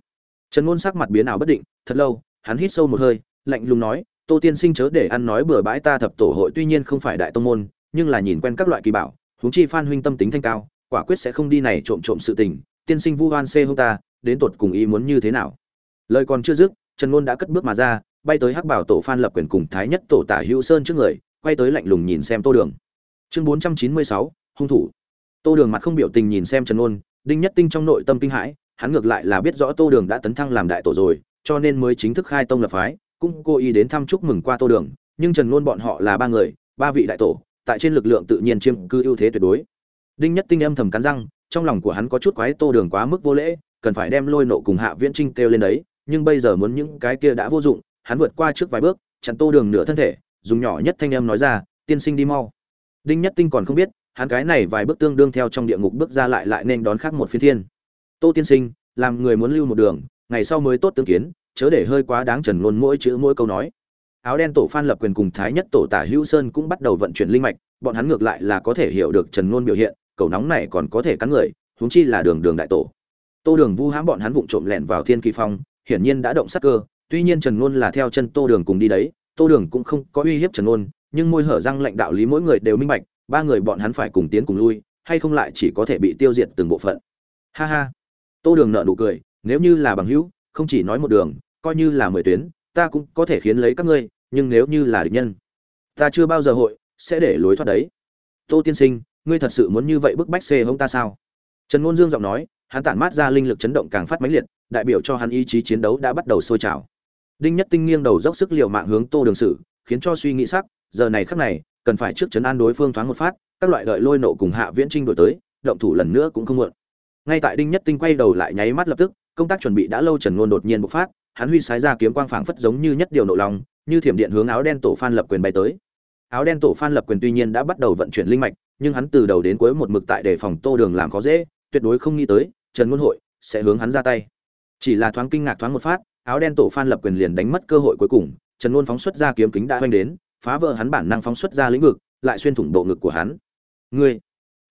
Trần ngôn sắc mặt biến ảo bất định, thật lâu, hắn hít sâu một hơi, lạnh lùng nói, tô tiên sinh chớ để ăn nói bừa bãi ta thập tổ hội tuy nhiên không phải đại tông môn, nhưng là nhìn quen các loại kỳ bảo, huống chi phan huynh tâm tính thanh cao, quả quyết sẽ không đi này trộm trộm sự tình, tiên sinh vu hoan xê hông ta, đến tột cùng ý muốn như thế nào? Lời còn chưa dứt trần ngôn đã cất bước mà ra, bay tới hắc bảo tổ phan lập quyền cùng thái nhất tổ tả hữu sơn trước người, quay tới lạnh lùng nhìn xem tô đường. Chương bốn trăm chín mươi sáu, hung thủ. Tô đường mặt không biểu tình nhìn xem trần ôn đinh nhất tinh trong nội tâm kinh hãi, hắn ngược lại là biết rõ tô đường đã tấn thăng làm đại tổ rồi, cho nên mới chính thức khai tông lập phái, cũng cố ý đến thăm chúc mừng qua tô đường, nhưng trần ngôn bọn họ là ba người, ba vị đại tổ, tại trên lực lượng tự nhiên chiếm cư ưu thế tuyệt đối. Đinh nhất tinh âm thầm cắn răng, trong lòng của hắn có chút quái tô đường quá mức vô lễ, cần phải đem lôi nộ cùng hạ viễn trinh kêu lên đấy nhưng bây giờ muốn những cái kia đã vô dụng, hắn vượt qua trước vài bước, chặn tô đường nửa thân thể, dùng nhỏ nhất thanh âm nói ra, tiên sinh đi mau. Đinh nhất tinh còn không biết, hắn cái này vài bước tương đương theo trong địa ngục bước ra lại lại nên đón khác một phiên thiên. Tô tiên sinh, làm người muốn lưu một đường, ngày sau mới tốt tương kiến, chớ để hơi quá đáng trần luôn mỗi chữ mỗi câu nói. Áo đen tổ phan lập quyền cùng thái nhất tổ tả hữu sơn cũng bắt đầu vận chuyển linh mạch, bọn hắn ngược lại là có thể hiểu được trần luôn biểu hiện, cầu nóng này còn có thể cắn người, huống chi là đường đường đại tổ. Tô đường vu hãm bọn hắn vụng trộm lẻn vào thiên kỳ phong hiển nhiên đã động sát cơ, tuy nhiên trần luôn là theo chân tô đường cùng đi đấy, tô đường cũng không có uy hiếp trần luôn nhưng môi hở răng lạnh đạo lý mỗi người đều minh bạch, ba người bọn hắn phải cùng tiến cùng lui, hay không lại chỉ có thể bị tiêu diệt từng bộ phận. Ha ha. Tô đường nợ nụ cười, nếu như là bằng hữu, không chỉ nói một đường, coi như là mười tuyến, ta cũng có thể khiến lấy các ngươi, nhưng nếu như là địch nhân, ta chưa bao giờ hội, sẽ để lối thoát đấy. Tô tiên sinh, ngươi thật sự muốn như vậy bức bách xê hông ta sao? Trần ngôn dương giọng nói hắn tản mát ra linh lực chấn động càng phát mãnh liệt, đại biểu cho hắn ý chí chiến đấu đã bắt đầu sôi trào. Đinh nhất tinh nghiêng đầu dốc sức liều mạng hướng tô đường sử, khiến cho suy nghĩ sắc, giờ này khắc này, cần phải trước chấn an đối phương thoáng một phát, các loại đợi lôi nộ cùng hạ viễn trinh đổi tới, động thủ lần nữa cũng không muộn. Ngay tại đinh nhất tinh quay đầu lại nháy mắt lập tức, công tác chuẩn bị đã lâu trần Luân đột nhiên bộc phát, hắn huy sái ra kiếm quang phảng phất giống như nhất điều nộ lòng, như thiểm điện hướng áo đen tổ phan lập quyền bay tới. Áo đen tổ phan lập quyền tuy nhiên đã bắt đầu vận chuyển linh mạch, nhưng hắn từ đầu đến cuối một mực tại đề phòng tô đường làm khó dễ, tuyệt đối không nghĩ tới trần ngôn hội sẽ hướng hắn ra tay. Chỉ là thoáng kinh ngạc thoáng một phát, áo đen tổ phan lập quyền liền đánh mất cơ hội cuối cùng, trần ngôn phóng xuất ra kiếm kính đã oanh đến, phá vỡ hắn bản năng phóng xuất ra lĩnh vực, lại xuyên thủng bộ ngực của hắn. Ngươi!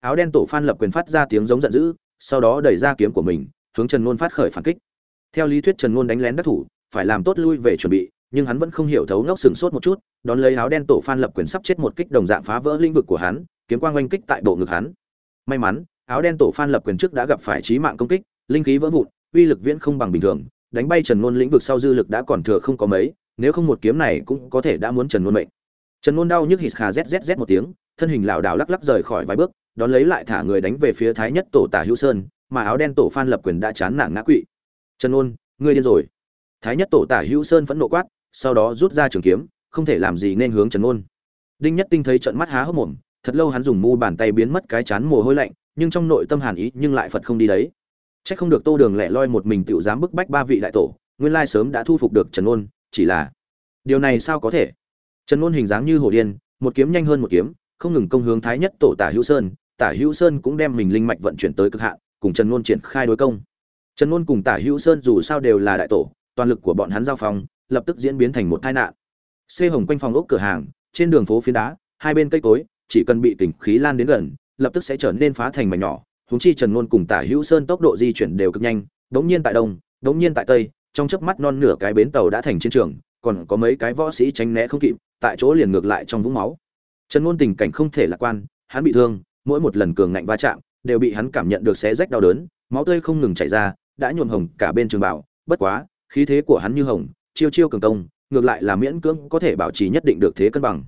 Áo đen tổ phan lập quyền phát ra tiếng giống giận dữ, sau đó đẩy ra kiếm của mình, hướng trần ngôn phát khởi phản kích. Theo lý thuyết trần ngôn đánh lén đắc thủ, phải làm tốt lui về chuẩn bị, nhưng hắn vẫn không hiểu thấu ngốc sừng sốt một chút, đón lấy áo đen tổ phan lập quyền sắp chết một kích đồng dạng phá vỡ lĩnh vực của hắn, kiếm quang oanh kích tại bộ ngực hắn. May mắn áo đen tổ phan lập quyền trước đã gặp phải trí mạng công kích, linh khí vỡ vụn, uy lực viễn không bằng bình thường, đánh bay trần ngôn lĩnh vực sau dư lực đã còn thừa không có mấy, nếu không một kiếm này cũng có thể đã muốn trần ngôn mệnh. Trần ngôn đau nhức hít khà zzz một tiếng, thân hình lảo đảo lắc lắc rời khỏi vài bước, đón lấy lại thả người đánh về phía thái nhất tổ tả hữu sơn, mà áo đen tổ phan lập quyền đã chán nản ngã quỵ. Trần ôn ngươi điên rồi. Thái nhất tổ tả hữu sơn phẫn nộ quát, sau đó rút ra trường kiếm, không thể làm gì nên hướng trần ôn đinh nhất tinh thấy trận mắt há hốc mồm, thật lâu hắn dùng mu bàn tay biến mất cái chán mồ hôi lạnh nhưng trong nội tâm hàn ý nhưng lại phật không đi đấy Chắc không được Tô Đường lẻ loi một mình tự dám bức bách ba vị đại tổ, nguyên lai sớm đã thu phục được Trần Ôn, chỉ là điều này sao có thể? Trần Ôn hình dáng như hổ điên, một kiếm nhanh hơn một kiếm, không ngừng công hướng Thái Nhất tổ Tả Hữu Sơn, Tả Hữu Sơn cũng đem mình linh mạch vận chuyển tới cực hạn, cùng Trần Ôn triển khai đối công. Trần Ôn cùng Tả Hữu Sơn dù sao đều là đại tổ, toàn lực của bọn hắn giao phòng lập tức diễn biến thành một tai nạn. Xê hồng quanh phòng ốc cửa hàng, trên đường phố phiến đá, hai bên cây cối, chỉ cần bị tỉnh khí lan đến gần, lập tức sẽ trở nên phá thành mảnh nhỏ, huống chi Trần ngôn cùng Tả Hữu Sơn tốc độ di chuyển đều cực nhanh, đống nhiên tại đông, đống nhiên tại tây, trong chớp mắt non nửa cái bến tàu đã thành chiến trường, còn có mấy cái võ sĩ tránh né không kịp, tại chỗ liền ngược lại trong vũng máu. Trần ngôn tình cảnh không thể lạc quan, hắn bị thương, mỗi một lần cường ngạnh va chạm, đều bị hắn cảm nhận được xé rách đau đớn, máu tươi không ngừng chảy ra, đã nhuộm hồng cả bên trường bảo, bất quá, khí thế của hắn như hồng, chiêu chiêu cường công, ngược lại là miễn cưỡng có thể bảo trì nhất định được thế cân bằng.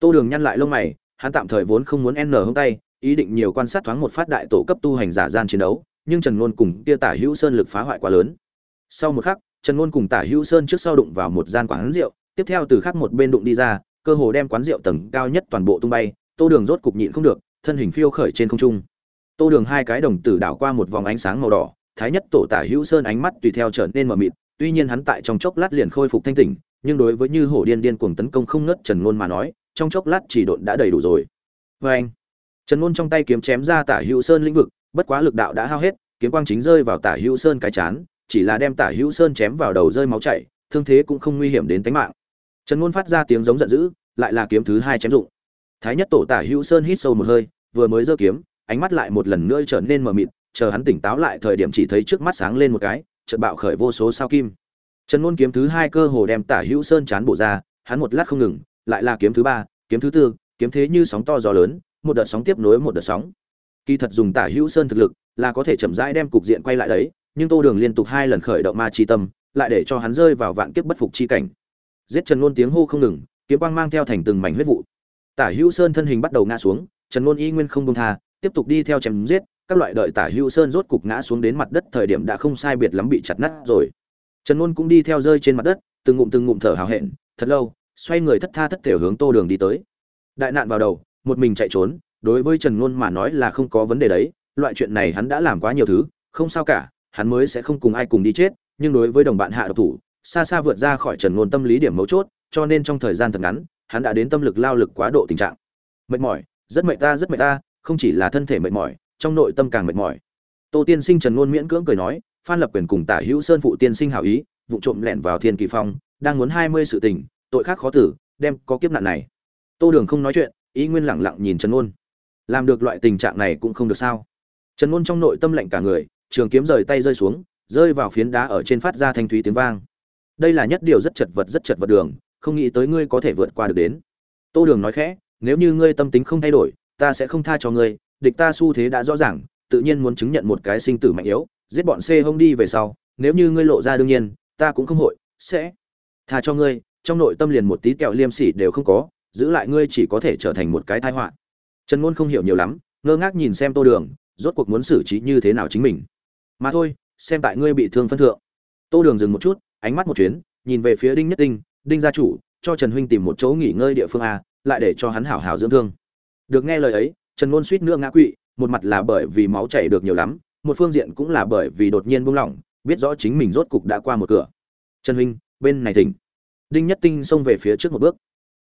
Tô Đường nhăn lại lông mày, hắn tạm thời vốn không muốn n hông tay, ý định nhiều quan sát thoáng một phát đại tổ cấp tu hành giả gian chiến đấu, nhưng Trần ngôn cùng kia Tả Hữu Sơn lực phá hoại quá lớn. Sau một khắc, Trần ngôn cùng Tả Hữu Sơn trước sau đụng vào một gian quán rượu, tiếp theo từ khắc một bên đụng đi ra, cơ hồ đem quán rượu tầng cao nhất toàn bộ tung bay, Tô Đường rốt cục nhịn không được, thân hình phiêu khởi trên không trung. Tô Đường hai cái đồng tử đảo qua một vòng ánh sáng màu đỏ, thái nhất tổ Tả Hữu Sơn ánh mắt tùy theo trở nên mờ mịt, tuy nhiên hắn tại trong chốc lát liền khôi phục thanh tỉnh, nhưng đối với như hổ điên điên cuồng tấn công không ngớt Trần ngôn mà nói, trong chốc lát chỉ độn đã đầy đủ rồi. vê anh, Trần Nôn trong tay kiếm chém ra Tả Hữu Sơn lĩnh vực, bất quá lực đạo đã hao hết, kiếm quang chính rơi vào Tả Hữu Sơn cái chán, chỉ là đem Tả Hữu Sơn chém vào đầu rơi máu chảy, thương thế cũng không nguy hiểm đến tính mạng. Trần Nôn phát ra tiếng giống giận dữ, lại là kiếm thứ hai chém dụng. Thái nhất tổ Tả Hữu Sơn hít sâu một hơi, vừa mới giơ kiếm, ánh mắt lại một lần nữa trở nên mờ mịt, chờ hắn tỉnh táo lại thời điểm chỉ thấy trước mắt sáng lên một cái, chợt bạo khởi vô số sao kim. Trần Nôn kiếm thứ hai cơ hồ đem Tả Hữu Sơn chán bộ ra, hắn một lát không ngừng, lại là kiếm thứ ba, kiếm thứ tư, kiếm thế như sóng to gió lớn, một đợt sóng tiếp nối một đợt sóng. Kỳ thật dùng tả hữu sơn thực lực là có thể chậm rãi đem cục diện quay lại đấy, nhưng tô đường liên tục hai lần khởi động ma chi tâm, lại để cho hắn rơi vào vạn kiếp bất phục chi cảnh. Giết trần ngôn tiếng hô không ngừng, kiếm quang mang theo thành từng mảnh huyết vụ. Tả hữu sơn thân hình bắt đầu ngã xuống, trần ngôn y nguyên không buông tha, tiếp tục đi theo chém giết, các loại đợi tả hữu sơn rốt cục ngã xuống đến mặt đất thời điểm đã không sai biệt lắm bị chặt nát rồi. Trần ngôn cũng đi theo rơi trên mặt đất, từng ngụm từng ngụm thở hào hẹn, thật lâu, xoay người thất tha thất thể hướng tô đường đi tới. Đại nạn vào đầu một mình chạy trốn, đối với trần ngôn mà nói là không có vấn đề đấy, loại chuyện này hắn đã làm quá nhiều thứ, không sao cả, hắn mới sẽ không cùng ai cùng đi chết, nhưng đối với đồng bạn hạ độc thủ, xa xa vượt ra khỏi trần ngôn tâm lý điểm mấu chốt, cho nên trong thời gian thật ngắn, hắn đã đến tâm lực lao lực quá độ tình trạng. Mệt mỏi, rất mệt ta, rất mệt ta, không chỉ là thân thể mệt mỏi, trong nội tâm càng mệt mỏi. Tô tiên sinh trần ngôn miễn cưỡng cười nói, phan lập quyền cùng tả hữu sơn phụ tiên sinh hảo ý, vụ trộm lẻn vào thiên kỳ phong, đang muốn hai mươi sự tình, tội khác khó tử, đem có kiếp nạn này. Tô đường không nói chuyện ý nguyên lẳng lặng nhìn trần ngôn. Làm được loại tình trạng này cũng không được sao. Trần ngôn trong nội tâm lạnh cả người, trường kiếm rời tay rơi xuống, rơi vào phiến đá ở trên phát ra thanh thúy tiếng vang. Đây là nhất điều rất chật vật, rất chật vật đường, không nghĩ tới ngươi có thể vượt qua được đến. Tô đường nói khẽ, nếu như ngươi tâm tính không thay đổi, ta sẽ không tha cho ngươi, địch ta xu thế đã rõ ràng, tự nhiên muốn chứng nhận một cái sinh tử mạnh yếu, giết bọn c hông đi về sau, nếu như ngươi lộ ra đương nhiên, ta cũng không hội, sẽ tha cho ngươi. Trong nội tâm liền một tí kẹo liêm sỉ đều không có giữ lại ngươi chỉ có thể trở thành một cái tai họa. Trần ngôn không hiểu nhiều lắm, ngơ ngác nhìn xem tô đường, rốt cuộc muốn xử trí như thế nào chính mình. Mà thôi, xem tại ngươi bị thương phân thượng. Tô đường dừng một chút, ánh mắt một chuyến, nhìn về phía đinh nhất tinh, đinh gia chủ, cho trần huynh tìm một chỗ nghỉ ngơi địa phương a, lại để cho hắn hảo hảo dưỡng thương. Được nghe lời ấy, trần ngôn suýt nữa ngã quỵ, một mặt là bởi vì máu chảy được nhiều lắm, một phương diện cũng là bởi vì đột nhiên buông lỏng, biết rõ chính mình rốt cục đã qua một cửa. Trần huynh, bên này thỉnh. Đinh nhất tinh xông về phía trước một bước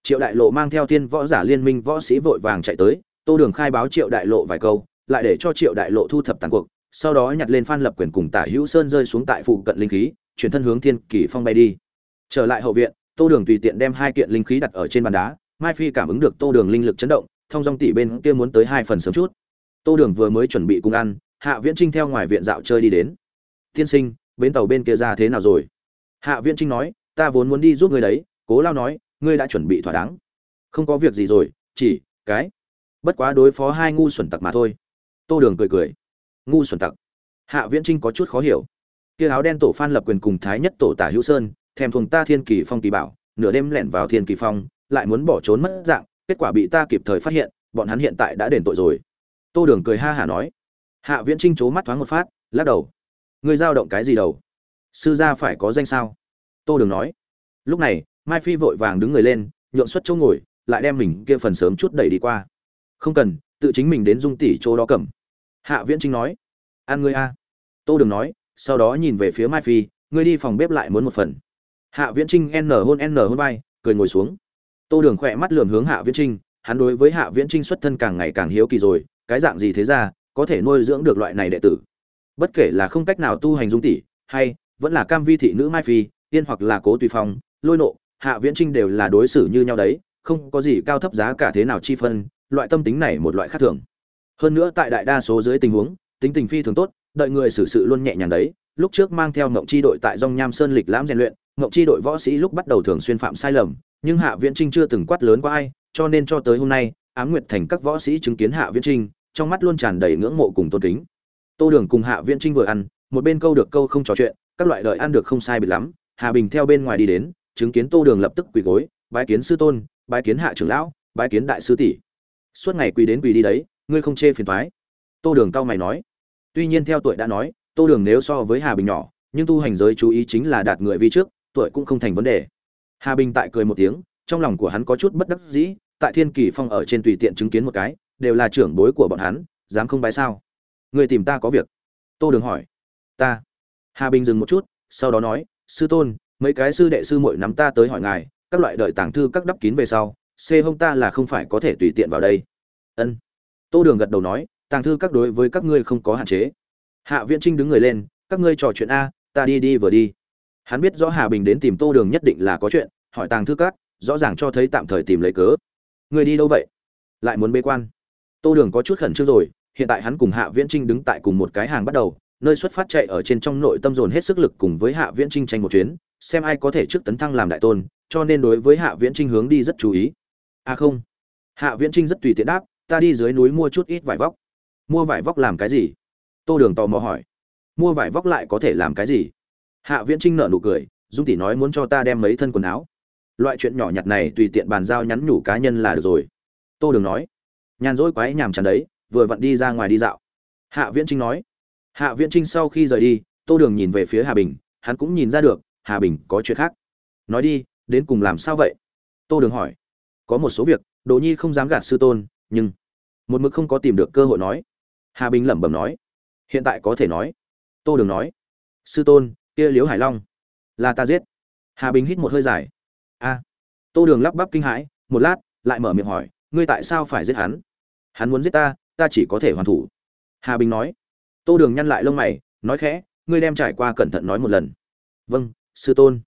triệu đại lộ mang theo thiên võ giả liên minh võ sĩ vội vàng chạy tới, tô đường khai báo triệu đại lộ vài câu, lại để cho triệu đại lộ thu thập tàn cuộc, sau đó nhặt lên phan lập quyền cùng tả hữu sơn rơi xuống tại phụ cận linh khí, chuyển thân hướng thiên kỳ phong bay đi. Trở lại hậu viện, tô đường tùy tiện đem hai kiện linh khí đặt ở trên bàn đá, mai phi cảm ứng được tô đường linh lực chấn động, thông dong tỷ bên kia muốn tới hai phần sớm chút. Tô đường vừa mới chuẩn bị cùng ăn, hạ viễn trinh theo ngoài viện dạo chơi đi đến. Tiên sinh, bến tàu bên kia ra thế nào rồi? Hạ viễn trinh nói, ta vốn muốn đi giúp người đấy, cố lao nói ngươi đã chuẩn bị thỏa đáng. Không có việc gì rồi, chỉ, cái. Bất quá đối phó hai ngu xuẩn tặc mà thôi. Tô đường cười cười. Ngu xuẩn tặc. Hạ viễn trinh có chút khó hiểu. Kia áo đen tổ phan lập quyền cùng thái nhất tổ tả hữu sơn, thèm thuồng ta thiên kỳ phong kỳ bảo, nửa đêm lẻn vào thiên kỳ phong, lại muốn bỏ trốn mất dạng, kết quả bị ta kịp thời phát hiện, bọn hắn hiện tại đã đền tội rồi. Tô đường cười ha hả nói. Hạ viễn trinh c mắt thoáng một phát, lắc đầu. Ngươi giao động cái gì đầu? Sư gia phải có danh sao? Tô đường nói. Lúc này mai phi vội vàng đứng người lên, nhượng xuất chỗ ngồi, lại đem mình kia phần sớm chút đẩy đi qua. Không cần, tự chính mình đến dung tỷ chỗ đó cầm. Hạ viễn trinh nói ăn ngươi a. Tô đường nói, sau đó nhìn về phía mai phi, ngươi đi phòng bếp lại muốn một phần. Hạ viễn trinh n hôn n hôn vai, cười ngồi xuống. Tô đường khỏe mắt lườm hướng hạ viễn trinh hắn đối với hạ viễn trinh xuất thân càng ngày càng hiếu kỳ rồi, cái dạng gì thế ra, có thể nuôi dưỡng được loại này đệ tử? Bất kể là không cách nào tu hành dung tỷ, hay vẫn là cam vi thị nữ mai phi tiên hoặc là cố tùy phong, lôi nộ hạ viễn trinh đều là đối xử như nhau đấy, không có gì cao thấp giá cả thế nào chi phân, loại tâm tính này một loại khác thường. Hơn nữa tại đại đa số dưới tình huống, tính tình phi thường tốt, đợi người xử sự luôn nhẹ nhàng đấy. Lúc trước mang theo ngộng chi đội tại dòng nham sơn lịch lãm rèn luyện ngộng chi đội võ sĩ lúc bắt đầu thường xuyên phạm sai lầm, nhưng hạ viễn trinh chưa từng quát lớn qua ai, cho nên cho tới hôm nay, ám nguyệt thành các võ sĩ chứng kiến hạ viễn trinh, trong mắt luôn tràn đầy ngưỡng mộ cùng tôn kính. Tô đường cùng hạ viễn trinh vừa ăn, một bên câu được câu không trò chuyện, các loại đợi ăn được không sai biệt lắm. Hà bình theo bên ngoài đi đến chứng kiến tô đường lập tức quỳ gối, bái kiến sư tôn, bái kiến hạ trưởng lão, bái kiến đại sư tỷ. Suốt ngày quỳ đến quỳ đi đấy, ngươi không chê phiền thoái tô đường cao mày nói. Tuy nhiên theo tuổi đã nói, tô đường nếu so với hà bình nhỏ, nhưng tu hành giới chú ý chính là đạt người vi trước, tuổi cũng không thành vấn đề. Hà bình tại cười một tiếng, trong lòng của hắn có chút bất đắc dĩ, tại thiên kỳ phong ở trên tùy tiện chứng kiến một cái, đều là trưởng bối của bọn hắn, dám không bái sao? Người tìm ta có việc. Tô đường hỏi. Ta. Hà bình dừng một chút, sau đó nói, sư tôn mấy cái sư đệ sư muội nắm ta tới hỏi ngài, các loại đợi tàng thư các đắp kín về sau xê hông ta là không phải có thể tùy tiện vào đây. Ân. Tô đường gật đầu nói, tàng thư các đối với các ngươi không có hạn chế. Hạ viễn trinh đứng người lên, các ngươi trò chuyện a, ta đi đi vừa đi. Hắn biết rõ hà bình đến tìm tô đường nhất định là có chuyện, hỏi tàng thư các, rõ ràng cho thấy tạm thời tìm lấy cớ. Người đi đâu vậy? Lại muốn bế quan. Tô đường có chút khẩn trương rồi, hiện tại hắn cùng hạ viễn trinh đứng tại cùng một cái hàng bắt đầu, nơi xuất phát chạy ở trên trong nội tâm dồn hết sức lực cùng với hạ viễn trinh tranh một chuyến xem ai có thể trước tấn thăng làm đại tôn, cho nên đối với hạ viễn trinh hướng đi rất chú ý. À không, hạ viễn trinh rất tùy tiện đáp, ta đi dưới núi mua chút ít vải vóc. Mua vải vóc làm cái gì? Tô đường tò mò hỏi. Mua vải vóc lại có thể làm cái gì? Hạ viễn trinh nở nụ cười, dung tỷ nói muốn cho ta đem mấy thân quần áo. Loại chuyện nhỏ nhặt này tùy tiện bàn giao nhắn nhủ cá nhân là được rồi. Tô đường nói. Nhàn rỗi quái nhàm chán đấy, vừa vặn đi ra ngoài đi dạo. Hạ viễn trinh nói. Hạ viễn trinh sau khi rời đi, tô đường nhìn về phía hà bình, hắn cũng nhìn ra được hà bình, có chuyện khác. Nói đi, đến cùng làm sao vậy? Tô đường hỏi. Có một số việc, đỗ nhi không dám gạt sư tôn, nhưng một mực không có tìm được cơ hội nói. Hà bình lẩm bẩm nói. Hiện tại có thể nói. Tô đường nói. Sư tôn, kia liếu hải long. Là ta giết. Hà bình hít một hơi dài. A. Tô đường lắp bắp kinh hãi, một lát, lại mở miệng hỏi, ngươi tại sao phải giết hắn? Hắn muốn giết ta ta chỉ có thể hoàn thủ. Hà bình nói. Tô đường nhăn lại lông mày, nói khẽ, ngươi đem trải qua cẩn thận nói một lần. Vâng sư tôn.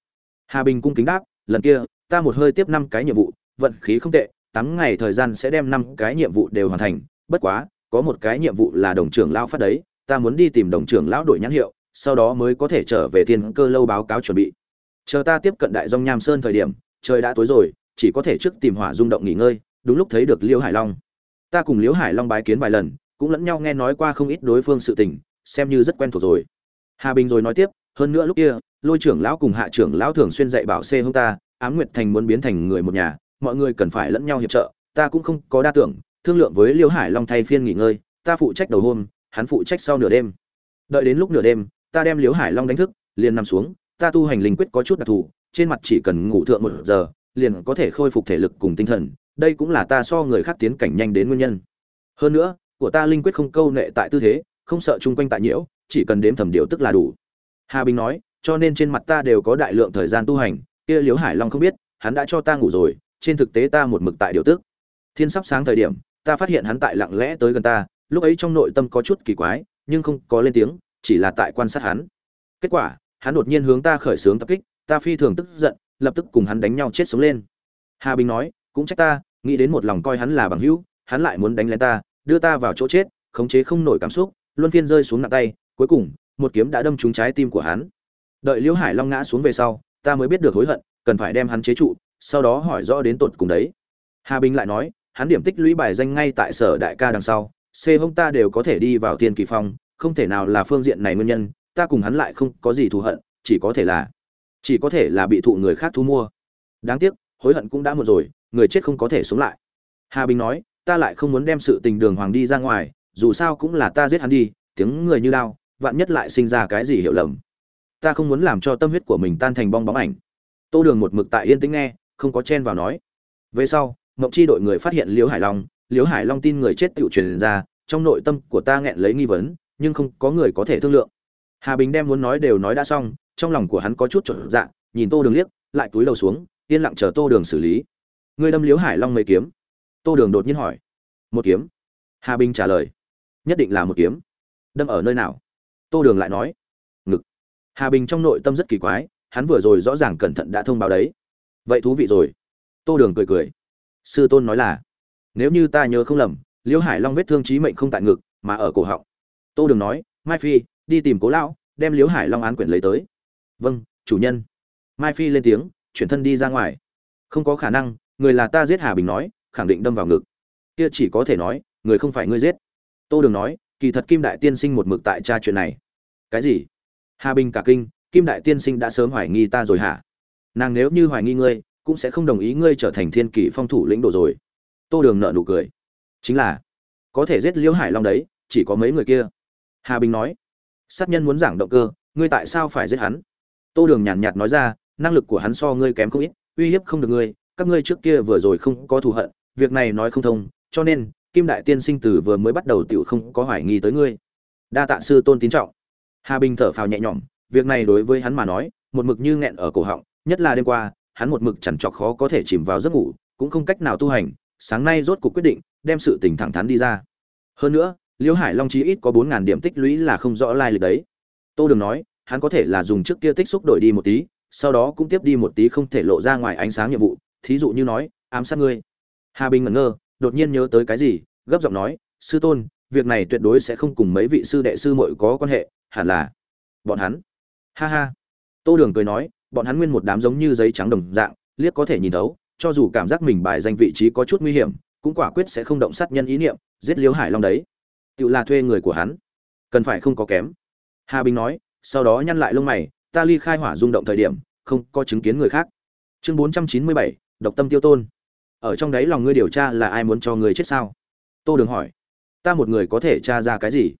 Hà bình cung kính đáp, lần kia, ta một hơi tiếp năm cái nhiệm vụ, vận khí không tệ, tám ngày thời gian sẽ đem năm cái nhiệm vụ đều hoàn thành. Bất quá, có một cái nhiệm vụ là đồng trưởng lão phát đấy, ta muốn đi tìm đồng trưởng lão đổi nhãn hiệu, sau đó mới có thể trở về thiên cơ lâu báo cáo chuẩn bị. Chờ ta tiếp cận đại dông nham sơn thời điểm, trời đã tối rồi, chỉ có thể trước tìm hỏa rung động nghỉ ngơi, đúng lúc thấy được liễu hải long. Ta cùng liễu hải long bái kiến vài lần, cũng lẫn nhau nghe nói qua không ít đối phương sự tình, xem như rất quen thuộc rồi. Hà bình rồi nói tiếp, hơn nữa lúc kia lôi trưởng lão cùng hạ trưởng lão thường xuyên dạy bảo xê hông ta, ám nguyệt thành muốn biến thành người một nhà, mọi người cần phải lẫn nhau hiệp trợ, ta cũng không có đa tưởng, thương lượng với Liêu hải long thay phiên nghỉ ngơi, ta phụ trách đầu hôm, hắn phụ trách sau nửa đêm. Đợi đến lúc nửa đêm, ta đem Liêu hải long đánh thức, liền nằm xuống, ta tu hành linh quyết có chút đặc thù, trên mặt chỉ cần ngủ thượng một giờ, liền có thể khôi phục thể lực cùng tinh thần, đây cũng là ta so người khác tiến cảnh nhanh đến nguyên nhân. Hơn nữa, của ta linh quyết không câu nệ tại tư thế, không sợ chung quanh tại nhiễu, chỉ cần đếm thẩm điều tức là đủ. Hà bình nói cho nên trên mặt ta đều có đại lượng thời gian tu hành, kia liễu hải long không biết, hắn đã cho ta ngủ rồi, trên thực tế ta một mực tại điều tức. Thiên sắp sáng thời điểm, ta phát hiện hắn tại lặng lẽ tới gần ta, lúc ấy trong nội tâm có chút kỳ quái, nhưng không có lên tiếng, chỉ là tại quan sát hắn. Kết quả, hắn đột nhiên hướng ta khởi xướng tập kích, ta phi thường tức giận, lập tức cùng hắn đánh nhau chết sống lên. Hà bình nói, cũng trách ta, nghĩ đến một lòng coi hắn là bằng hữu, hắn lại muốn đánh lên ta, đưa ta vào chỗ chết, khống chế không nổi cảm xúc, luân phiên rơi xuống nặng tay, cuối cùng, một kiếm đã đâm trúng trái tim của hắn đợi liễu hải long ngã xuống về sau ta mới biết được hối hận cần phải đem hắn chế trụ sau đó hỏi rõ đến tột cùng đấy. Hà bình lại nói hắn điểm tích lũy bài danh ngay tại sở đại ca đằng sau c hông ta đều có thể đi vào tiên kỳ phong không thể nào là phương diện này nguyên nhân ta cùng hắn lại không có gì thù hận chỉ có thể là chỉ có thể là bị thụ người khác thu mua. Đáng tiếc hối hận cũng đã một rồi người chết không có thể sống lại. Hà bình nói ta lại không muốn đem sự tình đường hoàng đi ra ngoài dù sao cũng là ta giết hắn đi tiếng người như lao, vạn nhất lại sinh ra cái gì hiểu lầm ta không muốn làm cho tâm huyết của mình tan thành bong bóng ảnh. Tô đường một mực tại yên tĩnh nghe, không có chen vào nói. Về sau mộng chi đội người phát hiện liễu hải long, liễu hải long tin người chết tự truyền ra, trong nội tâm của ta nghẹn lấy nghi vấn, nhưng không có người có thể thương lượng. Hà bình đem muốn nói đều nói đã xong, trong lòng của hắn có chút trộn dạ nhìn tô đường liếc, lại túi đầu xuống, yên lặng chờ tô đường xử lý. Ngươi đâm liễu hải long mấy kiếm? Tô đường đột nhiên hỏi. Một kiếm. Hà bình trả lời. Nhất định là một kiếm. Đâm ở nơi nào? Tô đường lại nói hà bình trong nội tâm rất kỳ quái, hắn vừa rồi rõ ràng cẩn thận đã thông báo đấy. Vậy thú vị rồi. Tô đường cười cười. Sư tôn nói là, nếu như ta nhớ không lầm, liễu hải long vết thương trí mệnh không tại ngực, mà ở cổ họng. Tô đường nói, mai phi, đi tìm cố lão, đem liễu hải long án quyển lấy tới. Vâng chủ nhân. Mai phi lên tiếng, chuyển thân đi ra ngoài. Không có khả năng, người là ta giết hà bình nói, khẳng định đâm vào ngực. Kia chỉ có thể nói, người không phải ngươi giết. Tô đường nói, kỳ thật kim đại tiên sinh một mực tại tra chuyện này. Cái gì? Hà bình cả kinh, kim đại tiên sinh đã sớm hoài nghi ta rồi hả? Nàng nếu như hoài nghi ngươi, cũng sẽ không đồng ý ngươi trở thành thiên kỷ phong thủ lĩnh đồ rồi. Tô đường nợ nụ cười. Chính là, có thể giết liễu hải long đấy, chỉ có mấy người kia. Hà bình nói. Sát nhân muốn giảng động cơ, ngươi tại sao phải giết hắn? Tô đường nhàn nhạt nói ra, năng lực của hắn so ngươi kém không ít, uy hiếp không được ngươi, các ngươi trước kia vừa rồi không có thù hận, việc này nói không thông, cho nên, kim đại tiên sinh từ vừa mới bắt đầu tiểu không có hoài nghi tới ngươi. Đa tạ sư tôn tín trọng hà bình thở phào nhẹ nhõm, việc này đối với hắn mà nói, một mực như nghẹn ở cổ họng, nhất là đêm qua, hắn một mực chằn trọc khó có thể chìm vào giấc ngủ, cũng không cách nào tu hành, sáng nay rốt cuộc quyết định, đem sự tình thẳng thắn đi ra. Hơn nữa, liễu hải long chí ít có bốn ngàn điểm tích lũy là không rõ lai lịch đấy. Tô đường nói, hắn có thể là dùng trước kia tích xúc đổi đi một tí, sau đó cũng tiếp đi một tí không thể lộ ra ngoài ánh sáng nhiệm vụ, thí dụ như nói, ám sát ngươi. Hà bình ngẩn ngơ, đột nhiên nhớ tới cái gì, gấp giọng nói, sư tôn, việc này tuyệt đối sẽ không cùng mấy vị sư đệ sư muội có quan hệ hẳn là bọn hắn. Ha ha. Tô đường cười nói, bọn hắn nguyên một đám giống như giấy trắng đồng dạng, liếc có thể nhìn thấu, cho dù cảm giác mình bài danh vị trí có chút nguy hiểm, cũng quả quyết sẽ không động sát nhân ý niệm, giết liếu hải long đấy. Tự là thuê người của hắn. Cần phải không có kém. Hà bình nói, sau đó nhăn lại lông mày, ta ly khai hỏa rung động thời điểm, không có chứng kiến người khác. Chương bốn trăm chín mươi bảy, độc tâm tiêu tôn. Ở trong đấy lòng ngươi điều tra là ai muốn cho người chết sao? Tô đường hỏi. Ta một người có thể tra ra cái gì?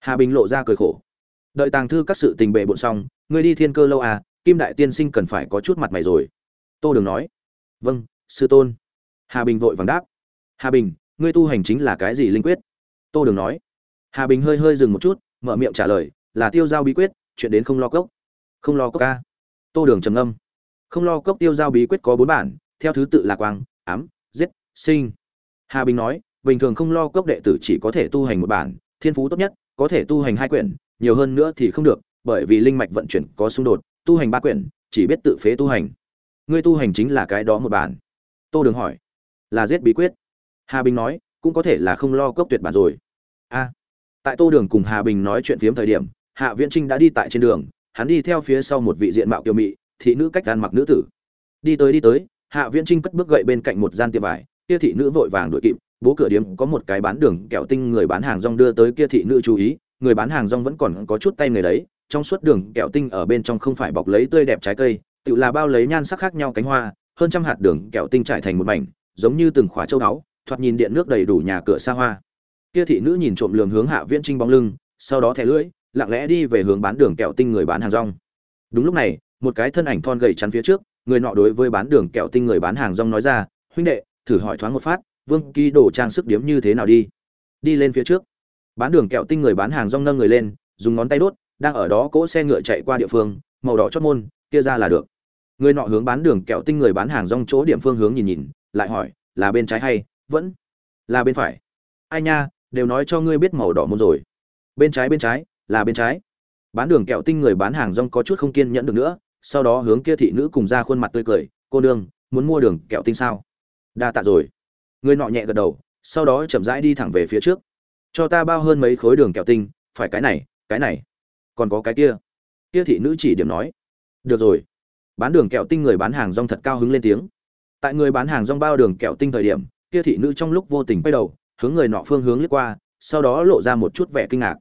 Hà bình lộ ra cười khổ đợi tàng thư các sự tình bệ bộn xong, ngươi đi thiên cơ lâu à kim đại tiên sinh cần phải có chút mặt mày rồi. Tô đường nói. Vâng sư tôn. Hà bình vội vàng đáp. Hà bình, ngươi tu hành chính là cái gì linh quyết? Tô đường nói. Hà bình hơi hơi dừng một chút, mở miệng trả lời, là tiêu giao bí quyết, chuyện đến không lo cốc. Không lo cốc ca. Tô đường trầm âm không lo cốc tiêu giao bí quyết có bốn bản, theo thứ tự là quang, ám, giết, sinh. Hà bình nói, bình thường không lo cốc đệ tử chỉ có thể tu hành một bản, thiên phú tốt nhất, có thể tu hành hai quyển nhiều hơn nữa thì không được, bởi vì linh mạch vận chuyển có xung đột, tu hành ba quyển, chỉ biết tự phế tu hành. Ngươi tu hành chính là cái đó một bản. Tô đường hỏi. Là giết bí quyết. Hà bình nói, cũng có thể là không lo cốc tuyệt bản rồi. A. Tại tô đường cùng hà bình nói chuyện phiếm thời điểm, hạ viễn trinh đã đi tại trên đường, hắn đi theo phía sau một vị diện mạo kiều mị, thị nữ cách ăn mặc nữ tử. Đi tới đi tới, hạ viễn trinh cất bước gậy bên cạnh một gian tiệm vải, kia thị nữ vội vàng đuổi kịp, bố cửa điếm có một cái bán đường kẹo tinh người bán hàng rong đưa tới kia thị nữ chú ý người bán hàng rong vẫn còn có chút tay người đấy, trong suốt đường kẹo tinh ở bên trong không phải bọc lấy tươi đẹp trái cây, tự là bao lấy nhan sắc khác nhau cánh hoa, hơn trăm hạt đường kẹo tinh trải thành một mảnh, giống như từng khóa châu đáo thoạt nhìn điện nước đầy đủ nhà cửa xa hoa. Kia thị nữ nhìn trộm lường hướng hạ viễn trinh bóng lưng, sau đó thẻ lưỡi, lặng lẽ đi về hướng bán đường kẹo tinh người bán hàng rong. Đúng lúc này, một cái thân ảnh thon gầy chắn phía trước, người nọ đối với bán đường kẹo tinh người bán hàng rong nói ra, huynh đệ, thử hỏi thoáng một phát, vương ký đồ trang sức điếm như thế nào đi? Đi lên phía trước bán đường kẹo tinh người bán hàng rong nâng người lên, dùng ngón tay đốt, đang ở đó cỗ xe ngựa chạy qua địa phương, màu đỏ chót môn, kia ra là được. Người nọ hướng bán đường kẹo tinh người bán hàng rong chỗ điểm phương hướng nhìn nhìn, lại hỏi, là bên trái hay vẫn? Là bên phải. Ai nha, đều nói cho ngươi biết màu đỏ môn rồi. Bên trái bên trái, là bên trái. Bán đường kẹo tinh người bán hàng rong có chút không kiên nhẫn được nữa, sau đó hướng kia thị nữ cùng ra khuôn mặt tươi cười, cô nương, muốn mua đường kẹo tinh sao? Đa tạ rồi. Người nọ nhẹ gật đầu, sau đó chậm rãi đi thẳng về phía trước cho ta bao hơn mấy khối đường kẹo tinh, phải cái này cái này. Còn có cái kia. Kia thị nữ chỉ điểm nói. Được rồi. Bán đường kẹo tinh người bán hàng rong thật cao hứng lên tiếng. Tại người bán hàng rong bao đường kẹo tinh thời điểm, kia thị nữ trong lúc vô tình quay đầu, hướng người nọ phương hướng lướt qua, sau đó lộ ra một chút vẻ kinh ngạc.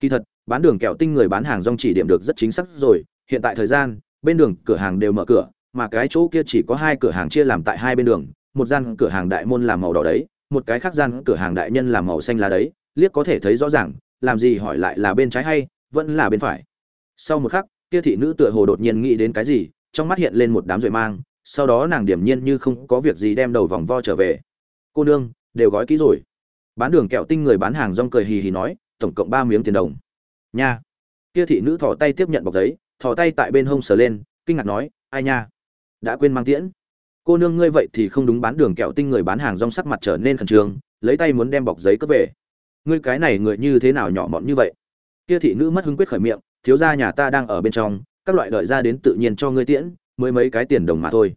Kỳ thật, bán đường kẹo tinh người bán hàng rong chỉ điểm được rất chính xác rồi. Hiện tại thời gian, bên đường cửa hàng đều mở cửa, mà cái chỗ kia chỉ có hai cửa hàng chia làm tại hai bên đường, một gian cửa hàng đại môn làm màu đỏ đấy, một cái khác gian cửa hàng đại nhân làm màu xanh lá đấy liếc có thể thấy rõ ràng, làm gì hỏi lại là bên trái hay, vẫn là bên phải. Sau một khắc, kia thị nữ tựa hồ đột nhiên nghĩ đến cái gì, trong mắt hiện lên một đám rồi mang, sau đó nàng điểm nhiên như không có việc gì đem đầu vòng vo trở về. Cô nương, đều gói kỹ rồi. Bán đường kẹo tinh người bán hàng rong cười hì hì nói, tổng cộng ba miếng tiền đồng. Nha. Kia thị nữ thò tay tiếp nhận bọc giấy, thò tay tại bên hông sờ lên, kinh ngạc nói, ai nha, đã quên mang tiễn. Cô nương ngươi vậy thì không đúng. Bán đường kẹo tinh người bán hàng rong sắc mặt trở nên khẩn trương, lấy tay muốn đem bọc giấy cất về ngươi cái này người như thế nào nhỏ mọn như vậy? Kia thị nữ mất hứng quyết khởi miệng, thiếu gia nhà ta đang ở bên trong, các loại đợi ra đến tự nhiên cho ngươi tiễn, mới mấy cái tiền đồng mà thôi.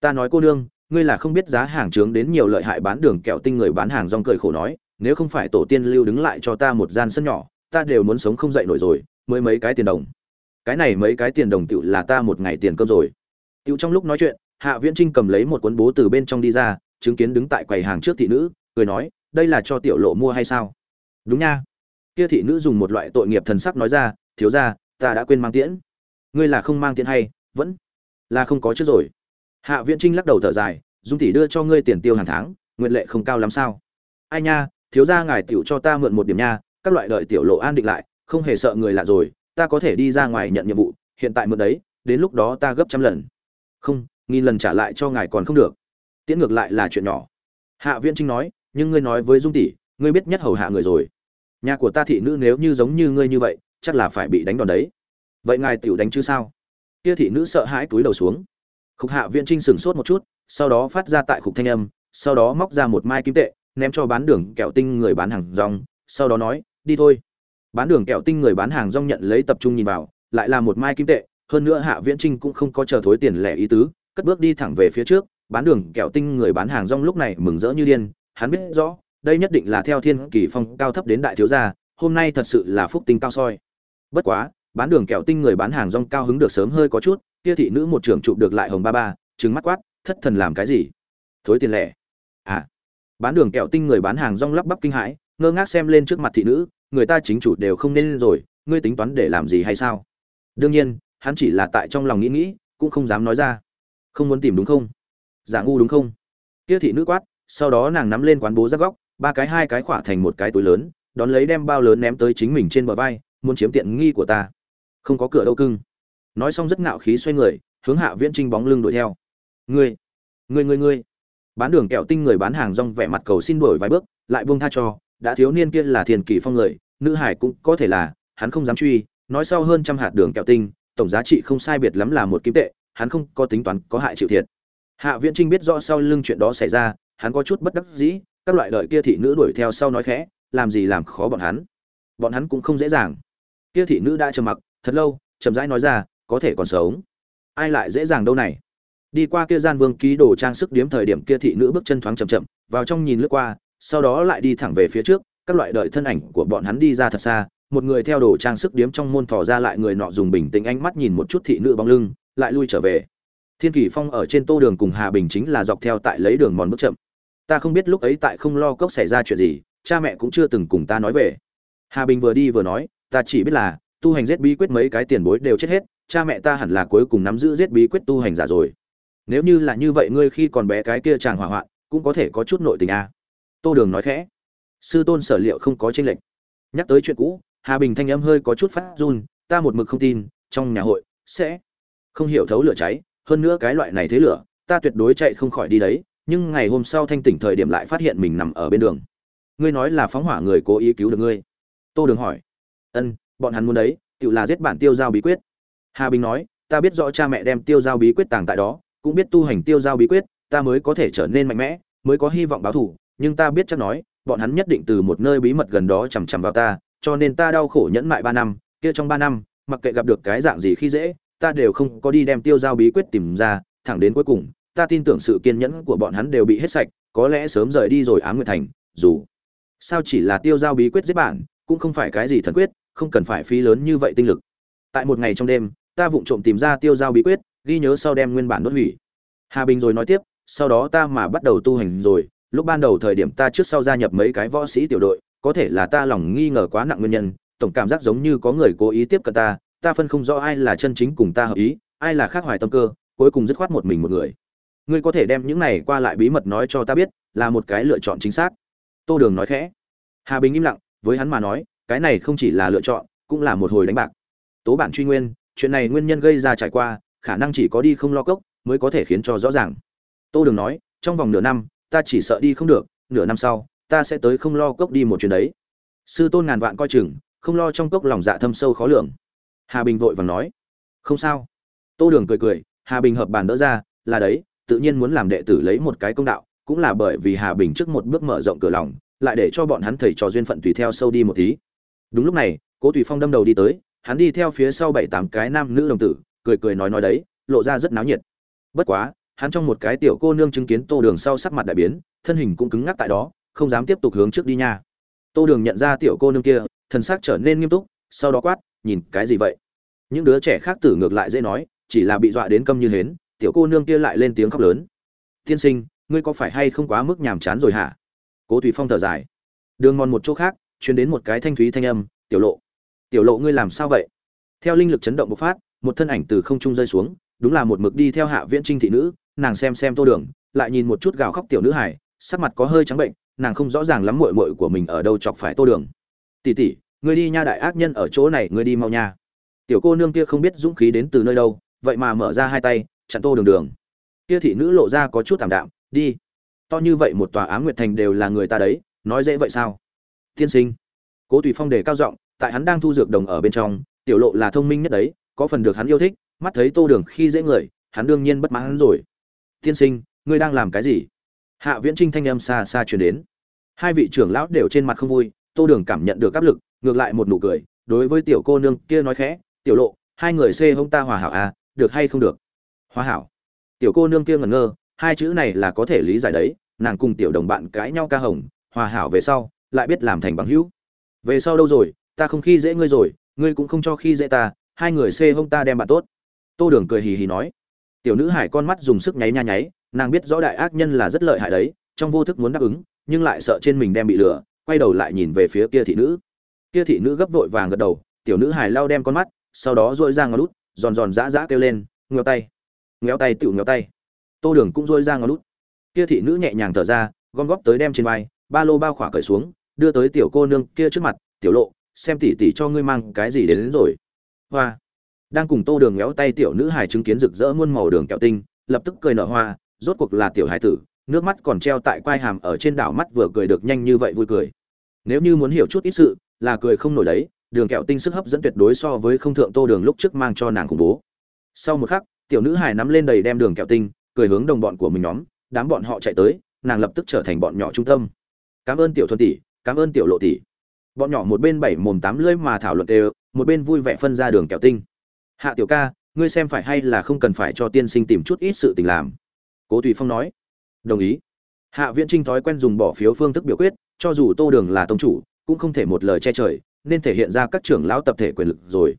Ta nói cô nương, ngươi là không biết giá hàng trướng đến nhiều lợi hại bán đường kẹo tinh người bán hàng rong cười khổ nói, nếu không phải tổ tiên lưu đứng lại cho ta một gian sân nhỏ, ta đều muốn sống không dậy nổi rồi, mới mấy cái tiền đồng. Cái này mấy cái tiền đồng tựu là ta một ngày tiền cơm rồi. Tựu trong lúc nói chuyện, hạ viễn trinh cầm lấy một cuốn bố từ bên trong đi ra, chứng kiến đứng tại quầy hàng trước thị nữ, cười nói, đây là cho tiểu lộ mua hay sao? Đúng nha. Kia thị nữ dùng một loại tội nghiệp thần sắc nói ra, thiếu ra ta đã quên mang tiễn. Ngươi là không mang tiễn hay, vẫn là không có trước rồi. Hạ viễn trinh lắc đầu thở dài, dung tỷ đưa cho ngươi tiền tiêu hàng tháng, nguyện lệ không cao lắm sao? Ai nha, thiếu ra ngài tiểu cho ta mượn một điểm nha, các loại đợi tiểu lộ an định lại, không hề sợ người lạ rồi, ta có thể đi ra ngoài nhận nhiệm vụ, hiện tại mượn đấy, đến lúc đó ta gấp trăm lần. Không, nghìn lần trả lại cho ngài còn không được. Tiễn ngược lại là chuyện nhỏ. Hạ viễn trinh nói, nhưng ngươi nói với dung tỷ, ngươi biết nhất hầu hạ người rồi nhà của ta thị nữ nếu như giống như ngươi như vậy, chắc là phải bị đánh đòn đấy. Vậy ngài tiểu đánh chứ sao? Kia thị nữ sợ hãi túi đầu xuống. Khúc hạ viễn trinh sửng sốt một chút, sau đó phát ra tại khúc thanh âm, sau đó móc ra một mai kim tệ, ném cho bán đường kẹo tinh người bán hàng rong, sau đó nói, đi thôi. Bán đường kẹo tinh người bán hàng rong nhận lấy tập trung nhìn vào, lại là một mai kim tệ, hơn nữa hạ viễn trinh cũng không có chờ thối tiền lẻ ý tứ, cất bước đi thẳng về phía trước. Bán đường kẹo tinh người bán hàng rong lúc này mừng rỡ như điên, hắn biết rõ đây nhất định là theo thiên kỳ phong cao thấp đến đại thiếu gia, hôm nay thật sự là phúc tinh cao soi. Bất quá, bán đường kẹo tinh người bán hàng rong cao hứng được sớm hơi có chút, kia thị nữ một trưởng chụp được lại hồng ba ba trứng mắt quát, thất thần làm cái gì? Thối tiền lẻ. À. Bán đường kẹo tinh người bán hàng rong lắp bắp kinh hãi, ngơ ngác xem lên trước mặt thị nữ, người ta chính chủ đều không nên rồi, ngươi tính toán để làm gì hay sao? Đương nhiên, hắn chỉ là tại trong lòng nghĩ nghĩ, cũng không dám nói ra. Không muốn tìm đúng không? Giả ngu đúng không? Kia thị nữ quát, sau đó nàng nắm lên quán bố ra góc ba cái hai cái khỏa thành một cái túi lớn, đón lấy đem bao lớn ném tới chính mình trên bờ vai, muốn chiếm tiện nghi của ta. Không có cửa đâu cưng. Nói xong rất ngạo khí xoay người, hướng hạ viễn trinh bóng lưng đuổi theo. Ngươi ngươi ngươi ngươi. Bán đường kẹo tinh người bán hàng rong vẻ mặt cầu xin đuổi vài bước, lại buông tha cho, đã thiếu niên kia là thiền kỳ phong người, nữ hải cũng có thể là, hắn không dám truy, nói sau hơn trăm hạt đường kẹo tinh, tổng giá trị không sai biệt lắm là một kim tệ, hắn không có tính toán có hại chịu thiệt. Hạ viễn trinh biết rõ sau lưng chuyện đó xảy ra, hắn có chút bất đắc dĩ các loại đợi kia thị nữ đuổi theo sau nói khẽ, làm gì làm khó bọn hắn. Bọn hắn cũng không dễ dàng. Kia thị nữ đã trầm mặc, thật lâu, chậm rãi nói ra, có thể còn sống. Ai lại dễ dàng đâu này? Đi qua kia gian vương ký đồ trang sức điếm thời điểm kia thị nữ bước chân thoáng chậm chậm, vào trong nhìn lướt qua, sau đó lại đi thẳng về phía trước, các loại đợi thân ảnh của bọn hắn đi ra thật xa, một người theo đồ trang sức điếm trong môn thò ra lại người nọ dùng bình tĩnh ánh mắt nhìn một chút thị nữ bóng lưng, lại lui trở về. Thiên kỳ phong ở trên tô đường cùng hà bình chính là dọc theo tại lấy đường mòn bước chậm ta không biết lúc ấy tại không lo cốc xảy ra chuyện gì, cha mẹ cũng chưa từng cùng ta nói về. Hà bình vừa đi vừa nói, ta chỉ biết là, tu hành giết bí quyết mấy cái tiền bối đều chết hết, cha mẹ ta hẳn là cuối cùng nắm giữ giết bí quyết tu hành giả rồi. Nếu như là như vậy ngươi khi còn bé cái kia chàng hỏa hoạn, cũng có thể có chút nội tình a à. tô đường nói khẽ. Sư tôn sở liệu không có tranh lệch. Nhắc tới chuyện cũ, hà bình thanh âm hơi có chút phát run, ta một mực không tin, trong nhà hội sẽ không hiểu thấu lửa cháy, hơn nữa cái loại này thế lửa, ta tuyệt đối chạy không khỏi đi đấy nhưng ngày hôm sau thanh tỉnh thời điểm lại phát hiện mình nằm ở bên đường. Ngươi nói là phóng hỏa người cố ý cứu được ngươi? Tô đường hỏi. Ân, bọn hắn muốn đấy, tự là giết bản tiêu giao bí quyết. Hà bình nói, ta biết rõ cha mẹ đem tiêu giao bí quyết tàng tại đó, cũng biết tu hành tiêu giao bí quyết, ta mới có thể trở nên mạnh mẽ, mới có hy vọng báo thù, nhưng ta biết chắc nói, bọn hắn nhất định từ một nơi bí mật gần đó chằm chằm vào ta, cho nên ta đau khổ nhẫn mại ba năm, kia trong ba năm, mặc kệ gặp được cái dạng gì khi dễ, ta đều không có đi đem tiêu giao bí quyết tìm ra, thẳng đến cuối cùng ta tin tưởng sự kiên nhẫn của bọn hắn đều bị hết sạch có lẽ sớm rời đi rồi ám nguyệt thành dù sao chỉ là tiêu giao bí quyết giết bạn, cũng không phải cái gì thần quyết không cần phải phí lớn như vậy tinh lực. Tại một ngày trong đêm ta vụng trộm tìm ra tiêu giao bí quyết ghi nhớ sau đem nguyên bản đốt hủy. Hà bình rồi nói tiếp sau đó ta mà bắt đầu tu hành rồi lúc ban đầu thời điểm ta trước sau gia nhập mấy cái võ sĩ tiểu đội có thể là ta lòng nghi ngờ quá nặng nguyên nhân tổng cảm giác giống như có người cố ý tiếp cận ta ta phân không rõ ai là chân chính cùng ta hợp ý ai là khác hoài tâm cơ cuối cùng dứt khoát một mình một người ngươi có thể đem những này qua lại bí mật nói cho ta biết, là một cái lựa chọn chính xác. Tô đường nói khẽ. Hà bình im lặng, với hắn mà nói, cái này không chỉ là lựa chọn, cũng là một hồi đánh bạc. Tố bản truy nguyên, chuyện này nguyên nhân gây ra trải qua, khả năng chỉ có đi không lo cốc mới có thể khiến cho rõ ràng. Tô đường nói, trong vòng nửa năm, ta chỉ sợ đi không được, nửa năm sau, ta sẽ tới không lo cốc đi một chuyến đấy. Sư tôn ngàn vạn coi chừng, không lo trong cốc lòng dạ thâm sâu khó lường. Hà bình vội vàng nói, không sao. Tô đường cười cười, hà bình hợp bàn đỡ ra, là đấy tự nhiên muốn làm đệ tử lấy một cái công đạo, cũng là bởi vì hà bình trước một bước mở rộng cửa lòng, lại để cho bọn hắn thầy trò duyên phận tùy theo sâu đi một tí. Đúng lúc này, cố tùy phong đâm đầu đi tới, hắn đi theo phía sau bảy tám cái nam nữ đồng tử, cười cười nói nói đấy, lộ ra rất náo nhiệt. Bất quá, hắn trong một cái tiểu cô nương chứng kiến tô đường sau sắc mặt đại biến, thân hình cũng cứng ngắc tại đó, không dám tiếp tục hướng trước đi nha. Tô đường nhận ra tiểu cô nương kia, thần sắc trở nên nghiêm túc, sau đó quát, nhìn cái gì vậy? Những đứa trẻ khác tử ngược lại dễ nói, chỉ là bị dọa đến câm như hến tiểu cô nương kia lại lên tiếng khóc lớn. Tiên sinh, ngươi có phải hay không quá mức nhàm chán rồi hả? Cố tùy phong thở dài. Đường mòn một chỗ khác chuyển đến một cái thanh thúy thanh âm, tiểu lộ tiểu lộ ngươi làm sao vậy? Theo linh lực chấn động bộc phát, một thân ảnh từ không trung rơi xuống, đúng là một mực đi theo hạ viễn trinh thị nữ, nàng xem xem tô đường, lại nhìn một chút gào khóc tiểu nữ hải sắc mặt có hơi trắng bệnh, nàng không rõ ràng lắm mội mội của mình ở đâu chọc phải tô đường. Tỉ tỉ ngươi đi nha đại ác nhân ở chỗ này, ngươi đi mau nha. Tiểu cô nương kia không biết dũng khí đến từ nơi đâu, vậy mà mở ra hai tay chặn tô đường đường. Kia thị nữ lộ ra có chút thảm đạm, đi. To như vậy một tòa á nguyệt thành đều là người ta đấy, nói dễ vậy sao? Tiên sinh. Cố tùy phong đề cao giọng, tại hắn đang thu dược đồng ở bên trong, tiểu lộ là thông minh nhất đấy, có phần được hắn yêu thích, mắt thấy tô đường khi dễ người, hắn đương nhiên bất mãn rồi. Tiên sinh, ngươi đang làm cái gì? Hạ viễn trinh thanh âm xa xa chuyển đến. Hai vị trưởng lão đều trên mặt không vui, tô đường cảm nhận được áp lực, ngược lại một nụ cười, đối với tiểu cô nương kia nói khẽ, tiểu lộ, hai người xê hông ta hòa hảo à được hay không được? Hoa hảo. Tiểu cô nương kia ngẩn ngơ, hai chữ này là có thể lý giải đấy, nàng cùng tiểu đồng bạn cãi nhau ca hồng, hòa hảo về sau, lại biết làm thành bằng hữu. Về sau đâu rồi, ta không khi dễ ngươi rồi, ngươi cũng không cho khi dễ ta, hai người xê hông ta đem bạn tốt. Tô đường cười hì hì nói. Tiểu nữ hải con mắt dùng sức nháy nha nháy, nàng biết rõ đại ác nhân là rất lợi hại đấy, trong vô thức muốn đáp ứng, nhưng lại sợ trên mình đem bị lừa, quay đầu lại nhìn về phía kia thị nữ. Kia thị nữ gấp vội vàng gật đầu, tiểu nữ hải lao đem con mắt, sau đó dội ra ngón lút giòn giòn giã giã kêu lên ngheo tay ngéo tay tựu ngéo tay. Tô đường cũng dôi ra ngón lút. Kia thị nữ nhẹ nhàng thở ra gom góp tới đem trên vai ba lô bao khỏa cởi xuống đưa tới tiểu cô nương kia trước mặt tiểu lộ xem tỷ tỷ cho ngươi mang cái gì đến, đến rồi. Hoa. Đang cùng tô đường ngéo tay tiểu nữ hài chứng kiến rực rỡ muôn màu đường kẹo tinh lập tức cười nở hoa rốt cuộc là tiểu hải tử nước mắt còn treo tại quai hàm ở trên đảo mắt vừa cười được nhanh như vậy vui cười. Nếu như muốn hiểu chút ít sự là cười không nổi đấy đường kẹo tinh sức hấp dẫn tuyệt đối so với không thượng tô đường lúc trước mang cho nàng khủng bố. Sau một khắc tiểu nữ hải nắm lên đầy đem đường kẹo tinh, cười hướng đồng bọn của mình nhóm, đám bọn họ chạy tới, nàng lập tức trở thành bọn nhỏ trung tâm. Cảm ơn tiểu thuần tỷ, cảm ơn tiểu lộ tỷ. Bọn nhỏ một bên bảy mồm tám lưỡi mà thảo luận đều, một bên vui vẻ phân ra đường kẹo tinh. Hạ tiểu ca, ngươi xem phải hay là không cần phải cho tiên sinh tìm chút ít sự tình làm. Cố tùy phong nói. Đồng ý. Hạ viễn trinh thói quen dùng bỏ phiếu phương thức biểu quyết, cho dù tô đường là tông chủ, cũng không thể một lời che trời, nên thể hiện ra các trưởng lão tập thể quyền lực rồi.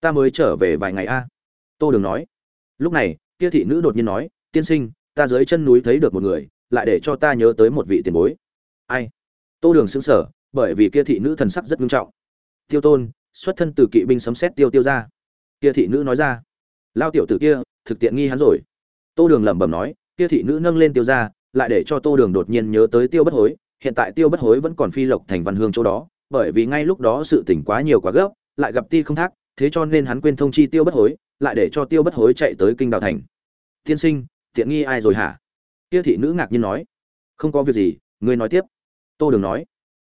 Ta mới trở về vài ngày a. Tô đường nói lúc này, kia thị nữ đột nhiên nói, tiên sinh, ta dưới chân núi thấy được một người, lại để cho ta nhớ tới một vị tiền bối. Ai? Tô đường xứng sở bởi vì kia thị nữ thần sắc rất nghiêm trọng. Tiêu tôn, xuất thân từ kỵ binh sấm xét tiêu tiêu ra kia thị nữ nói ra. Lao tiểu tử kia, thực tiện nghi hắn rồi. Tô đường lẩm bẩm nói, kia thị nữ nâng lên tiêu ra lại để cho tô đường đột nhiên nhớ tới tiêu bất hối, hiện tại tiêu bất hối vẫn còn phi lộc thành văn hương chỗ đó, bởi vì ngay lúc đó sự tỉnh quá nhiều quá gấp, lại gặp ti không thác thế cho nên hắn quên thông chi tiêu bất hối, lại để cho tiêu bất hối chạy tới kinh đào thành. Tiên sinh, tiện nghi ai rồi hả? Kia thị nữ ngạc nhiên nói. Không có việc gì, ngươi nói tiếp. Tô đường nói.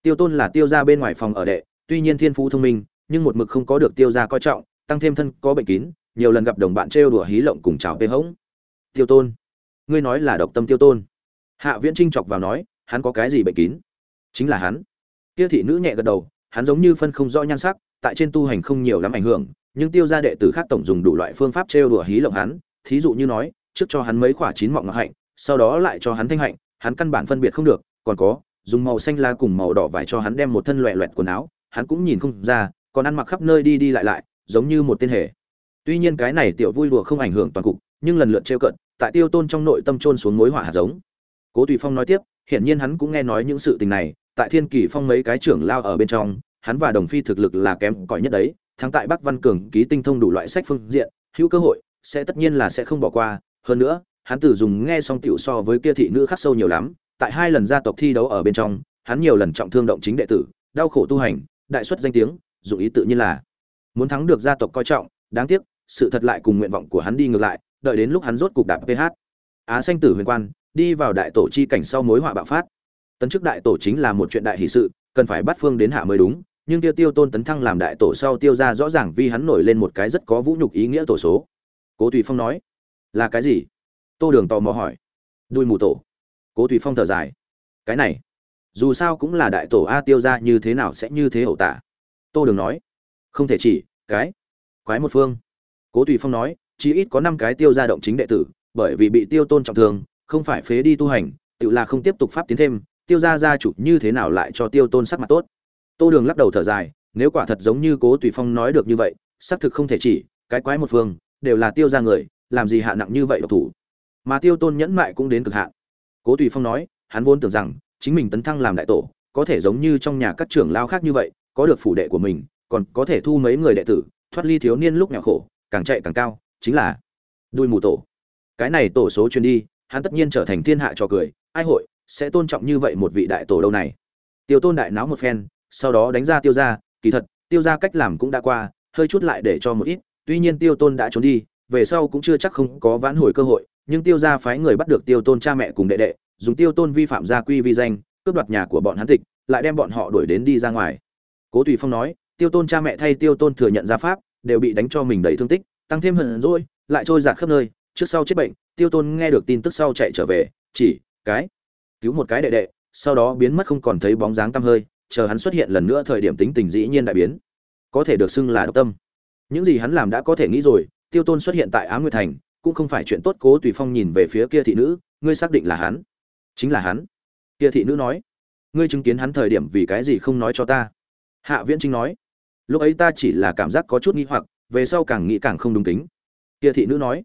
Tiêu tôn là tiêu ra bên ngoài phòng ở đệ, tuy nhiên thiên phú thông minh, nhưng một mực không có được tiêu ra coi trọng, tăng thêm thân có bệnh kín, nhiều lần gặp đồng bạn trêu đùa hí lộng cùng chào bê hống. Tiêu tôn, ngươi nói là độc tâm tiêu tôn. Hạ viễn trinh chọc vào nói, hắn có cái gì bệnh kín? Chính là hắn. Kia thị nữ nhẹ gật đầu, hắn giống như phân không rõ nhan sắc tại trên tu hành không nhiều lắm ảnh hưởng, nhưng tiêu gia đệ tử khác tổng dùng đủ loại phương pháp trêu đùa hí lộng hắn, thí dụ như nói, trước cho hắn mấy quả chín mọng ngọc hạnh, sau đó lại cho hắn thanh hạnh, hắn căn bản phân biệt không được, còn có, dùng màu xanh lá cùng màu đỏ vải cho hắn đem một thân loẻo loẹt quần áo, hắn cũng nhìn không ra, còn ăn mặc khắp nơi đi đi lại lại, giống như một tên hề. Tuy nhiên cái này tiểu vui đùa không ảnh hưởng toàn cục, nhưng lần lượt trêu cận, tại tiêu tôn trong nội tâm trôn xuống mối hỏa hạt giống. Cố tùy phong nói tiếp, hiển nhiên hắn cũng nghe nói những sự tình này, tại thiên kỳ phong mấy cái trưởng lao ở bên trong hắn và đồng phi thực lực là kém cỏi nhất đấy, thắng tại bắc văn cường, ký tinh thông đủ loại sách phương diện, hữu cơ hội, sẽ tất nhiên là sẽ không bỏ qua. Hơn nữa, hắn tử dùng nghe song tiểu so với kia thị nữ khắc sâu nhiều lắm, tại hai lần gia tộc thi đấu ở bên trong, hắn nhiều lần trọng thương động chính đệ tử, đau khổ tu hành, đại xuất danh tiếng, dụng ý tự nhiên là muốn thắng được gia tộc coi trọng, đáng tiếc, sự thật lại cùng nguyện vọng của hắn đi ngược lại, đợi đến lúc hắn rốt cục đạp ph á xanh tử huyền quan, đi vào đại tổ chi cảnh sau mối họa bạo phát. Tấn chức đại tổ chính là một chuyện đại hỷ sự, cần phải bắt phương đến hạ mới đúng nhưng tiêu tiêu tôn tấn thăng làm đại tổ sau tiêu ra rõ ràng vì hắn nổi lên một cái rất có vũ nhục ý nghĩa tổ số. Cố tùy phong nói, là cái gì? Tô đường tò mò hỏi. Đuôi mù tổ. Cố tùy phong thở dài. Cái này, dù sao cũng là đại tổ a tiêu ra như thế nào sẽ như thế ẩu tả? Tô đường nói. Không thể chỉ, cái, quái một phương. Cố tùy phong nói, chỉ ít có năm cái tiêu ra động chính đệ tử, bởi vì bị tiêu tôn trọng thương, không phải phế đi tu hành, tự là không tiếp tục pháp tiến thêm, tiêu ra gia chủ như thế nào lại cho tiêu tôn sắc mặt tốt? Tô đường lắc đầu thở dài, nếu quả thật giống như cố tùy phong nói được như vậy, xác thực không thể chỉ, cái quái một phương, đều là tiêu ra người, làm gì hạ nặng như vậy độc thủ. Mà tiêu tôn nhẫn mại cũng đến cực hạn. Cố tùy phong nói, hắn vốn tưởng rằng, chính mình tấn thăng làm đại tổ, có thể giống như trong nhà các trưởng lao khác như vậy, có được phủ đệ của mình, còn có thể thu mấy người đệ tử, thoát ly thiếu niên lúc nghèo khổ, càng chạy càng cao, chính là đuôi mù tổ. Cái này tổ số truyền đi, hắn tất nhiên trở thành thiên hạ trò cười, ai hội sẽ tôn trọng như vậy một vị đại tổ đâu này? Tiêu tôn đại náo một phen sau đó đánh ra tiêu ra kỳ thật, tiêu ra cách làm cũng đã qua, hơi chút lại để cho một ít, tuy nhiên tiêu tôn đã trốn đi, về sau cũng chưa chắc không có vãn hồi cơ hội, nhưng tiêu ra phái người bắt được tiêu tôn cha mẹ cùng đệ đệ, dùng tiêu tôn vi phạm gia quy vi danh, cướp đoạt nhà của bọn hắn tịch, lại đem bọn họ đuổi đến đi ra ngoài. Cố tùy phong nói, tiêu tôn cha mẹ thay tiêu tôn thừa nhận gia pháp, đều bị đánh cho mình đầy thương tích, tăng thêm hận rồi, lại trôi giạt khắp nơi, trước sau chết bệnh, tiêu tôn nghe được tin tức sau chạy trở về, chỉ cái, cứu một cái đệ đệ, sau đó biến mất không còn thấy bóng dáng tăm hơi chờ hắn xuất hiện lần nữa thời điểm tính tình dĩ nhiên đại biến. Có thể được xưng là độc tâm. Những gì hắn làm đã có thể nghĩ rồi, tiêu tôn xuất hiện tại á nguyệt thành, cũng không phải chuyện tốt cố tùy phong nhìn về phía kia thị nữ, ngươi xác định là hắn. Chính là hắn. Kia thị nữ nói. Ngươi chứng kiến hắn thời điểm vì cái gì không nói cho ta? Hạ viễn trinh nói. Lúc ấy ta chỉ là cảm giác có chút nghi hoặc, về sau càng nghĩ càng không đúng tính. Kia thị nữ nói.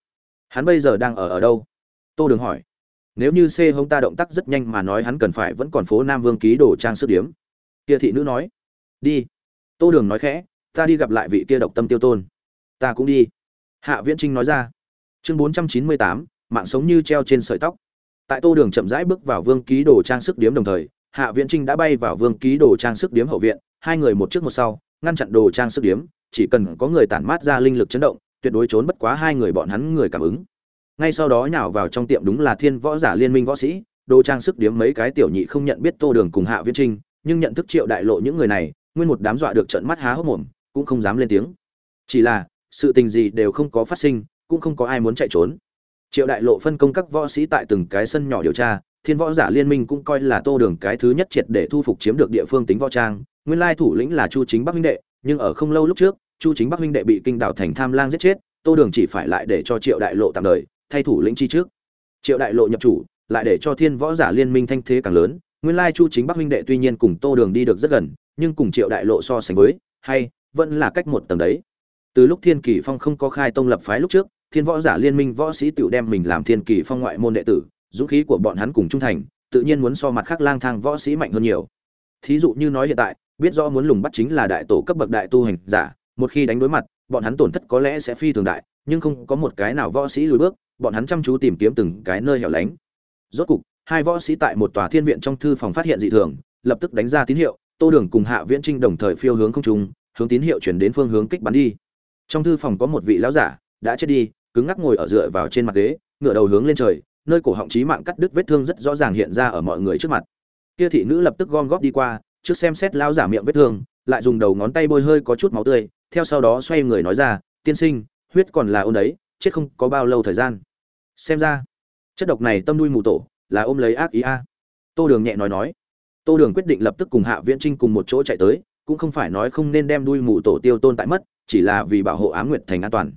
Hắn bây giờ đang ở ở đâu? Tô đường hỏi. Nếu như c hông ta động tác rất nhanh mà nói hắn cần phải vẫn còn phố nam vương ký đồ trang sức điếm kia thị nữ nói, đi. Tô đường nói khẽ, ta đi gặp lại vị kia độc tâm tiêu tôn. Ta cũng đi. Hạ viễn trinh nói ra. Chương bốn trăm chín mươi tám, mạng sống như treo trên sợi tóc. Tại tô đường chậm rãi bước vào vương ký đồ trang sức điếm đồng thời, hạ viễn trinh đã bay vào vương ký đồ trang sức điếm hậu viện, hai người một trước một sau, ngăn chặn đồ trang sức điếm, chỉ cần có người tản mát ra linh lực chấn động, tuyệt đối trốn bất quá hai người bọn hắn người cảm ứng. Ngay sau đó nhào vào trong tiệm đúng là thiên võ giả liên minh võ sĩ, đồ trang sức điếm mấy cái tiểu nhị không nhận biết tô đường cùng hạ viễn trinh nhưng nhận thức triệu đại lộ những người này, nguyên một đám dọa được trận mắt há hốc mồm, cũng không dám lên tiếng. Chỉ là, sự tình gì đều không có phát sinh, cũng không có ai muốn chạy trốn. Triệu đại lộ phân công các võ sĩ tại từng cái sân nhỏ điều tra, thiên võ giả liên minh cũng coi là tô đường cái thứ nhất triệt để thu phục chiếm được địa phương tính võ trang. Nguyên lai thủ lĩnh là chu chính bắc huynh đệ, nhưng ở không lâu lúc trước, chu chính bắc huynh đệ bị kinh đảo thành tham lang giết chết, tô đường chỉ phải lại để cho triệu đại lộ tạm đời, thay thủ lĩnh chi trước. Triệu đại lộ nhập chủ, lại để cho thiên võ giả liên minh thanh thế càng lớn nguyên lai chu chính bắc huynh đệ tuy nhiên cùng tô đường đi được rất gần, nhưng cùng triệu đại lộ so sánh với, hay, vẫn là cách một tầng đấy. Từ lúc thiên kỳ phong không có khai tông lập phái lúc trước, thiên võ giả liên minh võ sĩ tựu đem mình làm thiên kỳ phong ngoại môn đệ tử, dũng khí của bọn hắn cùng trung thành, tự nhiên muốn so mặt khác lang thang võ sĩ mạnh hơn nhiều. Thí dụ như nói hiện tại, biết rõ muốn lùng bắt chính là đại tổ cấp bậc đại tu hành giả, một khi đánh đối mặt, bọn hắn tổn thất có lẽ sẽ phi thường đại, nhưng không có một cái nào võ sĩ lùi bước, bọn hắn chăm chú tìm kiếm từng cái nơi hẻo lánh. Rốt cục hai võ sĩ tại một tòa thiên viện trong thư phòng phát hiện dị thường, lập tức đánh ra tín hiệu, tô đường cùng hạ viễn trinh đồng thời phiêu hướng không trung, hướng tín hiệu chuyển đến phương hướng kích bắn đi. Trong thư phòng có một vị lão giả, đã chết đi, cứng ngắc ngồi ở dựa vào trên mặt ghế, ngửa đầu hướng lên trời, nơi cổ họng trí mạng cắt đứt vết thương rất rõ ràng hiện ra ở mọi người trước mặt. Kia thị nữ lập tức gom góp đi qua, trước xem xét lão giả miệng vết thương, lại dùng đầu ngón tay bôi hơi có chút máu tươi, theo sau đó xoay người nói ra, tiên sinh, huyết còn là ôn đấy, chết không có bao lâu thời gian. Xem ra, chất độc này tâm đuôi mù tổ là ôm lấy ác ý a. Tô đường nhẹ nói nói. Tô đường quyết định lập tức cùng hạ viễn trinh cùng một chỗ chạy tới, cũng không phải nói không nên đem đuôi mù tổ tiêu tôn tại mất, chỉ là vì bảo hộ á nguyệt thành an toàn.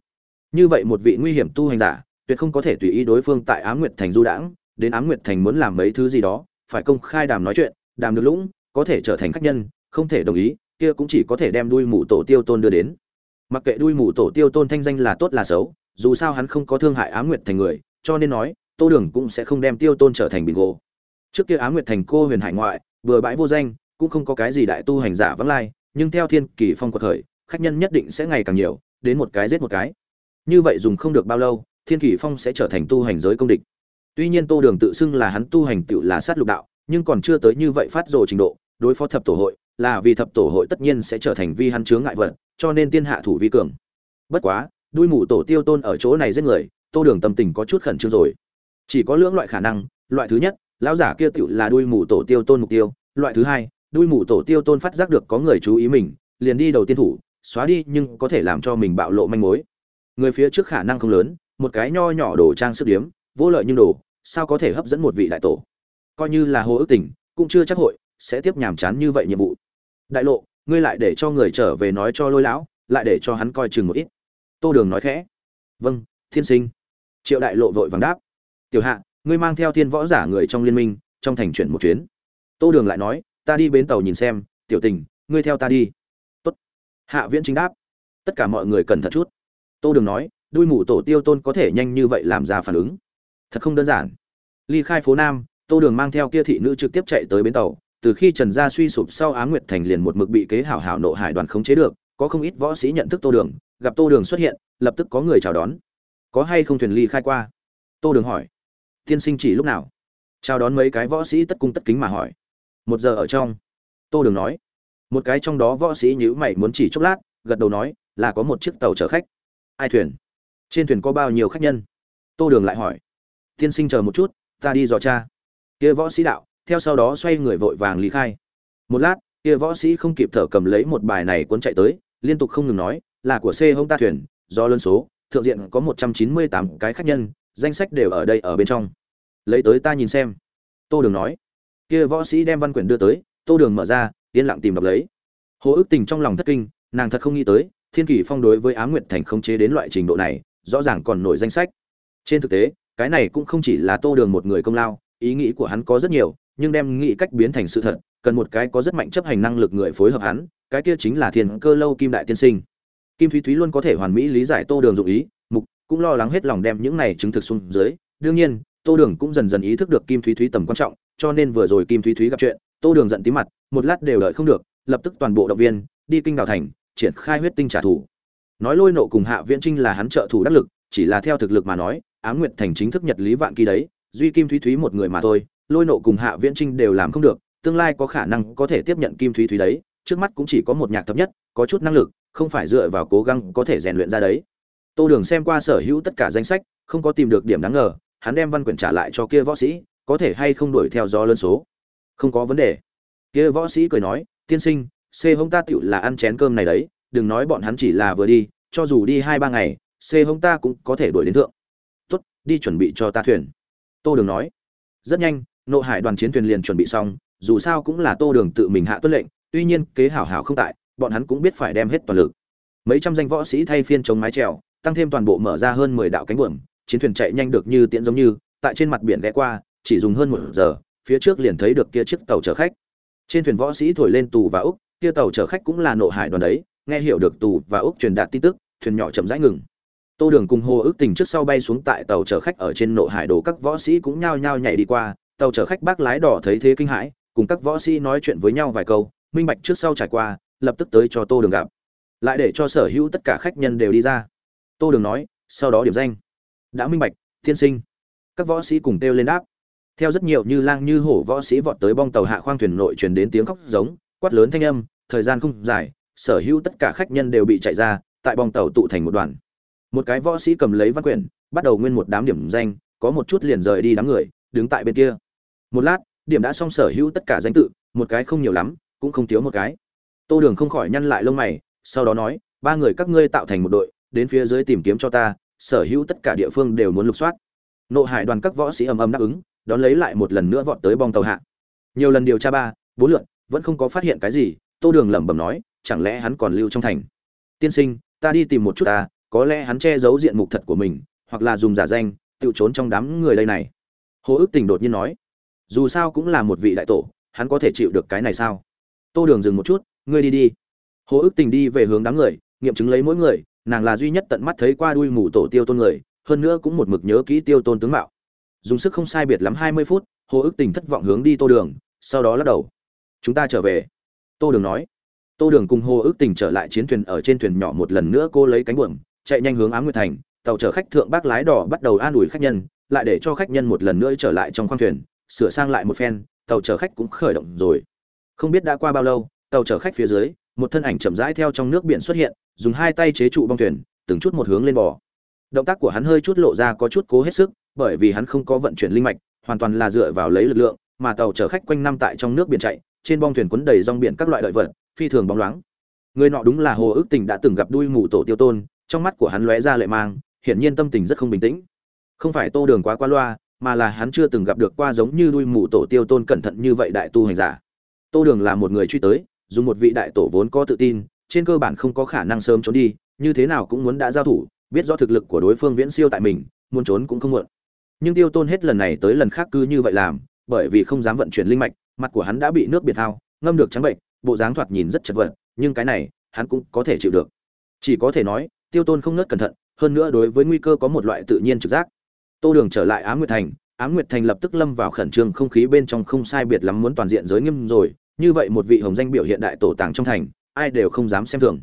Như vậy một vị nguy hiểm tu hành giả, tuyệt không có thể tùy ý đối phương tại á nguyệt thành du đãng, đến á nguyệt thành muốn làm mấy thứ gì đó, phải công khai đàm nói chuyện, đàm được lũng, có thể trở thành khách nhân, không thể đồng ý, kia cũng chỉ có thể đem đuôi mù tổ tiêu tôn đưa đến. Mặc kệ đuôi mù tổ tiêu tôn thanh danh là tốt là xấu, dù sao hắn không có thương hại á nguyệt thành người, cho nên nói tô đường cũng sẽ không đem tiêu tôn trở thành bình gỗ. Trước kia á nguyệt thành cô huyền hải ngoại vừa bãi vô danh, cũng không có cái gì đại tu hành giả vắng lai, nhưng theo thiên kỳ phong quật khởi, khách nhân nhất định sẽ ngày càng nhiều, đến một cái giết một cái. Như vậy dùng không được bao lâu, thiên kỳ phong sẽ trở thành tu hành giới công địch. Tuy nhiên tô đường tự xưng là hắn tu hành tự là sát lục đạo, nhưng còn chưa tới như vậy phát rồ trình độ, đối phó thập tổ hội, là vì thập tổ hội tất nhiên sẽ trở thành vi hắn chướng ngại vật, cho nên tiên hạ thủ vi cường. Bất quá, đuôi mù tổ tiêu tôn ở chỗ này giết người, tô đường tâm tình có chút khẩn trương rồi chỉ có lưỡng loại khả năng, loại thứ nhất, lão giả kia tựu là đuôi mù tổ tiêu tôn mục tiêu, loại thứ hai, đuôi mù tổ tiêu tôn phát giác được có người chú ý mình, liền đi đầu tiên thủ, xóa đi nhưng có thể làm cho mình bạo lộ manh mối. Người phía trước khả năng không lớn, một cái nho nhỏ đồ trang sức điếm, vô lợi nhưng đồ, sao có thể hấp dẫn một vị đại tổ? Coi như là hồ ước tình cũng chưa chắc hội sẽ tiếp nhàm chán như vậy nhiệm vụ. Đại lộ, ngươi lại để cho người trở về nói cho lôi lão, lại để cho hắn coi chừng một ít. Tô đường nói khẽ. Vâng thiên sinh. Triệu đại lộ vội vàng đáp tiểu hạ, ngươi mang theo thiên võ giả người trong liên minh, trong thành chuyển một chuyến. Tô đường lại nói, ta đi bến tàu nhìn xem, tiểu tình, ngươi theo ta đi. Tốt. hạ viễn chính đáp. Tất cả mọi người cẩn thận chút. Tô đường nói, đuôi mù tổ tiêu tôn có thể nhanh như vậy làm ra phản ứng. Thật không đơn giản. Ly khai phố nam, tô đường mang theo kia thị nữ trực tiếp chạy tới bến tàu. Từ khi trần gia suy sụp sau á nguyệt thành liền một mực bị kế hảo hảo nộ hải đoàn khống chế được, có không ít võ sĩ nhận thức tô đường, gặp tô đường xuất hiện, lập tức có người chào đón. Có hay không thuyền ly khai qua? Tô đường hỏi tiên sinh chỉ lúc nào? Chào đón mấy cái võ sĩ tất cung tất kính mà hỏi. Một giờ ở trong. Tô đường nói. Một cái trong đó võ sĩ nhữ mày muốn chỉ chốc lát, gật đầu nói, là có một chiếc tàu chở khách. Ai thuyền? Trên thuyền có bao nhiêu khách nhân? Tô đường lại hỏi. Tiên sinh chờ một chút, ta đi dò cha kia võ sĩ đạo, theo sau đó xoay người vội vàng lý khai. Một lát, kia võ sĩ không kịp thở cầm lấy một bài này cuốn chạy tới, liên tục không ngừng nói, là của c hông ta thuyền, do lân số, thượng diện có một trăm chín mươi tám cái khách nhân danh sách đều ở đây ở bên trong. Lấy tới ta nhìn xem. Tô đường nói. Kia võ sĩ đem văn quyển đưa tới, tô đường mở ra, yên lặng tìm đọc lấy. Hồ ước tình trong lòng thất kinh, nàng thật không nghĩ tới, thiên kỷ phong đối với á nguyệt thành không chế đến loại trình độ này, rõ ràng còn nổi danh sách. Trên thực tế, cái này cũng không chỉ là tô đường một người công lao, ý nghĩ của hắn có rất nhiều, nhưng đem nghĩ cách biến thành sự thật, cần một cái có rất mạnh chấp hành năng lực người phối hợp hắn, cái kia chính là thiên cơ lâu kim đại tiên sinh. Kim thúy thúy luôn có thể hoàn mỹ lý giải tô đường dụng ý cũng lo lắng hết lòng đem những này chứng thực xuống dưới. Đương nhiên, tô đường cũng dần dần ý thức được kim thúy thúy tầm quan trọng, cho nên vừa rồi kim thúy thúy gặp chuyện, tô đường giận tí mặt, một lát đều đợi không được, lập tức toàn bộ động viên, đi kinh đào thành, triển khai huyết tinh trả thù. Nói lôi nộ cùng hạ viễn trinh là hắn trợ thủ đắc lực, chỉ là theo thực lực mà nói ám nguyệt thành chính thức nhật lý vạn kỳ đấy, duy kim thúy thúy một người mà thôi, lôi nộ cùng hạ viễn trinh đều làm không được, tương lai có khả năng có thể tiếp nhận kim thúy thúy đấy, trước mắt cũng chỉ có một nhạc thấp nhất, có chút năng lực, không phải dựa vào cố gắng có thể rèn luyện ra đấy tô đường xem qua sở hữu tất cả danh sách, không có tìm được điểm đáng ngờ, hắn đem văn quyển trả lại cho kia võ sĩ, có thể hay không đuổi theo gió lớn số? Không có vấn đề. Kia võ sĩ cười nói, tiên sinh, c hông ta tiểu là ăn chén cơm này đấy, đừng nói bọn hắn chỉ là vừa đi, cho dù đi hai ba ngày, c hông ta cũng có thể đuổi đến thượng. Tốt, đi chuẩn bị cho ta thuyền. Tô đường nói. Rất nhanh, nộ hải đoàn chiến thuyền liền chuẩn bị xong, dù sao cũng là tô đường tự mình hạ tuân lệnh, tuy nhiên kế hảo hảo không tại, bọn hắn cũng biết phải đem hết toàn lực. Mấy trăm danh võ sĩ thay phiên chống mái trèo tăng thêm toàn bộ mở ra hơn mười đạo cánh buồm, chiến thuyền chạy nhanh được như tiễn giống như, tại trên mặt biển ghé qua, chỉ dùng hơn một giờ, phía trước liền thấy được kia chiếc tàu chở khách. Trên thuyền võ sĩ thổi lên tù và úc, kia tàu chở khách cũng là nộ hải đoàn đấy, nghe hiểu được tù và úc truyền đạt tin tức, thuyền nhỏ chậm rãi ngừng. Tô đường cùng hồ ước tình trước sau bay xuống tại tàu chở khách ở trên nộ hải đồ, các võ sĩ cũng nhao nhao nhảy đi qua, tàu chở khách bác lái đỏ thấy thế kinh hãi, cùng các võ sĩ nói chuyện với nhau vài câu, minh bạch trước sau trải qua, lập tức tới cho tô đường gặp. Lại để cho sở hữu tất cả khách nhân đều đi ra tô đường nói, sau đó điểm danh. Đã minh bạch thiên sinh. Các võ sĩ cùng kêu lên đáp. Theo rất nhiều như lang như hổ võ sĩ vọt tới bong tàu hạ khoang thuyền nội truyền đến tiếng khóc giống, quát lớn thanh âm, thời gian không dài, sở hữu tất cả khách nhân đều bị chạy ra, tại bong tàu tụ thành một đoàn. Một cái võ sĩ cầm lấy văn quyển, bắt đầu nguyên một đám điểm danh, có một chút liền rời đi đám người, đứng tại bên kia. Một lát, điểm đã xong sở hữu tất cả danh tự, một cái không nhiều lắm, cũng không thiếu một cái. Tô đường không khỏi nhăn lại lông mày, sau đó nói, ba người các ngươi tạo thành một đội đến phía dưới tìm kiếm cho ta, sở hữu tất cả địa phương đều muốn lục soát. Nộ hải đoàn các võ sĩ ầm ầm đáp ứng, đón lấy lại một lần nữa vọt tới bong tàu hạ. Nhiều lần điều tra ba, bốn lượt, vẫn không có phát hiện cái gì, tô đường lẩm bẩm nói, chẳng lẽ hắn còn lưu trong thành? Tiên sinh, ta đi tìm một chút ta, có lẽ hắn che giấu diện mục thật của mình, hoặc là dùng giả danh, tự trốn trong đám người đây này. Hồ ước tình đột nhiên nói, dù sao cũng là một vị đại tổ, hắn có thể chịu được cái này sao? Tô đường dừng một chút, ngươi đi đi. Hồ ước tình đi về hướng đám người, nghiệm chứng lấy mỗi người nàng là duy nhất tận mắt thấy qua đuôi mù tổ tiêu tôn người, hơn nữa cũng một mực nhớ kỹ tiêu tôn tướng mạo. Dùng sức không sai biệt lắm hai mươi phút, hồ ước tình thất vọng hướng đi tô đường, sau đó lắc đầu. Chúng ta trở về. Tô đường nói. Tô đường cùng hồ ước tình trở lại chiến thuyền ở trên thuyền nhỏ một lần nữa cô lấy cánh buồm, chạy nhanh hướng ám nguyệt thành, tàu chở khách thượng bác lái đỏ bắt đầu an ủi khách nhân, lại để cho khách nhân một lần nữa trở lại trong khoang thuyền, sửa sang lại một phen, tàu chở khách cũng khởi động rồi. Không biết đã qua bao lâu, tàu chở khách phía dưới một thân ảnh chậm rãi theo trong nước biển xuất hiện, dùng hai tay chế trụ bong thuyền, từng chút một hướng lên bò. Động tác của hắn hơi chút lộ ra có chút cố hết sức, bởi vì hắn không có vận chuyển linh mạch, hoàn toàn là dựa vào lấy lực lượng, mà tàu chở khách quanh năm tại trong nước biển chạy, trên bong thuyền quấn đầy rong biển các loại lợi vật, phi thường bóng loáng. Người nọ đúng là hồ ước tình đã từng gặp đuôi mù tổ tiêu tôn, trong mắt của hắn lóe ra lệ mang, hiển nhiên tâm tình rất không bình tĩnh. Không phải tô đường quá qua loa, mà là hắn chưa từng gặp được qua giống như đuôi mù tổ tiêu tôn cẩn thận như vậy đại tu hành giả. Tô đường là một người truy tới dùng một vị đại tổ vốn có tự tin, trên cơ bản không có khả năng sớm trốn đi, như thế nào cũng muốn đã giao thủ, biết rõ thực lực của đối phương viễn siêu tại mình, muốn trốn cũng không muộn. Nhưng tiêu tôn hết lần này tới lần khác cứ như vậy làm, bởi vì không dám vận chuyển linh mạch, mặt của hắn đã bị nước biển thao, ngâm được trắng bệnh, bộ dáng thoạt nhìn rất chật vật, nhưng cái này, hắn cũng có thể chịu được. Chỉ có thể nói, tiêu tôn không nớt cẩn thận, hơn nữa đối với nguy cơ có một loại tự nhiên trực giác. Tô đường trở lại ám nguyệt thành, ám nguyệt thành lập tức lâm vào khẩn trương không khí bên trong không sai biệt lắm muốn toàn diện giới nghiêm rồi như vậy một vị hồng danh biểu hiện đại tổ tàng trong thành, ai đều không dám xem thường.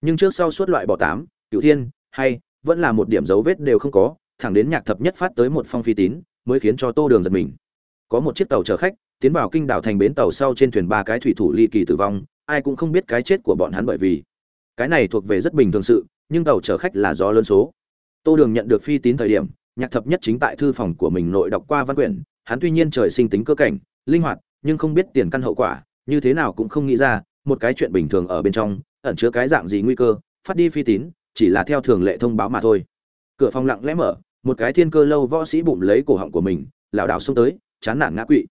Nhưng trước sau suốt loại bỏ tám cựu thiên, hay, vẫn là một điểm dấu vết đều không có, thẳng đến nhạc thập nhất phát tới một phong phi tín, mới khiến cho tô đường giật mình. Có một chiếc tàu chở khách, tiến vào kinh đảo thành bến tàu sau trên thuyền ba cái thủy thủ ly kỳ tử vong, ai cũng không biết cái chết của bọn hắn bởi vì. Cái này thuộc về rất bình thường sự, nhưng tàu chở khách là do lớn số. Tô đường nhận được phi tín thời điểm, nhạc thập nhất chính tại thư phòng của mình nội đọc qua văn quyển, hắn tuy nhiên trời sinh tính cơ cảnh, linh hoạt, nhưng không biết tiền căn hậu quả như thế nào cũng không nghĩ ra một cái chuyện bình thường ở bên trong ẩn chứa cái dạng gì nguy cơ phát đi phi tín chỉ là theo thường lệ thông báo mà thôi. Cửa phòng lặng lẽ mở một cái thiên cơ lâu võ sĩ bụng lấy cổ họng của mình lảo đảo xông tới chán nản ngã quỵ.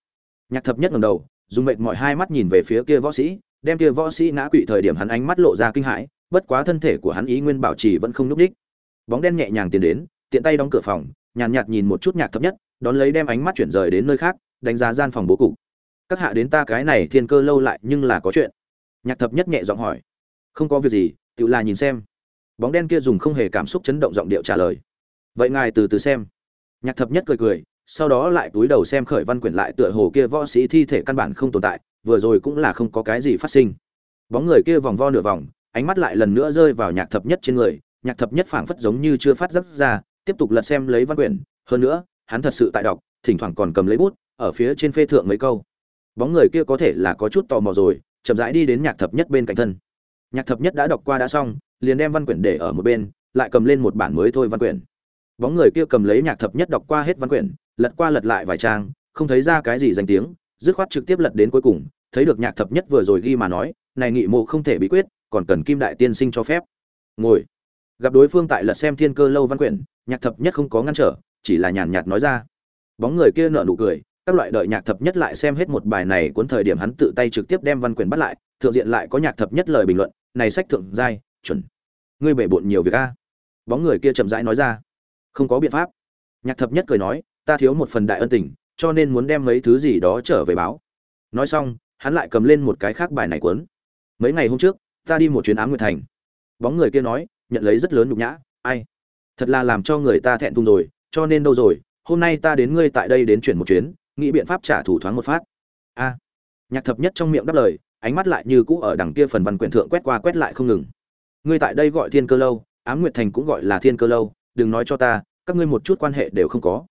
Nhạc thập nhất ngẩng đầu dùng mệt mỏi hai mắt nhìn về phía kia võ sĩ đem kia võ sĩ ngã quỵ thời điểm hắn ánh mắt lộ ra kinh hãi bất quá thân thể của hắn ý nguyên bảo trì vẫn không nhúc đích bóng đen nhẹ nhàng tiến đến tiện tay đóng cửa phòng nhàn nhạt, nhạt nhìn một chút nhạc thập nhất đón lấy đem ánh mắt chuyển rời đến nơi khác đánh giá gian phòng bố cục các hạ đến ta cái này thiên cơ lâu lại nhưng là có chuyện. Nhạc thập nhất nhẹ giọng hỏi. Không có việc gì, tự là nhìn xem. Bóng đen kia dùng không hề cảm xúc chấn động giọng điệu trả lời. Vậy ngài từ từ xem. Nhạc thập nhất cười cười, sau đó lại túi đầu xem khởi văn quyển lại tựa hồ kia võ sĩ thi thể căn bản không tồn tại, vừa rồi cũng là không có cái gì phát sinh. Bóng người kia vòng vo nửa vòng, ánh mắt lại lần nữa rơi vào nhạc thập nhất trên người, nhạc thập nhất phảng phất giống như chưa phát giấc ra, tiếp tục lật xem lấy văn quyển. Hơn nữa, hắn thật sự tại đọc, thỉnh thoảng còn cầm lấy bút, ở phía trên phê thượng mấy câu bóng người kia có thể là có chút tò mò rồi, chậm rãi đi đến nhạc thập nhất bên cạnh thân. Nhạc thập nhất đã đọc qua đã xong, liền đem văn quyển để ở một bên, lại cầm lên một bản mới thôi văn quyển. Bóng người kia cầm lấy nhạc thập nhất đọc qua hết văn quyển, lật qua lật lại vài trang, không thấy ra cái gì danh tiếng, dứt khoát trực tiếp lật đến cuối cùng, thấy được nhạc thập nhất vừa rồi ghi mà nói, này nghị mộ không thể bí quyết, còn cần kim đại tiên sinh cho phép. Ngồi. Gặp đối phương tại lật xem thiên cơ lâu văn quyển, nhạc thập nhất không có ngăn trở, chỉ là nhàn nhạt nói ra. Bóng người kia nở nụ cười các loại đợi nhạc thập nhất lại xem hết một bài này cuốn thời điểm hắn tự tay trực tiếp đem văn quyển bắt lại, thượng diện lại có nhạc thập nhất lời bình luận, này sách thượng giai, chuẩn. Ngươi bể bộn nhiều việc a. Bóng người kia chậm rãi nói ra. Không có biện pháp. Nhạc thập nhất cười nói, ta thiếu một phần đại ân tình, cho nên muốn đem mấy thứ gì đó trở về báo. Nói xong, hắn lại cầm lên một cái khác bài này cuốn. Mấy ngày hôm trước, ta đi một chuyến ám nguyệt thành. Bóng người kia nói, nhận lấy rất lớn nhục nhã, ai? Thật là làm cho người ta thẹn thùng rồi, cho nên đâu rồi, hôm nay ta đến ngươi tại đây đến chuyển một chuyến nghĩ biện pháp trả thủ thoáng một phát. A. Nhạc thập nhất trong miệng đáp lời, ánh mắt lại như cũ ở đằng kia phần văn quyển thượng quét qua quét lại không ngừng. Ngươi tại đây gọi thiên cơ lâu, ám nguyệt thành cũng gọi là thiên cơ lâu, đừng nói cho ta, các ngươi một chút quan hệ đều không có.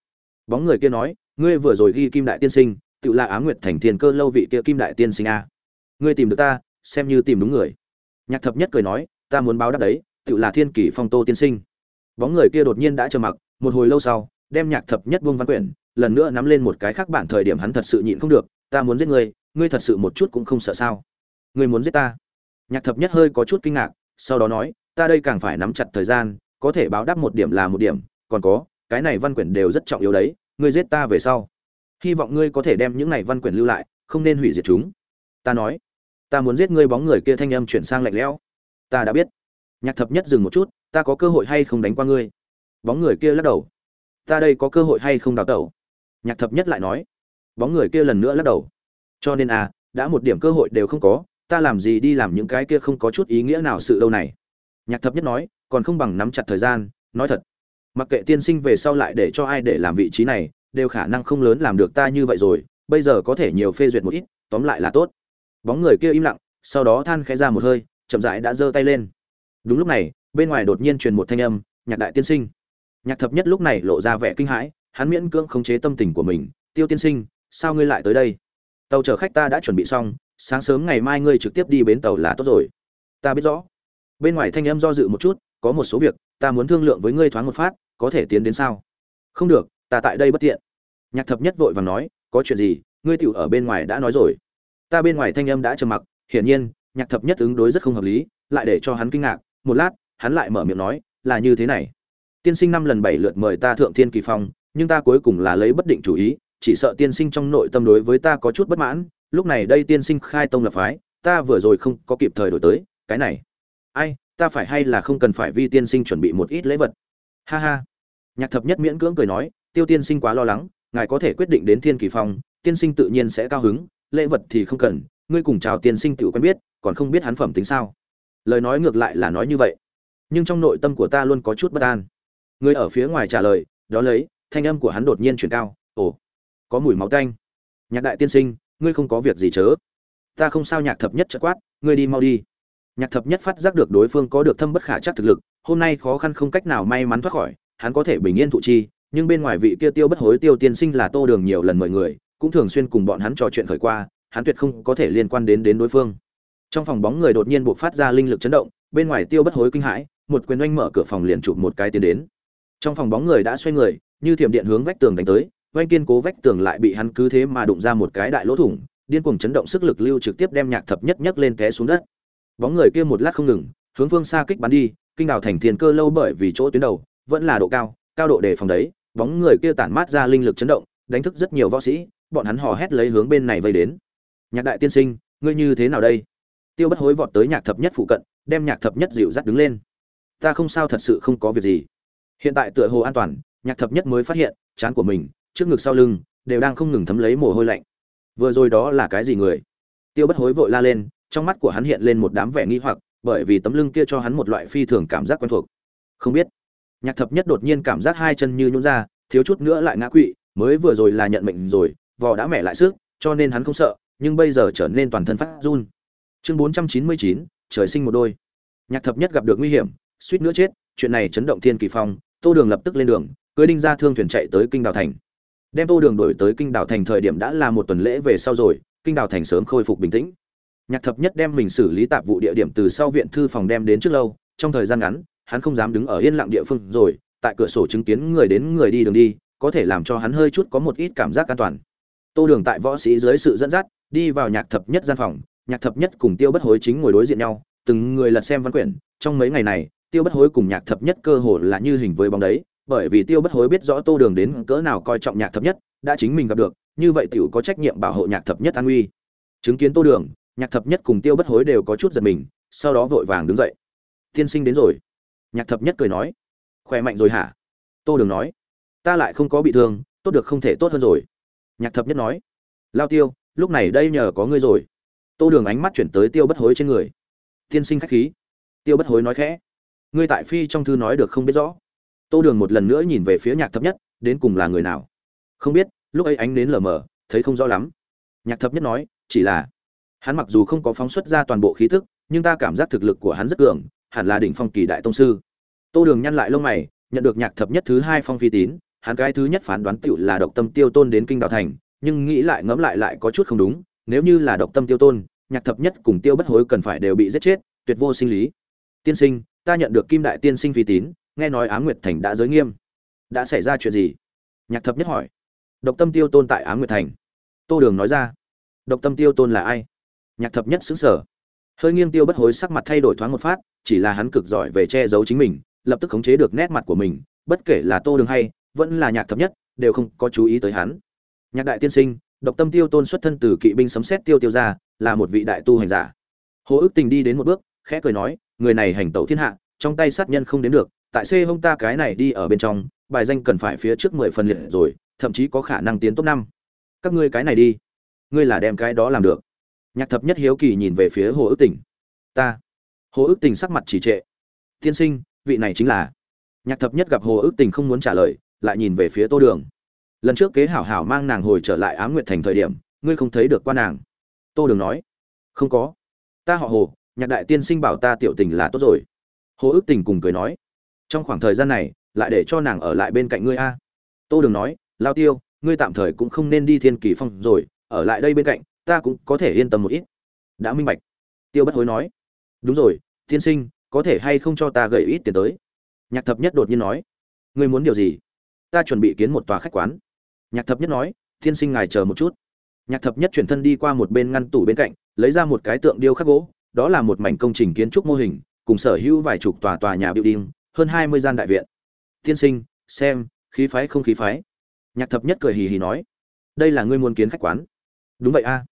Bóng người kia nói, ngươi vừa rồi ghi kim đại tiên sinh, tự là ám nguyệt thành thiên cơ lâu vị kia kim đại tiên sinh a. Ngươi tìm được ta, xem như tìm đúng người. Nhạc thập nhất cười nói, ta muốn báo đáp đấy, tự là thiên kỷ phong tô tiên sinh. Bóng người kia đột nhiên đã trầm mặc, một hồi lâu sau, đem nhạc thập nhất buông văn quyển lần nữa nắm lên một cái khác bản thời điểm hắn thật sự nhịn không được, ta muốn giết ngươi ngươi thật sự một chút cũng không sợ sao? Ngươi muốn giết ta? Nhạc thập nhất hơi có chút kinh ngạc, sau đó nói, ta đây càng phải nắm chặt thời gian, có thể báo đáp một điểm là một điểm, còn có, cái này văn quyển đều rất trọng yếu đấy, ngươi giết ta về sau. Hy vọng ngươi có thể đem những này văn quyển lưu lại, không nên hủy diệt chúng. Ta nói, ta muốn giết ngươi bóng người kia thanh âm chuyển sang lạnh lẽo. Ta đã biết. Nhạc thập nhất dừng một chút, ta có cơ hội hay không đánh qua ngươi? Bóng người kia lắc đầu, ta đây có cơ hội hay không đào tẩu? Nhạc thập nhất lại nói, bóng người kia lần nữa lắc đầu. Cho nên à đã một điểm cơ hội đều không có, ta làm gì đi làm những cái kia không có chút ý nghĩa nào sự đâu này. Nhạc thập nhất nói, còn không bằng nắm chặt thời gian, nói thật. Mặc kệ tiên sinh về sau lại để cho ai để làm vị trí này, đều khả năng không lớn làm được ta như vậy rồi, bây giờ có thể nhiều phê duyệt một ít, tóm lại là tốt. Bóng người kia im lặng, sau đó than khẽ ra một hơi, chậm rãi đã giơ tay lên. Đúng lúc này, bên ngoài đột nhiên truyền một thanh âm, nhạc đại tiên sinh. Nhạc thập nhất lúc này lộ ra vẻ kinh hãi hắn miễn cưỡng khống chế tâm tình của mình, tiêu tiên sinh, sao ngươi lại tới đây? Tàu chở khách ta đã chuẩn bị xong, sáng sớm ngày mai ngươi trực tiếp đi bến tàu là tốt rồi. Ta biết rõ. Bên ngoài thanh em do dự một chút, có một số việc, ta muốn thương lượng với ngươi thoáng một phát, có thể tiến đến sao? Không được, ta tại đây bất tiện. Nhạc thập nhất vội vàng nói, có chuyện gì, ngươi tiểu ở bên ngoài đã nói rồi. Ta bên ngoài thanh âm đã trầm mặc, hiển nhiên, nhạc thập nhất ứng đối rất không hợp lý, lại để cho hắn kinh ngạc. Một lát, hắn lại mở miệng nói, là như thế này. Tiên sinh năm lần bảy lượt mời ta thượng thiên kỳ phong nhưng ta cuối cùng là lấy bất định chủ ý, chỉ sợ tiên sinh trong nội tâm đối với ta có chút bất mãn, lúc này đây tiên sinh khai tông lập phái, ta vừa rồi không có kịp thời đổi tới, cái này. Ai, ta phải hay là không cần phải vi tiên sinh chuẩn bị một ít lễ vật? Ha ha. Nhạc thập nhất miễn cưỡng cười nói, tiêu tiên sinh quá lo lắng, ngài có thể quyết định đến thiên kỳ phong tiên sinh tự nhiên sẽ cao hứng, lễ vật thì không cần, ngươi cùng chào tiên sinh tự quen biết, còn không biết hắn phẩm tính sao? Lời nói ngược lại là nói như vậy. Nhưng trong nội tâm của ta luôn có chút bất an. Người ở phía ngoài trả lời đó lấy thanh âm của hắn đột nhiên chuyển cao, ồ, có mùi máu tanh. Nhạc đại tiên sinh, ngươi không có việc gì chớ. Ta không sao nhạc thập nhất chất quát, ngươi đi mau đi. Nhạc thập nhất phát giác được đối phương có được thâm bất khả chắc thực lực, hôm nay khó khăn không cách nào may mắn thoát khỏi, hắn có thể bình yên thụ chi, nhưng bên ngoài vị kia tiêu bất hối tiêu tiên sinh là tô đường nhiều lần mời người, cũng thường xuyên cùng bọn hắn trò chuyện khởi qua, hắn tuyệt không có thể liên quan đến đến đối phương. Trong phòng bóng người đột nhiên buộc phát ra linh lực chấn động, bên ngoài tiêu bất hối kinh hãi, một quyền oanh mở cửa phòng liền chụp một cái tiến đến. Trong phòng bóng người đã xoay người như thiểm điện hướng vách tường đánh tới, oanh kiên cố vách tường lại bị hắn cứ thế mà đụng ra một cái đại lỗ thủng, điên cuồng chấn động sức lực lưu trực tiếp đem nhạc thập nhất nhất lên té xuống đất. Bóng người kia một lát không ngừng, hướng phương xa kích bắn đi, kinh đào thành thiên cơ lâu bởi vì chỗ tuyến đầu, vẫn là độ cao cao độ đề phòng đấy. Bóng người kia tản mát ra linh lực chấn động, đánh thức rất nhiều võ sĩ, bọn hắn hò hét lấy hướng bên này vây đến. Nhạc đại tiên sinh, ngươi như thế nào đây? Tiêu bất hối vọt tới nhạc thập nhất phụ cận, đem nhạc thập nhất dịu dắt đứng lên. Ta không sao thật sự không có việc gì. Hiện tại tựa hồ an toàn nhạc thập nhất mới phát hiện, chán của mình, trước ngực sau lưng, đều đang không ngừng thấm lấy mồ hôi lạnh. Vừa rồi đó là cái gì người? Tiêu bất hối vội la lên, trong mắt của hắn hiện lên một đám vẻ nghi hoặc, bởi vì tấm lưng kia cho hắn một loại phi thường cảm giác quen thuộc. Không biết. Nhạc thập nhất đột nhiên cảm giác hai chân như nhún ra, thiếu chút nữa lại ngã quỵ, mới vừa rồi là nhận mệnh rồi, vò đã mẻ lại sức cho nên hắn không sợ, nhưng bây giờ trở nên toàn thân phát run. Chương bốn trăm chín mươi chín, trời sinh một đôi. Nhạc thập nhất gặp được nguy hiểm, suýt nữa chết, chuyện này chấn động thiên kỳ phong, tô đường lập tức lên đường cưới đinh ra thương thuyền chạy tới kinh đào thành. Đem tô đường đổi tới kinh đảo thành thời điểm đã là một tuần lễ về sau rồi, kinh đào thành sớm khôi phục bình tĩnh. Nhạc thập nhất đem mình xử lý tạp vụ địa điểm từ sau viện thư phòng đem đến trước lâu, trong thời gian ngắn, hắn không dám đứng ở yên lặng địa phương rồi, tại cửa sổ chứng kiến người đến người đi đường đi, có thể làm cho hắn hơi chút có một ít cảm giác an toàn. Tô đường tại võ sĩ dưới sự dẫn dắt, đi vào nhạc thập nhất gian phòng, nhạc thập nhất cùng tiêu bất hối chính ngồi đối diện nhau, từng người lật xem văn quyển, trong mấy ngày này, tiêu bất hối cùng nhạc thập nhất cơ hồ là như hình với bóng đấy bởi vì tiêu bất hối biết rõ tô đường đến cỡ nào coi trọng nhạc thập nhất, đã chính mình gặp được, như vậy tiểu có trách nhiệm bảo hộ nhạc thập nhất an nguy. Chứng kiến tô đường, nhạc thập nhất cùng tiêu bất hối đều có chút giật mình, sau đó vội vàng đứng dậy. Tiên sinh đến rồi. Nhạc thập nhất cười nói. Khỏe mạnh rồi hả? Tô đường nói. Ta lại không có bị thương, tốt được không thể tốt hơn rồi. Nhạc thập nhất nói. Lao tiêu, lúc này đây nhờ có ngươi rồi. Tô đường ánh mắt chuyển tới tiêu bất hối trên người. Tiên sinh khách khí. Tiêu bất hối nói khẽ. Ngươi tại phi trong thư nói được không biết rõ tô đường một lần nữa nhìn về phía nhạc thập nhất, đến cùng là người nào? Không biết, lúc ấy ánh đến lờ mờ, thấy không rõ lắm. Nhạc thập nhất nói, chỉ là, hắn mặc dù không có phóng xuất ra toàn bộ khí thức nhưng ta cảm giác thực lực của hắn rất cường, hẳn là đỉnh phong kỳ đại tông sư. Tô đường nhăn lại lông mày, nhận được nhạc thập nhất thứ hai phong phi tín, hắn cái thứ nhất phán đoán tựu là độc tâm tiêu tôn đến kinh đạo thành, nhưng nghĩ lại ngẫm lại lại có chút không đúng, nếu như là độc tâm tiêu tôn, nhạc thập nhất cùng tiêu bất hối cần phải đều bị giết chết, tuyệt vô sinh lý. Tiên sinh, ta nhận được kim đại tiên sinh phi tín nghe nói Ám nguyệt thành đã giới nghiêm. Đã xảy ra chuyện gì? Nhạc thập nhất hỏi. Độc tâm tiêu tôn tại Ám nguyệt thành. Tô đường nói ra. Độc tâm tiêu tôn là ai? Nhạc thập nhất sững sờ. hơi nghiêng tiêu bất hối sắc mặt thay đổi thoáng một phát chỉ là hắn cực giỏi về che giấu chính mình lập tức khống chế được nét mặt của mình bất kể là tô đường hay vẫn là nhạc thập nhất đều không có chú ý tới hắn. Nhạc đại tiên sinh độc tâm tiêu tôn xuất thân từ kỵ binh sấm xét tiêu tiêu gia, là một vị đại tu hành giả. Hồ ước tình đi đến một bước khẽ cười nói người này hành tẩu thiên hạ trong tay sát nhân không đến được tại c hông ta cái này đi ở bên trong, bài danh cần phải phía trước mười phần liệt rồi, thậm chí có khả năng tiến top năm. Các ngươi cái này đi. Ngươi là đem cái đó làm được. Nhạc thập nhất hiếu kỳ nhìn về phía hồ ước tình. Ta. Hồ ước tình sắc mặt chỉ trệ. Tiên sinh, vị này chính là. Nhạc thập nhất gặp hồ ước tình không muốn trả lời, lại nhìn về phía tô đường. Lần trước kế hảo hảo mang nàng hồi trở lại ám nguyệt thành thời điểm, ngươi không thấy được qua nàng. Tô đường nói. Không có. Ta họ hồ, nhạc đại tiên sinh bảo ta tiểu tình là tốt rồi. Hồ ước tình cùng cười nói trong khoảng thời gian này, lại để cho nàng ở lại bên cạnh ngươi a. Tô đường nói, lao tiêu, ngươi tạm thời cũng không nên đi thiên kỳ phong rồi, ở lại đây bên cạnh, ta cũng có thể yên tâm một ít. Đã minh bạch. Tiêu bất hối nói. Đúng rồi, tiên sinh, có thể hay không cho ta gậy ít tiền tới? Nhạc thập nhất đột nhiên nói. Ngươi muốn điều gì? Ta chuẩn bị kiến một tòa khách quán. Nhạc thập nhất nói. Tiên sinh ngài chờ một chút. Nhạc thập nhất chuyển thân đi qua một bên ngăn tủ bên cạnh, lấy ra một cái tượng điêu khắc gỗ, đó là một mảnh công trình kiến trúc mô hình, cùng sở hữu vài chục tòa tòa nhà building hơn hai mươi gian đại viện. Tiên sinh, xem, khí phái không khí phái. Nhạc thập nhất cười hì hì nói, đây là ngươi muốn kiến khách quán. Đúng vậy a.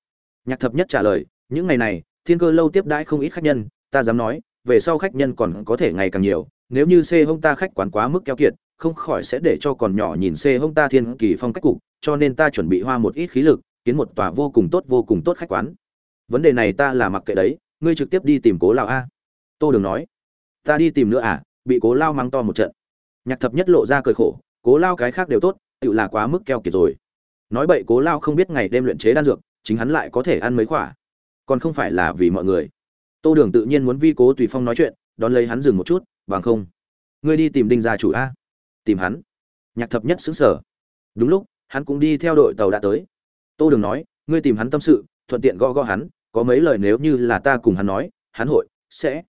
Nhạc thập nhất trả lời, những ngày này, thiên cơ lâu tiếp đãi không ít khách nhân, ta dám nói, về sau khách nhân còn có thể ngày càng nhiều, nếu như xê hông ta khách quán quá mức keo kiệt, không khỏi sẽ để cho còn nhỏ nhìn xê hông ta thiên kỳ phong cách cục, cho nên ta chuẩn bị hoa một ít khí lực, kiến một tòa vô cùng tốt vô cùng tốt khách quán. Vấn đề này ta là mặc kệ đấy, ngươi trực tiếp đi tìm cố lão a. Tô đường nói, ta đi tìm nữa à? Bị cố lao mang to một trận. Nhạc thập nhất lộ ra cười khổ cố lao cái khác đều tốt tự là quá mức keo kiệt rồi. Nói bậy cố lao không biết ngày đêm luyện chế đan dược chính hắn lại có thể ăn mấy quả, còn không phải là vì mọi người. Tô đường tự nhiên muốn vi cố tùy phong nói chuyện đón lấy hắn dừng một chút bằng không? Ngươi đi tìm đinh gia chủ a. Tìm hắn? Nhạc thập nhất xứng sở đúng lúc hắn cũng đi theo đội tàu đã tới. Tô đường nói ngươi tìm hắn tâm sự thuận tiện gõ gõ hắn có mấy lời nếu như là ta cùng hắn nói hắn hội sẽ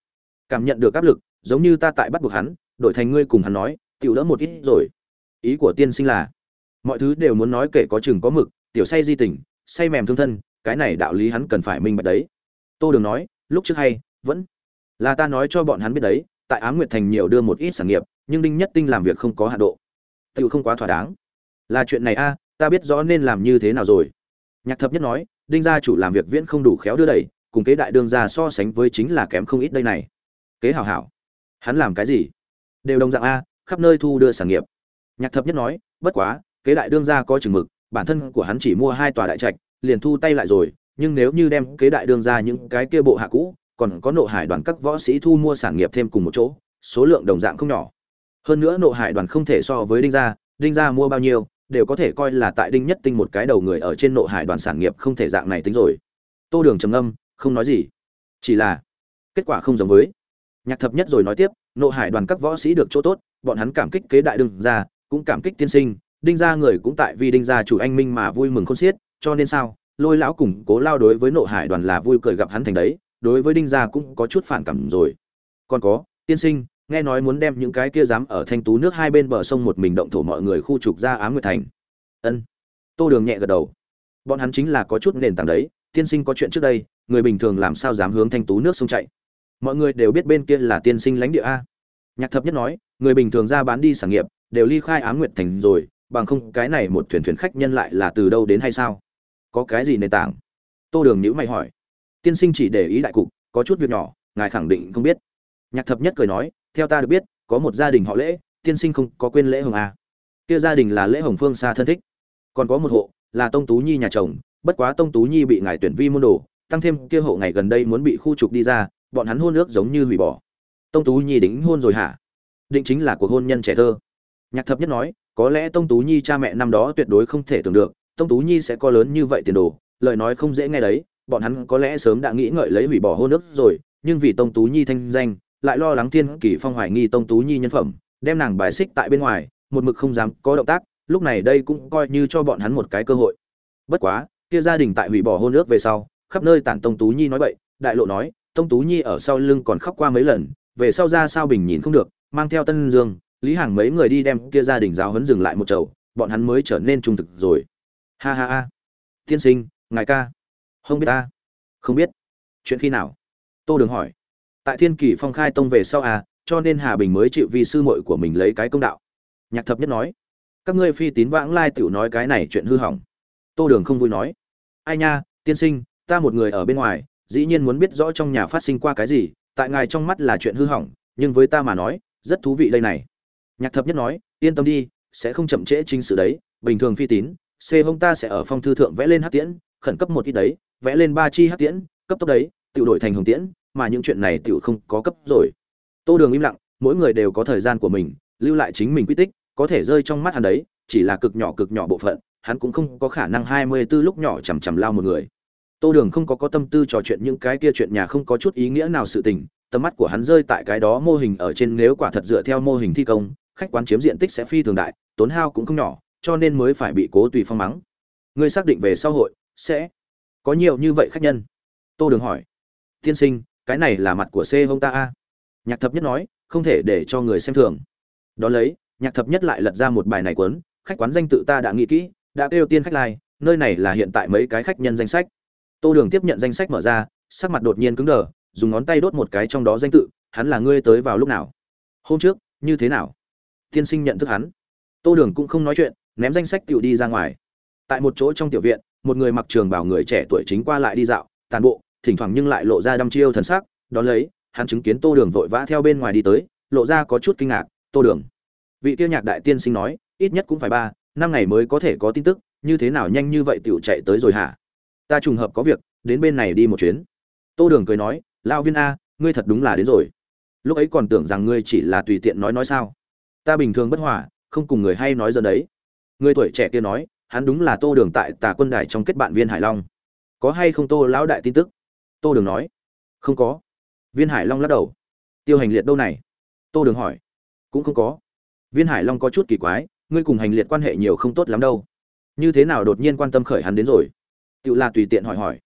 cảm nhận được áp lực giống như ta tại bắt buộc hắn, đổi thành ngươi cùng hắn nói, tiểu đỡ một ít rồi. Ý của tiên sinh là, mọi thứ đều muốn nói kể có chừng có mực, tiểu say di tình, say mềm thương thân, cái này đạo lý hắn cần phải minh bạch đấy. Tô đường nói, lúc trước hay, vẫn là ta nói cho bọn hắn biết đấy, tại ám nguyệt thành nhiều đưa một ít sản nghiệp, nhưng đinh nhất tinh làm việc không có hạ độ. Tự không quá thỏa đáng. Là chuyện này a, ta biết rõ nên làm như thế nào rồi. Nhạc thập nhất nói, đinh gia chủ làm việc viễn không đủ khéo đưa đẩy, cùng kế đại đương gia so sánh với chính là kém không ít đây này. Kế hảo hảo hắn làm cái gì? Đều đồng dạng a, khắp nơi thu đưa sản nghiệp. Nhạc thập nhất nói, bất quá, kế đại đương gia có chừng mực, bản thân của hắn chỉ mua hai tòa đại trạch, liền thu tay lại rồi, nhưng nếu như đem kế đại đương gia những cái kia bộ hạ cũ, còn có nộ hải đoàn các võ sĩ thu mua sản nghiệp thêm cùng một chỗ, số lượng đồng dạng không nhỏ. Hơn nữa nộ hải đoàn không thể so với đinh gia đinh gia mua bao nhiêu, đều có thể coi là tại đinh nhất tinh một cái đầu người ở trên nộ hải đoàn sản nghiệp không thể dạng này tính rồi. Tô đường trầm âm không nói gì. Chỉ là, kết quả không giống với nhạc thập nhất rồi nói tiếp, nộ hải đoàn các võ sĩ được chỗ tốt, bọn hắn cảm kích kế đại đương gia, cũng cảm kích tiên sinh, đinh gia người cũng tại vì đinh gia chủ anh minh mà vui mừng khôn xiết, cho nên sao, lôi lão cùng cố lao đối với nộ hải đoàn là vui cười gặp hắn thành đấy, đối với đinh gia cũng có chút phản cảm rồi. Còn có, tiên sinh, nghe nói muốn đem những cái kia dám ở thanh tú nước hai bên bờ sông một mình động thổ mọi người khu trục ra ám nguyệt thành. Ân. Tô đường nhẹ gật đầu. Bọn hắn chính là có chút nền tảng đấy, tiên sinh có chuyện trước đây, người bình thường làm sao dám hướng thanh tú nước sông chạy? Mọi người đều biết bên kia là tiên sinh lãnh địa a. Nhạc thập nhất nói, người bình thường ra bán đi sản nghiệp, đều ly khai ám nguyệt thành rồi, bằng không cái này một thuyền thuyền khách nhân lại là từ đâu đến hay sao? Có cái gì nền tảng? Tô đường nhữ mày hỏi. Tiên sinh chỉ để ý đại cục, có chút việc nhỏ, ngài khẳng định không biết. Nhạc thập nhất cười nói, theo ta được biết, có một gia đình họ lễ, tiên sinh không có quên lễ hồng à. kia gia đình là lễ hồng phương xa thân thích. Còn có một hộ, là tông tú nhi nhà chồng, bất quá tông tú nhi bị ngài tuyển vi môn đồ, tăng thêm kia hộ ngày gần đây muốn bị khu trục đi ra bọn hắn hôn ước giống như hủy bỏ. Tông tú nhi đính hôn rồi hả? Định chính là cuộc hôn nhân trẻ thơ. Nhạc thập nhất nói, có lẽ tông tú nhi cha mẹ năm đó tuyệt đối không thể tưởng được, tông tú nhi sẽ có lớn như vậy tiền đồ, lời nói không dễ nghe đấy, bọn hắn có lẽ sớm đã nghĩ ngợi lấy hủy bỏ hôn ước rồi, nhưng vì tông tú nhi thanh danh, lại lo lắng thiên Kỷ phong hoài nghi tông tú nhi nhân phẩm, đem nàng bài xích tại bên ngoài, một mực không dám có động tác, lúc này đây cũng coi như cho bọn hắn một cái cơ hội. Bất quá, kia gia đình tại hủy bỏ hôn ước về sau, khắp nơi tản tông tú nhi nói bậy, đại lộ nói tông tú nhi ở sau lưng còn khóc qua mấy lần, về sau ra sao bình nhìn không được, mang theo tân dương, lý hàng mấy người đi đem kia gia đình giáo huấn dừng lại một chầu, bọn hắn mới trở nên trung thực rồi. Ha ha ha. Tiên sinh, ngài ca. Không biết ta. Không biết. Chuyện khi nào? Tô đường hỏi. Tại thiên kỳ phong khai tông về sau à cho nên hà bình mới chịu vì sư muội của mình lấy cái công đạo. Nhạc thập nhất nói. Các ngươi phi tín vãng lai tiểu nói cái này chuyện hư hỏng. Tô đường không vui nói. Ai nha, tiên sinh, ta một người ở bên ngoài dĩ nhiên muốn biết rõ trong nhà phát sinh qua cái gì, tại ngài trong mắt là chuyện hư hỏng, nhưng với ta mà nói, rất thú vị đây này. Nhạc thập nhất nói, yên tâm đi, sẽ không chậm trễ chính sự đấy, bình thường phi tín, c hông ta sẽ ở phong thư thượng vẽ lên hát tiễn, khẩn cấp một ít đấy, vẽ lên ba chi hát tiễn, cấp tốc đấy tự đổi thành hồng tiễn, mà những chuyện này tự không có cấp rồi. Tô đường im lặng, mỗi người đều có thời gian của mình, lưu lại chính mình quy tích, có thể rơi trong mắt hắn đấy, chỉ là cực nhỏ cực nhỏ bộ phận, hắn cũng không có khả năng hai mươi 24 lúc nhỏ chằm chằm lao một người tô đường không có có tâm tư trò chuyện những cái kia chuyện nhà không có chút ý nghĩa nào sự tình, tầm mắt của hắn rơi tại cái đó mô hình ở trên nếu quả thật dựa theo mô hình thi công, khách quán chiếm diện tích sẽ phi thường đại, tốn hao cũng không nhỏ, cho nên mới phải bị cố tùy phong mắng. Ngươi xác định về sau hội, sẽ có nhiều như vậy khách nhân? Tô đường hỏi. Tiên sinh, cái này là mặt của c hông ta a. Nhạc thập nhất nói, không thể để cho người xem thường. Đó lấy, nhạc thập nhất lại lật ra một bài này cuốn, khách quán danh tự ta đã nghĩ kỹ, đã kêu tiên khách lai, nơi này là hiện tại mấy cái khách nhân danh sách tô đường tiếp nhận danh sách mở ra, sắc mặt đột nhiên cứng đờ, dùng ngón tay đốt một cái trong đó danh tự, hắn là ngươi tới vào lúc nào? Hôm trước, như thế nào? Tiên sinh nhận thức hắn. Tô đường cũng không nói chuyện, ném danh sách tiểu đi ra ngoài. Tại một chỗ trong tiểu viện, một người mặc trường bảo người trẻ tuổi chính qua lại đi dạo, tàn bộ, thỉnh thoảng nhưng lại lộ ra đăm chiêu thần sắc, đón lấy, hắn chứng kiến tô đường vội vã theo bên ngoài đi tới, lộ ra có chút kinh ngạc, tô đường. Vị tiêu nhạc đại tiên sinh nói, ít nhất cũng phải ba, năm ngày mới có thể có tin tức, như thế nào nhanh như vậy tiểu chạy tới rồi hả? Ta trùng hợp có việc, đến bên này đi một chuyến. Tô đường cười nói lao viên a, ngươi thật đúng là đến rồi. Lúc ấy còn tưởng rằng ngươi chỉ là tùy tiện nói nói sao. Ta bình thường bất hòa, không cùng người hay nói giờ đấy. Người tuổi trẻ kia nói, hắn đúng là tô đường tại tà quân đài trong kết bạn viên hải long. Có hay không tô lão đại tin tức? Tô đường nói, không có. Viên hải long lắc đầu. Tiêu hành liệt đâu này? Tô đường hỏi. Cũng không có. Viên hải long có chút kỳ quái, ngươi cùng hành liệt quan hệ nhiều không tốt lắm đâu. Như thế nào đột nhiên quan tâm khởi hắn đến rồi? Tự là tùy tiện hỏi hỏi.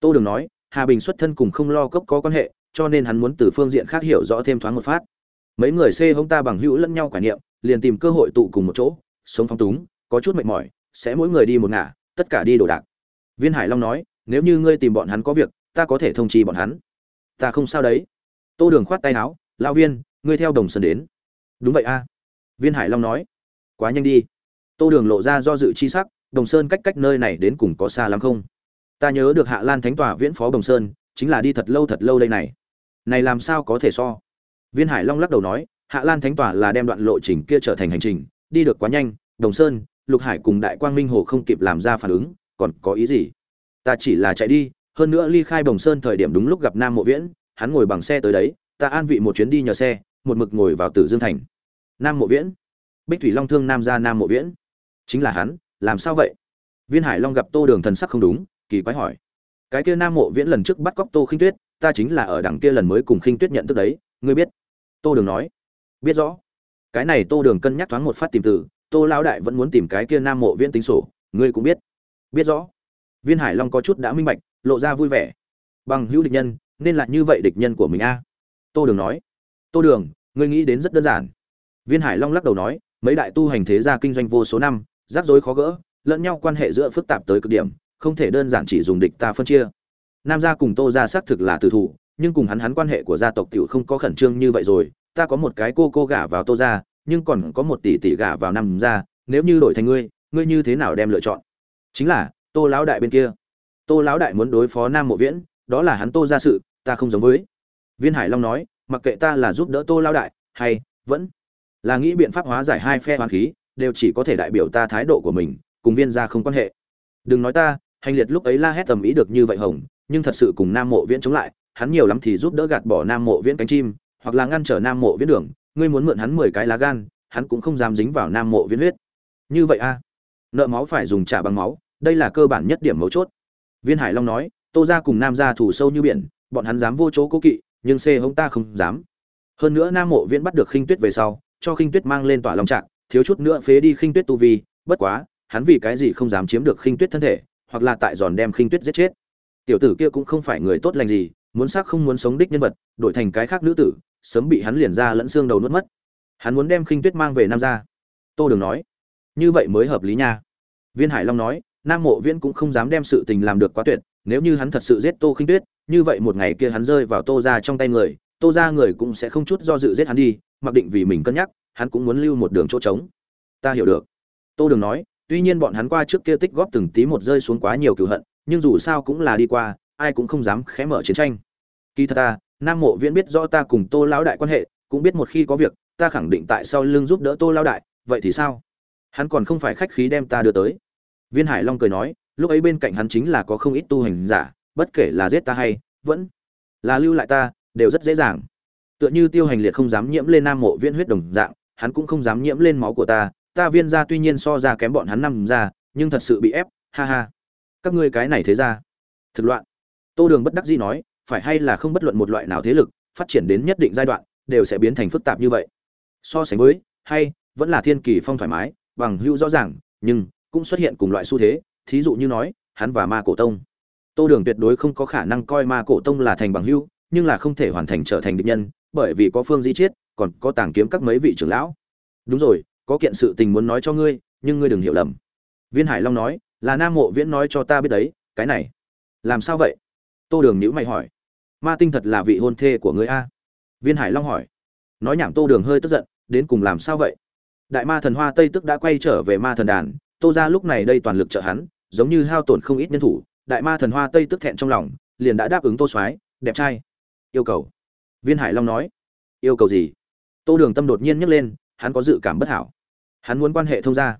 Tô đường nói, hà bình xuất thân cùng không lo cốc có quan hệ, cho nên hắn muốn từ phương diện khác hiểu rõ thêm thoáng một phát. Mấy người xê hông ta bằng hữu lẫn nhau quả niệm, liền tìm cơ hội tụ cùng một chỗ, sống phong túng, có chút mệt mỏi, sẽ mỗi người đi một ngả, tất cả đi đồ đạc. Viên hải long nói, nếu như ngươi tìm bọn hắn có việc, ta có thể thông trì bọn hắn. Ta không sao đấy. Tô đường khoát tay áo lao viên, ngươi theo đồng sơn đến. Đúng vậy a. Viên hải long nói, quá nhanh đi. Tô đường lộ ra do dự chi sắc đồng sơn cách cách nơi này đến cùng có xa lắm không? Ta nhớ được hạ lan thánh tòa viễn phó đồng sơn, chính là đi thật lâu thật lâu đây này. Này làm sao có thể so? Viên hải long lắc đầu nói, hạ lan thánh tòa là đem đoạn lộ trình kia trở thành hành trình, đi được quá nhanh, đồng sơn, lục hải cùng đại quang minh hồ không kịp làm ra phản ứng, còn có ý gì? Ta chỉ là chạy đi, hơn nữa ly khai đồng sơn thời điểm đúng lúc gặp nam mộ viễn, hắn ngồi bằng xe tới đấy, ta an vị một chuyến đi nhờ xe, một mực ngồi vào tử dương thành. Nam mộ viễn. Bích thủy long thương nam gia nam mộ viễn. Chính là hắn làm sao vậy? Viên hải long gặp tô đường thần sắc không đúng, kỳ quái hỏi. Cái kia nam mộ viễn lần trước bắt cóc tô khinh tuyết, ta chính là ở đằng kia lần mới cùng khinh tuyết nhận thức đấy, ngươi biết? Tô đường nói. Biết rõ. Cái này tô đường cân nhắc thoáng một phát tìm từ, tô lão đại vẫn muốn tìm cái kia nam mộ viễn tính sổ, ngươi cũng biết. Biết rõ. Viên hải long có chút đã minh bạch, lộ ra vui vẻ. Bằng hữu địch nhân, nên là như vậy địch nhân của mình a? Tô đường nói. Tô đường, ngươi nghĩ đến rất đơn giản. Viên hải long lắc đầu nói, mấy đại tu hành thế gia kinh doanh vô số năm rắc rối khó gỡ, lẫn nhau quan hệ giữa phức tạp tới cực điểm, không thể đơn giản chỉ dùng địch ta phân chia. Nam gia cùng tô gia xác thực là tử thủ, nhưng cùng hắn hắn quan hệ của gia tộc tiểu không có khẩn trương như vậy rồi. Ta có một cái cô cô gả vào tô gia, nhưng còn có một tỷ tỷ gả vào nam gia. Nếu như đổi thành ngươi ngươi như thế nào đem lựa chọn? Chính là, tô lão đại bên kia. Tô lão đại muốn đối phó nam mộ viễn, đó là hắn tô ra sự, ta không giống với. Viên hải long nói, mặc kệ ta là giúp đỡ tô lão đại, hay vẫn là nghĩ biện pháp hóa giải hai phe hoàn khí đều chỉ có thể đại biểu ta thái độ của mình, cùng viên gia không quan hệ. Đừng nói ta, hành liệt lúc ấy la hét tầm ý được như vậy hồng, nhưng thật sự cùng nam mộ viễn chống lại, hắn nhiều lắm thì giúp đỡ gạt bỏ nam mộ viễn cánh chim, hoặc là ngăn trở nam mộ viễn đường, ngươi muốn mượn hắn mười cái lá gan, hắn cũng không dám dính vào nam mộ viễn huyết. Như vậy a? Nợ máu phải dùng trả bằng máu, đây là cơ bản nhất điểm mấu chốt. Viên hải long nói, tô ra cùng nam ra thủ sâu như biển, bọn hắn dám vô chỗ cố kỵ, nhưng c hông ta không dám. Hơn nữa nam mộ viễn bắt được khinh tuyết về sau, cho khinh tuyết mang lên tỏa long trạng thiếu chút nữa phế đi khinh tuyết tu vi bất quá hắn vì cái gì không dám chiếm được khinh tuyết thân thể hoặc là tại giòn đem khinh tuyết giết chết. Tiểu tử kia cũng không phải người tốt lành gì muốn xác không muốn sống đích nhân vật đổi thành cái khác nữ tử sớm bị hắn liền ra lẫn xương đầu nuốt mất. Hắn muốn đem khinh tuyết mang về nam gia, tô đường nói như vậy mới hợp lý nha. Viên hải long nói nam mộ viễn cũng không dám đem sự tình làm được quá tuyệt nếu như hắn thật sự giết tô khinh tuyết như vậy một ngày kia hắn rơi vào tô ra trong tay người tô ra người cũng sẽ không chút do dự giết hắn đi mặc định vì mình cân nhắc hắn cũng muốn lưu một đường chỗ trống. Ta hiểu được. Tô đường nói, tuy nhiên bọn hắn qua trước kia tích góp từng tí một rơi xuống quá nhiều cửu hận, nhưng dù sao cũng là đi qua, ai cũng không dám khé mở chiến tranh. Kỳ thật ta, nam mộ viễn biết rõ ta cùng tô lão đại quan hệ, cũng biết một khi có việc, ta khẳng định tại sau lưng giúp đỡ tô lão đại, vậy thì sao? Hắn còn không phải khách khí đem ta đưa tới. Viên hải long cười nói, lúc ấy bên cạnh hắn chính là có không ít tu hành giả, bất kể là giết ta hay, vẫn là lưu lại ta, đều rất dễ dàng. Tựa như tiêu hành liệt không dám nhiễm lên nam mộ viên huyết đồng dạng hắn cũng không dám nhiễm lên máu của ta ta viên ra tuy nhiên so ra kém bọn hắn năm ra nhưng thật sự bị ép, ha ha. Các ngươi cái này thế ra thực loạn. Tô đường bất đắc dĩ nói, phải hay là không bất luận một loại nào thế lực, phát triển đến nhất định giai đoạn, đều sẽ biến thành phức tạp như vậy. So sánh với, hay, vẫn là thiên kỳ phong thoải mái, bằng hữu rõ ràng, nhưng, cũng xuất hiện cùng loại xu thế, thí dụ như nói, hắn và ma cổ tông. Tô đường tuyệt đối không có khả năng coi ma cổ tông là thành bằng hữu, nhưng là không thể hoàn thành trở thành địch nhân, bởi vì có phương di chiết còn có tàng kiếm các mấy vị trưởng lão. Đúng rồi, có kiện sự tình muốn nói cho ngươi, nhưng ngươi đừng hiểu lầm. Viên hải long nói, là nam mộ viễn nói cho ta biết đấy, cái này. Làm sao vậy? Tô đường nhữ mày hỏi. Ma tinh thật là vị hôn thê của ngươi a? Viên hải long hỏi. Nói nhảm tô đường hơi tức giận, đến cùng làm sao vậy? Đại ma thần hoa tây tức đã quay trở về ma thần đàn, tô ra lúc này đây toàn lực trợ hắn, giống như hao tổn không ít nhân thủ, đại ma thần hoa tây tức thẹn trong lòng, liền đã đáp ứng tô soái, đẹp trai. Yêu cầu. Viên hải long nói. Yêu cầu gì? Tô đường tâm đột nhiên nhấc lên, hắn có dự cảm bất hảo. Hắn muốn quan hệ thông gia.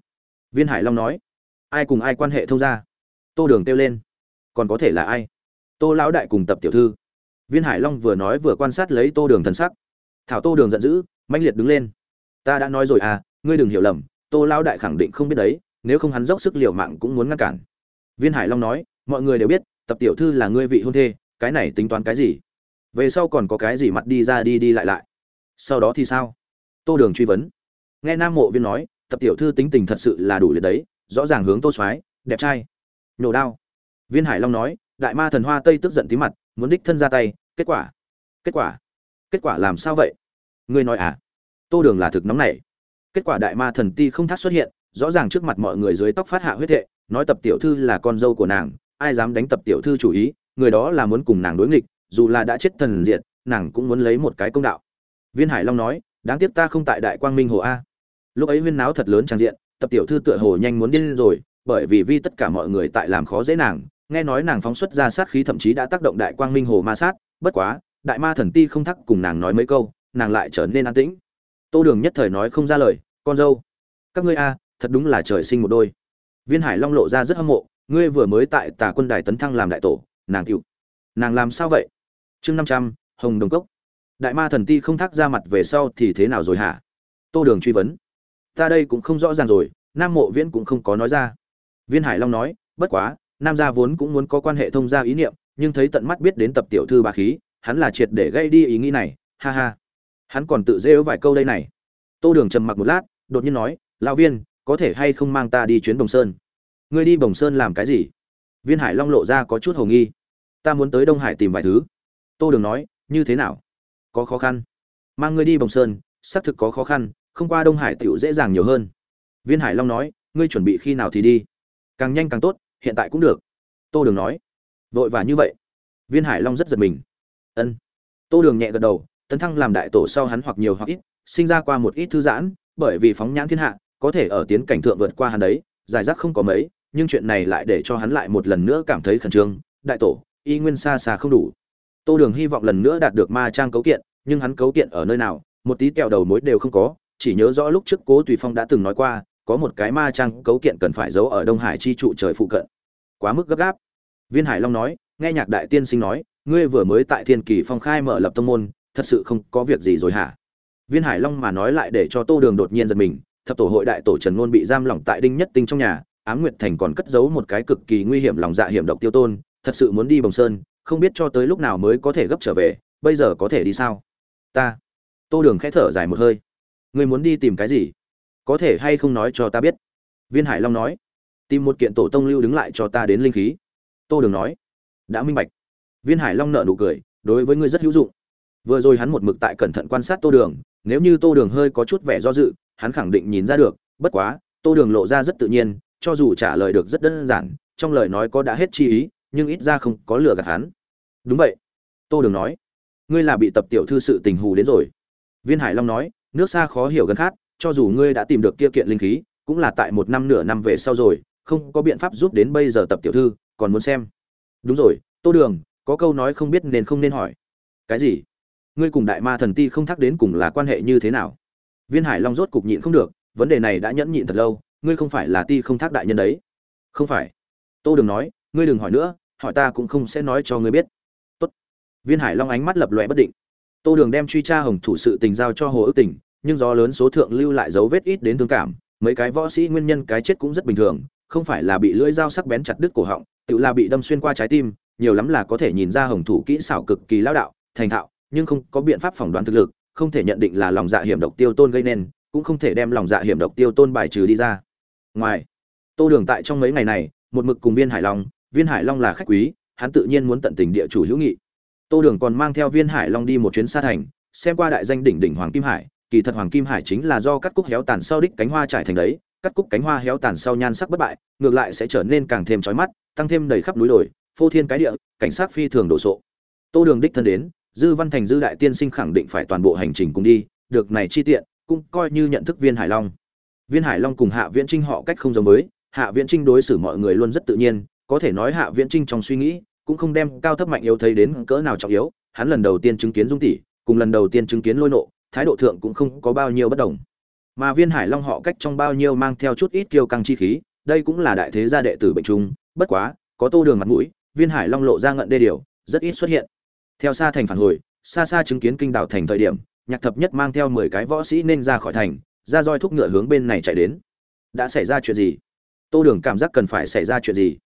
Viên hải long nói, ai cùng ai quan hệ thông gia? Tô đường kêu lên, còn có thể là ai? Tô lão đại cùng tập tiểu thư. Viên hải long vừa nói vừa quan sát lấy tô đường thần sắc. Thảo tô đường giận dữ, mãnh liệt đứng lên. Ta đã nói rồi à ngươi đừng hiểu lầm, tô lão đại khẳng định không biết đấy, nếu không hắn dốc sức liều mạng cũng muốn ngăn cản. Viên hải long nói, mọi người đều biết, tập tiểu thư là ngươi vị hôn thê, cái này tính toán cái gì? Về sau còn có cái gì mặt đi ra đi đi lại lại? Sau đó thì sao? Tô đường truy vấn. Nghe nam mộ viên nói, tập tiểu thư tính tình thật sự là đủ liệt đấy, rõ ràng hướng tô soái, đẹp trai. Nhổ đao. Viên hải long nói, đại ma thần hoa tây tức giận tí mặt, muốn đích thân ra tay, kết quả? Kết quả? Kết quả làm sao vậy? Ngươi nói à? Tô đường là thực nóng này kết quả đại ma thần ti không thắt xuất hiện, rõ ràng trước mặt mọi người dưới tóc phát hạ huyết hệ, nói tập tiểu thư là con dâu của nàng, ai dám đánh tập tiểu thư chủ ý, người đó là muốn cùng nàng đối nghịch, dù là đã chết thần diệt, nàng cũng muốn lấy một cái công đạo viên hải long nói, đáng tiếc ta không tại đại quang minh hồ a. Lúc ấy huyên náo thật lớn trang diện, tập tiểu thư tựa hồ nhanh muốn điên rồi, bởi vì vì tất cả mọi người tại làm khó dễ nàng, nghe nói nàng phóng xuất ra sát khí thậm chí đã tác động đại quang minh hồ ma sát, bất quá, đại ma thần ti không thắc cùng nàng nói mấy câu, nàng lại trở nên an tĩnh. Tô đường nhất thời nói không ra lời, con dâu, các ngươi a, thật đúng là trời sinh một đôi. Viên hải long lộ ra rất hâm mộ, ngươi vừa mới tại tà quân đài tấn thăng làm đại tổ, nàng cựu nàng làm sao vậy? Chương năm trăm, hồng đồng cốc đại ma thần ti không thắc ra mặt về sau thì thế nào rồi hả? Tô đường truy vấn. Ta đây cũng không rõ ràng rồi, nam mộ viễn cũng không có nói ra. Viên hải long nói, bất quá, nam gia vốn cũng muốn có quan hệ thông gia ý niệm, nhưng thấy tận mắt biết đến tập tiểu thư bà khí, hắn là triệt để gây đi ý nghĩ này, ha ha. Hắn còn tự dễ vài câu đây này. Tô đường trầm mặc một lát, đột nhiên nói, lão viên, có thể hay không mang ta đi chuyến bồng sơn? Ngươi đi bồng sơn làm cái gì? Viên hải long lộ ra có chút hồ nghi. Ta muốn tới đông hải tìm vài thứ. Tô đường nói, như thế nào? Có khó khăn. Mang ngươi đi bồng sơn, xác thực có khó khăn, không qua đông hải tựu dễ dàng nhiều hơn. Viên hải long nói, ngươi chuẩn bị khi nào thì đi? Càng nhanh càng tốt, hiện tại cũng được. Tô đường nói. Vội và như vậy. Viên hải long rất giật mình. Ân. Tô đường nhẹ gật đầu, tấn thăng làm đại tổ sau hắn hoặc nhiều hoặc ít, sinh ra qua một ít thư giãn, bởi vì phóng nhãn thiên hạ, có thể ở tiến cảnh thượng vượt qua hắn đấy, giải rác không có mấy, nhưng chuyện này lại để cho hắn lại một lần nữa cảm thấy khẩn trương, đại tổ, y nguyên xa xa không đủ. Tô đường hy vọng lần nữa đạt được ma trang cấu kiện nhưng hắn cấu kiện ở nơi nào, một tí kẹo đầu mối đều không có, chỉ nhớ rõ lúc trước cố tùy phong đã từng nói qua, có một cái ma trang cấu kiện cần phải giấu ở đông hải chi trụ trời phụ cận. Quá mức gấp gáp. Viên hải long nói, nghe nhạc đại tiên sinh nói, ngươi vừa mới tại thiên kỳ phong khai mở lập tông môn, thật sự không có việc gì rồi hả? Viên hải long mà nói lại để cho tô đường đột nhiên giật mình, thập tổ hội đại tổ trần ngôn bị giam lỏng tại đinh nhất tinh trong nhà, ám nguyệt thành còn cất giấu một cái cực kỳ nguy hiểm lòng dạ hiểm độc tiêu tôn, thật sự muốn đi bồng sơn, không biết cho tới lúc nào mới có thể gấp trở về, bây giờ có thể đi sao? Ta. Tô đường khẽ thở dài một hơi. Ngươi muốn đi tìm cái gì? Có thể hay không nói cho ta biết? Viên hải long nói. Tìm một kiện tổ tông lưu đứng lại cho ta đến linh khí. Tô đường nói. Đã minh bạch. Viên hải long nợ nụ cười, đối với ngươi rất hữu dụng. Vừa rồi hắn một mực tại cẩn thận quan sát tô đường, nếu như tô đường hơi có chút vẻ do dự, hắn khẳng định nhìn ra được, bất quá, tô đường lộ ra rất tự nhiên, cho dù trả lời được rất đơn giản, trong lời nói có đã hết chi ý, nhưng ít ra không có lừa gạt hắn. Đúng vậy. Tô đường nói ngươi là bị tập tiểu thư sự tình hù đến rồi. Viên hải long nói, nước xa khó hiểu gần khát cho dù ngươi đã tìm được kia kiện linh khí, cũng là tại một năm nửa năm về sau rồi, không có biện pháp giúp đến bây giờ tập tiểu thư, còn muốn xem. Đúng rồi, tô đường, có câu nói không biết nên không nên hỏi. Cái gì? Ngươi cùng đại ma thần ti không thắc đến cùng là quan hệ như thế nào? Viên hải long rốt cục nhịn không được, vấn đề này đã nhẫn nhịn thật lâu, ngươi không phải là ti không thác đại nhân đấy. Không phải. Tô đường nói, ngươi đừng hỏi nữa, hỏi ta cũng không sẽ nói cho ngươi biết viên hải long ánh mắt lập lòe bất định. Tô đường đem truy tra hồng thủ sự tình giao cho hồ ước tình, nhưng do lớn số thượng lưu lại dấu vết ít đến thương cảm, mấy cái võ sĩ nguyên nhân cái chết cũng rất bình thường, không phải là bị lưỡi dao sắc bén chặt đứt cổ họng, tự là bị đâm xuyên qua trái tim, nhiều lắm là có thể nhìn ra hồng thủ kỹ xảo cực kỳ lao đạo, thành thạo, nhưng không có biện pháp phỏng đoán thực lực, không thể nhận định là lòng dạ hiểm độc tiêu tôn gây nên, cũng không thể đem lòng dạ hiểm độc tiêu tôn bài trừ đi ra. Ngoài, tô đường tại trong mấy ngày này, một mực cùng viên hải long, viên hải long là khách quý, hắn tự nhiên muốn tận tình địa chủ hữu nghị tô đường còn mang theo viên hải long đi một chuyến xa thành, xem qua đại danh đỉnh đỉnh hoàng kim hải, kỳ thật hoàng kim hải chính là do cắt cúc héo tàn sau đích cánh hoa trải thành đấy, cắt cúc cánh hoa héo tàn sau nhan sắc bất bại, ngược lại sẽ trở nên càng thêm trói mắt, tăng thêm đầy khắp núi đồi, phô thiên cái địa, cảnh sát phi thường đồ sộ. Tô đường đích thân đến, dư văn thành dư đại tiên sinh khẳng định phải toàn bộ hành trình cùng đi, được này chi tiện, cũng coi như nhận thức viên hải long. Viên hải long cùng hạ viễn trinh họ cách không giống với, hạ viễn trinh đối xử mọi người luôn rất tự nhiên, có thể nói hạ viễn trinh trong suy nghĩ cũng không đem cao thấp mạnh yếu thấy đến cỡ nào trọng yếu, hắn lần đầu tiên chứng kiến dung tỷ, cùng lần đầu tiên chứng kiến lôi nộ, thái độ thượng cũng không có bao nhiêu bất đồng. Mà viên hải long họ cách trong bao nhiêu mang theo chút ít kiêu căng chi khí, đây cũng là đại thế gia đệ tử bệnh trung, bất quá, có tô đường mặt mũi, viên hải long lộ ra ngận đê điều, rất ít xuất hiện. Theo xa thành phản hồi xa xa chứng kiến kinh đảo thành thời điểm, nhạc thập nhất mang theo mười cái võ sĩ nên ra khỏi thành, ra roi thúc ngựa hướng bên này chạy đến. Đã xảy ra chuyện gì? Tô đường cảm giác cần phải xảy ra chuyện gì?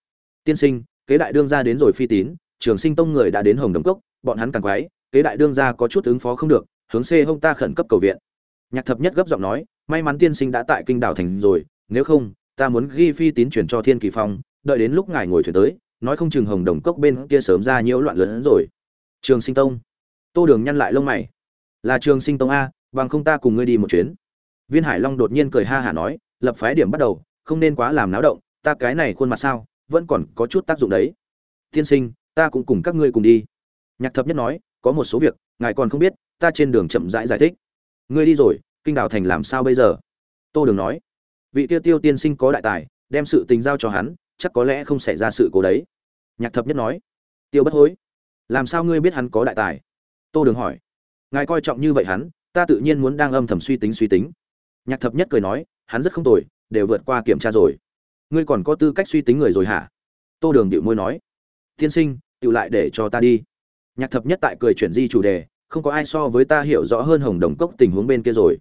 Tiên sinh kế đại đương gia đến rồi phi tín, trường sinh tông người đã đến hồng đồng cốc, bọn hắn càng quái, kế đại đương gia có chút ứng phó không được, hướng c hông ta khẩn cấp cầu viện. Nhạc thập nhất gấp giọng nói, may mắn tiên sinh đã tại kinh đảo thành rồi, nếu không, ta muốn ghi phi tín chuyển cho thiên kỳ phong, đợi đến lúc ngài ngồi thuyền tới, nói không chừng hồng đồng cốc bên kia sớm ra nhiễu loạn lớn hơn rồi. Trường sinh tông. Tô đường nhăn lại lông mày. Là trường sinh tông a, bằng không ta cùng ngươi đi một chuyến. Viên hải long đột nhiên cười ha hả nói, lập phái điểm bắt đầu, không nên quá làm náo động, ta cái này khuôn mặt sao? Vẫn còn có chút tác dụng đấy. Tiên sinh ta cũng cùng các ngươi cùng đi. Nhạc thập nhất nói có một số việc ngài còn không biết ta trên đường chậm rãi giải, giải thích. Ngươi đi rồi kinh đào thành làm sao bây giờ? Tô đường nói vị tiêu tiêu tiên sinh có đại tài đem sự tình giao cho hắn chắc có lẽ không xảy ra sự cố đấy. Nhạc thập nhất nói tiêu bất hối làm sao ngươi biết hắn có đại tài? Tô đường hỏi ngài coi trọng như vậy hắn ta tự nhiên muốn đang âm thầm suy tính suy tính. Nhạc thập nhất cười nói hắn rất không tồi đều vượt qua kiểm tra rồi ngươi còn có tư cách suy tính người rồi hả? Tô đường điệu môi nói. Tiên sinh, tự lại để cho ta đi. Nhạc thập nhất tại cười chuyển di chủ đề, không có ai so với ta hiểu rõ hơn hồng đồng cốc tình huống bên kia rồi.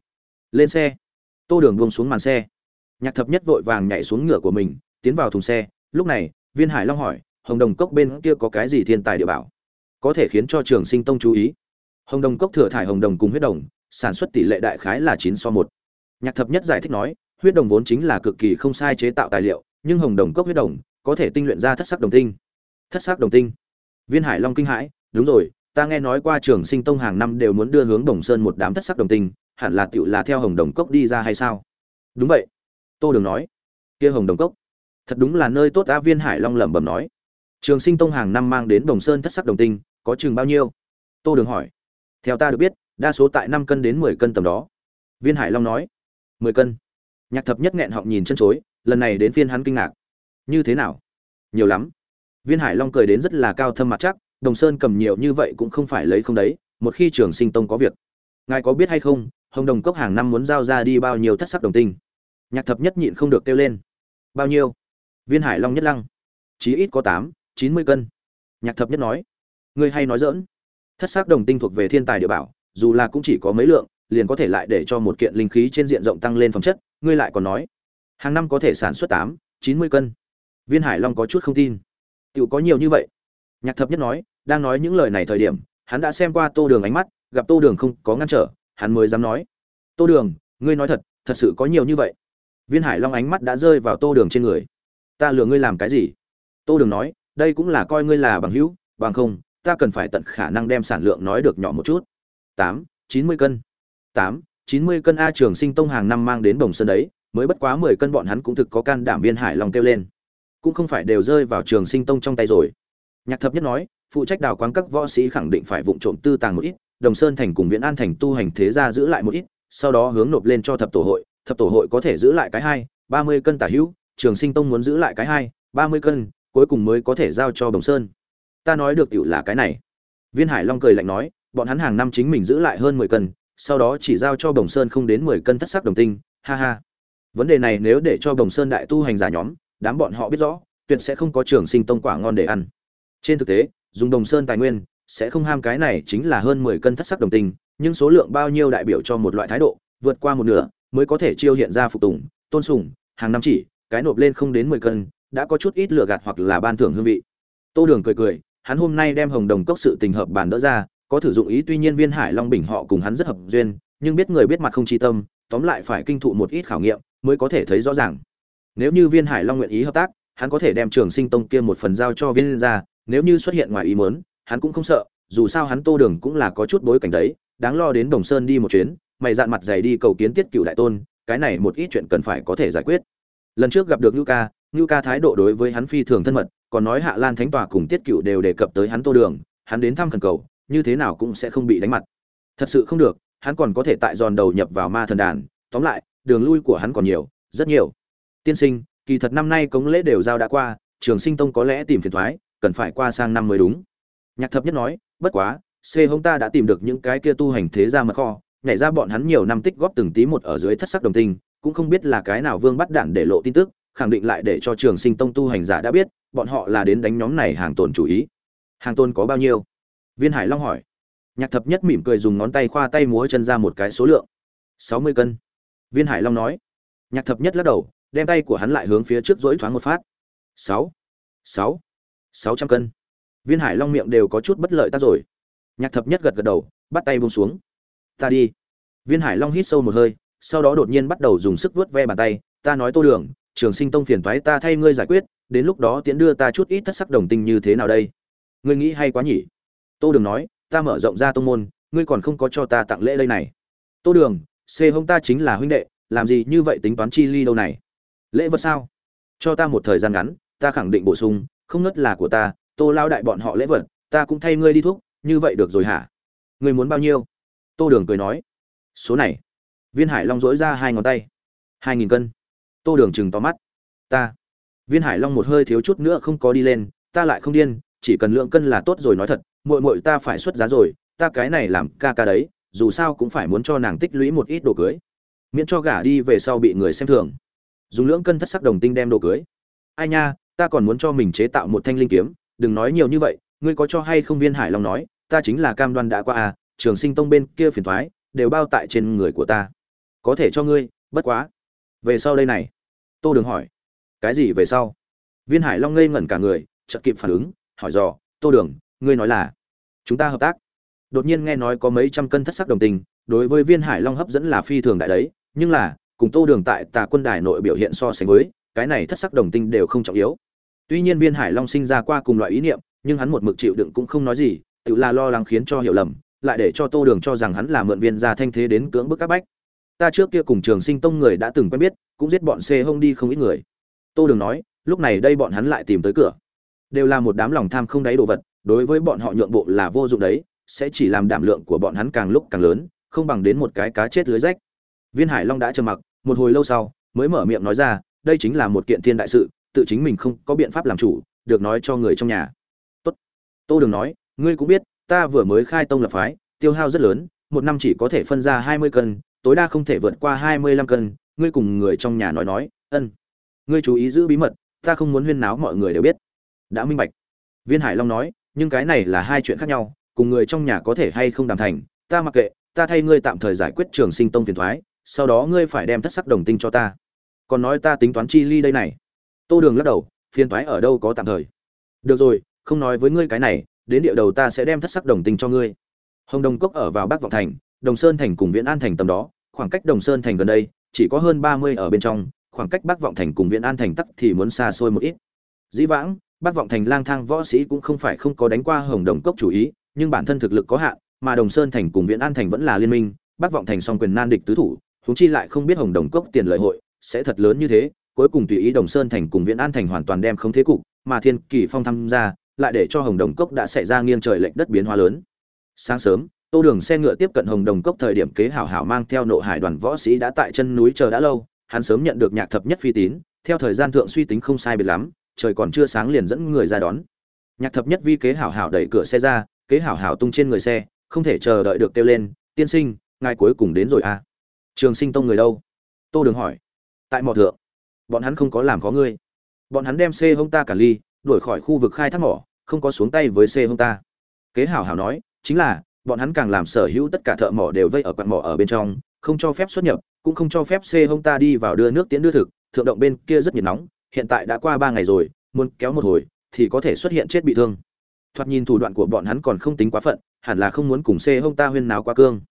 Lên xe. Tô đường buông xuống màn xe. Nhạc thập nhất vội vàng nhảy xuống ngựa của mình, tiến vào thùng xe. Lúc này, viên hải long hỏi, hồng đồng cốc bên kia có cái gì thiên tài địa bảo? Có thể khiến cho trường sinh tông chú ý? Hồng đồng cốc thừa thải hồng đồng cùng huyết đồng, sản xuất tỷ lệ đại khái là chín so một. Nhạc thập nhất giải thích nói huyết đồng vốn chính là cực kỳ không sai chế tạo tài liệu, nhưng hồng đồng cốc huyết đồng có thể tinh luyện ra thất sắc đồng tinh. Thất sắc đồng tinh. Viên hải long kinh hãi, đúng rồi, ta nghe nói qua trường sinh tông hàng năm đều muốn đưa hướng đồng sơn một đám thất sắc đồng tinh, hẳn là tựu là theo hồng đồng cốc đi ra hay sao? Đúng vậy, tô đường nói. Kia hồng đồng cốc, thật đúng là nơi tốt. Ta viên hải long lẩm bẩm nói. Trường sinh tông hàng năm mang đến đồng sơn thất sắc đồng tinh, có chừng bao nhiêu? Tô đường hỏi. Theo ta được biết, đa số tại năm cân đến mười cân tầm đó. Viên hải long nói. Mười cân nhạc thập nhất nghẹn họng nhìn chân chối, lần này đến phiên hắn kinh ngạc. Như thế nào? Nhiều lắm. Viên hải long cười đến rất là cao thâm mặt chắc, đồng sơn cầm nhiều như vậy cũng không phải lấy không đấy, một khi trường sinh tông có việc. Ngài có biết hay không, hồng đồng cốc hàng năm muốn giao ra đi bao nhiêu thất sắc đồng tinh? Nhạc thập nhất nhịn không được kêu lên. Bao nhiêu? Viên hải long nhất lăng. Chí ít có tám, chín mươi cân. Nhạc thập nhất nói. Ngươi hay nói dỡn thất sắc đồng tinh thuộc về thiên tài địa bảo, dù là cũng chỉ có mấy lượng liền có thể lại để cho một kiện linh khí trên diện rộng tăng lên phẩm chất, ngươi lại còn nói. Hàng năm có thể sản xuất tám, chín mươi cân. Viên hải long có chút không tin. Tự có nhiều như vậy. Nhạc thập nhất nói, đang nói những lời này thời điểm, hắn đã xem qua tô đường ánh mắt, gặp tô đường không có ngăn trở, hắn mới dám nói. Tô đường, ngươi nói thật thật sự có nhiều như vậy. Viên hải long ánh mắt đã rơi vào tô đường trên người. Ta lừa ngươi làm cái gì? Tô đường nói, đây cũng là coi ngươi là bằng hữu, bằng không, ta cần phải tận khả năng đem sản lượng nói được nhỏ một chút. Tám, chín mươi cân tám, chín mươi cân a trường sinh tông hàng năm mang đến đồng sơn đấy, mới bất quá mười cân bọn hắn cũng thực có can đảm viên hải long kêu lên. Cũng không phải đều rơi vào trường sinh tông trong tay rồi. Nhạc thập nhất nói, phụ trách đào quán các võ sĩ khẳng định phải vụng trộm tư tàng một ít, đồng sơn thành cùng viễn an thành tu hành thế gia giữ lại một ít, sau đó hướng nộp lên cho thập tổ hội, thập tổ hội có thể giữ lại cái hai, ba mươi cân tả hữu, trường sinh tông muốn giữ lại cái hai, ba mươi cân, cuối cùng mới có thể giao cho đồng sơn. Ta nói được tiểu là cái này. Viên hải long cười lạnh nói, bọn hắn hàng năm chính mình giữ lại hơn mười cân sau đó chỉ giao cho đồng sơn không đến mười cân thất sắc đồng tinh, ha ha. Vấn đề này nếu để cho đồng sơn đại tu hành giả nhóm, đám bọn họ biết rõ, tuyệt sẽ không có trường sinh tông quả ngon để ăn. Trên thực tế, dùng đồng sơn tài nguyên, sẽ không ham cái này chính là hơn mười cân thất sắc đồng tinh, nhưng số lượng bao nhiêu đại biểu cho một loại thái độ, vượt qua một nửa, mới có thể chiêu hiện ra phục tùng, tôn sùng, hàng năm chỉ, cái nộp lên không đến mười cân, đã có chút ít lửa gạt hoặc là ban thưởng hương vị. Tô đường cười cười, hắn hôm nay đem hồng đồng cốc sự tình hợp bàn đỡ ra có thử dụng ý tuy nhiên viên hải long bình họ cùng hắn rất hợp duyên, nhưng biết người biết mặt không chi tâm, tóm lại phải kinh thụ một ít khảo nghiệm mới có thể thấy rõ ràng. Nếu như viên hải long nguyện ý hợp tác, hắn có thể đem trường sinh tông kia một phần giao cho viên ra, nếu như xuất hiện ngoài ý muốn, hắn cũng không sợ, dù sao hắn tô đường cũng là có chút bối cảnh đấy, đáng lo đến đồng sơn đi một chuyến, mày dạn mặt dày đi cầu kiến tiết cựu đại tôn, cái này một ít chuyện cần phải có thể giải quyết. Lần trước gặp được ngưu ca ngưu ca thái độ đối với hắn phi thường thân mật, còn nói hạ lan thánh tòa cùng tiết cựu đều đề cập tới hắn tô đường, hắn đến thăm khẩn cầu như thế nào cũng sẽ không bị đánh mặt. Thật sự không được hắn còn có thể tại giòn đầu nhập vào ma thần đàn. Tóm lại đường lui của hắn còn nhiều rất nhiều. Tiên sinh kỳ thật năm nay cống lễ đều giao đã qua trường sinh tông có lẽ tìm phiền thoái cần phải qua sang năm mới đúng. Nhạc thập nhất nói bất quá c hông ta đã tìm được những cái kia tu hành thế ra mật kho nhảy ra bọn hắn nhiều năm tích góp từng tí một ở dưới thất sắc đồng tình, cũng không biết là cái nào vương bắt đạn để lộ tin tức khẳng định lại để cho trường sinh tông tu hành giả đã biết bọn họ là đến đánh nhóm này hàng tồn chủ ý. Hàng tồn có bao nhiêu? Viên hải long hỏi. Nhạc thập nhất mỉm cười dùng ngón tay khoa tay múa chân ra một cái số lượng. Sáu mươi cân. Viên hải long nói. Nhạc thập nhất lắc đầu, đem tay của hắn lại hướng phía trước dỗi thoáng một phát. Sáu. Sáu. Sáu trăm cân. Viên hải long miệng đều có chút bất lợi tác rồi. Nhạc thập nhất gật gật đầu, bắt tay buông xuống. Ta đi. Viên hải long hít sâu một hơi, sau đó đột nhiên bắt đầu dùng sức vuốt ve bàn tay. Ta nói tô đường, trường sinh tông phiền toái ta thay ngươi giải quyết, đến lúc đó tiễn đưa ta chút ít thất sắc đồng tình như thế nào đây? Ngươi nghĩ hay quá nhỉ? Tô đường nói, ta mở rộng ra tông môn, ngươi còn không có cho ta tặng lễ đây này. Tô đường xê hông ta chính là huynh đệ, làm gì như vậy tính toán chi ly đâu này? Lễ vật sao? Cho ta một thời gian ngắn, ta khẳng định bổ sung, không ngất là của ta, tô lao đại bọn họ lễ vật, ta cũng thay ngươi đi thuốc như vậy được rồi hả? Ngươi muốn bao nhiêu? Tô đường cười nói, số này. Viên hải long dỗi ra hai ngón tay. Hai nghìn cân. Tô đường chừng to mắt. Ta. Viên hải long một hơi thiếu chút nữa không có đi lên, ta lại không điên chỉ cần lượng cân là tốt rồi nói thật, muội muội ta phải xuất giá rồi, ta cái này làm ca ca đấy, dù sao cũng phải muốn cho nàng tích lũy một ít đồ cưới. Miễn cho gả đi về sau bị người xem thường. Dùng lưỡng cân thất sắc đồng tinh đem đồ cưới. Ai nha, ta còn muốn cho mình chế tạo một thanh linh kiếm, đừng nói nhiều như vậy, ngươi có cho hay không viên hải long nói, ta chính là cam đoan đã qua à trường sinh tông bên kia phiền thoái, đều bao tại trên người của ta. Có thể cho ngươi, bất quá. Về sau đây này. Tô đường hỏi. Cái gì về sau? Viên hải long ngây ngẩn cả người, chợt kịp phản ứng hỏi dò, tô đường, ngươi nói là chúng ta hợp tác? Đột nhiên nghe nói có mấy trăm cân thất sắc đồng tình, đối với viên hải long hấp dẫn là phi thường đại đấy, nhưng là, cùng tô đường tại tà quân đài nội biểu hiện so sánh với, cái này thất sắc đồng tinh đều không trọng yếu. Tuy nhiên viên hải long sinh ra qua cùng loại ý niệm, nhưng hắn một mực chịu đựng cũng không nói gì, tự là lo lắng khiến cho hiểu lầm, lại để cho tô đường cho rằng hắn là mượn viên gia thanh thế đến cưỡng bức các bách. Ta trước kia cùng trường sinh tông người đã từng quen biết, cũng giết bọn xê hông đi không ít người. Tô đường nói, lúc này đây bọn hắn lại tìm tới cửa đều là một đám lòng tham không đáy đồ vật, đối với bọn họ nhượng bộ là vô dụng đấy, sẽ chỉ làm đảm lượng của bọn hắn càng lúc càng lớn, không bằng đến một cái cá chết lưới rách. Viên hải long đã trầm mặc, một hồi lâu sau, mới mở miệng nói ra, đây chính là một kiện thiên đại sự, tự chính mình không có biện pháp làm chủ, được nói cho người trong nhà. Tốt. Tô đường nói, ngươi cũng biết, ta vừa mới khai tông lập phái, tiêu hao rất lớn, một năm chỉ có thể phân ra hai mươi cân, tối đa không thể vượt qua hai mươi lăm cân, ngươi cùng người trong nhà nói nói, ân, ngươi chú ý giữ bí mật, ta không muốn huyên náo mọi người đều biết đã minh bạch. Viên hải long nói, nhưng cái này là hai chuyện khác nhau, cùng người trong nhà có thể hay không đàm thành, ta mặc kệ, ta thay ngươi tạm thời giải quyết trường sinh tông phiền thoái, sau đó ngươi phải đem thất sắc đồng tinh cho ta. Còn nói ta tính toán chi ly đây này. Tô đường lắc đầu, phiền thoái ở đâu có tạm thời. Được rồi, không nói với ngươi cái này, đến địa đầu ta sẽ đem thất sắc đồng tinh cho ngươi. Hồng đồng cốc ở vào bắc vọng thành, đồng sơn thành cùng viễn an thành tầm đó, khoảng cách đồng sơn thành gần đây, chỉ có hơn ba mươi ở bên trong, khoảng cách bắc vọng thành cùng viễn an thành tắc thì muốn xa xôi một ít. Dĩ vãng bác vọng thành lang thang võ sĩ cũng không phải không có đánh qua hồng đồng cốc chủ ý, nhưng bản thân thực lực có hạn, mà đồng sơn thành cùng viễn an thành vẫn là liên minh, bác vọng thành song quyền nan địch tứ thủ chúng chi lại không biết hồng đồng cốc tiền lợi hội sẽ thật lớn như thế, cuối cùng tùy ý đồng sơn thành cùng viễn an thành hoàn toàn đem không thế cục, mà thiên kỳ phong tham gia, lại để cho hồng đồng cốc đã xảy ra nghiêng trời lệch đất biến hóa lớn. Sáng sớm, tô đường xe ngựa tiếp cận hồng đồng cốc thời điểm kế hảo hảo mang theo nộ hải đoàn võ sĩ đã tại chân núi chờ đã lâu, hắn sớm nhận được nhạc thập nhất phi tín, theo thời gian thượng suy tính không sai biệt lắm trời còn chưa sáng liền dẫn người ra đón. Nhạc thập nhất vi kế hảo hảo đẩy cửa xe ra, kế hảo hảo tung trên người xe, không thể chờ đợi được kêu lên, tiên sinh, ngài cuối cùng đến rồi à? Trường sinh tông người đâu? Tô đường hỏi. Tại mỏ thượng. Bọn hắn không có làm khó ngươi. Bọn hắn đem xe hông ta cả ly, đuổi khỏi khu vực khai thác mỏ, không có xuống tay với xe hông ta. Kế hảo hảo nói, chính là, bọn hắn càng làm sở hữu tất cả thợ mỏ đều vây ở quặng mỏ ở bên trong, không cho phép xuất nhập, cũng không cho phép xe hông ta đi vào đưa nước tiễn đưa thực, thượng động bên kia rất nhiệt nóng hiện tại đã qua ba ngày rồi, muốn kéo một hồi, thì có thể xuất hiện chết bị thương. Thoạt nhìn thủ đoạn của bọn hắn còn không tính quá phận, hẳn là không muốn cùng xe hông ta huyên náo quá cương.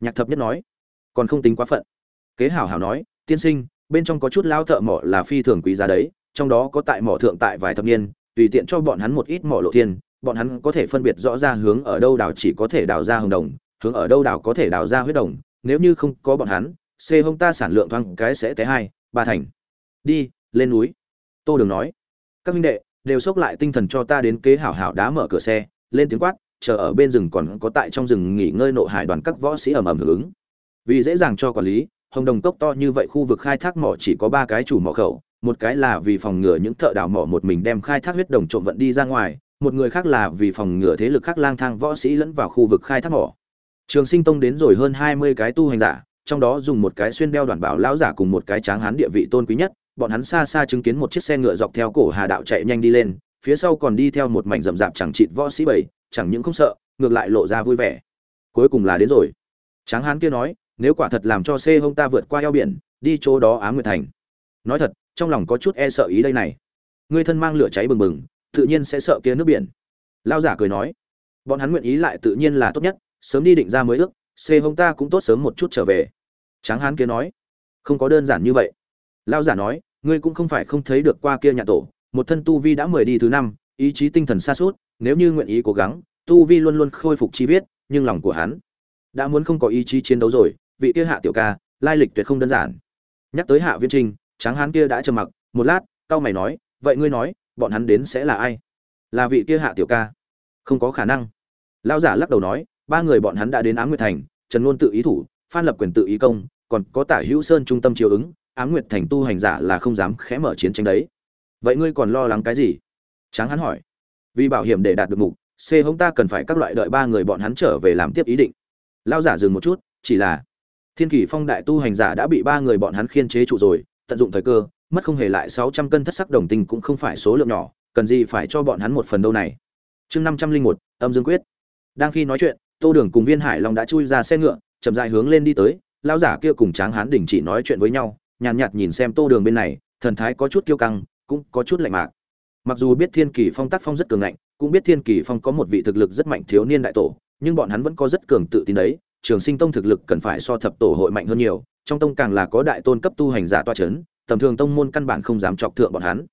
Nhạc thập nhất nói, còn không tính quá phận. Kế hảo hảo nói, tiên sinh, bên trong có chút lao thợ mỏ là phi thường quý giá đấy, trong đó có tại mỏ thượng tại vài thập niên, tùy tiện cho bọn hắn một ít mỏ lộ thiên, bọn hắn có thể phân biệt rõ ra hướng ở đâu đào chỉ có thể đào ra hồng đồng, hướng ở đâu đào có thể đào ra huyết đồng, nếu như không có bọn hắn, xê hông ta sản lượng thoáng cái sẽ té hai, ba thành. Đi, lên núi tô đường nói, các minh đệ, đều xốc lại tinh thần cho ta đến kế hảo hảo đá mở cửa xe, lên tiếng quát, chờ ở bên rừng còn có tại trong rừng nghỉ ngơi nộ hải đoàn các võ sĩ ầm ầm hưởng ứng. Vì dễ dàng cho quản lý, hồng đồng cốc to như vậy khu vực khai thác mỏ chỉ có ba cái chủ mỏ khẩu, một cái là vì phòng ngừa những thợ đào mỏ một mình đem khai thác huyết đồng trộm vận đi ra ngoài, một người khác là vì phòng ngừa thế lực khác lang thang võ sĩ lẫn vào khu vực khai thác mỏ. Trường sinh tông đến rồi hơn hai mươi cái tu hành giả, trong đó dùng một cái xuyên đeo đoàn bảo lão giả cùng một cái tráng hán địa vị tôn quý nhất bọn hắn xa xa chứng kiến một chiếc xe ngựa dọc theo cổ hà đạo chạy nhanh đi lên, phía sau còn đi theo một mảnh rậm rạp chẳng chịt võ sĩ bảy, chẳng những không sợ, ngược lại lộ ra vui vẻ. Cuối cùng là đến rồi. Tráng hán kia nói, nếu quả thật làm cho xe hông ta vượt qua eo biển, đi chỗ đó á nguyệt thành. Nói thật, trong lòng có chút e sợ ý đây này. Người thân mang lửa cháy bừng bừng, tự nhiên sẽ sợ kia nước biển. Lao giả cười nói, bọn hắn nguyện ý lại tự nhiên là tốt nhất, sớm đi định ra mới ước xê hông ta cũng tốt sớm một chút trở về. Tráng hán kia nói, không có đơn giản như vậy lao giả nói, ngươi cũng không phải không thấy được qua kia nhà tổ, một thân tu vi đã mười đi thứ năm, ý chí tinh thần xa suốt nếu như nguyện ý cố gắng, tu vi luôn luôn khôi phục chi viết, nhưng lòng của hắn đã muốn không có ý chí chiến đấu rồi, vị kia hạ tiểu ca, lai lịch tuyệt không đơn giản. Nhắc tới hạ viên trinh tráng hán kia đã trầm mặc, một lát cao mày nói, vậy ngươi nói, bọn hắn đến sẽ là ai? Là vị kia hạ tiểu ca. Không có khả năng. Lão giả lắc đầu nói, ba người bọn hắn đã đến ám nguyệt thành, trần luôn tự ý thủ, phan lập quyền tự ý công, còn có tả hữu sơn trung tâm chiều ứng ám nguyệt thành tu hành giả là không dám khẽ mở chiến tranh đấy. Vậy ngươi còn lo lắng cái gì? Tráng hắn hỏi. Vì bảo hiểm để đạt được mục, c hống ta cần phải các loại đợi ba người bọn hắn trở về làm tiếp ý định. Lao giả dừng một chút, chỉ là, thiên kỷ phong đại tu hành giả đã bị ba người bọn hắn khiên chế trụ rồi, tận dụng thời cơ, mất không hề lại sáu trăm cân thất sắc đồng tinh cũng không phải số lượng nhỏ, cần gì phải cho bọn hắn một phần đâu này. Chương năm trăm linh một, âm dương quyết. Đang khi nói chuyện, tô đường cùng viên hải long đã chui ra xe ngựa, chậm rãi hướng lên đi tới lao giả kia cùng tráng hán đình chỉ nói chuyện với nhau nhàn nhạt, nhạt nhìn xem tô đường bên này thần thái có chút kiêu căng cũng có chút lạnh mạc. Mặc dù biết thiên kỳ phong tác phong rất cường ngạnh cũng biết thiên kỳ phong có một vị thực lực rất mạnh thiếu niên đại tổ nhưng bọn hắn vẫn có rất cường tự tin đấy trường sinh tông thực lực cần phải so thập tổ hội mạnh hơn nhiều trong tông càng là có đại tôn cấp tu hành giả toa c h ấ n tầm thường tông môn căn bản không dám chọc thượng bọn hắn.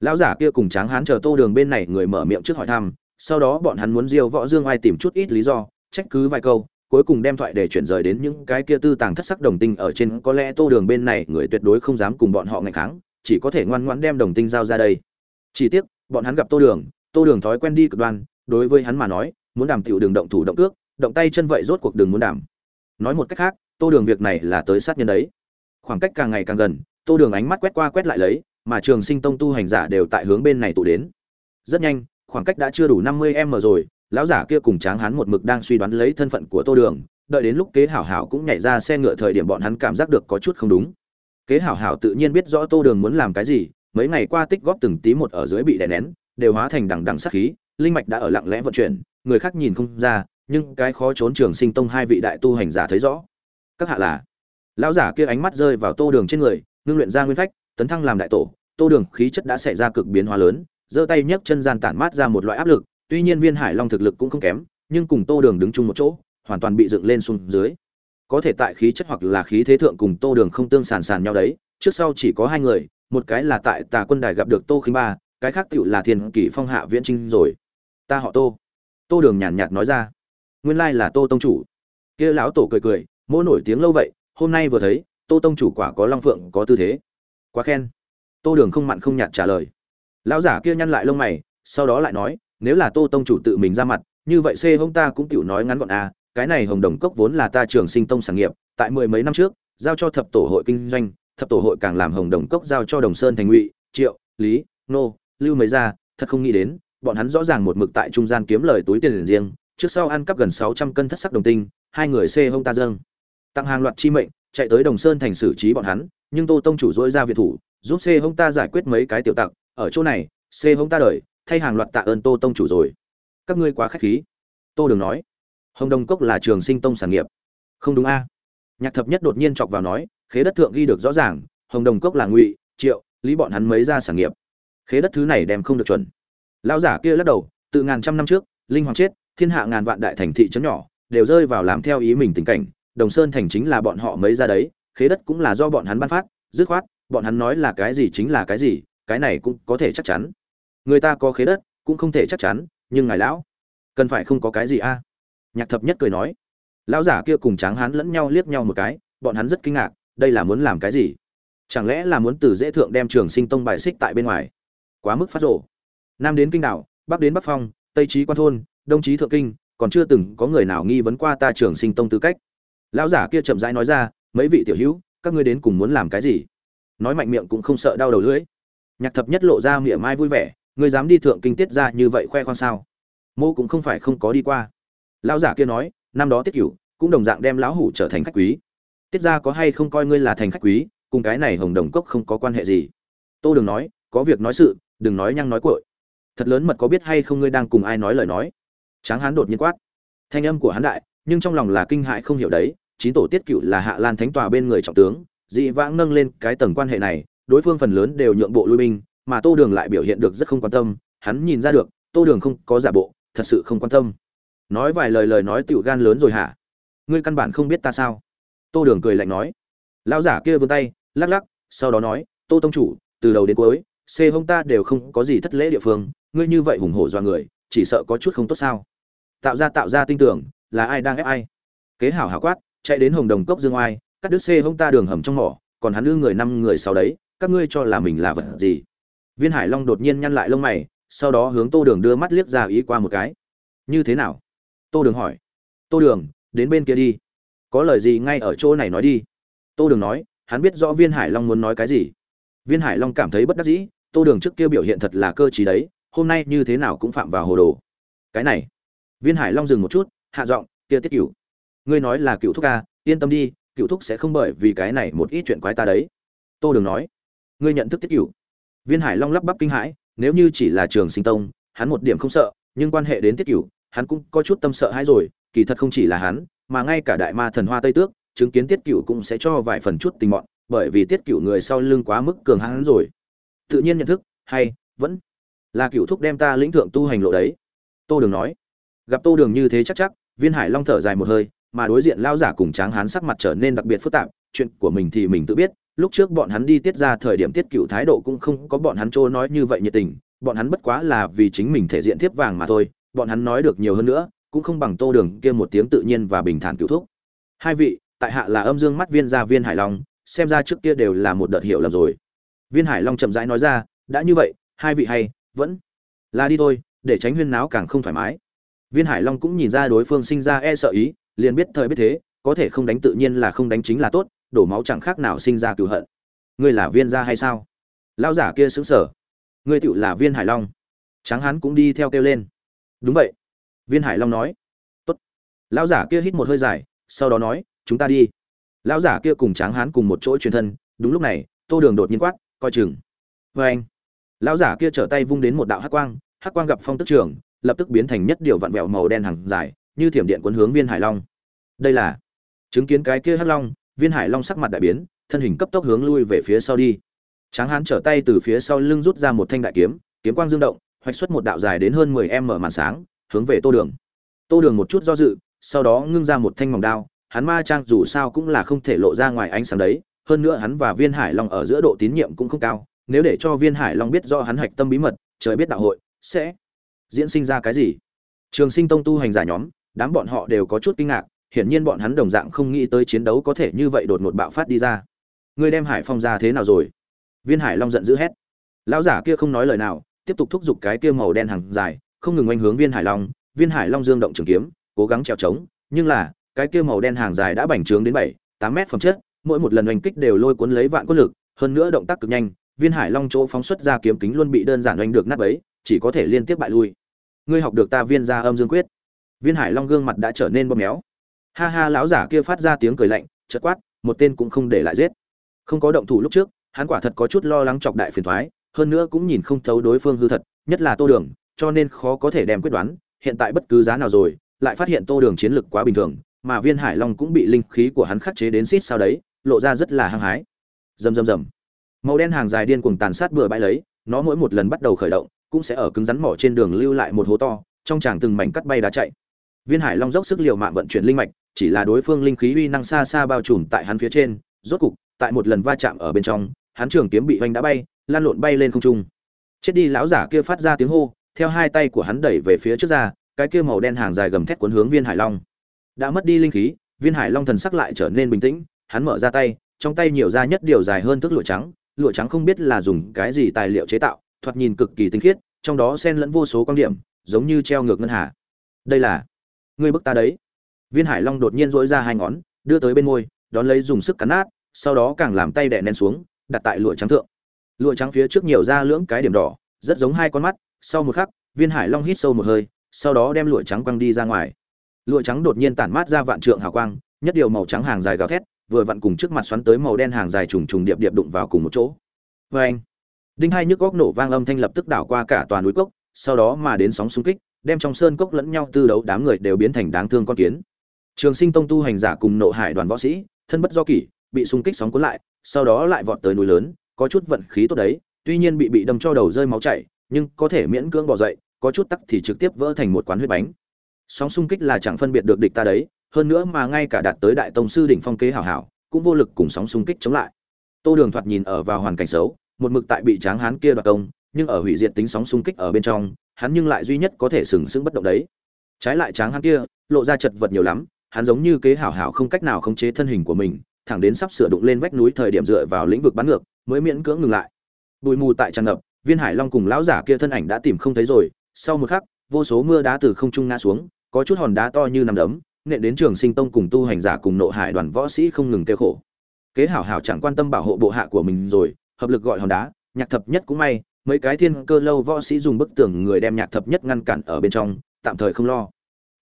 Lão giả kia cùng tráng hán chờ tô đường bên này người mở miệng trước hỏi thăm sau đó bọn hắn muốn diêu võ dương ai tìm chút ít lý do trách cứ vài câu cuối cùng đem thoại để chuyển rời đến những cái kia tư tàng thất sắc đồng tinh ở trên. Có lẽ tô đường bên này người tuyệt đối không dám cùng bọn họ ngày kháng, chỉ có thể ngoan ngoãn đem đồng tinh giao ra đây. Chỉ tiếc, bọn hắn gặp tô đường tô đường thói quen đi cực đoan, đối với hắn mà nói, muốn đảm tiểu đường động thủ động cước, động tay chân vậy rốt cuộc đường muốn đảm nói một cách khác, tô đường việc này là tới sát nhân đấy. Khoảng cách càng ngày càng gần, tô đường ánh mắt quét qua quét lại lấy, mà trường sinh tông tu hành giả đều tại hướng bên này tụ đến. Rất nhanh, khoảng cách đã chưa đủ năm mươi m rồi lão giả kia cùng tráng hán một mực đang suy đoán lấy thân phận của tô đường, đợi đến lúc kế hảo hảo cũng nhảy ra xe ngựa thời điểm bọn hắn cảm giác được có chút không đúng. Kế hảo hảo tự nhiên biết rõ tô đường muốn làm cái gì, mấy ngày qua tích góp từng tí một ở dưới bị đè nén, đều hóa thành đằng đằng sát khí, linh mạch đã ở lặng lẽ vận chuyển, người khác nhìn không ra, nhưng cái khó trốn trường sinh tông hai vị đại tu hành giả thấy rõ. Các hạ là, lão giả kia ánh mắt rơi vào tô đường trên người, ngưng luyện ra nguyên phách, tấn thăng làm đại tổ, tô đường khí chất đã xảy ra cực biến hóa lớn, giơ tay nhấc chân gian tản mát ra một loại áp lực tuy nhiên viên hải long thực lực cũng không kém, nhưng cùng tô đường đứng chung một chỗ, hoàn toàn bị dựng lên xuống dưới. Có thể tại khí chất hoặc là khí thế thượng cùng tô đường không tương sàn sàn nhau đấy, trước sau chỉ có hai người, một cái là tại tà quân đài gặp được tô khinh ba, cái khác tựu là thiên kỷ phong hạ viễn trinh rồi. Ta họ tô. Tô đường nhàn nhạt nói ra. Nguyên lai là tô tông chủ. Kia lão tổ cười cười, mỗi nổi tiếng lâu vậy, hôm nay vừa thấy, tô tông chủ quả có long phượng có tư thế. Quá khen. Tô đường không mặn không nhạt trả lời. Lão giả kia nhăn lại lông mày, sau đó lại nói nếu là tô tông chủ tự mình ra mặt như vậy c hông ta cũng tiểu nói ngắn gọn à, cái này hồng đồng cốc vốn là ta trường sinh tông sản nghiệp tại mười mấy năm trước giao cho thập tổ hội kinh doanh thập tổ hội càng làm hồng đồng cốc giao cho đồng sơn thành ngụy triệu lý nô lưu mấy ra thật không nghĩ đến bọn hắn rõ ràng một mực tại trung gian kiếm lời túi tiền riêng trước sau ăn cắp gần sáu trăm cân thất sắc đồng tinh hai người xê hông ta dâng. Tặng hàng loạt chi mệnh chạy tới đồng sơn thành xử trí bọn hắn nhưng tô tông chủ dỗi ra việt thủ giúp xê hông ta giải quyết mấy cái tiểu tặc ở chỗ này xê hông ta đời thay hàng loạt tạ ơn tô tông chủ rồi. Các ngươi quá khách khí. Tô đừng nói. Hồng đồng cốc là trường sinh tông sản nghiệp. Không đúng a. Nhạc thập nhất đột nhiên chọc vào nói, khế đất thượng ghi được rõ ràng, hồng đồng cốc là ngụy, triệu, lý bọn hắn mấy ra sản nghiệp. Khế đất thứ này đem không được chuẩn. Lão giả kia lắc đầu từ ngàn trăm năm trước, linh hoàng chết, thiên hạ ngàn vạn đại thành thị trấn nhỏ, đều rơi vào làm theo ý mình tình cảnh. Đồng sơn thành chính là bọn họ mấy ra đấy, khế đất cũng là do bọn hắn ban phát, dứt khoát, bọn hắn nói là cái gì chính là cái gì, cái này cũng có thể chắc chắn người ta có khế đất, cũng không thể chắc chắn, nhưng ngài lão, cần phải không có cái gì a? Nhạc thập nhất cười nói. Lão giả kia cùng tráng hán lẫn nhau liếc nhau một cái, bọn hắn rất kinh ngạc, đây là muốn làm cái gì? Chẳng lẽ là muốn từ dễ thượng đem trường sinh tông bài xích tại bên ngoài? Quá mức phát rộ nam đến kinh đảo, bắc đến bắc phong, tây trí quan thôn, đông trí thượng kinh, còn chưa từng có người nào nghi vấn qua ta trường sinh tông tư cách. Lão giả kia chậm rãi nói ra, mấy vị tiểu hữu, các ngươi đến cùng muốn làm cái gì? Nói mạnh miệng cũng không sợ đau đầu lưỡi. Nhạc thập nhất lộ ra miệng mai vui vẻ ngươi dám đi thượng kinh tiết ra như vậy khoe khoang sao? Mô cũng không phải không có đi qua. Lão giả kia nói, năm đó tiết cửu cũng đồng dạng đem lão hủ trở thành khách quý. Tiết ra có hay không coi ngươi là thành khách quý, cùng cái này hồng đồng cốc không có quan hệ gì. Tô đừng nói, có việc nói sự, đừng nói nhăng nói cội thật lớn mật có biết hay không ngươi đang cùng ai nói lời nói? Tráng hán đột nhiên quát. Thanh âm của hắn đại, nhưng trong lòng là kinh hại không hiểu đấy. Chín tổ tiết cựu là hạ lan thánh tòa bên người trọng tướng, dị vãng nâng lên cái tầng quan hệ này, đối phương phần lớn đều nhượng bộ lui binh mà tô đường lại biểu hiện được rất không quan tâm, hắn nhìn ra được, tô đường không có giả bộ, thật sự không quan tâm. Nói vài lời lời nói tiểu gan lớn rồi hả? Ngươi căn bản không biết ta sao? Tô đường cười lạnh nói. Lão giả kia vươn tay, lắc lắc, sau đó nói, tô tông chủ, từ đầu đến cuối, xê hông ta đều không có gì thất lễ địa phương, ngươi như vậy hùng hổ do người, chỉ sợ có chút không tốt sao? Tạo ra tạo ra tin tưởng, là ai đang ép ai? Kế hảo hảo quát, chạy đến hồng đồng cốc dương oai, cắt đứt xê hông ta đường hầm trong mỏ, còn hắn đưa người năm người sau đấy, các ngươi cho là mình là vật gì? Viên hải long đột nhiên nhăn lại lông mày, sau đó hướng tô đường đưa mắt liếc ra ý qua một cái. Như thế nào? Tô đường hỏi. Tô đường, đến bên kia đi. Có lời gì ngay ở chỗ này nói đi. Tô đường nói, hắn biết rõ viên hải long muốn nói cái gì. Viên hải long cảm thấy bất đắc dĩ, tô đường trước kia biểu hiện thật là cơ t đấy, hôm nay như thế nào cũng phạm vào hồ đồ. Cái này. Viên hải long dừng một chút, hạ giọng, kia tiết cửu, ngươi nói là cựu thúc ca, yên tâm đi cựu thúc sẽ không bởi vì cái này một ít chuyện quái ta đấy. Tô đường nói, ngươi nhận thức tiết cửu? Viên hải long lắp bắp kinh hãi, nếu như chỉ là trường sinh tông, hắn một điểm không sợ, nhưng quan hệ đến tiết cửu, hắn cũng có chút tâm sợ hãi rồi, kỳ thật không chỉ là hắn, mà ngay cả đại ma thần hoa tây tước, chứng kiến tiết cửu cũng sẽ cho vài phần chút tình mọn, bởi vì tiết cửu người sau lưng quá mức cường hãn rồi. Tự nhiên nhận thức, hay, vẫn là cửu thúc đem ta lĩnh thượng tu hành lộ đấy. Tô đường nói. Gặp tô đường như thế chắc chắc, viên hải long thở dài một hơi, mà đối diện lao giả cùng tráng hán sắc mặt trở nên đặc biệt phức tạp, chuyện của mình thì mình tự biết lúc trước bọn hắn đi tiết ra thời điểm tiết cựu thái độ cũng không có bọn hắn chỗ nói như vậy nhiệt tình, bọn hắn bất quá là vì chính mình thể diện thiếp vàng mà thôi, bọn hắn nói được nhiều hơn nữa, cũng không bằng tô đường kia một tiếng tự nhiên và bình thản cựu thúc. Hai vị, tại hạ là âm dương mắt viên gia viên hải long, xem ra trước kia đều là một đợt hiểu lầm rồi. Viên hải long chậm rãi nói ra, đã như vậy, hai vị hay, vẫn là đi thôi, để tránh huyên náo càng không thoải mái. Viên hải long cũng nhìn ra đối phương sinh ra e sợ ý, liền biết thời biết thế, có thể không đánh tự nhiên là không đánh chính là tốt đổ máu chẳng khác nào sinh ra cựu hận. Ngươi là viên gia hay sao? Lão giả kia xứng sở ngươi tựu là viên hải long. Tráng hán cũng đi theo kêu lên. Đúng vậy. Viên hải long nói. Tốt. Lão giả kia hít một hơi dài, sau đó nói, chúng ta đi. Lão giả kia cùng tráng hán cùng một chỗ truyền thân. Đúng lúc này, tô đường đột nhiên quát, coi chừng. Vê anh. Lão giả kia trở tay vung đến một đạo hắc quang. Hắc quang gặp phong tức trường, lập tức biến thành nhất điều vặn vẹo màu đen hàng dài, như thiểm điện cuốn hướng viên hải long. Đây là chứng kiến cái kia hắc long viên hải long sắc mặt đại biến, thân hình cấp tốc hướng lui về phía sau đi. Tráng hán trở tay từ phía sau lưng rút ra một thanh đại kiếm kiếm quang dương động, hoạch xuất một đạo dài đến hơn mười em mở màn sáng, hướng về tô đường. Tô đường một chút do dự, sau đó ngưng ra một thanh mỏng đao, hắn ma trang dù sao cũng là không thể lộ ra ngoài ánh sáng đấy, hơn nữa hắn và viên hải long ở giữa độ tín nhiệm cũng không cao, nếu để cho viên hải long biết do hắn hạch tâm bí mật, trời biết đạo hội, sẽ diễn sinh ra cái gì. Trường sinh tông tu hành giả nhóm, đám bọn họ đều có chút kinh ngạc hiển nhiên bọn hắn đồng dạng không nghĩ tới chiến đấu có thể như vậy đột ngột bạo phát đi ra. Ngươi đem hải phong ra thế nào rồi? Viên hải long giận dữ hét. Lão giả kia không nói lời nào, tiếp tục thúc giục cái kia màu đen hàng dài, không ngừng oanh hướng viên hải long. Viên hải long dương động trường kiếm, cố gắng treo trống, nhưng là, cái kia màu đen hàng dài đã bành trướng đến bảy, tám mét phẩm chất, mỗi một lần oanh kích đều lôi cuốn lấy vạn quân lực, hơn nữa động tác cực nhanh, viên hải long chỗ phóng xuất ra kiếm kính luôn bị đơn giản oanh được nát bấy, chỉ có thể liên tiếp bại lui. Ngươi học được ta viên ra âm dương quyết. Viên hải long gương mặt đã trở nên bóp méo ha ha, lão giả kia phát ra tiếng cười lạnh, chợt quát, một tên cũng không để lại giết. Không có động thủ lúc trước, hắn quả thật có chút lo lắng chọc đại phiền thoái, hơn nữa cũng nhìn không thấu đối phương hư thật, nhất là tô đường, cho nên khó có thể đem quyết đoán, hiện tại bất cứ giá nào rồi, lại phát hiện tô đường chiến lực quá bình thường, mà viên hải long cũng bị linh khí của hắn khắc chế đến xít sao đấy, lộ ra rất là hăng hái. Rầm rầm rầm. Màu đen hàng dài điên cuồng tàn sát bừa bãi lấy, nó mỗi một lần bắt đầu khởi động, cũng sẽ ở cứng rắn mỏ trên đường lưu lại một hố to, trong tràng từng mảnh cắt bay đá chạy. Viên hải long dốc sức liều mạng vận chuyển linh mạch chỉ là đối phương linh khí uy năng xa xa bao trùm tại hắn phía trên, rốt cục, tại một lần va chạm ở bên trong, hắn trường kiếm bị hoành đã bay, lan lộn bay lên không trung. Chết đi, lão giả kia phát ra tiếng hô, theo hai tay của hắn đẩy về phía trước ra, cái kia màu đen hàng dài gầm thét cuốn hướng viên hải long. Đã mất đi linh khí, viên hải long thần sắc lại trở nên bình tĩnh, hắn mở ra tay, trong tay nhiều ra nhất điều dài hơn thước lụa trắng lụa trắng không biết là dùng cái gì tài liệu chế tạo, thoạt nhìn cực kỳ tinh khiết, trong đó xen lẫn vô số quan điểm, giống như treo ngược ngân hà. Đây là, ngươi bức ta đấy viên hải long đột nhiên dỗi ra hai ngón, đưa tới bên môi, đón lấy dùng sức cắn nát, sau đó càng làm tay đè nén xuống, đặt tại lụa trắng thượng. Lụa trắng phía trước nhiều ra lưỡng cái điểm đỏ, rất giống hai con mắt, sau một khắc, viên hải long hít sâu một hơi, sau đó đem lụa trắng quăng đi ra ngoài. Lụa trắng đột nhiên tản mát ra vạn trượng hào quang, nhất điều màu trắng hàng dài gào thét, vừa vặn cùng trước mặt xoắn tới màu đen hàng dài trùng trùng điệp điệp đụng vào cùng một chỗ. Vê anh, đinh hai nhức góc nổ vang âm thanh lập tức đảo qua cả toàn núi cốc, sau đó mà đến sóng xung kích, đem trong sơn cốc lẫn nhau tư đấu đám người đều biến thành đáng thương con kiến trường sinh tông tu hành giả cùng nộ hải đoàn võ sĩ, thân bất do kỷ, bị xung kích sóng cuốn lại, sau đó lại vọt tới núi lớn, có chút vận khí tốt đấy, tuy nhiên bị bị đâm cho đầu rơi máu chảy, nhưng có thể miễn cưỡng bò dậy, có chút tắc thì trực tiếp vỡ thành một quán huyết bánh. Sóng xung kích là chẳng phân biệt được địch ta đấy, hơn nữa mà ngay cả đạt tới đại tông sư đỉnh phong kế hảo hảo, cũng vô lực cùng sóng xung kích chống lại. Tô đường thoạt nhìn ở vào hoàn cảnh xấu, một mực tại bị tráng hán kia đoạt công, nhưng ở hủy diệt tính sóng xung kích ở bên trong, hắn nhưng lại duy nhất có thể sừng sững bất động đấy. Trái lại tráng hán kia, lộ ra chật vật nhiều lắm hắn giống như kế hảo hảo không cách nào khống chế thân hình của mình, thẳng đến sắp sửa đụng lên vách núi thời điểm dựa vào lĩnh vực bắn ngược, mới miễn cưỡng ngừng lại. Bụi mù tại tràn ngập, viên hải long cùng lão giả kia thân ảnh đã tìm không thấy rồi, sau một khắc, vô số mưa đá từ không trung ngã xuống, có chút hòn đá to như nằm đấm, nện đến trường sinh tông cùng tu hành giả cùng nộ hải đoàn võ sĩ không ngừng kêu khổ. Kế hảo hảo chẳng quan tâm bảo hộ bộ hạ của mình rồi, hợp lực gọi hòn đá, nhạc thập nhất cũng may, mấy cái thiên cơ lâu võ sĩ dùng bức tường người đem nhạc thập nhất ngăn cản ở bên trong, tạm thời không lo.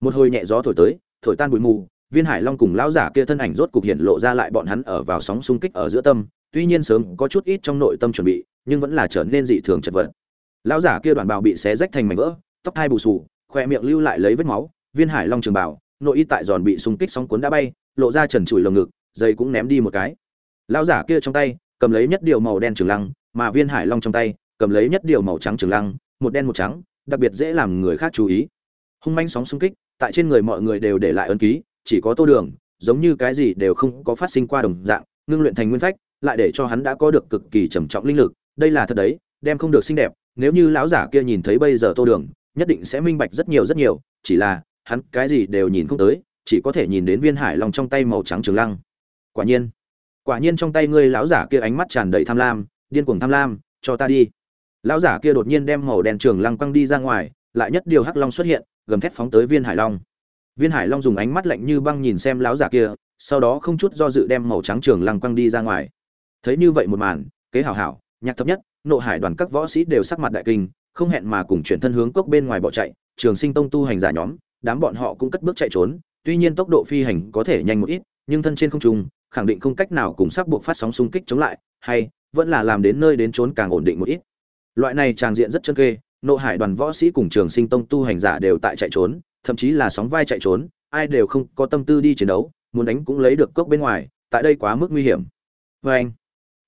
Một hồi nhẹ gió thổi tới thổi tan bụi mù, viên hải long cùng lão giả kia thân ảnh rốt cục hiện lộ ra lại bọn hắn ở vào sóng xung kích ở giữa tâm, tuy nhiên sớm có chút ít trong nội tâm chuẩn bị, nhưng vẫn là trở nên dị thường chật vật. Lão giả kia đoàn bào bị xé rách thành mảnh vỡ, tóc hai bù sù khoe miệng lưu lại lấy vết máu, viên hải long trường bảo nội y tại giòn bị xung kích sóng cuốn đã bay, lộ ra trần trụi lồng ngực dây cũng ném đi một cái. Lão giả kia trong tay, cầm lấy nhất điều màu đen trường lăng, mà viên hải long trong tay, cầm lấy nhất điều màu trắng trường lăng, một đen một trắng, đặc biệt dễ làm người khác chú ý. Hung manh sóng xung kích tại trên người mọi người đều để lại ấn ký, chỉ có tô đường, giống như cái gì đều không có phát sinh qua đồng dạng, ngưng luyện thành nguyên phách, lại để cho hắn đã có được cực kỳ trầm trọng linh lực, đây là thật đấy, đem không được xinh đẹp, nếu như lão giả kia nhìn thấy bây giờ tô đường, nhất định sẽ minh bạch rất nhiều rất nhiều, chỉ là, hắn cái gì đều nhìn không tới, chỉ có thể nhìn đến viên hải long trong tay màu trắng trường lăng. Quả nhiên quả nhiên trong tay ngươi lão giả kia ánh mắt tràn đầy tham lam, điên cuồng tham lam, cho ta đi. Lão giả kia đột nhiên đem màu đen trường lăng quăng đi ra ngoài lại nhất điều hắc long xuất hiện, gầm thét phóng tới viên hải long. Viên hải long dùng ánh mắt lạnh như băng nhìn xem lão giả kia, sau đó không chút do dự đem màu trắng trường lăng quăng đi ra ngoài. Thấy như vậy một màn, kế hảo hảo, nhạc thấp nhất, nộ hải đoàn các võ sĩ đều sắc mặt đại kinh, không hẹn mà cùng chuyển thân hướng cốc bên ngoài bỏ chạy, trường sinh tông tu hành giả nhóm, đám bọn họ cũng cất bước chạy trốn, tuy nhiên tốc độ phi hành có thể nhanh một ít, nhưng thân trên không trung, khẳng định không cách nào cùng sắc buộc phát sóng xung kích chống lại, hay vẫn là làm đến nơi đến trốn càng ổn định một ít. Loại này tràng diện rất chân kê nộ hải đoàn võ sĩ cùng trường sinh tông tu hành giả đều tại chạy trốn, thậm chí là sóng vai chạy trốn, ai đều không có tâm tư đi chiến đấu, muốn đánh cũng lấy được cốc bên ngoài, tại đây quá mức nguy hiểm. Vê anh,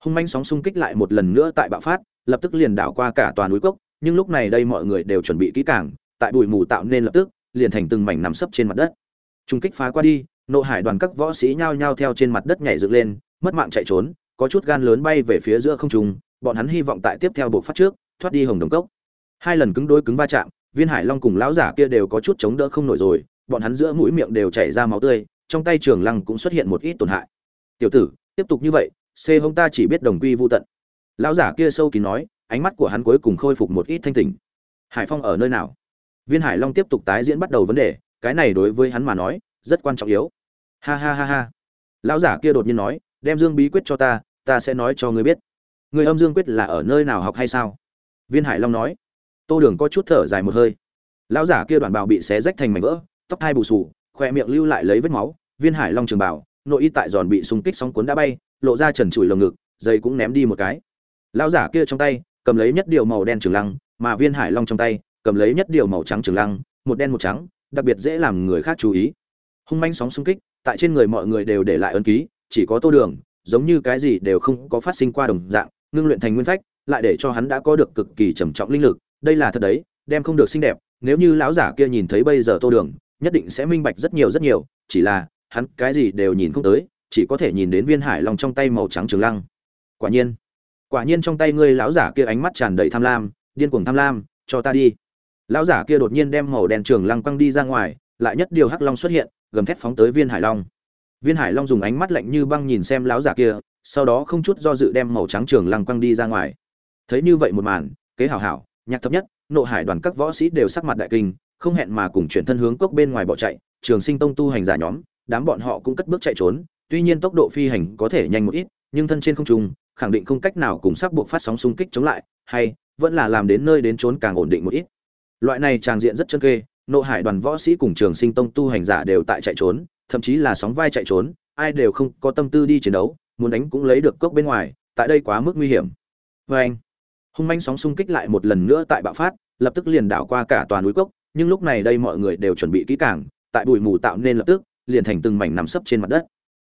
hung manh sóng xung kích lại một lần nữa tại bạo phát, lập tức liền đảo qua cả toàn núi cốc, nhưng lúc này đây mọi người đều chuẩn bị kỹ càng, tại bụi mù tạo nên lập tức, liền thành từng mảnh nằm sấp trên mặt đất. Trung kích phá qua đi, nộ hải đoàn các võ sĩ nhao nhao theo trên mặt đất nhảy dựng lên, mất mạng chạy trốn, có chút gan lớn bay về phía giữa không trung, bọn hắn hy vọng tại tiếp theo bộ phát trước, thoát đi hồng đồng cốc hai lần cứng đối cứng va chạm, viên hải long cùng lão giả kia đều có chút chống đỡ không nổi rồi, bọn hắn giữa mũi miệng đều chảy ra máu tươi, trong tay trường lăng cũng xuất hiện một ít tổn hại. Tiểu tử, tiếp tục như vậy c hông ta chỉ biết đồng quy vô tận. Lão giả kia sâu kín nói, ánh mắt của hắn cuối cùng khôi phục một ít thanh tỉnh. Hải phong ở nơi nào? Viên hải long tiếp tục tái diễn bắt đầu vấn đề, cái này đối với hắn mà nói, rất quan trọng yếu. Ha ha ha ha. Lão giả kia đột nhiên nói, đem dương bí quyết cho ta ta sẽ nói cho ngươi biết. Người âm dương quyết là ở nơi nào học hay sao? Viên hải long nói tô đường có chút thở dài một hơi. Lão giả kia đoàn bào bị xé rách thành mảnh vỡ, tóc hai bù sù khoe miệng lưu lại lấy vết máu, viên hải long trường bảo nội y tại giòn bị xung kích sóng cuốn đã bay, lộ ra trần trụi lồng ngực dây cũng ném đi một cái. Lão giả kia trong tay, cầm lấy nhất điều màu đen trường lăng, mà viên hải long trong tay, cầm lấy nhất điều màu trắng trường lăng, một đen một trắng, đặc biệt dễ làm người khác chú ý. Hung manh sóng xung kích, tại trên người mọi người đều để lại ấn ký, chỉ có tô đường, giống như cái gì đều không có phát sinh qua đồng dạng, ngưng luyện thành nguyên phách, lại để cho hắn đã có được cực kỳ trầm trọng linh lực đây là thật đấy, đem không được xinh đẹp, nếu như lão giả kia nhìn thấy bây giờ tô đường, nhất định sẽ minh bạch rất nhiều rất nhiều, chỉ là, hắn cái gì đều nhìn không tới, chỉ có thể nhìn đến viên hải long trong tay màu trắng trường lăng. Quả nhiên quả nhiên trong tay ngươi lão giả kia ánh mắt tràn đầy tham lam, điên cuồng tham lam, cho ta đi. Lão giả kia đột nhiên đem màu đen trường lăng quăng đi ra ngoài, lại nhất điều hắc long xuất hiện, gầm thét phóng tới viên hải long. Viên hải long dùng ánh mắt lạnh như băng nhìn xem lão giả kia, sau đó không chút do dự đem màu trắng trường lăng quăng đi ra ngoài. Thấy như vậy một màn, kế hảo hảo nhạc thấp nhất, nộ hải đoàn các võ sĩ đều sắc mặt đại kinh, không hẹn mà cùng chuyển thân hướng cốc bên ngoài bỏ chạy, trường sinh tông tu hành giả nhóm, đám bọn họ cũng cất bước chạy trốn, tuy nhiên tốc độ phi hành có thể nhanh một ít, nhưng thân trên không trung, khẳng định không cách nào cùng sắc buộc phát sóng xung kích chống lại, hay vẫn là làm đến nơi đến trốn càng ổn định một ít. Loại này tràng diện rất chân kê, nộ hải đoàn võ sĩ cùng trường sinh tông tu hành giả đều tại chạy trốn, thậm chí là sóng vai chạy trốn, ai đều không có tâm tư đi chiến đấu, muốn đánh cũng lấy được cốc bên ngoài, tại đây quá mức nguy hiểm. Vê anh hung manh sóng xung kích lại một lần nữa tại bạo phát, lập tức liền đảo qua cả toàn núi cốc, nhưng lúc này đây mọi người đều chuẩn bị kỹ càng, tại bụi mù tạo nên lập tức, liền thành từng mảnh nằm sấp trên mặt đất.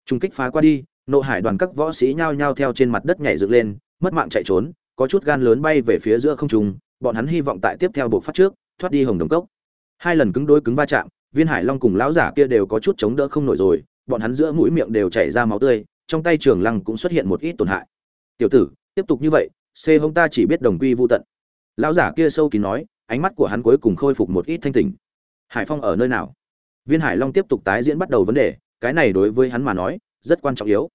Trung kích phá qua đi, nộ hải đoàn các võ sĩ nhao nhao theo trên mặt đất nhảy dựng lên, mất mạng chạy trốn, có chút gan lớn bay về phía giữa không trung, bọn hắn hy vọng tại tiếp theo bộ phát trước, thoát đi hồng đồng cốc. Hai lần cứng đôi cứng va chạm, viên hải long cùng lão giả kia đều có chút chống đỡ không nổi rồi, bọn hắn giữa mũi miệng đều chảy ra máu tươi, trong tay trường lăng cũng xuất hiện một ít tổn hại. Tiểu tử, tiếp tục như vậy xê hông ta chỉ biết đồng quy vô tận. Lão giả kia sâu kín nói, ánh mắt của hắn cuối cùng khôi phục một ít thanh tỉnh. Hải phong ở nơi nào? Viên hải long tiếp tục tái diễn bắt đầu vấn đề, cái này đối với hắn mà nói, rất quan trọng yếu.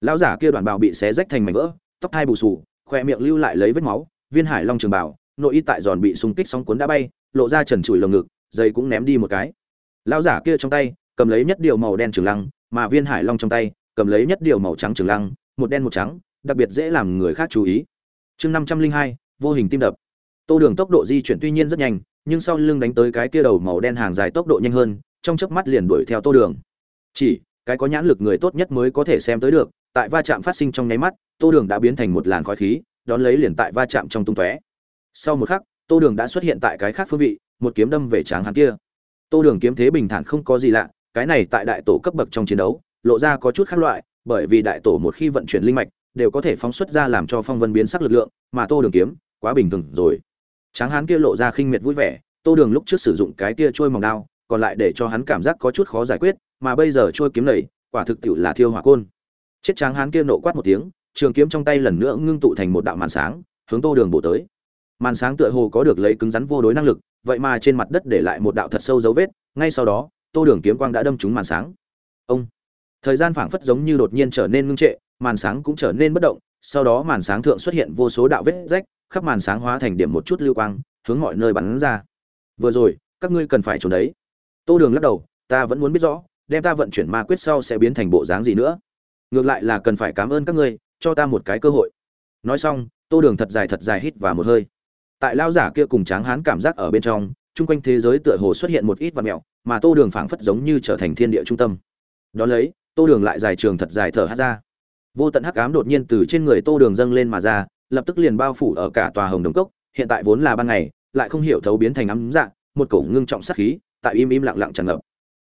Lão giả kia đoàn bào bị xé rách thành mảnh vỡ, tóc thai bù sù khoe miệng lưu lại lấy vết máu. Viên hải long trường bảo nội y tại giòn bị xung kích sóng cuốn đã bay, lộ ra trần trụi lồng ngực dây cũng ném đi một cái. Lão giả kia trong tay, cầm lấy nhất điều màu đen trường lăng, mà viên hải long trong tay, cầm lấy nhất điều màu trắng trường lăng, một đen một trắng, đặc biệt dễ làm người khác chú ý chương năm trăm linh hai, vô hình tim đập. Tô đường tốc độ di chuyển tuy nhiên rất nhanh, nhưng sau lưng đánh tới cái kia đầu màu đen hàng dài tốc độ nhanh hơn, trong chớp mắt liền đuổi theo tô đường. Chỉ, cái có nhãn lực người tốt nhất mới có thể xem tới được, tại va chạm phát sinh trong nháy mắt, tô đường đã biến thành một làn khói khí, đón lấy liền tại va chạm trong tung tóe. Sau một khắc, tô đường đã xuất hiện tại cái khác phương vị, một kiếm đâm về tráng hắn kia. Tô đường kiếm thế bình thản không có gì lạ, cái này tại đại tổ cấp bậc trong chiến đấu, lộ ra có chút khác loại, bởi vì đại tổ một khi vận chuyển linh mạch đều có thể phóng xuất ra làm cho phong vân biến sắc lực lượng, mà tô đường kiếm, quá bình thường rồi. Tráng hán kia lộ ra khinh miệt vui vẻ, tô đường lúc trước sử dụng cái kia trôi mỏng đao, còn lại để cho hắn cảm giác có chút khó giải quyết, mà bây giờ trôi kiếm này, quả thực tiệu là thiêu hỏa côn. Chết tráng hán kia nộ quát một tiếng, trường kiếm trong tay lần nữa ngưng tụ thành một đạo màn sáng, hướng tô đường bổ tới. Màn sáng tựa hồ có được lấy cứng rắn vô đối năng lực, vậy mà trên mặt đất để lại một đạo thật sâu dấu vết, ngay sau đó, tô đường kiếm quang đã đâm trúng màn sáng. Ông! Thời gian phảng phất giống như đột nhiên trở nên ngưng trệ màn sáng cũng trở nên bất động sau đó màn sáng thượng xuất hiện vô số đạo vết rách khắp màn sáng hóa thành điểm một chút lưu quang hướng mọi nơi bắn ra. Vừa rồi các ngươi cần phải trốn đấy. Tô đường lắc đầu ta vẫn muốn biết rõ đem ta vận chuyển ma quyết sau sẽ biến thành bộ dáng gì nữa? Ngược lại là cần phải cảm ơn các ngươi cho ta một cái cơ hội. Nói xong tô đường thật dài thật dài hít vào một hơi. Tại lao giả kia cùng tráng hán cảm giác ở bên trong chung quanh thế giới tựa hồ xuất hiện một ít vật mèo, mà tô đường phảng phất giống như trở thành thiên địa trung tâm. Đó lấy tô đường lại dài trường thật dài thở hát ra vô tận hắc ám đột nhiên từ trên người tô đường dâng lên mà ra, lập tức liền bao phủ ở cả tòa hồng đồng cốc, hiện tại vốn là ban ngày, lại không hiểu thấu biến thành ấm dạng một cổ ngưng trọng sát khí, tại im im lặng lặng tràn ngập.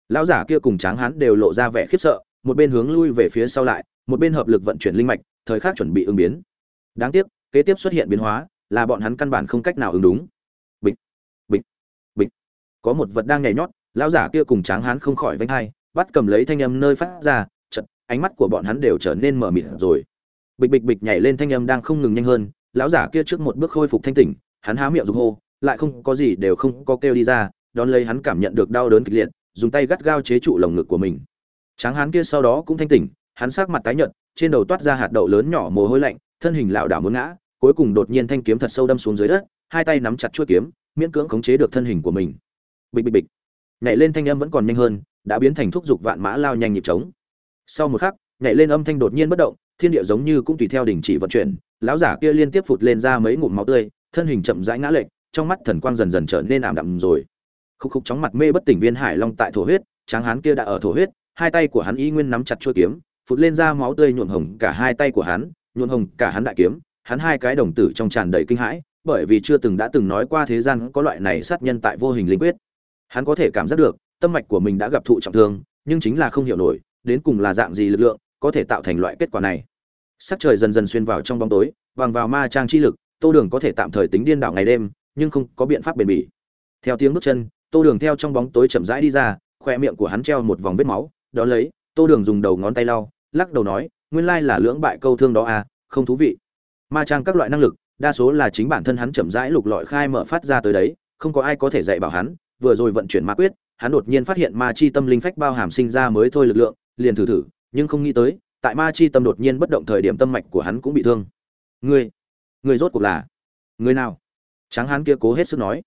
Lão giả kia cùng tráng hán đều lộ ra vẻ khiếp sợ, một bên hướng lui về phía sau lại, một bên hợp lực vận chuyển linh mạch, thời khắc chuẩn bị ứng biến. Đáng tiếc, kế tiếp xuất hiện biến hóa, là bọn hắn căn bản không cách nào ứng đúng. Bịch bịch bịch. Có một vật đang nhảy nhót, lão giả kia cùng tráng hán không khỏi vánh hai, bắt cầm lấy thanh âm nơi phát ra ánh mắt của bọn hắn đều trở nên mở mịt rồi. Bịch bịch bịch nhảy lên thanh âm đang không ngừng nhanh hơn, lão giả kia trước một bước khôi phục thanh tỉnh, hắn há miệng rục hô, lại không có gì đều không có kêu đi ra, đón lấy hắn cảm nhận được đau đớn kịch liệt, dùng tay gắt gao chế trụ lồng ngực của mình. Tráng hắn kia sau đó cũng thanh tỉnh, hắn sắc mặt tái nhợt, trên đầu toát ra hạt đậu lớn nhỏ mồ hôi lạnh, thân hình lảo đảo muốn ngã, cuối cùng đột nhiên thanh kiếm thật sâu đâm xuống dưới đất, hai tay nắm chặt chuôi kiếm, miễn cưỡng khống chế được thân hình của mình. Bịch bịch bịch. Nhảy lên thanh âm vẫn còn nhanh hơn, đã biến thành thúc dục vạn mã lao nhanh nhịp trống sau một khắc, nhảy lên âm thanh đột nhiên bất động, thiên địa giống như cũng tùy theo đình chỉ vận chuyển, lão giả kia liên tiếp phụt lên ra mấy ngụm máu tươi, thân hình chậm rãi ngã lệch, trong mắt thần quang dần dần trở nên ảm đạm rồi. Khúc khúc chóng mặt mê bất tỉnh viên hải long tại thổ huyết, tráng hán kia đã ở thổ huyết, hai tay của hắn y nguyên nắm chặt chuôi kiếm, phụt lên ra máu tươi nhuộm hồng cả hai tay của hắn, nhuộm hồng cả hắn đại kiếm, hắn hai cái đồng tử trong tràn đầy kinh hãi, bởi vì chưa từng đã từng nói qua thế gian có loại này sát nhân tại vô hình linh quyết. Hắn có thể cảm giác được, tâm mạch của mình đã gặp thụ trọng thương, nhưng chính là không hiểu nổi đến cùng là dạng gì lực lượng có thể tạo thành loại kết quả này. Sắc trời dần dần xuyên vào trong bóng tối, vàng vào ma trang chi lực, tô đường có thể tạm thời tính điên đảo ngày đêm, nhưng không có biện pháp bền bỉ. Theo tiếng bước chân, tô đường theo trong bóng tối chậm rãi đi ra, khoe miệng của hắn treo một vòng vết máu, đó lấy, tô đường dùng đầu ngón tay lau, lắc đầu nói, nguyên lai là lưỡng bại câu thương đó à không thú vị. Ma trang các loại năng lực, đa số là chính bản thân hắn chậm rãi lục lọi khai mở phát ra tới đấy, không có ai có thể dạy bảo hắn, vừa rồi vận chuyển ma quyết, hắn đột nhiên phát hiện ma chi tâm linh phách bao hàm sinh ra mới thôi lực lượng liền thử thử, nhưng không nghĩ tới, tại ma chi tâm đột nhiên bất động thời điểm tâm mạch của hắn cũng bị thương. Ngươi ngươi rốt cuộc là người nào? Tráng hán kia cố hết sức nói.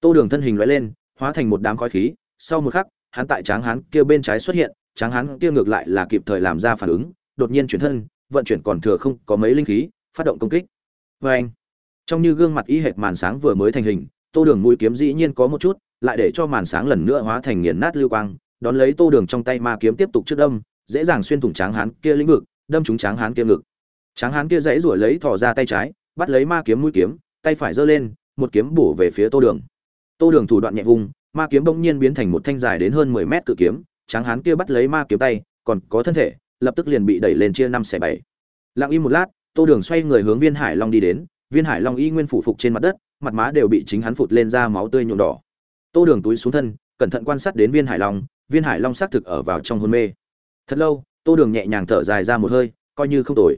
Tô đường thân hình lóe lên, hóa thành một đám khói khí. Sau một khắc, hắn tại tráng hán kia bên trái xuất hiện, tráng hán kia ngược lại là kịp thời làm ra phản ứng, đột nhiên chuyển thân, vận chuyển còn thừa không có mấy linh khí, phát động công kích. Oeng. anh, trong như gương mặt y hệt màn sáng vừa mới thành hình, tô đường mũi kiếm dĩ nhiên có một chút, lại để cho màn sáng lần nữa hóa thành nghiền nát lưu quang đón lấy tô đường trong tay ma kiếm tiếp tục trước đâm, dễ dàng xuyên thủng tráng hán kia lĩnh vực, đâm trúng tráng hán kia ngực. Tráng hán kia dãy ruổi lấy thò ra tay trái, bắt lấy ma kiếm mũi kiếm, tay phải giơ lên, một kiếm bổ về phía tô đường. Tô đường thủ đoạn nhẹ vùng ma kiếm bỗng nhiên biến thành một thanh dài đến hơn mười mét cự kiếm, tráng hán kia bắt lấy ma kiếm tay, còn có thân thể, lập tức liền bị đẩy lên chia năm xẻ bảy. Lặng im một lát, tô đường xoay người hướng viên hải long đi đến, viên hải long y nguyên phủ phục trên mặt đất, mặt má đều bị chính hắn phụt lên ra máu tươi nhuộm đỏ. Tô đường túi xuống thân, cẩn thận quan sát đến viên hải long viên hải long xác thực ở vào trong hôn mê. Thật lâu, tô đường nhẹ nhàng thở dài ra một hơi, coi như không tồi.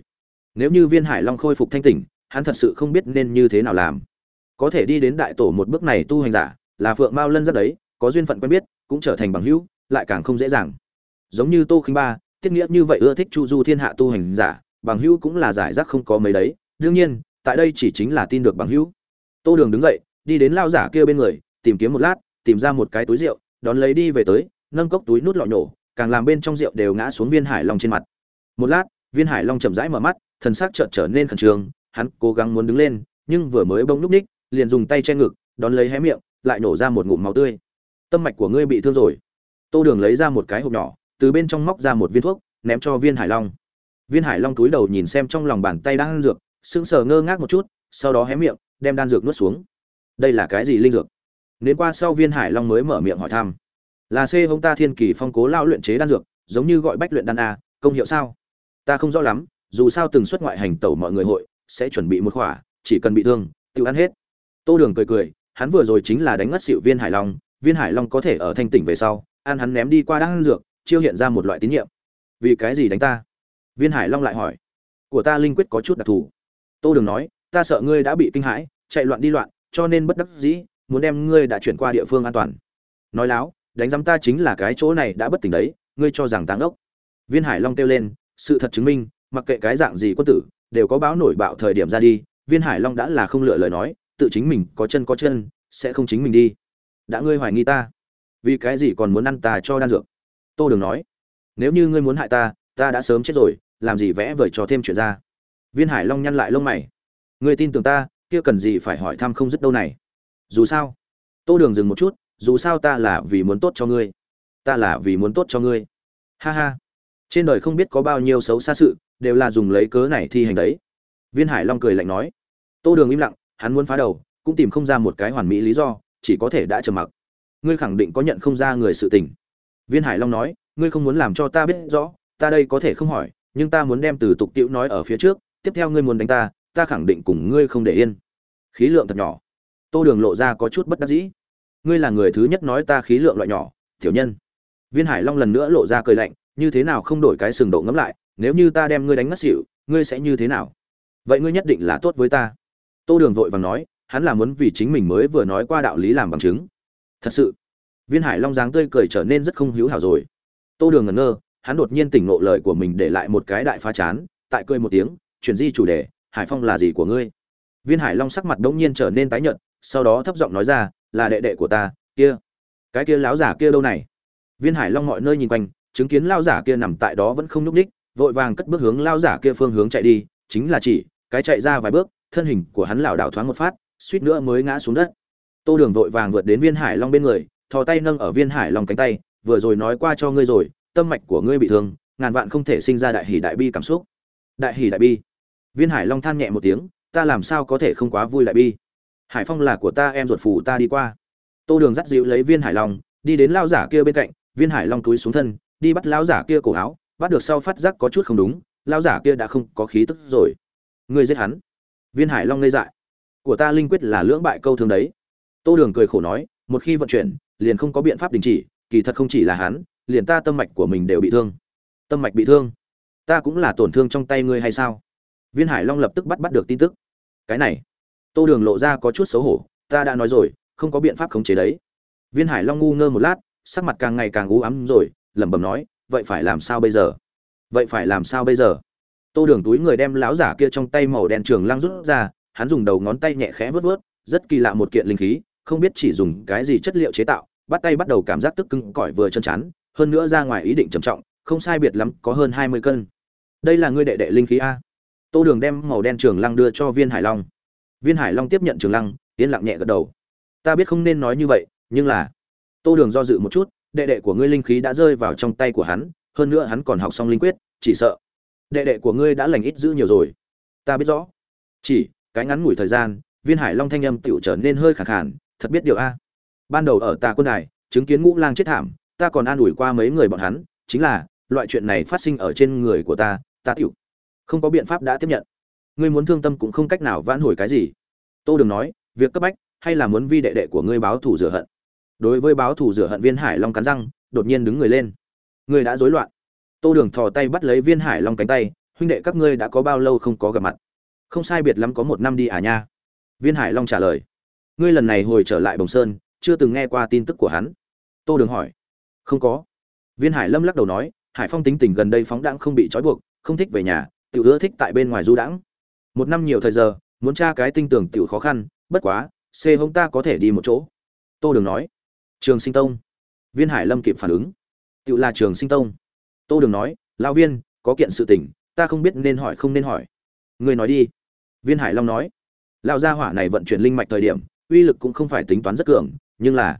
Nếu như viên hải long khôi phục thanh tỉnh, hắn thật sự không biết nên như thế nào làm. Có thể đi đến đại tổ một bước này tu hành giả, là phượng mao lân rất đấy, có duyên phận quen biết, cũng trở thành bằng hữu, lại càng không dễ dàng. Giống như tô khinh ba, tiết nghĩa như vậy ưa thích chu du thiên hạ tu hành giả, bằng hữu cũng là giải rác không có mấy đấy. Đương nhiên, tại đây chỉ chính là tin được bằng hữu. Tô đường đứng dậy, đi đến lao giả kia bên người, tìm kiếm một lát, tìm ra một cái túi rượu, đón lấy đi về tới nâng cốc túi nút lọ nhổ, càng làm bên trong rượu đều ngã xuống viên hải long trên mặt. Một lát, viên hải long chậm rãi mở mắt, thần sắc chợt trở nên khẩn trương, hắn cố gắng muốn đứng lên, nhưng vừa mới bông núp ních, liền dùng tay che ngực, đón lấy hé miệng, lại nổ ra một ngụm máu tươi. Tâm mạch của ngươi bị thương rồi. Tô đường lấy ra một cái hộp nhỏ, từ bên trong móc ra một viên thuốc, ném cho viên hải long. Viên hải long túi đầu nhìn xem trong lòng bàn tay đang ăn dược, sững sờ ngơ ngác một chút, sau đó hé miệng, đem đan dược nuốt xuống. Đây là cái gì linh dược? Nếu qua sau viên hải long mới mở miệng hỏi thăm là c hông ta thiên kỳ phong cố lao luyện chế đan dược, giống như gọi bách luyện đan a, công hiệu sao? Ta không rõ lắm, dù sao từng xuất ngoại hành tẩu mọi người hội, sẽ chuẩn bị một khỏa, chỉ cần bị thương tự ăn hết. Tô đường cười cười, hắn vừa rồi chính là đánh ngất xịu viên hải long, viên hải long có thể ở thanh tỉnh về sau, ăn hắn ném đi qua đan dược, chiêu hiện ra một loại tín nhiệm. Vì cái gì đánh ta? Viên hải long lại hỏi. Của ta linh quyết có chút đặc thù. Tô đường nói, ta sợ ngươi đã bị kinh hãi, chạy loạn đi loạn, cho nên bất đắc dĩ, muốn đem ngươi đã chuyển qua địa phương an toàn. Nói láo đánh giám ta chính là cái chỗ này đã bất tỉnh đấy, ngươi cho rằng táng ốc. Viên hải long kêu lên, sự thật chứng minh, mặc kệ cái dạng gì quân tử, đều có báo nổi bạo thời điểm ra đi, viên hải long đã là không lựa lời nói, tự chính mình có chân có chân, sẽ không chính mình đi. Đã ngươi hoài nghi ta, vì cái gì còn muốn ăn ta cho đan dược? Tô đường nói, nếu như ngươi muốn hại ta ta đã sớm chết rồi, làm gì vẽ vời cho thêm chuyện ra. Viên hải long nhăn lại lông mày, ngươi tin tưởng ta, kia cần gì phải hỏi thăm không dứt đâu này. Dù sao, tô đường dừng một chút dù sao ta là vì muốn tốt cho ngươi. Ta là vì muốn tốt cho ngươi. Ha ha. Trên đời không biết có bao nhiêu xấu xa sự, đều là dùng lấy cớ này thi hành đấy. Viên hải long cười lạnh nói. Tô đường im lặng, hắn muốn phá đầu, cũng tìm không ra một cái hoàn mỹ lý do, chỉ có thể đã trầm mặc. Ngươi khẳng định có nhận không ra người sự tình. Viên hải long nói. Ngươi không muốn làm cho ta biết rõ, ta đây có thể không hỏi, nhưng ta muốn đem từ tục tiễu nói ở phía trước, tiếp theo ngươi muốn đánh ta ta khẳng định cùng ngươi không để yên. Khí lượng thật nhỏ. Tô đường lộ ra có chút bất đắc dĩ ngươi là người thứ nhất nói ta khí lượng loại nhỏ, tiểu nhân. Viên hải long lần nữa lộ ra cười lạnh, như thế nào không đổi cái sừng độ ngẫm lại, nếu như ta đem ngươi đánh ngất xỉu, ngươi sẽ như thế nào? Vậy ngươi nhất định là tốt với ta. Tô đường vội vàng nói, hắn là muốn vì chính mình mới vừa nói qua đạo lý làm bằng chứng. Thật sự, viên hải long dáng tươi cười trở nên rất không hữu hảo rồi. Tô đường ngẩn ngơ, hắn đột nhiên tỉnh ngộ lời của mình để lại một cái đại phá chán, tại cười một tiếng, chuyển di chủ đề, hải phong là gì của ngươi? Viên hải long sắc mặt đ ỗ n g nhiên trở nên tái nhợt, sau đó thấp giọng nói ra là đệ đệ của ta, kia. Cái kia lão giả kia đâu này? Viên hải long mọi nơi nhìn quanh, chứng kiến lao giả kia nằm tại đó vẫn không nhúc ních vội vàng cất bước hướng lao giả kia phương hướng chạy đi, chính là chỉ, cái chạy ra vài bước, thân hình của hắn lảo đảo thoáng một phát, suýt nữa mới ngã xuống đất. Tô đường vội vàng vượt đến viên hải long bên người, thò tay nâng ở viên hải long cánh tay, vừa rồi nói qua cho ngươi rồi, tâm mạch của ngươi bị thương, ngàn vạn không thể sinh ra đại hỷ đại bi cảm xúc. Đại hỷ đại bi? Viên hải long than nhẹ một tiếng, ta làm sao có thể không quá vui đại bi? Hải phong là của ta, em ruột phủ ta đi qua. Tô đường dắt dịu lấy viên hải long, đi đến lao giả kia bên cạnh, viên hải long túi xuống thân, đi bắt lao giả kia cổ áo, bắt được sau phát giác có chút không đúng lao giả kia đã không có khí tức rồi. Ngươi giết hắn. Viên hải long ngây dại. Của ta linh quyết là lưỡng bại câu thương đấy. Tô đường cười khổ nói, một khi vận chuyển, liền không có biện pháp đình chỉ, kỳ thật không chỉ là hắn, liền ta tâm mạch của mình đều bị thương. Tâm mạch bị thương. Ta cũng là tổn thương trong tay ngươi hay sao? Viên hải long lập tức bắt bắt được tin tức. Cái này tô đường lộ ra có chút xấu hổ, ta đã nói rồi, không có biện pháp khống chế đấy. Viên hải long ngu ngơ một lát, sắc mặt càng ngày càng u ám rồi, lẩm bẩm nói, vậy phải làm sao bây giờ? Vậy phải làm sao bây giờ? Tô đường túi người đem lão giả kia trong tay màu đen trường lăng rút ra, hắn dùng đầu ngón tay nhẹ khẽ vớt vớt, rất kỳ lạ một kiện linh khí, không biết chỉ dùng cái gì chất liệu chế tạo, bắt tay bắt đầu cảm giác tức cưng cỏi vừa chân chắn hơn nữa ra ngoài ý định trầm trọng, không sai biệt lắm có hơn hai mươi cân. Đây là ngươi đệ đệ linh khí a? Tô đường đem màu đen trường lăng đưa cho viên hải long viên hải long tiếp nhận trường lăng, yên lặng nhẹ gật đầu. Ta biết không nên nói như vậy, nhưng là, tô đường do dự một chút, đệ đệ của ngươi linh khí đã rơi vào trong tay của hắn, hơn nữa hắn còn học xong linh quyết, chỉ sợ đệ đệ của ngươi đã lành ít giữ nhiều rồi. Ta biết rõ. Chỉ, cái ngắn ngủi thời gian, viên hải long thanh âm tựu trở nên hơi khẳng khản thật biết điều a. Ban đầu ở tà quân đài, chứng kiến ngũ lang chết thảm, ta còn an ủi qua mấy người bọn hắn, chính là, loại chuyện này phát sinh ở trên người của ta ta tiểu không có biện pháp đã tiếp nhận ngươi muốn thương tâm cũng không cách nào vãn hồi cái gì. Tô Đường nói, việc cấp bách, hay là muốn vi đệ đệ của ngươi báo thù rửa hận. Đối với báo thù rửa hận viên hải long cắn răng, đột nhiên đứng người lên. Ngươi đã rối loạn. Tô đường thò tay bắt lấy viên hải long cánh tay, huynh đệ các ngươi đã có bao lâu không có gặp mặt? Không sai biệt lắm có một năm đi à nha. Viên hải long trả lời. Ngươi lần này hồi trở lại bồng sơn, chưa từng nghe qua tin tức của hắn. Tô đường hỏi. Không có. Viên hải lâm lắc đầu nói, hải phong tính tình gần đây phóng đãng không bị trói buộc, không thích về nhà tự ưa thích tại bên ngoài du đãng một năm nhiều thời giờ, muốn tra cái tinh tưởng tiểu khó khăn, bất quá, c hông ta có thể đi một chỗ. Tô đường nói. Trường sinh tông. Viên hải lâm kịp phản ứng. Tự là trường sinh tông. Tô đường nói lao viên, có kiện sự tình, ta không biết nên hỏi không nên hỏi. Người nói đi. Viên hải long nói lao gia hỏa này vận chuyển linh mạch thời điểm, uy lực cũng không phải tính toán rất cường, nhưng là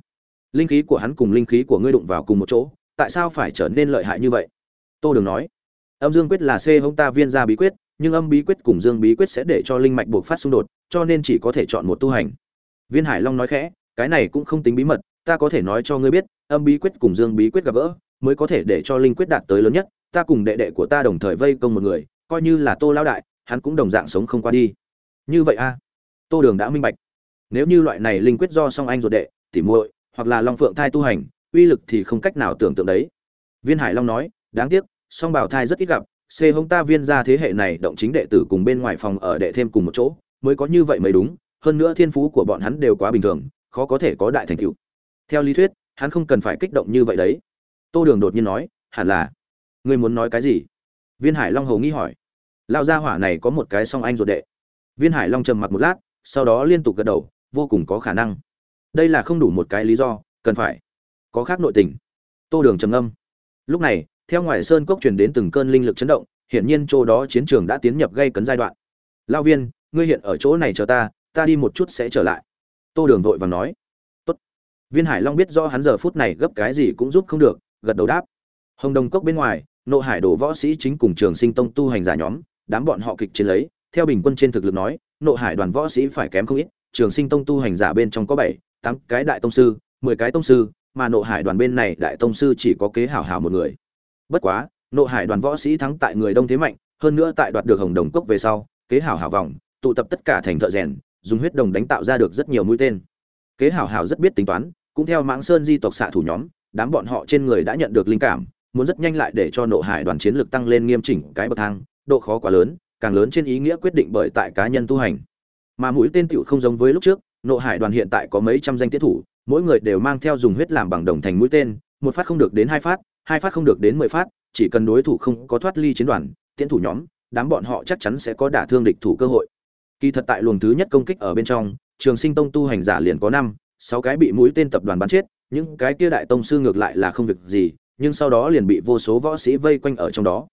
linh khí của hắn cùng linh khí của ngươi đụng vào cùng một chỗ, tại sao phải trở nên lợi hại như vậy? Tô đường nói, âm dương quyết là c hông ta viên ra bí quyết nhưng âm bí quyết cùng dương bí quyết sẽ để cho linh mạch buộc phát xung đột, cho nên chỉ có thể chọn một tu hành. Viên hải long nói khẽ, cái này cũng không tính bí mật, ta có thể nói cho ngươi biết, âm bí quyết cùng dương bí quyết gặp gỡ, mới có thể để cho linh quyết đạt tới lớn nhất, ta cùng đệ đệ của ta đồng thời vây công một người, coi như là tô lao đại, hắn cũng đồng dạng sống không qua đi. Như vậy a? Tô đường đã minh bạch. Nếu như loại này linh quyết do song anh ruột đệ, tỉ muội, hoặc là long phượng thai tu hành, uy lực thì không cách nào tưởng tượng đấy. Viên hải long nói, đáng tiếc, song bảo thai rất ít gặp c hông ta viên ra thế hệ này động chính đệ tử cùng bên ngoài phòng ở đệ thêm cùng một chỗ, mới có như vậy mới đúng, hơn nữa thiên phú của bọn hắn đều quá bình thường, khó có thể có đại thành tựu. Theo lý thuyết, hắn không cần phải kích động như vậy đấy. Tô đường đột nhiên nói, hẳn là. Ngươi muốn nói cái gì? Viên hải long hầu nghi hỏi. Lao gia hỏa này có một cái song anh ruột đệ. Viên hải long trầm mặc một lát, sau đó liên tục gật đầu, vô cùng có khả năng. Đây là không đủ một cái lý do, cần phải có khác nội tình. Tô đường trầm ngâm. Lúc này theo ngoài sơn cốc truyền đến từng cơn linh lực chấn động, hiển nhiên chỗ đó chiến trường đã tiến nhập gây cấn giai đoạn. Lão viên, ngươi hiện ở chỗ này chờ ta ta đi một chút sẽ trở lại. Tô đường vội vàng nói. Tốt. viên hải long biết do hắn giờ phút này gấp cái gì cũng giúp không được, gật đầu đáp. Hồng đồng cốc bên ngoài, nộ hải đổ võ sĩ chính cùng trường sinh tông tu hành giả nhóm, đám bọn họ kịch chiến lấy, theo bình quân trên thực lực nói, nộ hải đoàn võ sĩ phải kém không ít, trường sinh tông tu hành giả bên trong có bảy, tám cái đại tông sư, mười cái tông sư, mà nộ hải đoàn bên này đại tông sư chỉ có kế hảo hảo một người bất quá, nộ hải đoàn võ sĩ thắng tại người đông thế mạnh, hơn nữa tại đoạt được hồng đồng cốc về sau, kế hảo hảo vòng, tụ tập tất cả thành thợ rèn, dùng huyết đồng đánh tạo ra được rất nhiều mũi tên. Kế hảo hảo rất biết tính toán, cũng theo mãng sơn di tộc xạ thủ nhóm, đám bọn họ trên người đã nhận được linh cảm, muốn rất nhanh lại để cho nộ hải đoàn chiến lược tăng lên nghiêm chỉnh, cái bậc thang, độ khó quá lớn, càng lớn trên ý nghĩa quyết định bởi tại cá nhân tu hành. Mà mũi tên tựu không giống với lúc trước, nộ hải đoàn hiện tại có mấy trăm danh tiết thủ, mỗi người đều mang theo dùng huyết làm bằng đồng thành mũi tên một phát không được đến hai phát hai phát không được đến mười phát, chỉ cần đối thủ không có thoát ly chiến đoàn, tiễn thủ nhóm, đám bọn họ chắc chắn sẽ có đả thương địch thủ cơ hội. Kỳ thật tại luồng thứ nhất công kích ở bên trong, trường sinh tông tu hành giả liền có năm, sáu cái bị mũi tên tập đoàn bắn chết, những cái kia đại tông sư ngược lại là không việc gì, nhưng sau đó liền bị vô số võ sĩ vây quanh ở trong đó.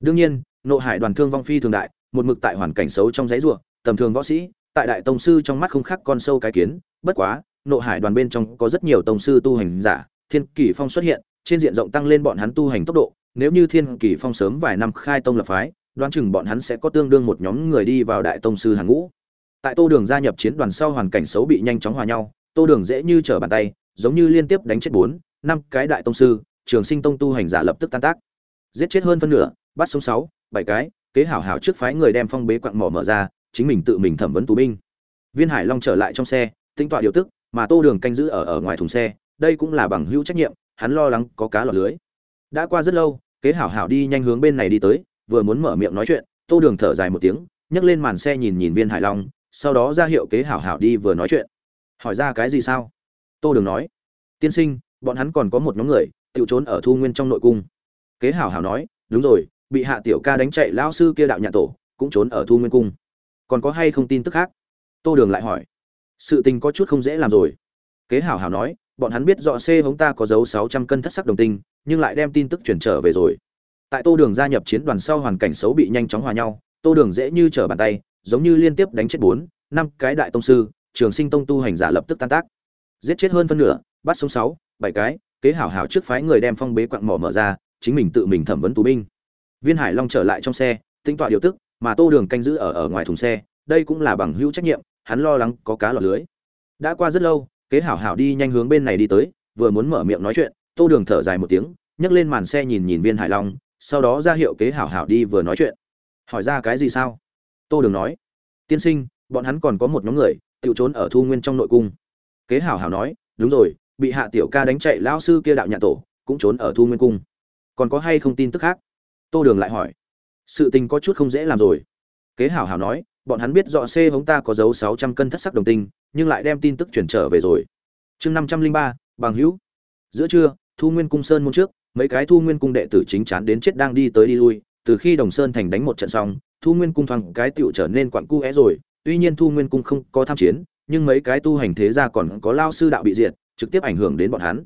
Đương nhiên, nộ hải đoàn thương vong phi thường đại, một mực tại hoàn cảnh xấu trong giấy ruộng, tầm thường võ sĩ, tại đại tông sư trong mắt không khác con sâu cái kiến, bất quá, nộ hải đoàn bên trong có rất nhiều tông sư tu hành giả thiên kỳ phong xuất hiện, trên diện rộng tăng lên bọn hắn tu hành tốc độ, nếu như thiên kỳ phong sớm vài năm khai tông lập phái, đoán chừng bọn hắn sẽ có tương đương một nhóm người đi vào đại tông sư hàng ngũ. Tại tô đường gia nhập chiến đoàn sau hoàn cảnh xấu bị nhanh chóng hòa nhau, tô đường dễ như trở bàn tay, giống như liên tiếp đánh chết bốn, năm cái đại tông sư, trường sinh tông tu hành giả lập tức tan tác. Giết chết hơn phân nửa, bắt sống sáu, bảy cái, kế hảo hảo trước phái người đem phong bế quặng mỏ mở ra, chính mình tự mình thẩm vấn tù binh. Viên hải long trở lại trong xe tinh tọa điều tức, mà tô đường canh giữ ở ở ngoài thùng xe đây cũng là bằng hữu trách nhiệm, hắn lo lắng có cá lọt lưới. Đã qua rất lâu, kế hảo hảo đi nhanh hướng bên này đi tới, vừa muốn mở miệng nói chuyện, tô đường thở dài một tiếng, nhấc lên màn xe nhìn nhìn viên hải long, sau đó ra hiệu kế hảo hảo đi vừa nói chuyện. Hỏi ra cái gì sao? Tô đường nói. Tiên sinh, bọn hắn còn có một nhóm người tự trốn ở thu nguyên trong nội cung. Kế hảo hảo nói, đúng rồi, bị hạ tiểu ca đánh chạy lão sư kia đạo nhạn tổ, cũng trốn ở thu nguyên cung. Còn có hay không tin tức khác? Tô đường lại hỏi. Sự tình có chút không dễ làm rồi. Kế hảo hảo nói bọn hắn biết rõ c hống ta có dấu sáu trăm cân thất sắc đồng tinh, nhưng lại đem tin tức chuyển trở về rồi. Tại tô đường gia nhập chiến đoàn sau hoàn cảnh xấu bị nhanh chóng hòa nhau, tô đường dễ như trở bàn tay, giống như liên tiếp đánh chết bốn, năm cái đại tông sư, trường sinh tông tu hành giả lập tức tan tác. Giết chết hơn phân nửa, bắt sống sáu, bảy cái, kế hảo hảo trước phái người đem phong bế quặng mỏ mở ra, chính mình tự mình thẩm vấn tù binh. Viên hải long trở lại trong xe tinh tọa điều tức, mà tô đường canh giữ ở ở ngoài thùng xe, đây cũng là bằng hữu trách nhiệm, hắn lo lắng có cá lọt lưới. Đã qua rất lâu kế hảo hảo đi nhanh hướng bên này đi tới, vừa muốn mở miệng nói chuyện, tô đường thở dài một tiếng, nhấc lên màn xe nhìn nhìn viên hải long, sau đó ra hiệu kế hảo hảo đi vừa nói chuyện. Hỏi ra cái gì sao? Tô đường nói. Tiên sinh, bọn hắn còn có một nhóm người tự trốn ở thu nguyên trong nội cung. Kế hảo hảo nói, đúng rồi, bị hạ tiểu ca đánh chạy lão sư kia đạo nhà tổ, cũng trốn ở thu nguyên cung. Còn có hay không tin tức khác? Tô đường lại hỏi. Sự tình có chút không dễ làm rồi. Kế hảo hảo nói bọn hắn biết rõ c hống ta có dấu sáu trăm cân thất sắc đồng tinh, nhưng lại đem tin tức chuyển trở về rồi. Chương năm trăm linh ba, bằng hữu. Giữa trưa, thu nguyên cung sơn môn trước, mấy cái thu nguyên cung đệ tử chính chán đến chết đang đi tới đi lui. Từ khi đồng sơn thành đánh một trận xong, thu nguyên cung thoáng cái tiểu trở nên quặn cu é rồi. Tuy nhiên thu nguyên cung không có tham chiến, nhưng mấy cái tu hành thế gia còn có lao sư đạo bị diệt, trực tiếp ảnh hưởng đến bọn hắn.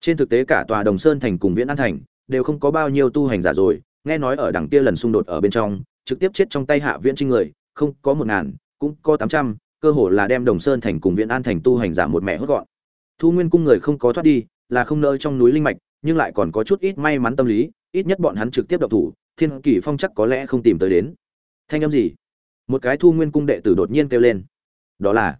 Trên thực tế cả tòa đồng sơn thành cùng viễn an thành đều không có bao nhiêu tu hành giả rồi. Nghe nói ở đằng kia lần xung đột ở bên trong, trực tiếp chết trong tay hạ viễn trinh người không có một ngàn, cũng có tám trăm, cơ hồ là đem đồng sơn thành cùng viễn an thành tu hành giả một mẹ hốt gọn. Thu nguyên cung người không có thoát đi, là không nỡ trong núi linh mạch, nhưng lại còn có chút ít may mắn tâm lý, ít nhất bọn hắn trực tiếp độc thủ, thiên kỷ phong chắc có lẽ không tìm tới đến. Thanh âm gì? Một cái thu nguyên cung đệ tử đột nhiên kêu lên. Đó là,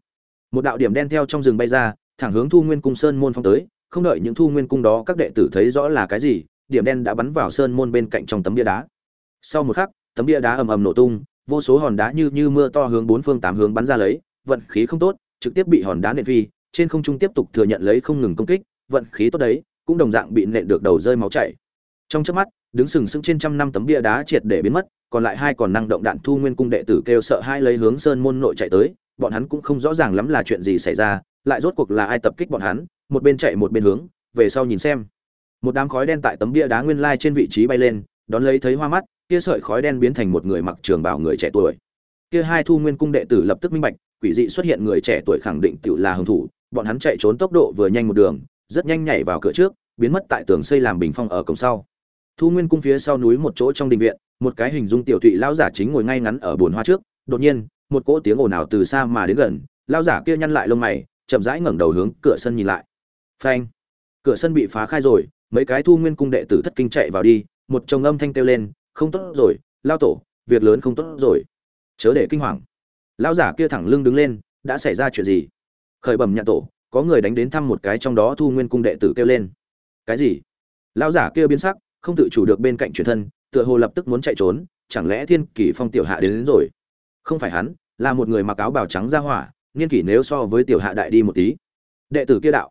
một đạo điểm đen theo trong rừng bay ra, thẳng hướng thu nguyên cung sơn môn phong tới, không đợi những thu nguyên cung đó các đệ tử thấy rõ là cái gì, điểm đen đã bắn vào sơn môn bên cạnh trong tấm bia đá. Sau một khắc, tấm bia đá ầm ầm nổ tung vô số hòn đá như như mưa to hướng bốn phương tám hướng bắn ra lấy, vận khí không tốt, trực tiếp bị hòn đá nện phi, trên không trung tiếp tục thừa nhận lấy không ngừng công kích, vận khí tốt đấy, cũng đồng dạng bị nện được đầu rơi máu chảy. Trong chớp mắt, đứng sừng sững trên trăm năm tấm bia đá triệt để biến mất, còn lại hai còn năng động đạn thu nguyên cung đệ tử kêu sợ hai lấy hướng sơn môn nội chạy tới, bọn hắn cũng không rõ ràng lắm là chuyện gì xảy ra, lại rốt cuộc là ai tập kích bọn hắn, một bên chạy một bên hướng, về sau nhìn xem. Một đám khói đen tại tấm bia đá nguyên lai trên vị trí bay lên đón lấy thấy hoa mắt, kia sợi khói đen biến thành một người mặc trường bào người trẻ tuổi. Kia hai thu nguyên cung đệ tử lập tức minh bạch, quỷ dị xuất hiện người trẻ tuổi khẳng định tự là hung thủ, bọn hắn chạy trốn tốc độ vừa nhanh một đường, rất nhanh nhảy vào cửa trước, biến mất tại tường xây làm bình phong ở cổng sau. Thu nguyên cung phía sau núi một chỗ trong đình viện, một cái hình dung tiểu thụy lão giả chính ngồi ngay ngắn ở bồn hoa trước, đột nhiên, một cỗ tiếng ồn ào từ xa mà đến gần, lão giả kia nhăn lại lông mày, chậm rãi ngẩng đầu hướng cửa sân nhìn lại. Phanh! Cửa sân bị phá khai rồi, mấy cái thu nguyên cung đệ tử thất kinh chạy vào đi một chồng âm thanh kêu lên không tốt rồi lao tổ việc lớn không tốt rồi. Chớ để kinh hoàng. Lão giả kia thẳng lưng đứng lên đã xảy ra chuyện gì? Khởi bẩm nhà tổ có người đánh đến thăm một cái trong đó thu nguyên cung đệ tử kêu lên. Cái gì? Lão giả kia biến sắc không tự chủ được bên cạnh truyền thân tựa hồ lập tức muốn chạy trốn chẳng lẽ thiên kỷ phong tiểu hạ đến, đến rồi? Không phải hắn là một người mặc áo bào trắng ra hỏa niên kỷ nếu so với tiểu hạ đại đi một tí. Đệ tử kia đạo.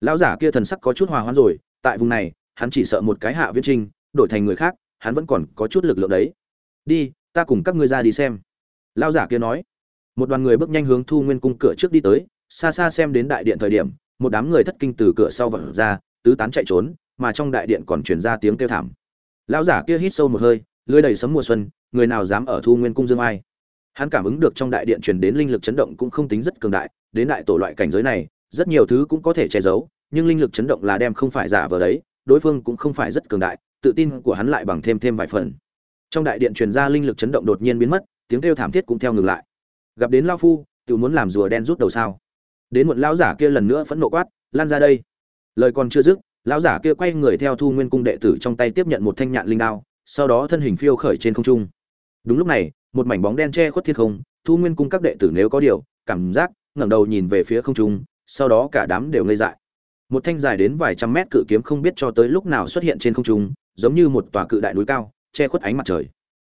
Lão giả kia thần sắc có chút hòa hoãn rồi tại vùng này hắn chỉ sợ một cái hạ viễn trinh đổi thành người khác, hắn vẫn còn có chút lực lượng đấy. Đi, ta cùng các ngươi ra đi xem. Lão giả kia nói. Một đoàn người bước nhanh hướng thu nguyên cung cửa trước đi tới, xa xa xem đến đại điện thời điểm, một đám người thất kinh từ cửa sau vật ra, tứ tán chạy trốn, mà trong đại điện còn truyền ra tiếng kêu thảm. Lão giả kia hít sâu một hơi, lưới đầy sấm mùa xuân, người nào dám ở thu nguyên cung dương ai? Hắn cảm ứng được trong đại điện truyền đến linh lực chấn động cũng không tính rất cường đại, đến đại tổ loại cảnh giới này, rất nhiều thứ cũng có thể che giấu, nhưng linh lực chấn động là đem không phải giả vờ đấy, đối phương cũng không phải rất cường đại tự tin của hắn lại bằng thêm thêm vài phần. Trong đại điện truyền ra linh lực chấn động đột nhiên biến mất, tiếng kêu thảm thiết cũng theo ngừng lại. Gặp đến lao phu tự muốn làm rùa đen rút đầu sao? Đến muộn lão giả kia lần nữa phẫn nộ quát, lan ra đây. Lời còn chưa dứt, lão giả kia quay người theo thu nguyên cung đệ tử trong tay tiếp nhận một thanh nhạn linh đao, sau đó thân hình phiêu khởi trên không trung. Đúng lúc này, một mảnh bóng đen che khuất thiên không, thu nguyên cung các đệ tử nếu có điều, cảm giác ngẩng đầu nhìn về phía không trung, sau đó cả đám đều ngây dại. Một thanh dài đến vài trăm mét cự kiếm không biết cho tới lúc nào xuất hiện trên không trung giống như một tòa cự đại núi cao, che khuất ánh mặt trời.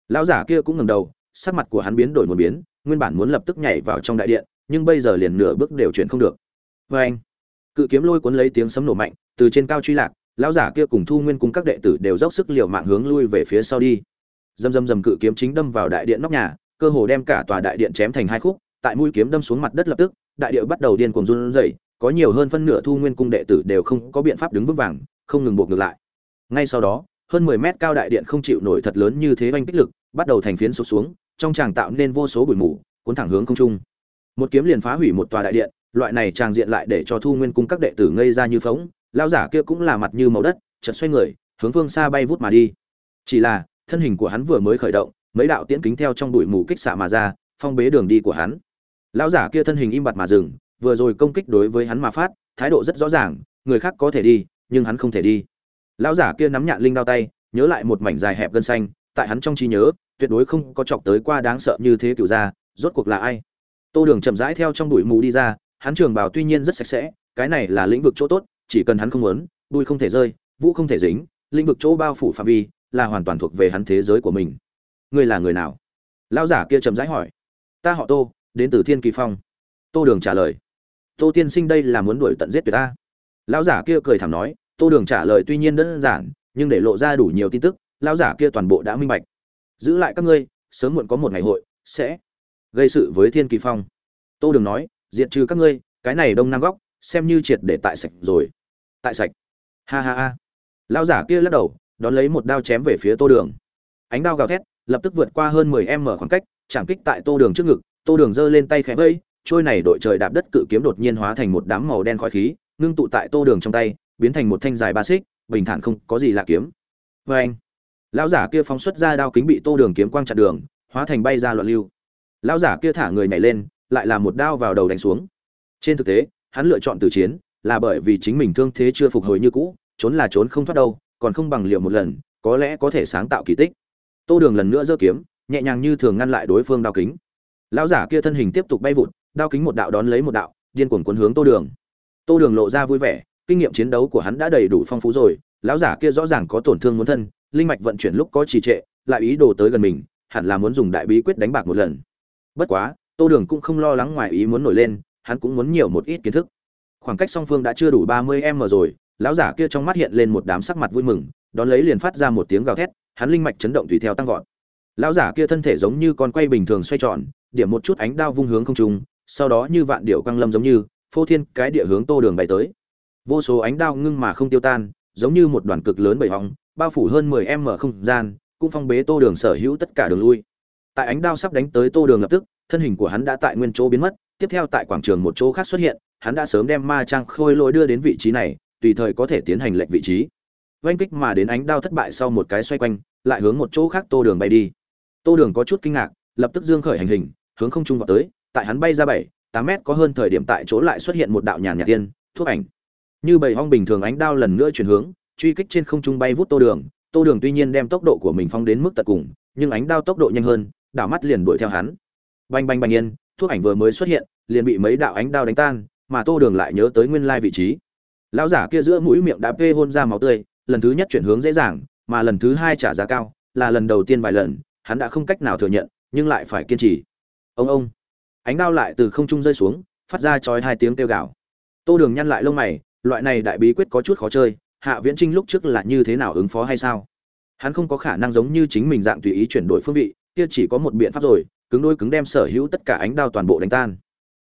Lão giả kia cũng ngẩng đầu, sắc mặt của hắn biến đổi một biến, nguyên bản muốn lập tức nhảy vào trong đại điện, nhưng bây giờ liền nửa bước đều chuyển không được. Vê anh, cự kiếm lôi cuốn lấy tiếng sấm nổ mạnh, từ trên cao truy lạc, lão giả kia cùng thu nguyên cung các đệ tử đều dốc sức liều mạng hướng lui về phía sau đi. Dầm dầm dầm cự kiếm chính đâm vào đại điện nóc nhà, cơ hồ đem cả tòa đại điện chém thành hai khúc, tại mũi kiếm đâm xuống mặt đất lập tức, đại địa bắt đầu điên cuồng run rẩy, có nhiều hơn phân nửa thu nguyên cung đệ tử đều không có biện pháp đứng vững vàng, không ngừng buộc ngược lại. Ngay sau đó hơn 10 mét cao đại điện không chịu nổi thật lớn như thế oanh kích lực bắt đầu thành phiến sụp xuống trong tràng tạo nên vô số bụi mù cuốn thẳng hướng không trung. Một kiếm liền phá hủy một tòa đại điện loại này tràng diện lại để cho thu nguyên cung các đệ tử ngây ra như phỗng, lão giả kia cũng là mặt như màu đất chợt xoay người hướng phương xa bay vút mà đi. Chỉ là thân hình của hắn vừa mới khởi động mấy đạo tiễn kính theo trong bụi mù kích xạ mà ra phong bế đường đi của hắn. Lão giả kia thân hình im bặt mà dừng vừa rồi công kích đối với hắn mà phát thái độ rất rõ ràng người khác có thể đi nhưng hắn không thể đi lão giả kia nắm nhạn linh đao tay, nhớ lại một mảnh dài hẹp gân xanh, tại hắn trong trí nhớ, tuyệt đối không có chọc tới qua đáng sợ như thế cựu gia rốt cuộc là ai? Tô đường chậm rãi theo trong bụi mù đi ra, hắn trường bào tuy nhiên rất sạch sẽ, cái này là lĩnh vực chỗ tốt, chỉ cần hắn không muốn đuôi không thể rơi, vũ không thể dính, lĩnh vực chỗ bao phủ phạm vi, là hoàn toàn thuộc về hắn thế giới của mình. Ngươi là người nào? Lão giả kia chậm rãi hỏi. Ta họ tô, đến từ thiên kỳ phong. Tô đường trả lời. Tô tiên sinh đây là muốn đuổi tận giết tuyệt ta. Lão giả kia cười thảm nói tô đường trả lời tuy nhiên đơn giản, nhưng để lộ ra đủ nhiều tin tức, lão giả kia toàn bộ đã minh bạch. Giữ lại các ngươi, sớm muộn có một ngày hội sẽ gây sự với thiên kỳ phong. Tô đường nói, diệt trừ các ngươi, cái này đông nam góc, xem như triệt để tại sạch rồi. Tại sạch. Ha ha ha. Lão giả kia lắc đầu, đón lấy một đao chém về phía tô đường. Ánh đao gào thét, lập tức vượt qua hơn mười em mở khoảng cách, chạm kích tại tô đường trước ngực. Tô đường giơ lên tay khẽ vẫy trôi này đội trời đạp đất cự kiếm đột nhiên hóa thành một đám màu đen khói khí, ngưng tụ tại tô đường trong tay biến thành một thanh dài ba xích, bình thản không có gì lạ kiếm. Vê anh, lão giả kia phóng xuất ra đao kính bị tô đường kiếm quang chặn đường, hóa thành bay ra loạn lưu. Lão giả kia thả người nhảy lên, lại là một đao vào đầu đánh xuống. Trên thực tế, hắn lựa chọn từ chiến là bởi vì chính mình thương thế chưa phục hồi như cũ, trốn là trốn không thoát đâu, còn không bằng liệu một lần, có lẽ có thể sáng tạo kỳ tích. Tô đường lần nữa giơ kiếm, nhẹ nhàng như thường ngăn lại đối phương đao kính. Lão giả kia thân hình tiếp tục bay vụt, đao kính một đạo đón lấy một đạo, điên cuồng cuốn hướng tô đường. Tô đường lộ ra vui vẻ kinh nghiệm chiến đấu của hắn đã đầy đủ phong phú rồi, lão giả kia rõ ràng có tổn thương muốn thân, linh mạch vận chuyển lúc có trì trệ, lại ý đồ tới gần mình, hẳn là muốn dùng đại bí quyết đánh bạc một lần. Bất quá, tô đường cũng không lo lắng ngoài ý muốn nổi lên, hắn cũng muốn nhiều một ít kiến thức. Khoảng cách song phương đã chưa đủ ba mươi m rồi, lão giả kia trong mắt hiện lên một đám sắc mặt vui mừng, đón lấy liền phát ra một tiếng gào thét, hắn linh mạch chấn động tùy theo tăng vọt. Lão giả kia thân thể giống như con quay bình thường xoay tròn, điểm một chút ánh đao vung hướng không trung, sau đó như vạn điệu quang lâm giống như, phô thiên cái địa hướng tô đường bay tới vô số ánh đao ngưng mà không tiêu tan, giống như một đoàn cực lớn bầy hóng bao phủ hơn mười m không gian, cũng phong bế tô đường sở hữu tất cả đường lui. Tại ánh đao sắp đánh tới tô đường lập tức, thân hình của hắn đã tại nguyên chỗ biến mất, tiếp theo tại quảng trường một chỗ khác xuất hiện, hắn đã sớm đem ma trang khôi lỗi đưa đến vị trí này, tùy thời có thể tiến hành lệnh vị trí. Oanh kích mà đến ánh đao thất bại sau một cái xoay quanh, lại hướng một chỗ khác tô đường bay đi. Tô đường có chút kinh ngạc, lập tức dương khởi hành hình, hướng không trung vào tới, tại hắn bay ra bảy, tám mét có hơn thời điểm tại chỗ lại xuất hiện một đạo nhàn nhạt tiên, thuốc ảnh như bầy hong bình thường ánh đao lần nữa chuyển hướng, truy kích trên không trung bay vút tô đường. Tô đường tuy nhiên đem tốc độ của mình phong đến mức tận cùng, nhưng ánh đao tốc độ nhanh hơn, đảo mắt liền đuổi theo hắn. Bành bành bành yên, thuốc ảnh vừa mới xuất hiện, liền bị mấy đạo ánh đao đánh tan, mà tô đường lại nhớ tới nguyên lai vị trí. Lão giả kia giữa mũi miệng đã phê hôn ra máu tươi, lần thứ nhất chuyển hướng dễ dàng, mà lần thứ hai trả giá cao, là lần đầu tiên vài lần, hắn đã không cách nào thừa nhận, nhưng lại phải kiên trì. Ông ông, ánh đao lại từ không trung rơi xuống, phát ra chói hai tiếng kêu gào. Tô đường nhăn lại lông mày loại này đại bí quyết có chút khó chơi, hạ viễn trinh lúc trước là như thế nào ứng phó hay sao? Hắn không có khả năng giống như chính mình dạng tùy ý chuyển đổi phương vị, kia chỉ có một biện pháp rồi, cứng đôi cứng đem sở hữu tất cả ánh đao toàn bộ đánh tan.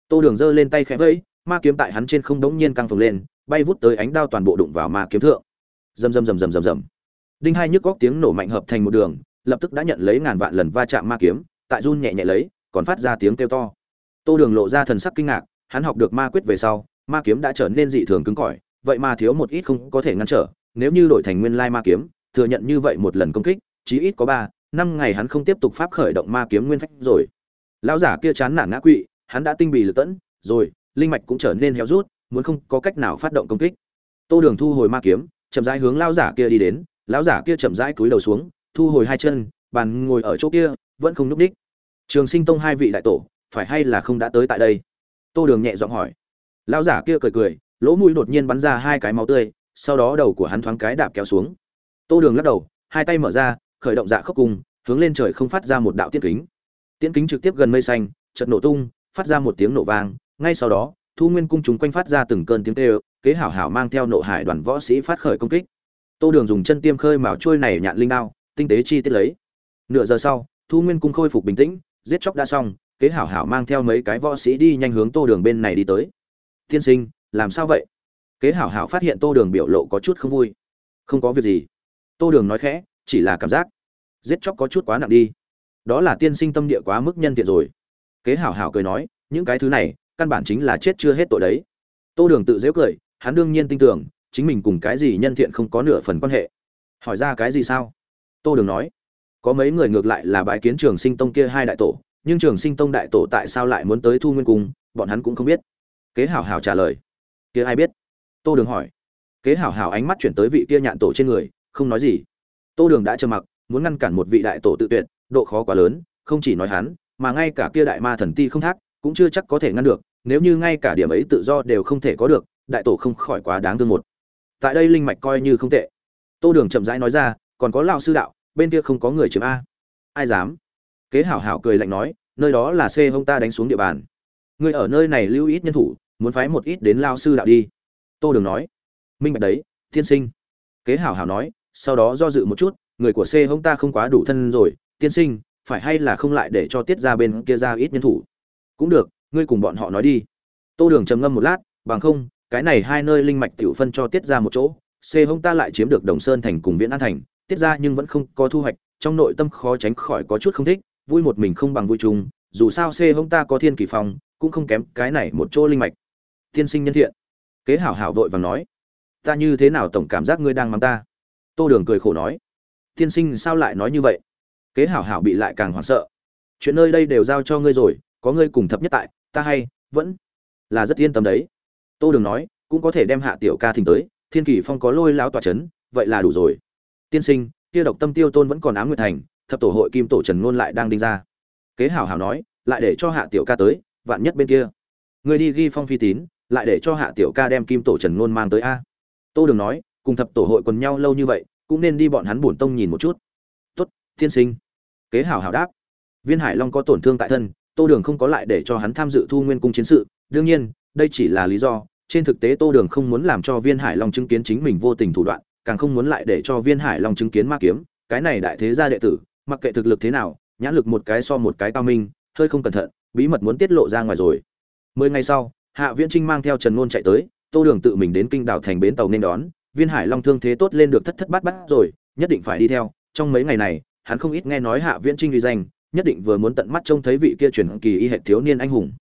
Tô đường giơ lên tay khẽ vẫy, ma kiếm tại hắn trên không đống nhiên căng phồng lên, bay vút tới ánh đao toàn bộ đụng vào ma kiếm thượng. Rầm rầm rầm rầm rầm rầm. Đinh hai nhức góc tiếng nổ mạnh hợp thành một đường, lập tức đã nhận lấy ngàn vạn lần va chạm ma kiếm, tại run nhẹ nhẹ lấy, còn phát ra tiếng kêu to. Tô đường lộ ra thần sắc kinh ngạc, hắn học được ma quyết về sau ma kiếm đã trở nên dị thường cứng cỏi, vậy mà thiếu một ít không có thể ngăn trở. Nếu như đổi thành nguyên lai ma kiếm, thừa nhận như vậy một lần công kích, chí ít có ba, năm ngày hắn không tiếp tục pháp khởi động ma kiếm nguyên phách rồi. Lão giả kia chán nản ngã quỵ, hắn đã tinh bì lực tẫn, rồi, linh mạch cũng trở nên héo rút, muốn không có cách nào phát động công kích. Tô đường thu hồi ma kiếm, chậm rãi hướng lão giả kia đi đến. Lão giả kia chậm rãi cúi đầu xuống, thu hồi hai chân, bàn ngồi ở chỗ kia, vẫn không núp đích. Trường sinh tông hai vị đại tổ, phải hay là không đã tới tại đây? Tô đường nhẹ giọng hỏi lão giả kia cười cười lỗ mũi đột nhiên bắn ra hai cái máu tươi sau đó đầu của hắn thoáng cái đạp kéo xuống. Tô đường lắc đầu hai tay mở ra khởi động dạ khốc cùng, hướng lên trời không phát ra một đạo tiết kính. Tiễn kính trực tiếp gần mây xanh chợt nổ tung phát ra một tiếng nổ vang ngay sau đó thu nguyên cung chúng quanh phát ra từng cơn tiếng kêu kế hảo hảo mang theo nộ hải đoàn võ sĩ phát khởi công kích. Tô đường dùng chân tiêm khơi mào trôi này nhạn linh đao tinh tế chi tiết lấy. Nửa giờ sau thu nguyên cung khôi phục bình tĩnh giết chóc đã xong kế hảo hảo mang theo mấy cái võ sĩ đi nhanh hướng tô đường bên này đi tới tiên sinh, làm sao vậy? Kế hảo hảo phát hiện tô đường biểu lộ có chút không vui. Không có việc gì. Tô đường nói khẽ, chỉ là cảm giác. Giết chóc có chút quá nặng đi. Đó là tiên sinh tâm địa quá mức nhân thiện rồi. Kế hảo hảo cười nói, những cái thứ này, căn bản chính là chết chưa hết tội đấy. Tô đường tự dễu cười, hắn đương nhiên tin tưởng, chính mình cùng cái gì nhân thiện không có nửa phần quan hệ. Hỏi ra cái gì sao? Tô đường nói, có mấy người ngược lại là bãi kiến trường sinh tông kia hai đại tổ, nhưng trường sinh tông đại tổ tại sao lại muốn tới thu nguyên cung, bọn hắn cũng không biết kế hảo hảo trả lời. Kia ai biết? Tô đường hỏi. Kế hảo hảo ánh mắt chuyển tới vị kia nhạn tổ trên người, không nói gì. Tô đường đã trầm mặc, muốn ngăn cản một vị đại tổ tự tuyệt, độ khó quá lớn, không chỉ nói hắn, mà ngay cả kia đại ma thần ti không thác, cũng chưa chắc có thể ngăn được, nếu như ngay cả điểm ấy tự do đều không thể có được, đại tổ không khỏi quá đáng thương một. Tại đây linh mạch coi như không tệ. Tô đường chậm rãi nói ra, còn có lao sư đạo, bên kia không có người chiếm a. Ai dám? Kế hảo hảo cười lạnh nói, nơi đó là c hông ta đánh xuống địa bàn. Người ở nơi này lưu ít nhân thủ muốn phái một ít đến lao sư đạo đi. Tô đường nói, minh bạch đấy, tiên sinh. Kế hảo hảo nói, sau đó do dự một chút, người của c hông ta không quá đủ thân rồi, tiên sinh, phải hay là không lại để cho tiết ra bên kia ra ít nhân thủ? Cũng được, ngươi cùng bọn họ nói đi. Tô đường trầm ngâm một lát, bằng không, cái này hai nơi linh mạch tiểu phân cho tiết ra một chỗ, c hông ta lại chiếm được đồng sơn thành cùng viễn an thành, tiết ra nhưng vẫn không có thu hoạch, trong nội tâm khó tránh khỏi có chút không thích, vui một mình không bằng vui chung, dù sao c hông ta có thiên kỳ phong, cũng không kém cái này một chỗ linh mạch tiên sinh nhân thiện. Kế hảo hảo vội vàng nói, ta như thế nào tổng cảm giác ngươi đang mắng ta? Tô đường cười khổ nói, tiên sinh sao lại nói như vậy? Kế hảo hảo bị lại càng hoảng sợ, chuyện nơi đây đều giao cho ngươi rồi, có ngươi cùng thập nhất tại, ta hay vẫn là rất yên tâm đấy. Tô đường nói, cũng có thể đem hạ tiểu ca thỉnh tới, thiên kỳ phong có lôi lão tòa c h ấ n vậy là đủ rồi. Tiên sinh, kia độc tâm tiêu tôn vẫn còn ám nguyệt thành, thập tổ hội kim tổ trần ngôn lại đang đinh ra. Kế hảo hảo nói, lại để cho hạ tiểu ca tới, vạn nhất bên kia. Người đi ghi phong phi tín lại để cho hạ tiểu ca đem kim tổ trần ngôn mang tới a. Tô đường nói, cùng thập tổ hội quần nhau lâu như vậy, cũng nên đi bọn hắn bổn tông nhìn một chút. Tốt, tiên sinh. Kế hảo hảo đáp. Viên hải long có tổn thương tại thân, tô đường không có lại để cho hắn tham dự thu nguyên cung chiến sự. Đương nhiên, đây chỉ là lý do. Trên thực tế tô đường không muốn làm cho viên hải long chứng kiến chính mình vô tình thủ đoạn, càng không muốn lại để cho viên hải long chứng kiến ma kiếm. Cái này đại thế gia đệ tử, mặc kệ thực lực thế nào, nhãn lực một cái so một cái cao minh, hơi không cẩn thận, bí mật muốn tiết lộ ra ngoài rồi. Mười ngày sau hạ viễn trinh mang theo trần ngôn chạy tới, tô đường tự mình đến kinh đảo thành bến tàu nên đón, viên hải long thương thế tốt lên được thất thất bát bát rồi, nhất định phải đi theo. Trong mấy ngày này, hắn không ít nghe nói hạ viễn trinh uy danh, nhất định vừa muốn tận mắt trông thấy vị kia truyền kỳ y hệ thiếu niên anh hùng.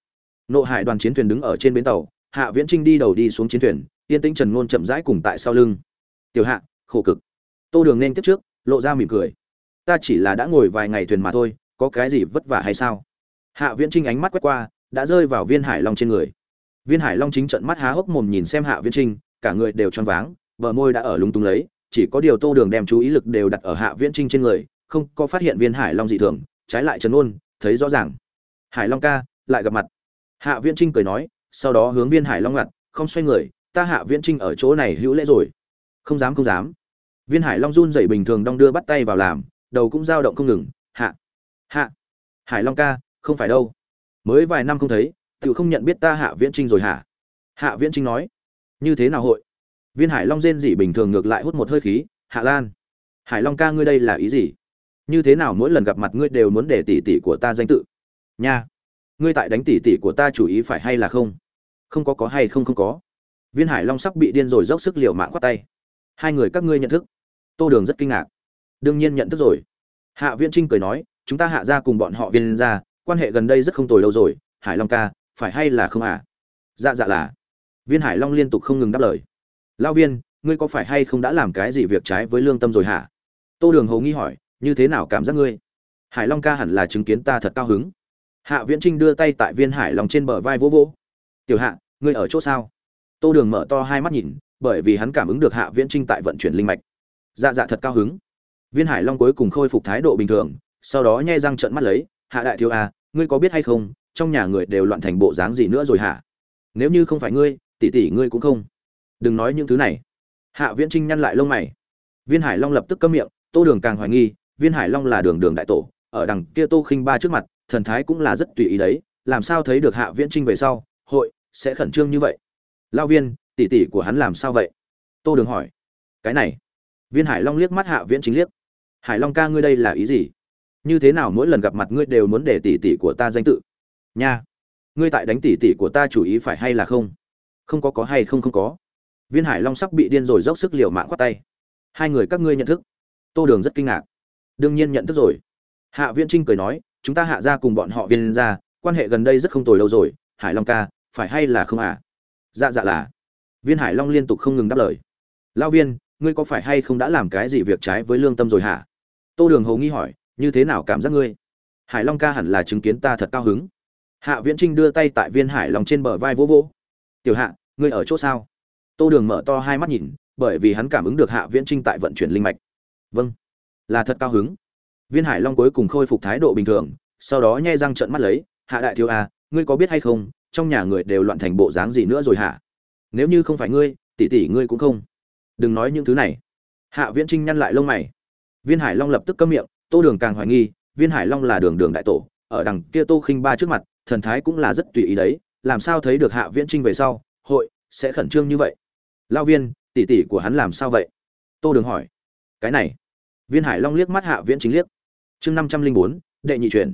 Nộ hải đoàn chiến thuyền đứng ở trên bến tàu, hạ viễn trinh đi đầu đi xuống chiến thuyền, yên tĩnh trần ngôn chậm rãi cùng tại sau lưng. Tiểu hạ, khổ cực. Tô đường nên tiếp trước, lộ ra mỉm cười. Ta chỉ là đã ngồi vài ngày thuyền mà thôi, có cái gì vất vả hay sao? Hạ viễn trinh ánh mắt quét qua, đã rơi vào viên hải long trên người viên hải long chính trận mắt há hốc mồm nhìn xem hạ viễn trinh, cả người đều choáng váng, bờ môi đã ở lúng túng lấy, chỉ có điều tô đường đem chú ý lực đều đặt ở hạ viễn trinh trên người, không có phát hiện viên hải long dị thường, trái lại trần ôn, thấy rõ ràng. Hải long ca, lại gặp mặt. Hạ viễn trinh cười nói, sau đó hướng viên hải long ngặt không xoay người, ta hạ viễn trinh ở chỗ này hữu lễ rồi. Không dám không dám. Viên hải long run rẩy bình thường đong đưa bắt tay vào làm, đầu cũng dao động không ngừng, hạ hạ. Hải long ca, không phải đâu. Mới vài năm không thấy tự không nhận biết ta hạ viễn trinh rồi hả? Hạ viễn trinh nói. Như thế nào hội? Viên hải long rên dị bình thường ngược lại hút một hơi khí. Hạ lan. Hải long ca ngươi đây là ý gì? Như thế nào mỗi lần gặp mặt ngươi đều muốn để tỷ tỷ của ta danh tự? Nha. Ngươi tại đánh tỷ tỷ của ta chủ ý phải hay là không? Không có có hay không không có. Viên hải long sắp bị điên rồi dốc sức liều mạng khoát tay. Hai người các ngươi nhận thức. Tô đường rất kinh ngạc. Đương nhiên nhận thức rồi. Hạ viễn trinh cười nói, chúng ta hạ ra cùng bọn họ viên ra quan hệ gần đây rất không tồi lâu rồi, hải long ca phải hay là không à? Dạ dạ là. Viên hải long liên tục không ngừng đáp lời. Lao viên, ngươi có phải hay không đã làm cái gì việc trái với lương tâm rồi hả? Tô đường hầu nghi hỏi, như thế nào cảm giác ngươi? Hải long ca hẳn là chứng kiến ta thật cao hứng. Hạ viễn trinh đưa tay tại viên hải long trên bờ vai vỗ vỗ. Tiểu hạ, ngươi ở chỗ sao? Tô đường mở to hai mắt nhìn, bởi vì hắn cảm ứng được hạ viễn trinh tại vận chuyển linh mạch. Dạ dạ thật cao hứng. Viên hải long cuối cùng khôi phục thái độ bình thường, sau đó nhai răng trợn mắt lấy, hạ đại thiếu a ngươi có biết hay không trong nhà người đều loạn thành bộ dáng gì nữa rồi hả? Nếu như không phải ngươi, tỷ tỷ ngươi cũng không. Đừng nói những thứ này. Hạ viễn trinh nhăn lại lông mày. Viên hải long lập tức câm miệng, tô đường càng hoài nghi, viên hải long là đường đường đại tổ, ở đằng kia tô khinh ba trước mặt, thần thái cũng là rất tùy ý đấy, làm sao thấy được hạ viễn trinh về sau, hội sẽ khẩn trương như vậy? Lao viên, tỷ tỷ của hắn làm sao vậy? Tô đường hỏi. Cái này. Viên hải long liếc mắt hạ viễn chính liếc. Hải long ca ngươi đây là ý gì? Như thế nào mỗi lần gặp mặt ngươi đều muốn để tỷ tỷ của ta danh tự? Nha, ngươi tại đánh tỷ tỷ của ta chủ ý phải hay là không? Không có có hay không không có. Viên hải long sắp bị điên rồi dốc sức liều mạng khoát tay. Hai người các ngươi nhận thức. Tô đường rất kinh ngạc. Đương nhiên nhận thức rồi. Hạ viễn trinh cười nói, chúng ta hạ ra cùng bọn họ viên ra quan hệ gần đây rất không tồi lâu rồi, hải long ca, phải hay là không à dạ dạ là. Viên hải long liên tục không ngừng đáp lời. Lao viên, ngươi có phải hay không đã làm cái gì việc trái với lương tâm rồi hả? Tô đường hầu nghi hỏi, như thế nào cảm giác ngươi? Hải long ca hẳn là chứng kiến ta thật cao hứng hạ viễn trinh đưa tay tại viên hải long trên bờ vai vỗ vỗ. Tiểu hạ, ngươi ở chỗ sao? Tô đường mở to hai mắt nhìn, bởi vì hắn cảm ứng được hạ viễn trinh tại vận chuyển linh mạch. Vâng là thật cao hứng. Viên hải long cuối cùng khôi phục thái độ bình thường, sau đó nhai răng trợn mắt lấy, hạ đại thiếu a ngươi có biết hay không, trong nhà người đều loạn thành bộ dáng gì nữa rồi hả? Nếu như không phải ngươi, tỷ tỷ ngươi cũng không. Đừng nói những thứ này. Hạ viễn trinh nhăn lại lông mày. Viên hải long lập tức câm miệng, tô đường càng hoài nghi, viên hải long là đường đường đại tổ ở đằng kia tô khinh ba trước mặt, thần thái cũng là rất tùy ý đấy, làm sao thấy được hạ viễn trinh về sau, hội sẽ khẩn trương như vậy? Lao viên, tỷ tỷ của hắn làm sao vậy? Tô đường hỏi. Cái này. Viên hải long liếc mắt hạ viễn chính liếc. Chương năm trăm linh bốn, đệ nhị truyền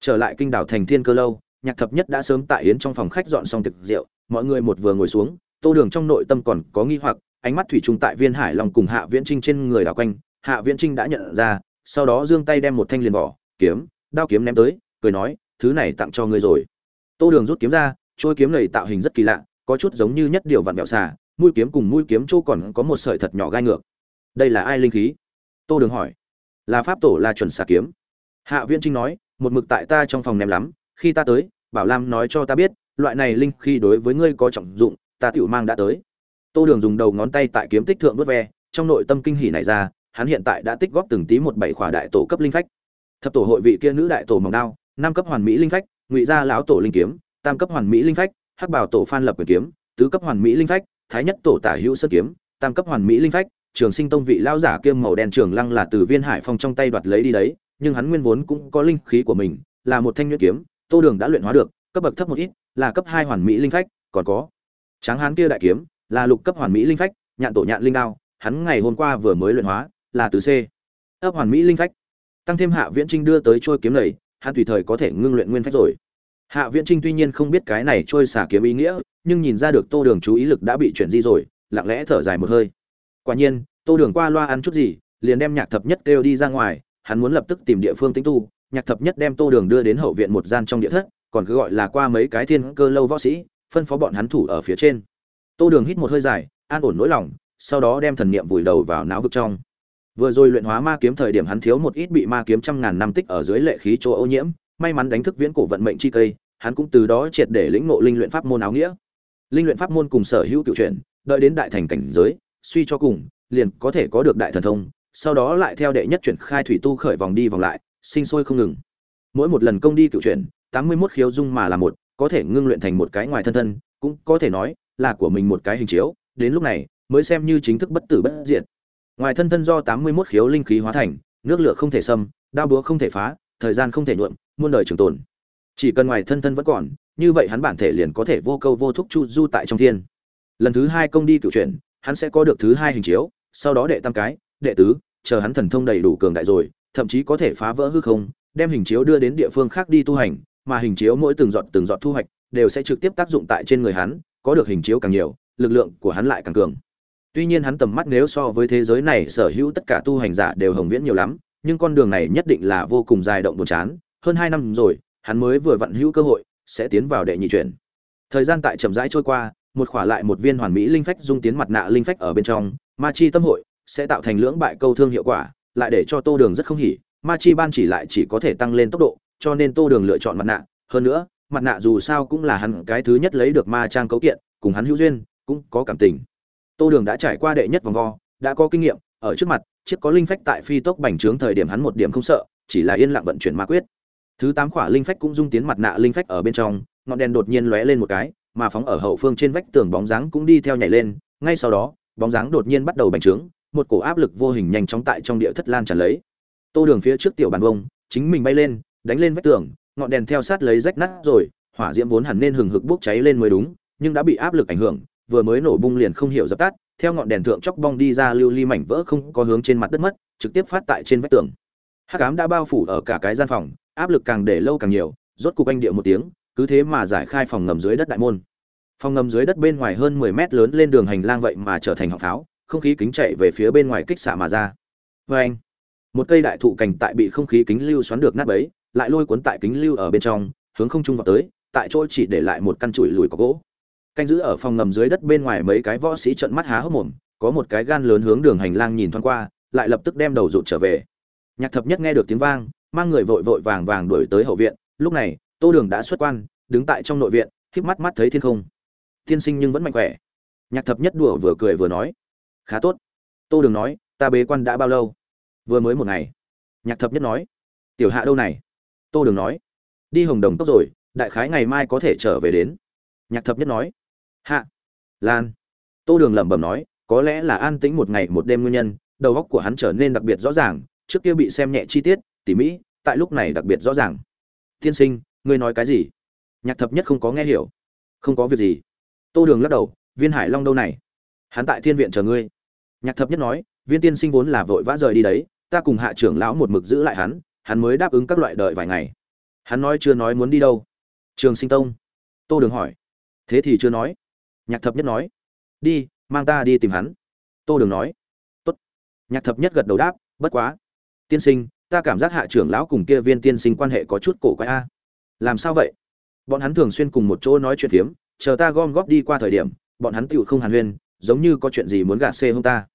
trở lại kinh đảo thành thiên cơ lâu, nhạc thập nhất đã sớm tại yến trong phòng khách dọn xong thực rượu, mọi người một vừa ngồi xuống, tô đường trong nội tâm còn có nghi hoặc, ánh mắt thủy chung tại viên hải long cùng hạ viễn trinh trên người đảo quanh, hạ viễn trinh đã nhận ra, sau đó giương tay đem một thanh liền vỏ, kiếm, đao kiếm ném tới cười nói, thứ này tặng cho ngươi rồi. Tô đường rút kiếm ra trôi kiếm này tạo hình rất kỳ lạ, có chút giống như nhất điều vặn vẹo xà, mũi kiếm cùng mũi kiếm chỗ còn có một sợi thật nhỏ gai ngược. Đây là ai linh khí? Tô đường hỏi. Là pháp tổ là chuẩn xà kiếm. Hạ viễn trinh nói, một mực tại ta trong phòng ném lắm, khi ta tới, bảo lam nói cho ta biết, loại này linh khi đối với ngươi có trọng dụng, ta tựu mang đã tới. Tô đường dùng đầu ngón tay tại kiếm tích thượng vớt ve, trong nội tâm kinh hỉ này ra, hắn hiện tại đã tích góp từng tí một bảy khỏa đại tổ cấp linh phách. Thập tổ hội vị kia nữ đại tổ mỏng đao năm cấp hoàn mỹ linh phách, ngụy gia lão tổ linh kiếm, tam cấp hoàn mỹ linh phách, hắc bảo tổ phan lập quyền kiếm, tứ cấp hoàn mỹ linh phách, thái nhất tổ tả hữu sơn kiếm, tam cấp hoàn mỹ linh phách, trường sinh tông vị lão giả kiêm màu đen trường lăng là từ viên hải phong trong tay đoạt lấy đi đấy, nhưng hắn nguyên vốn cũng có linh khí của mình, là một thanh nhuyễn kiếm, tô đường đã luyện hóa được, cấp bậc thấp một ít, là cấp hai hoàn mỹ linh phách, còn có tráng hán kia đại kiếm, là lục cấp hoàn mỹ linh phách, nhạn tổ nhạn linh đao, hắn ngày hôm qua vừa mới luyện hóa, là từ c. Ấp hoàn mỹ linh phách. Tăng thêm hạ viễn trinh đưa tới trôi kiếm này hắn tùy thời có thể ngưng luyện nguyên phách rồi. Hạ viễn trinh tuy nhiên không biết cái này trôi xả kiếm ý nghĩa, nhưng nhìn ra được tô đường chú ý lực đã bị chuyển di rồi, lặng lẽ thở dài một hơi. Quả nhiên, tô đường qua loa ăn chút gì, liền đem nhạc thập nhất kêu đi ra ngoài, hắn muốn lập tức tìm địa phương tính tu. Nhạc thập nhất đem tô đường đưa đến hậu viện một gian trong địa thất, còn cứ gọi là qua mấy cái thiên cơ lâu võ sĩ, phân phó bọn hắn thủ ở phía trên. Tô đường hít một hơi dài, an ổn nỗi lòng, sau đó đem thần niệm vùi đầu vào não vực trong vừa rồi luyện hóa ma kiếm thời điểm hắn thiếu một ít bị ma kiếm trăm ngàn năm tích ở dưới lệ khí chỗ ô nhiễm may mắn đánh thức viễn cổ vận mệnh chi cây hắn cũng từ đó triệt để lĩnh ngộ linh luyện pháp môn áo nghĩa. Linh luyện pháp môn cùng sở hữu cựu truyện, đợi đến đại thành cảnh giới suy cho cùng liền có thể có được đại thần thông sau đó lại theo đệ nhất chuyển khai thủy tu khởi vòng đi vòng lại sinh sôi không ngừng. Mỗi một lần công đi cựu chuyển tám mươi 81 khiếu dung mà là một có thể ngưng luyện thành một cái ngoài thân thân cũng có thể nói là của mình một cái hình chiếu đến lúc này mới xem như chính thức bất tử bất diệt ngoài thân thân do tám mươi 81 khiếu linh khí hóa thành, nước lửa không thể xâm, đao búa không thể phá, thời gian không thể nhuộm, muôn đời trường tồn. Chỉ cần ngoài thân thân vẫn còn, như vậy hắn bản thể liền có thể vô câu vô thúc chu du tại trong thiên. Lần thứ hai công đi cựu chuyển, hắn sẽ có được thứ hai hình chiếu, sau đó đệ tam cái, đệ tứ, chờ hắn thần thông đầy đủ cường đại rồi, thậm chí có thể phá vỡ hư không, đem hình chiếu đưa đến địa phương khác đi tu hành, mà hình chiếu mỗi từng giọt từng giọt thu hoạch, đều sẽ trực tiếp tác dụng tại trên người hắn, có được hình chiếu càng nhiều, lực lượng của hắn lại càng cường tuy nhiên hắn tầm mắt nếu so với thế giới này, sở hữu tất cả tu hành giả đều hồng viễn nhiều lắm, nhưng con đường này nhất định là vô cùng dài động buồn chán. Hơn hai năm rồi, hắn mới vừa vận hữu cơ hội, sẽ tiến vào đệ nhị chuyển. Thời gian tại chậm rãi trôi qua, một khỏa lại một viên hoàn mỹ linh phách dung tiến mặt nạ linh phách ở bên trong. Ma chi tâm hội sẽ tạo thành lưỡng bại câu thương hiệu quả, lại để cho tô đường rất không hỉ. Ma chi ban chỉ lại chỉ có thể tăng lên tốc độ, cho nên tô đường lựa chọn mặt nạ. Hơn nữa, mặt nạ dù sao cũng là hắn cái thứ nhất lấy được ma trang cấu kiện, cùng hắn hữu duyên, cũng có cảm tình tô đường đã trải qua đệ nhất vòng vo, đã có kinh nghiệm, ở trước mặt, chiếc có linh phách tại phi tốc bành trướng thời điểm hắn một điểm không sợ, chỉ là yên lặng vận chuyển ma quyết. Thứ tám khỏa linh phách cũng dung tiến mặt nạ linh phách ở bên trong, ngọn đèn đột nhiên lóe lên một cái, mà phóng ở hậu phương trên vách tường bóng dáng cũng đi theo nhảy lên, ngay sau đó, bóng dáng đột nhiên bắt đầu bành trướng, một cổ áp lực vô hình nhanh chóng tại trong địa thất lan tràn lấy. Tô đường phía trước tiểu bàn vông, chính mình bay lên, đánh lên vách tường, ngọn đèn theo sát lấy rách nát rồi, hỏa diễm vốn hẳn nên hừng hực bốc cháy lên mới đúng, nhưng đã bị áp lực ảnh hưởng vừa mới nổ bung liền không hiểu dập tắt, theo ngọn đèn thượng chóc bong đi ra lưu ly mảnh vỡ không có hướng trên mặt đất mất, trực tiếp phát tại trên vách tường. Hắc ám đã bao phủ ở cả cái gian phòng, áp lực càng để lâu càng nhiều, rốt cục anh điệu một tiếng, cứ thế mà giải khai phòng ngầm dưới đất đại môn. Phòng ngầm dưới đất bên ngoài hơn 10 mét lớn lên đường hành lang vậy mà trở thành họng pháo, không khí kính chạy về phía bên ngoài kích xạ mà ra. Vê anh, một cây đại thụ cành tại bị không khí kính lưu xoắn được nát bấy, lại lôi cuốn tại kính lưu ở bên trong, hướng không trung vào tới, tại chỗ chỉ để lại một căn chuỗi lùi có gỗ canh giữ ở phòng ngầm dưới đất bên ngoài mấy cái võ sĩ trợn mắt há hốc mồm, có một cái gan lớn hướng đường hành lang nhìn thoáng qua, lại lập tức đem đầu rụt trở về. Nhạc thập nhất nghe được tiếng vang, mang người vội vội vàng vàng đuổi tới hậu viện, lúc này, tô đường đã xuất quan, đứng tại trong nội viện, híp mắt mắt thấy thiên không. Tiên sinh nhưng vẫn mạnh khỏe. Nhạc thập nhất đùa vừa cười vừa nói. Khá tốt. Tô đường nói, ta bế quan đã bao lâu? Vừa mới một ngày. Nhạc thập nhất nói. Tiểu hạ đâu này? Tô đường nói. Đi hồng đồng tốc rồi, đại khái ngày mai có thể trở về đến. Nhạc thập nhất nói hạ. Lan. Tô đường lẩm bẩm nói, có lẽ là an tĩnh một ngày một đêm nguyên nhân, đầu óc của hắn trở nên đặc biệt rõ ràng, trước kia bị xem nhẹ chi tiết, tỉ mỹ tại lúc này đặc biệt rõ ràng. Tiên sinh, ngươi nói cái gì? Nhạc thập nhất không có nghe hiểu. Không có việc gì. Tô đường lắc đầu, viên hải long đâu này? Hắn tại thiên viện chờ ngươi. Nhạc thập nhất nói, viên tiên sinh vốn là vội vã rời đi đấy, ta cùng hạ trưởng lão một mực giữ lại hắn hắn mới đáp ứng các loại đợi vài ngày. Hắn nói chưa nói muốn đi đâu? Trường sinh tông. Tô đường hỏi. Thế thì chưa nói nhạc thập nhất nói, đi, mang ta đi tìm hắn. Tô đường nói, tốt. Nhạc thập nhất gật đầu đáp, bất quá, tiên sinh, ta cảm giác hạ trưởng lão cùng kia viên tiên sinh quan hệ có chút cổ quái a. Làm sao vậy? Bọn hắn thường xuyên cùng một chỗ nói chuyện phiếm, chờ ta gom góp đi qua thời điểm, bọn hắn tựu không hàn huyên, giống như có chuyện gì muốn gạt xê hông ta.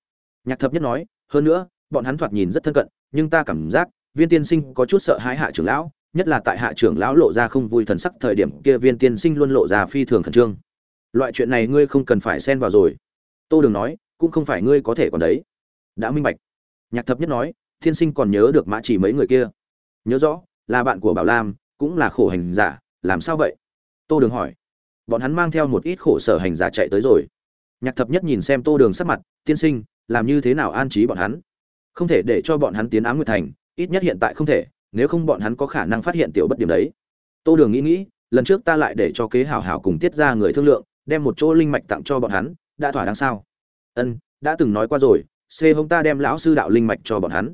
Nhạc thập nhất nói, hơn nữa, bọn hắn thoạt nhìn rất thân cận, nhưng ta cảm giác, viên tiên sinh có chút sợ hãi hạ trưởng lão, nhất là tại hạ trưởng lão lộ ra không vui thần sắc thời điểm, kia viên tiên sinh luôn lộ ra phi thường khẩn trương loại chuyện này ngươi không cần phải xen vào rồi. Tô đường nói, cũng không phải ngươi có thể còn đấy. Đã minh bạch. Nhạc thập nhất nói, Thiên sinh còn nhớ được mã chỉ mấy người kia. Nhớ rõ, là bạn của bảo lam, cũng là khổ hành giả, làm sao vậy? Tô đường hỏi. Bọn hắn mang theo một ít khổ sở hành giả chạy tới rồi. Nhạc thập nhất nhìn xem tô đường sắc mặt, tiên sinh, làm như thế nào an trí bọn hắn? Không thể để cho bọn hắn tiến ám nguyệt thành, ít nhất hiện tại không thể, nếu không bọn hắn có khả năng phát hiện tiểu bất điểm đấy. Tô đường nghĩ nghĩ, lần trước ta lại để cho kế hảo hảo cùng tiết ra người thương lượng đem một chỗ linh mạch tặng cho bọn hắn, đã thỏa đáng sao? Ân, đã từng nói qua rồi, c hông ta đem lão sư đạo linh mạch cho bọn hắn.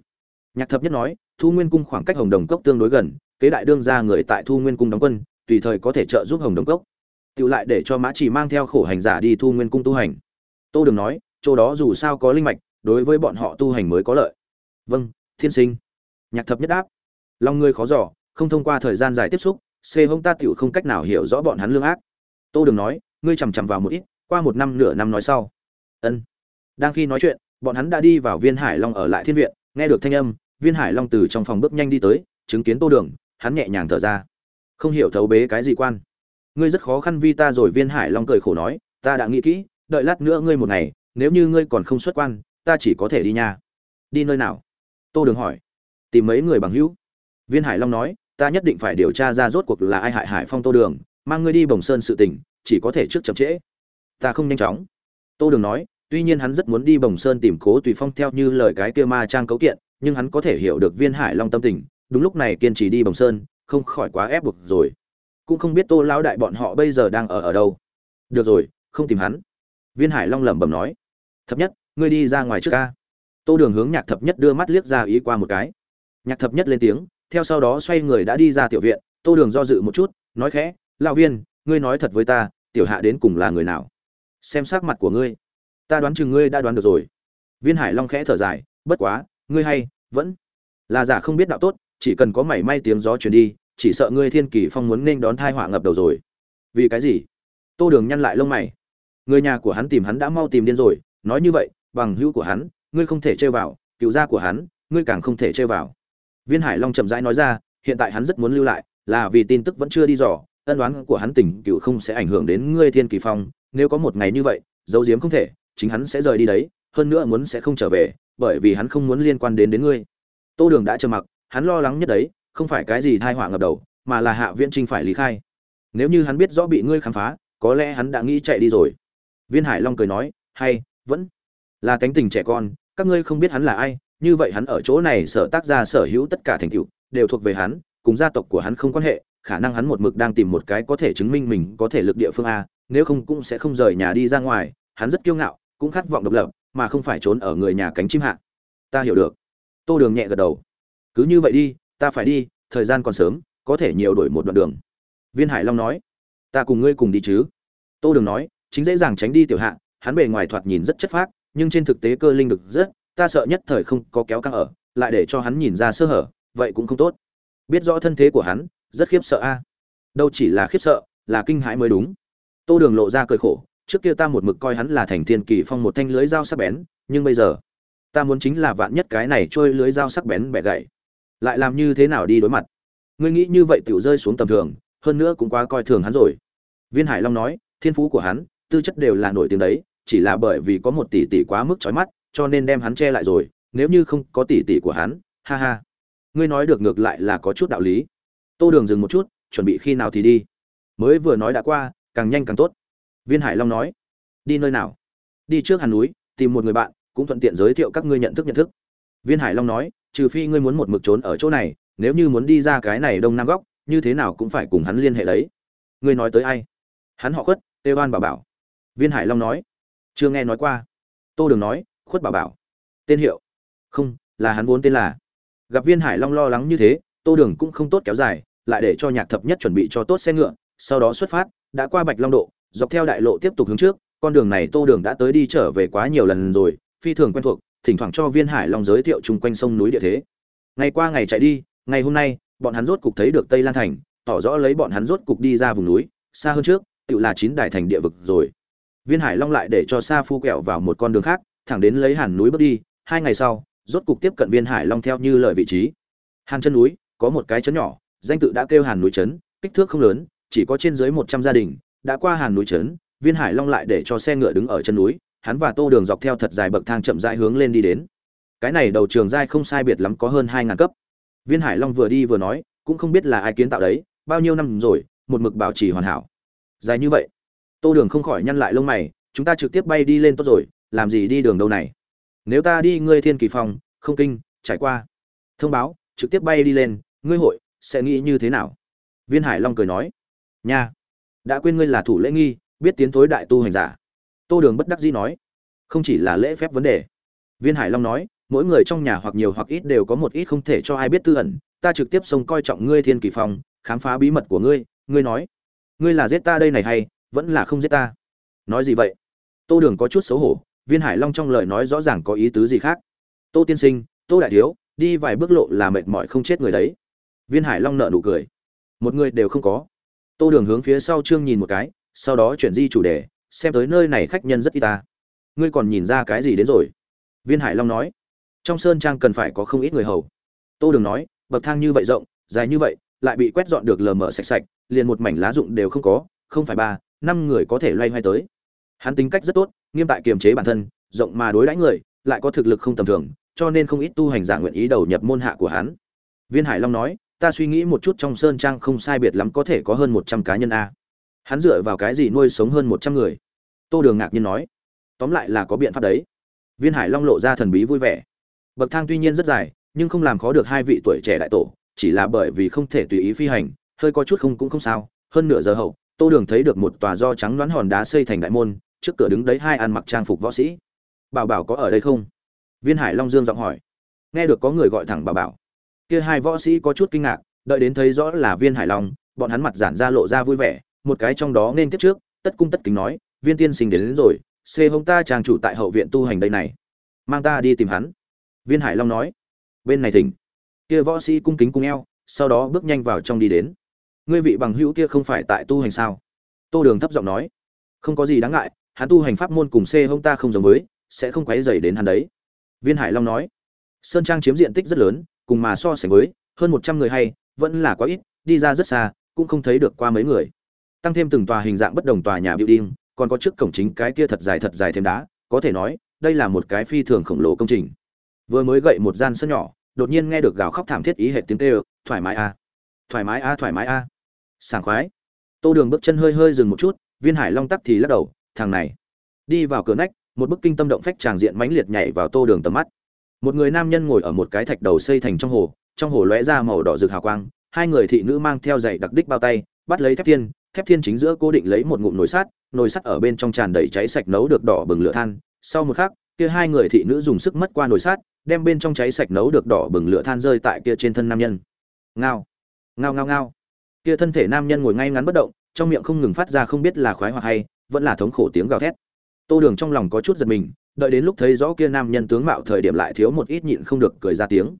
Nhạc thập nhất nói, thu nguyên cung khoảng cách hồng đồng cốc tương đối gần, kế đại đương ra người tại thu nguyên cung đóng quân, tùy thời có thể trợ giúp hồng đồng cốc. Tự lại để cho mã chỉ mang theo khổ hành giả đi thu nguyên cung tu hành. Tô đường nói, chỗ đó dù sao có linh mạch, đối với bọn họ tu hành mới có lợi. Vâng thiên sinh. Nhạc thập nhất đáp. Lòng người khó giỏ không thông qua thời gian dài tiếp xúc, c hông ta tựu không cách nào hiểu rõ bọn hắn lương ác. Tô đường nói ngươi chằm chằm vào một ít, qua một năm nửa năm nói sau. Ân. Đang khi nói chuyện, bọn hắn đã đi vào viên hải long ở lại thiên viện, nghe được thanh âm, viên hải long từ trong phòng bước nhanh đi tới, chứng kiến tô đường, hắn nhẹ nhàng thở ra. Không hiểu thấu bế cái gì quan. Ngươi rất khó khăn vi ta rồi, viên hải long cười khổ nói, ta đã nghĩ kỹ, đợi lát nữa ngươi một ngày, nếu như ngươi còn không xuất quan, ta chỉ có thể đi nhà. đi nơi nào? Tô đường hỏi. Tìm mấy người bằng hữu. Viên hải long nói, ta nhất định phải điều tra ra rốt cuộc là ai hại hải phong tô đường, mang ngươi đi bồng sơn sự tình chỉ có thể trước chậm trễ. Ta không nhanh chóng. Tô đường nói, tuy nhiên hắn rất muốn đi bồng sơn tìm cố tùy phong theo như lời cái kia ma trang cấu kiện, nhưng hắn có thể hiểu được viên hải long tâm tình, đúng lúc này kiên trì đi bồng sơn, không khỏi quá ép buộc rồi. Cũng không biết tô lão đại bọn họ bây giờ đang ở ở đâu. Được rồi, không tìm hắn. Viên hải long lẩm bẩm nói, thập nhất, ngươi đi ra ngoài trước ca. Tô đường hướng nhạc thập nhất đưa mắt liếc ra ý qua một cái. Nhạc thập nhất lên tiếng, theo sau đó xoay người đã đi ra tiểu viện. Tô đường do dự một chút, nói khẽ, lão viên, ngươi nói thật với ta tiểu hạ đến cùng là người nào? Xem sắc mặt của ngươi. Ta đoán chừng ngươi đã đoán được rồi. Viên hải long khẽ thở dài, bất quá, ngươi hay, vẫn là giả không biết đạo tốt, chỉ cần có mảy may tiếng gió truyền đi, chỉ sợ ngươi thiên kỳ phong muốn nên đón thai họa ngập đầu rồi. Vì cái gì? Tô đường nhăn lại lông mày. Người nhà của hắn tìm hắn đã mau tìm điên rồi, nói như vậy, bằng hữu của hắn, ngươi không thể chơi vào, cựu gia của hắn, ngươi càng không thể chơi vào. Viên hải long chậm rãi nói ra, hiện tại hắn rất muốn lưu lại, là vì tin tức vẫn chưa đi dò ân đoán của hắn tình cựu không sẽ ảnh hưởng đến ngươi thiên kỳ phong, nếu có một ngày như vậy, giấu giếm không thể, chính hắn sẽ rời đi đấy, hơn nữa muốn sẽ không trở về, bởi vì hắn không muốn liên quan đến đến ngươi. Tô đường đã trầm mặc, hắn lo lắng nhất đấy, không phải cái gì thai họa ngập đầu, mà là hạ viễn trinh phải lý khai. Nếu như hắn biết rõ bị ngươi khám phá, có lẽ hắn đã nghĩ chạy đi rồi. Viên hải long cười nói, hay, vẫn là cánh tình trẻ con, các ngươi không biết hắn là ai, như vậy hắn ở chỗ này sở tác gia sở hữu tất cả thành tựu, đều thuộc về hắn, cùng gia tộc của hắn không quan hệ khả năng hắn một mực đang tìm một cái có thể chứng minh mình có thể lực địa phương a, nếu không cũng sẽ không rời nhà đi ra ngoài, hắn rất kiêu ngạo, cũng khát vọng độc lập, mà không phải trốn ở người nhà cánh chim hạ. Ta hiểu được. Tô đường nhẹ gật đầu. Cứ như vậy đi, ta phải đi, thời gian còn sớm, có thể nhiều đổi một đoạn đường. Viên hải long nói. Ta cùng ngươi cùng đi chứ. Tô đường nói, chính dễ dàng tránh đi tiểu hạ, hắn bề ngoài thoạt nhìn rất chất phác, nhưng trên thực tế cơ linh được rất, ta sợ nhất thời không có kéo căng ở, lại để cho hắn nhìn ra sơ hở, vậy cũng không tốt. Biết rõ thân thế của hắn rất khiếp sợ a. Đâu chỉ là khiếp sợ, là kinh hãi mới đúng. Tô đường lộ ra cười khổ, trước kia ta một mực coi hắn là thành thiên kỳ phong một thanh lưới dao sắc bén, nhưng bây giờ, ta muốn chính là vạn nhất cái này trôi lưới dao sắc bén bẻ gãy. Lại làm như thế nào đi đối mặt? Ngươi nghĩ như vậy tiểu rơi xuống tầm thường, hơn nữa cũng quá coi thường hắn rồi. Viên hải long nói, thiên phú của hắn, tư chất đều là nổi tiếng đấy, chỉ là bởi vì có một tỷ tỷ quá mức chói mắt, cho nên đem hắn che lại rồi, nếu như không có tỷ tỷ của hắn, ha ha. Ngươi nói được ngược lại là có chút đạo lý tô đường dừng một chút, chuẩn bị khi nào thì đi. Mới vừa nói đã qua, càng nhanh càng tốt. Viên hải long nói, đi nơi nào? Đi trước hàn núi, tìm một người bạn, cũng thuận tiện giới thiệu các ngươi nhận thức nhận thức. Viên hải long nói, trừ phi ngươi muốn một mực trốn ở chỗ này, nếu như muốn đi ra cái này đông nam góc, như thế nào cũng phải cùng hắn liên hệ đấy. Ngươi nói tới ai? Hắn họ khuất, tê oan bảo bảo. Viên hải long nói, chưa nghe nói qua. Tô đường nói, khuất bảo bảo. Tên hiệu? Không, là hắn vốn tên là. Gặp viên hải long lo lắng như thế tô đường cũng không tốt kéo dài, lại để cho nhạc thập nhất chuẩn bị cho tốt xe ngựa, sau đó xuất phát, đã qua bạch long độ, dọc theo đại lộ tiếp tục hướng trước, con đường này tô đường đã tới đi trở về quá nhiều lần rồi, phi thường quen thuộc, thỉnh thoảng cho viên hải long giới thiệu chung quanh sông núi địa thế. Ngày qua ngày chạy đi, ngày hôm nay, bọn hắn rốt cục thấy được tây lan thành, tỏ rõ lấy bọn hắn rốt cục đi ra vùng núi, xa hơn trước, tự là chín đài thành địa vực rồi. Viên hải long lại để cho sa phu kẹo vào một con đường khác, thẳng đến lấy hàn núi bước đi, hai ngày sau, rốt cục tiếp cận viên hải long theo như lời vị trí. Hàn chân núi có một cái chấn nhỏ, danh tự đã kêu hàn núi trấn, kích thước không lớn, chỉ có trên dưới một trăm gia đình, đã qua hàn núi trấn, viên hải long lại để cho xe ngựa đứng ở chân núi, hắn và tô đường dọc theo thật dài bậc thang chậm rãi hướng lên đi đến. Cái này đầu trường giai không sai biệt lắm có hơn hai ngàn cấp. Viên hải long vừa đi vừa nói, cũng không biết là ai kiến tạo đấy, bao nhiêu năm rồi, một mực bảo trì hoàn hảo. Dài như vậy. Tô đường không khỏi nhăn lại lông mày, chúng ta trực tiếp bay đi lên tốt rồi, làm gì đi đường đâu này? Nếu ta đi ngươi thiên kỳ phong, không kinh, trải qua. Thông báo, trực tiếp bay đi lên ngươi hội sẽ nghĩ như thế nào? Viên hải long cười nói, nha, đã quên ngươi là thủ lễ nghi, biết tiến thối đại tu hành giả. Tô đường bất đắc dĩ nói, không chỉ là lễ phép vấn đề. Viên hải long nói, mỗi người trong nhà hoặc nhiều hoặc ít đều có một ít không thể cho ai biết tư ẩn, ta trực tiếp xông coi trọng ngươi thiên kỳ phong, khám phá bí mật của ngươi. Ngươi nói, ngươi là giết ta đây này hay, vẫn là không giết ta? Nói gì vậy? Tô đường có chút xấu hổ, viên hải long trong lời nói rõ ràng có ý tứ gì khác. Tô tiên sinh, tô đại thiếu, đi vài bước lộ là mệt mỏi không chết người đấy viên hải long nợ nụ cười. Một người đều không có. Tô đường hướng phía sau trương nhìn một cái, sau đó chuyển di chủ đề, xem tới nơi này khách nhân rất ít ta. Ngươi còn nhìn ra cái gì đến rồi? Viên hải long nói. Trong sơn trang cần phải có không ít người hầu. Tô đường nói, bậc thang như vậy rộng, dài như vậy, lại bị quét dọn được lờ mờ sạch sạch, liền một mảnh lá rụng đều không có, không phải ba, năm người có thể loay hoay tới. Hắn tính cách rất tốt, nghiêm tại kiềm chế bản thân, rộng mà đối đãi người, lại có thực lực không tầm thường, cho nên không ít tu hành giả nguyện ý đầu nhập môn hạ của hắn. Viên hải long nói ta suy nghĩ một chút trong sơn trang không sai biệt lắm có thể có hơn một trăm cá nhân a. Hắn dựa vào cái gì nuôi sống hơn một trăm người? Tô đường ngạc nhiên nói. Tóm lại là có biện pháp đấy. Viên hải long lộ ra thần bí vui vẻ. Bậc thang tuy nhiên rất dài, nhưng không làm khó được hai vị tuổi trẻ đại tổ, chỉ là bởi vì không thể tùy ý phi hành, hơi có chút không cũng không sao. Hơn nửa giờ hậu, tô đường thấy được một tòa do trắng đoán hòn đá xây thành đại môn, trước cửa đứng đấy hai ăn mặc trang phục võ sĩ. Bảo bảo có ở đây không? Viên hải long dương giọng hỏi. Nghe được có người gọi thẳng bảo bảo kia hai võ sĩ có chút kinh ngạc đợi đến thấy rõ là viên hải long bọn hắn mặt giản ra lộ ra vui vẻ một cái trong đó nên tiếp trước tất cung tất kính nói viên tiên sinh đến, đến rồi xê hông ta chàng chủ tại hậu viện tu hành đây này mang ta đi tìm hắn. Viên hải long nói bên này thỉnh. Kia võ sĩ cung kính cung eo sau đó bước nhanh vào trong đi đến. Ngươi vị bằng hữu kia không phải tại tu hành sao? Tô đường thấp giọng nói không có gì đáng ngại hắn tu hành pháp môn cùng xê hông ta không giống với sẽ không quấy dày đến hắn đấy. Viên hải long nói sơn trang chiếm diện tích rất lớn cùng mà so sánh với hơn một trăm người hay vẫn là quá ít đi ra rất xa cũng không thấy được qua mấy người tăng thêm từng tòa hình dạng bất đồng tòa nhà building còn có trước cổng chính cái kia thật dài thật dài thêm đá có thể nói đây là một cái phi thường khổng lồ công trình vừa mới gậy một gian sân nhỏ đột nhiên nghe được gào khóc thảm thiết ý hệ tiếng kêu thoải mái a à. thoải mái a à, thoải mái a à. sảng khoái tô đường bước chân hơi hơi dừng một chút viên hải long tắc thì lắc đầu thằng này đi vào cửa nách một bức kinh tâm động phách tràng diện mãnh liệt nhảy vào tô đường tầm mắt một người nam nhân ngồi ở một cái thạch đầu xây thành trong hồ trong hồ lóe ra màu đỏ rực hào quang, hai người thị nữ mang theo giày đặc đích bao tay, bắt lấy thép thiên thép thiên chính giữa cố định lấy một ngụm nồi sắt nồi sắt ở bên trong tràn đầy cháy sạch nấu được đỏ bừng lửa than. Sau một khắc, kia hai người thị nữ dùng sức mất qua nồi sắt, đem bên trong cháy sạch nấu được đỏ bừng lửa than rơi tại kia trên thân nam nhân. Ngao ngao ngao ngao. Kia thân thể nam nhân ngồi ngay ngắn bất động, trong miệng không ngừng phát ra không biết là khoái hoặc hay, vẫn là thống khổ tiếng gào thét. Tô đường trong lòng có chút giật mình đợi đến lúc thấy rõ kia nam nhân tướng mạo thời điểm lại thiếu một ít nhịn không được cười ra tiếng.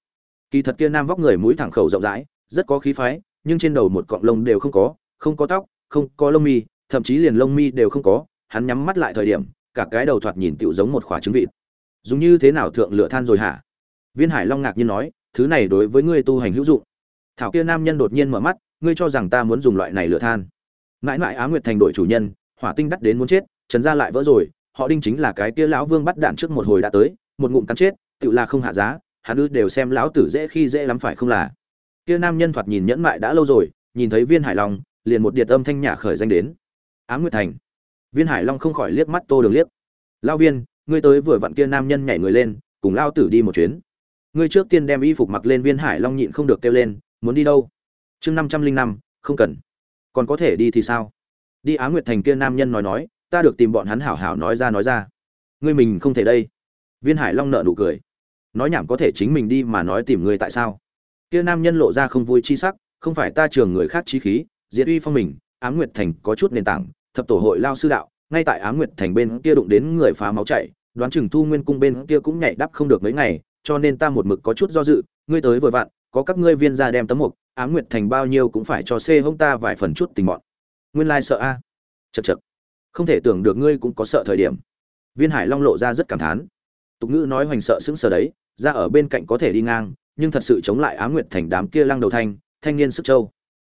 Kỳ thật kia nam vóc người mũi thẳng khẩu rộng rãi, rất có khí phái, nhưng trên đầu một cọng lông đều không có không có tóc, không có lông mi, thậm chí liền lông mi đều không có, hắn nhắm mắt lại thời điểm, cả cái đầu thoạt nhìn tựu giống một khỏa trứng vịt. Dùng như thế nào thượng lửa than rồi hả? Viên hải long ngạc nhiên nói, thứ này đối với ngươi tu hành hữu dụng. Thảo kia nam nhân đột nhiên mở mắt, ngươi cho rằng ta muốn dùng loại này lửa than. Mãi mãi á nguyệt thành đội chủ nhân, hỏa tinh đắt đến muốn chết, trần gia lại vỡ rồi họ đinh chính là cái kia lão vương bắt đạn trước một hồi đã tới, một ngụm cắn chết tự là không hạ giá hắn ư đều xem lão tử dễ khi dễ lắm phải không là? Kia nam nhân thoạt nhìn nhẫn mại đã lâu rồi, nhìn thấy viên hải long, liền một điệt âm thanh nhả khởi danh đến. Á nguyệt thành. Viên hải long không khỏi liếc mắt tô đường liếc. Lao viên, ngươi tới vừa vặn kia nam nhân nhảy người lên, cùng lao tử đi một chuyến. Ngươi trước tiên đem y phục mặc lên viên hải long nhịn không được kêu lên, muốn đi đâu? Chương năm trăm linh năm, không cần. Còn có thể đi thì sao? Đi á nguyệt thành kia nam nhân nói nói ta được tìm bọn hắn hảo hảo nói ra nói ra. Ngươi mình không thể đây. Viên hải long nợ nụ cười. Nói nhảm có thể chính mình đi mà nói tìm ngươi tại sao? Kia nam nhân lộ ra không vui chi sắc, không phải ta trường người khác chi khí, diệt uy phong mình, ám nguyệt thành có chút nền tảng, thập tổ hội lao sư đạo, ngay tại ám nguyệt thành bên kia đụng đến người phá máu chảy đoán chừng thu nguyên cung bên kia cũng nhảy đắp không được mấy ngày, cho nên ta một mực có chút do dự, ngươi tới vội vặn, có các ngươi viên ra đem tấm mục, ám nguyệt thành bao nhiêu cũng phải cho xê hông ta vài phần chút tình mọn nguyên lai sợ a. Chật chật không thể tưởng được ngươi cũng có sợ thời điểm. Viên hải long lộ ra rất cảm thán. Tục ngữ nói hoành sợ sững sờ đấy, ra ở bên cạnh có thể đi ngang, nhưng thật sự chống lại á nguyệt thành đám kia lăng đầu thanh thanh niên sức châu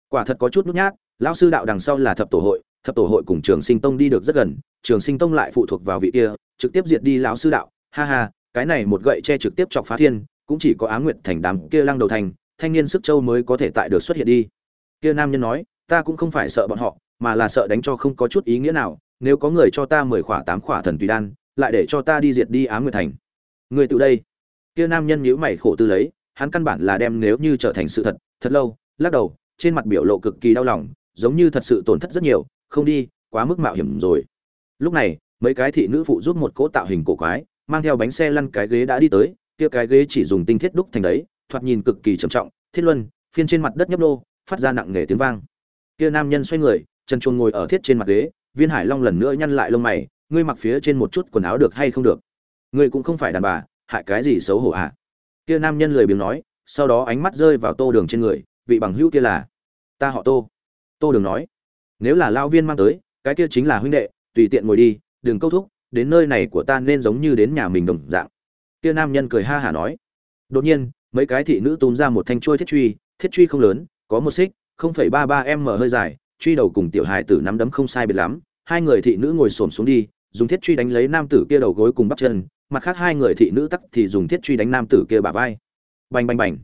quả thật có chút nút nhát, lão sư đạo đằng sau là thập tổ hội, thập tổ hội cùng trường sinh tông đi được rất gần, trường sinh tông lại phụ thuộc vào vị kia, trực tiếp diệt đi lão sư đạo. Ha ha, cái này một gậy che trực tiếp chọc phá thiên, cũng chỉ có á nguyệt thành đám kia lăng đầu thành thanh niên sức châu mới có thể tại được xuất hiện đi. Kia nam nhân nói, ta cũng không phải sợ bọn họ, mà là sợ đánh cho không có chút ý nghĩa nào nếu có người cho ta mười khỏa tám khỏa thần tùy đan, lại để cho ta đi diệt đi á nguyệt thành. Người tự đây. Kia nam nhân nhíu mày khổ tư lấy, hắn căn bản là đem nếu như trở thành sự thật thật lâu, lắc đầu, trên mặt biểu lộ cực kỳ đau lòng, giống như thật sự tổn thất rất nhiều, không đi, quá mức mạo hiểm rồi. Lúc này, mấy cái thị nữ phụ giúp một cỗ tạo hình cổ quái, mang theo bánh xe lăn cái ghế đã đi tới, kia cái ghế chỉ dùng tinh thiết đúc thành đấy, thoạt nhìn cực kỳ trầm trọng, thiết luân, phiên trên mặt đất nhấp nô, phát ra nặng nề tiếng vang. Kia nam nhân xoay người, chân chuông ngồi ở thiết trên mặt ghế viên hải long lần nữa nhăn lại lông mày, ngươi mặc phía trên một chút quần áo được hay không được? Ngươi cũng không phải đàn bà, hại cái gì xấu hổ ạ à? kia nam nhân lười biếng nói, sau đó ánh mắt rơi vào tô đường trên người, vị bằng hữu kia là? Ta họ tô. Tô đường nói, nếu là lao viên mang tới, cái kia chính là huynh đệ, tùy tiện ngồi đi, đừng câu thúc, đến nơi này của ta nên giống như đến nhà mình đồng dạng. Kia nam nhân cười ha hả nói, đột nhiên, mấy cái thị nữ túm ra một thanh chuôi thiết truy thiết truy không lớn, có một xích, không phẩy ba ba m hơi dài truy đầu cùng tiểu hài tử nắm đấm không sai biệt lắm, hai người thị nữ ngồi xổm xuống đi, dùng thiết truy đánh lấy nam tử kia đầu gối cùng bắp chân, mặt khác hai người thị nữ tắc thì dùng thiết truy đánh nam tử kia bả vai. Bành bành bành.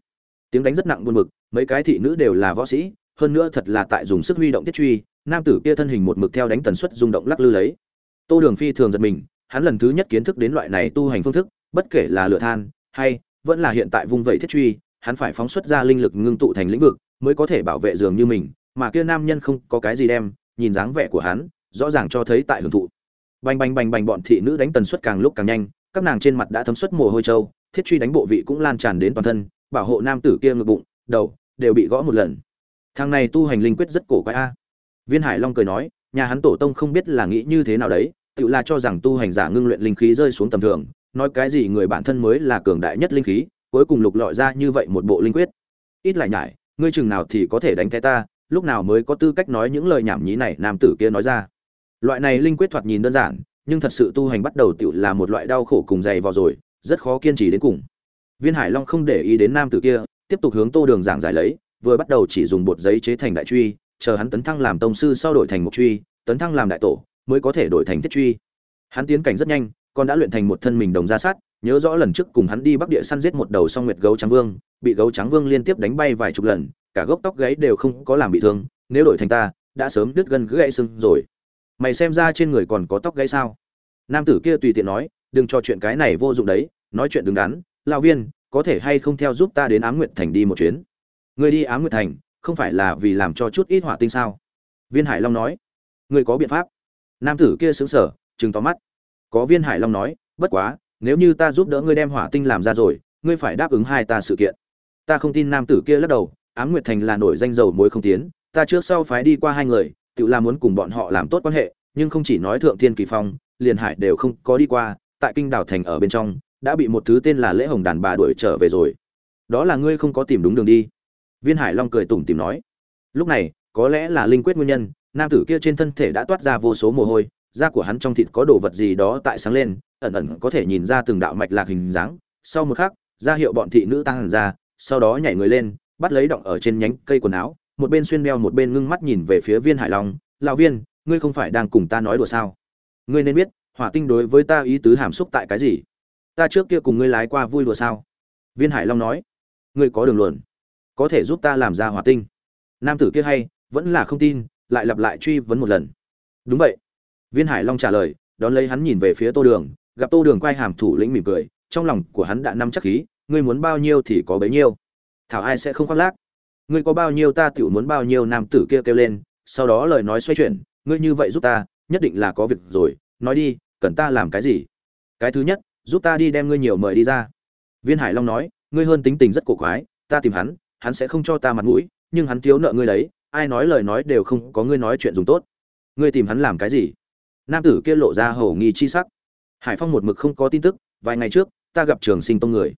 Tiếng đánh rất nặng buồn bực, mấy cái thị nữ đều là võ sĩ, hơn nữa thật là tại dùng sức huy động thiết truy, nam tử kia thân hình một mực theo đánh tần suất rung động lắc lư lấy. Tô đường phi thường giật mình, hắn lần thứ nhất kiến thức đến loại này tu hành phương thức, bất kể là lửa than, hay vẫn là hiện tại vung vẩy thiết truy, hắn phải phóng xuất ra linh lực ngưng tụ thành lĩnh vực, mới có thể bảo vệ giường như mình mà kia nam nhân không có cái gì đem, nhìn dáng vẻ của hắn, rõ ràng cho thấy tại hưởng thụ. Bành bành bành bành bọn thị nữ đánh tần suất càng lúc càng nhanh, các nàng trên mặt đã thấm suất mồ hôi trâu, thiết truy đánh bộ vị cũng lan tràn đến toàn thân, bảo hộ nam tử kia ngực bụng, đầu, đều bị gõ một lần. Thằng này tu hành linh quyết rất cổ quái a. Viên hải long cười nói, nhà hắn tổ tông không biết là nghĩ như thế nào đấy, tự là cho rằng tu hành giả ngưng luyện linh khí rơi xuống tầm thường, nói cái gì người bản thân mới là cường đại nhất linh khí, cuối cùng lục lọi ra như vậy một bộ linh quyết. Ít lại nhải, ngươi chừng nào thì có thể đánh cái ta lúc nào mới có tư cách nói những lời nhảm nhí này, nam tử kia nói ra. Loại này linh quyết thoạt nhìn đơn giản, nhưng thật sự tu hành bắt đầu tựu là một loại đau khổ cùng dày vò rồi, rất khó kiên trì đến cùng. Viên hải long không để ý đến nam tử kia, tiếp tục hướng tô đường giảng giải lấy, vừa bắt đầu chỉ dùng bột giấy chế thành đại truy, chờ hắn tấn thăng làm tông sư sau đổi thành một truy, tấn thăng làm đại tổ, mới có thể đổi thành thiết truy. Hắn tiến cảnh rất nhanh, còn đã luyện thành một thân mình đồng ra sát, nhớ rõ lần trước cùng hắn đi bắc địa săn giết một đầu song nguyệt gấu trắng vương, bị gấu trắng vương liên tiếp đánh bay vài chục lần cả gốc tóc gáy đều không có làm bị thương, nếu đổi thành ta, đã sớm đứt gân gãy xương rồi. Mày xem ra trên người còn có tóc gáy sao? Nam tử kia tùy tiện nói, đừng cho chuyện cái này vô dụng đấy, nói chuyện đứng đắn lao viên, có thể hay không theo giúp ta đến ám nguyệt thành đi một chuyến? Người đi ám nguyệt thành, không phải là vì làm cho chút ít hỏa tinh sao? Viên hải long nói. Người có biện pháp. Nam tử kia xứng sở chừng tóm mắt. Có viên hải long nói, bất quá, nếu như ta giúp đỡ ngươi đem hỏa tinh làm ra rồi, ngươi phải đáp ứng hai ta sự kiện. Ta không tin nam tử kia lắc đầu ám nguyệt thành là nổi danh dầu muối không tiến, ta trước sau phái đi qua hai người, tự là muốn cùng bọn họ làm tốt quan hệ, nhưng không chỉ nói thượng thiên kỳ phong, liền hải đều không có đi qua, tại kinh đảo thành ở bên trong, đã bị một thứ tên là lễ hồng đàn bà đuổi trở về rồi. Đó là ngươi không có tìm đúng đường đi. Viên hải long cười tủm tỉm nói. Lúc này, có lẽ là linh quyết nguyên nhân, nam tử kia trên thân thể đã toát ra vô số mồ hôi, da của hắn trong thịt có đồ vật gì đó tại sáng lên, ẩn ẩn có thể nhìn ra từng đạo mạch lạc hình dáng. Sau một khắc ra hiệu bọn thị nữ tăng hẳn ra, sau đó nhảy người lên bắt lấy động ở trên nhánh cây quần áo, một bên xuyên đeo một bên ngưng mắt nhìn về phía viên hải long, lão viên, ngươi không phải đang cùng ta nói đùa sao? Ngươi nên biết, hỏa tinh đối với ta ý tứ hàm xúc tại cái gì? Ta trước kia cùng ngươi lái qua vui đùa sao? Viên hải long nói, ngươi có đường luồn, có thể giúp ta làm ra hỏa tinh. Nam tử kia hay, vẫn là không tin, lại lặp lại truy vấn một lần. Đúng vậy. Viên hải long trả lời, đón lấy hắn nhìn về phía tô đường, gặp tô đường quay hàm thủ lĩnh mỉm cười, trong lòng của hắn đã nắm chắc khí, ngươi muốn bao nhiêu thì có bấy nhiêu thảo ai sẽ không khoác lác. Ngươi có bao nhiêu ta tiểu muốn bao nhiêu nam tử kia kêu lên, sau đó lời nói xoay chuyển, ngươi như vậy giúp ta, nhất định là có việc rồi, nói đi, cần ta làm cái gì? Cái thứ nhất, giúp ta đi đem ngươi nhiều mời đi ra. Viên hải long nói, ngươi hơn tính tình rất cổ quái, ta tìm hắn hắn sẽ không cho ta mặt mũi, nhưng hắn thiếu nợ ngươi đấy, ai nói lời nói đều không có ngươi nói chuyện dùng tốt. Ngươi tìm hắn làm cái gì? Nam tử kia lộ ra hầu nghi chi sắc. Hải phong một mực không có tin tức, vài ngày trước, ta gặp trường sinh tông người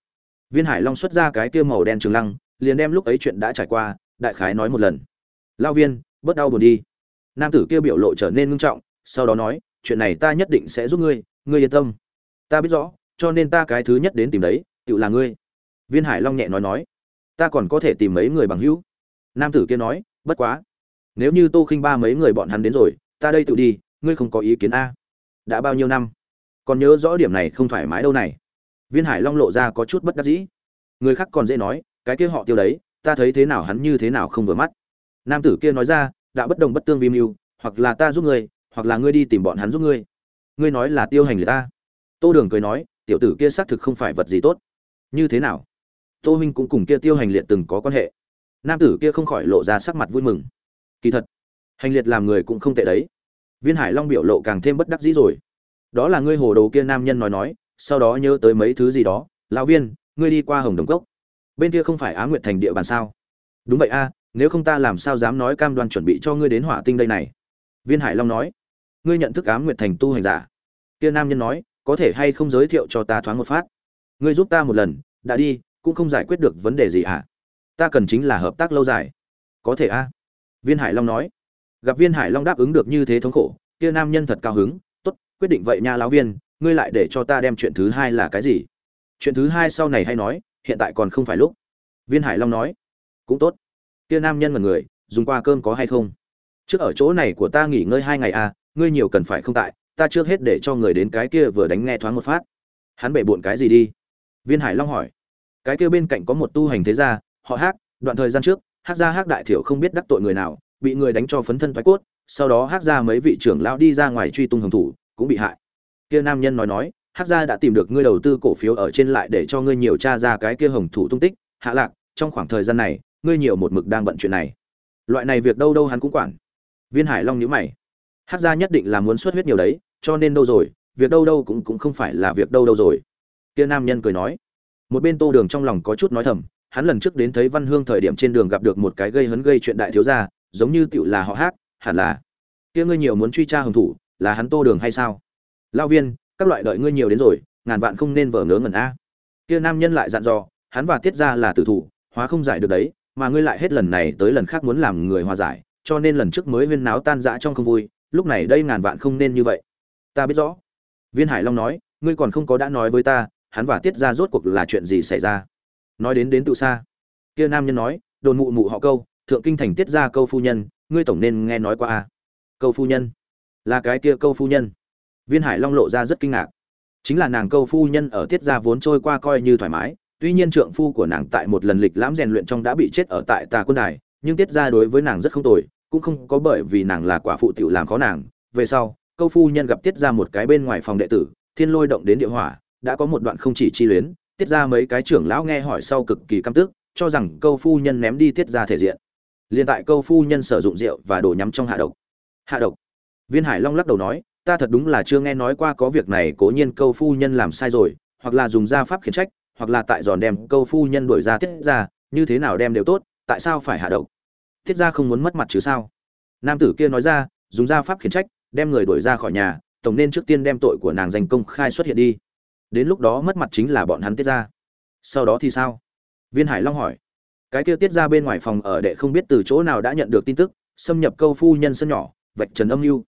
viên hải long xuất ra cái kia màu đen trường lăng, liền đem lúc ấy chuyện đã trải qua, đại khái nói một lần. Lao viên, bớt đau buồn đi. Nam tử kia biểu lộ trở nên ngưng trọng, sau đó nói, chuyện này ta nhất định sẽ giúp ngươi ngươi yên tâm. Ta biết rõ, cho nên ta cái thứ nhất đến tìm đấy tự là ngươi. Viên hải long nhẹ nói nói, ta còn có thể tìm mấy người bằng hữu. Nam tử kia nói, bất quá, nếu như tô khinh ba mấy người bọn hắn đến rồi, ta đây tự đi, ngươi không có ý kiến a. Đã bao nhiêu năm? Còn nhớ rõ điểm này không thoải mái đâu này viên hải long lộ ra có chút bất đắc dĩ. Người khác còn dễ nói, cái kia họ tiêu đấy, ta thấy thế nào hắn như thế nào không vừa mắt. Nam tử kia nói ra đã bất đồng bất tương vi mưu, hoặc là ta giúp ngươi, hoặc là ngươi đi tìm bọn hắn giúp ngươi. Ngươi nói là tiêu hành người ta. Tô đường cười nói, tiểu tử kia xác thực không phải vật gì tốt. Như thế nào? Tô huynh cũng cùng kia tiêu hành liệt từng có quan hệ. Nam tử kia không khỏi lộ ra sắc mặt vui mừng. Kỳ thật, hành liệt làm người cũng không tệ đấy. Viên hải long biểu lộ càng thêm bất đắc dĩ rồi. Đó là ngươi hồ đồ kia nam nhân nói nói sau đó nhớ tới mấy thứ gì đó, lão viên, ngươi đi qua hồng đồng cốc. Bên kia không phải á nguyệt thành địa bàn sao? Đúng vậy a, nếu không ta làm sao dám nói cam đoan chuẩn bị cho ngươi đến hỏa tinh đây này? Viên hải long nói. Ngươi nhận thức Á nguyệt thành tu hành giả? Kia nam nhân nói. Có thể hay không giới thiệu cho ta thoáng một phát? Ngươi giúp ta một lần, đã đi, cũng không giải quyết được vấn đề gì à? Ta cần chính là hợp tác lâu dài. Có thể a. Viên hải long nói. Gặp viên hải long đáp ứng được như thế thống khổ, kia nam nhân thật cao hứng. Tốt, quyết định vậy nha, lão viên ngươi lại để cho ta đem chuyện thứ hai là cái gì? Chuyện thứ hai sau này hay nói, hiện tại còn không phải lúc. Viên hải long nói, cũng tốt. Kia nam nhân mật người, dùng qua cơm có hay không? Trước ở chỗ này của ta nghỉ ngơi hai ngày à ngươi nhiều cần phải không tại, ta trước hết để cho người đến cái kia vừa đánh nghe thoáng một phát. Hắn bể bộn cái gì đi? Viên hải long hỏi. Cái kia bên cạnh có một tu hành thế gia, họ hát đoạn thời gian trước hát gia hát đại thiểu không biết đắc tội người nào, bị người đánh cho phấn thân thoái cốt, sau đó hát gia mấy vị trưởng lão đi ra ngoài truy tung hồng thủ, cũng bị hại kia nam nhân nói nói hát gia đã tìm được ngươi đầu tư cổ phiếu ở trên lại để cho ngươi nhiều tra ra cái kia hồng thủ tung tích. Hạ lạc, trong khoảng thời gian này, ngươi nhiều một mực đang bận chuyện này. Loại này việc đâu đâu hắn cũng quản. Viên hải long nhíu mày. Hát gia nhất định là muốn xuất huyết nhiều đấy, cho nên đâu rồi, việc đâu đâu cũng cũng không phải là việc đâu đâu rồi. Kia nam nhân cười nói. Một bên tô đường trong lòng có chút nói thầm, hắn lần trước đến thấy văn hương thời điểm trên đường gặp được một cái gây hấn gây chuyện đại thiếu gia, giống như tựu là họ hát hẳn là. Kia ngươi nhiều muốn truy tra hồng thủ, là hắn tô đường hay sao? Lao viên, các loại đợi ngươi nhiều đến rồi, ngàn vạn không nên vờ ngớ ngẩn a. Kia nam nhân lại dặn dò, hắn và tiết ra là tử thủ, hóa không giải được đấy, mà ngươi lại hết lần này tới lần khác muốn làm người hòa giải, cho nên lần trước mới huyên náo tan rã trong không vui, lúc này đây ngàn vạn không nên như vậy. Ta biết rõ. Viên hải long nói, ngươi còn không có đã nói với ta, hắn và tiết ra rốt cuộc là chuyện gì xảy ra? Nói đến đến tự xa. Kia nam nhân nói, đồn mụ mụ họ câu, thượng kinh thành tiết ra câu phu nhân, ngươi tổng nên nghe nói qua a. Câu phu nhân. Là cái kia câu phu nhân viên hải long lộ ra rất kinh ngạc. Chính là nàng câu phu nhân ở tiết gia vốn trôi qua coi như thoải mái, tuy nhiên trượng phu của nàng tại một lần lịch lãm rèn luyện trong đã bị chết ở tại tà quân đài, nhưng tiết gia đối với nàng rất không tồi, cũng không có bởi vì nàng là quả phụ tiểu làm khó nàng. Về sau, câu phu nhân gặp tiết ra một cái bên ngoài phòng đệ tử, thiên lôi động đến địa hỏa, đã có một đoạn không chỉ chi luyến, tiết ra mấy cái trưởng lão nghe hỏi sau cực kỳ căm tức, cho rằng câu phu nhân ném đi tiết ra thể diện. Liền tại câu phu nhân sử dụng rượu và đổ nhắm trong hạ độc. Hạ độc. Viên hải long lắc đầu nói ta thật đúng là chưa nghe nói qua có việc này, cố nhiên câu phu nhân làm sai rồi, hoặc là dùng gia pháp khiển trách, hoặc là tại giòn đem câu phu nhân đuổi ra tiết ra như thế nào đem đều tốt, tại sao phải hạ độc? Tiết ra không muốn mất mặt chứ sao? Nam tử kia nói ra, dùng gia pháp khiển trách, đem người đuổi ra khỏi nhà, tổng nên trước tiên đem tội của nàng dành công khai xuất hiện đi. Đến lúc đó mất mặt chính là bọn hắn tiết ra sau đó thì sao? Viên hải long hỏi. Cái kia tiết ra bên ngoài phòng ở đệ không biết từ chỗ nào đã nhận được tin tức, xâm nhập câu phu nhân sân nhỏ, vạch trần âm mưu.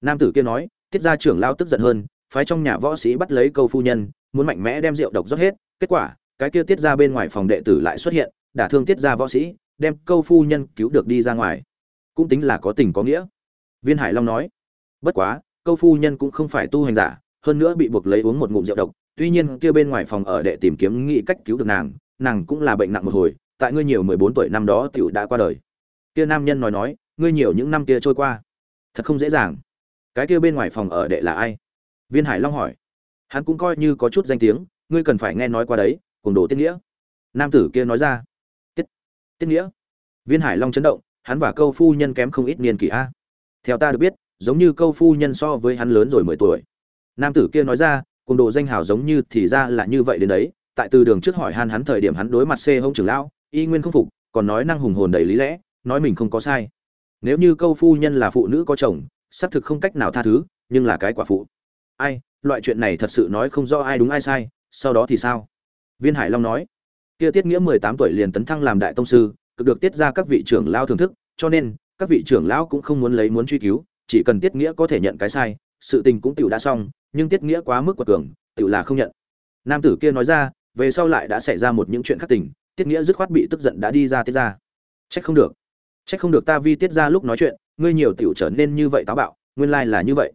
Nam tử kia nói tiết gia trưởng lao tức giận hơn, phái trong nhà võ sĩ bắt lấy câu phu nhân, muốn mạnh mẽ đem rượu độc rót hết. Kết quả, cái kia tiết ra bên ngoài phòng đệ tử lại xuất hiện, đả thương tiết ra võ sĩ, đem câu phu nhân cứu được đi ra ngoài. Cũng tính là có tình có nghĩa. Viên hải long nói, bất quá, câu phu nhân cũng không phải tu hành giả, hơn nữa bị buộc lấy uống một ngụm rượu độc. Tuy nhiên kia bên ngoài phòng ở đệ tìm kiếm nghĩ cách cứu được nàng nàng cũng là bệnh nặng một hồi, tại ngươi nhiều mười bốn tuổi năm đó tiểu đã qua đời. Kia nam nhân nói nói, ngươi nhiều những năm kia trôi qua, thật không dễ dàng cái kia bên ngoài phòng ở đệ là ai? Viên hải long hỏi. Hắn cũng coi như có chút danh tiếng, ngươi cần phải nghe nói qua đấy cùng đồ tiết nghĩa. Nam tử kia nói ra. Tiết tiết nghĩa. Viên hải long chấn động, hắn và câu phu nhân kém không ít niên kỷ a. Theo ta được biết, giống như câu phu nhân so với hắn lớn rồi mười tuổi. Nam tử kia nói ra cùng đồ danh hào giống như thì ra là như vậy đến đấy. Tại từ đường trước hỏi han hắn thời điểm hắn đối mặt xê hông trưởng lão, y nguyên không phục, còn nói năng hùng hồn đầy lý lẽ, nói mình không có sai. Nếu như câu phu nhân là phụ nữ có chồng xác thực không cách nào tha thứ, nhưng là cái quả phụ. Ai, loại chuyện này thật sự nói không rõ ai đúng ai sai, sau đó thì sao? Viên hải long nói. Kia tiết nghĩa mười tám tuổi liền tấn thăng làm đại tông sư, cực được tiết ra các vị trưởng lao thưởng thức, cho nên, các vị trưởng lão cũng không muốn lấy muốn truy cứu, chỉ cần tiết nghĩa có thể nhận cái sai, sự tình cũng tiểu đã xong, nhưng tiết nghĩa quá mức quật cường, tiểu là không nhận. Nam tử kia nói ra, về sau lại đã xảy ra một những chuyện khác tình, tiết nghĩa dứt khoát bị tức giận đã đi ra tiết ra. Trách không được. Trách không được ta vi tiết ra lúc nói chuyện ngươi nhiều tiểu trở nên như vậy táo bạo, nguyên lai là như vậy.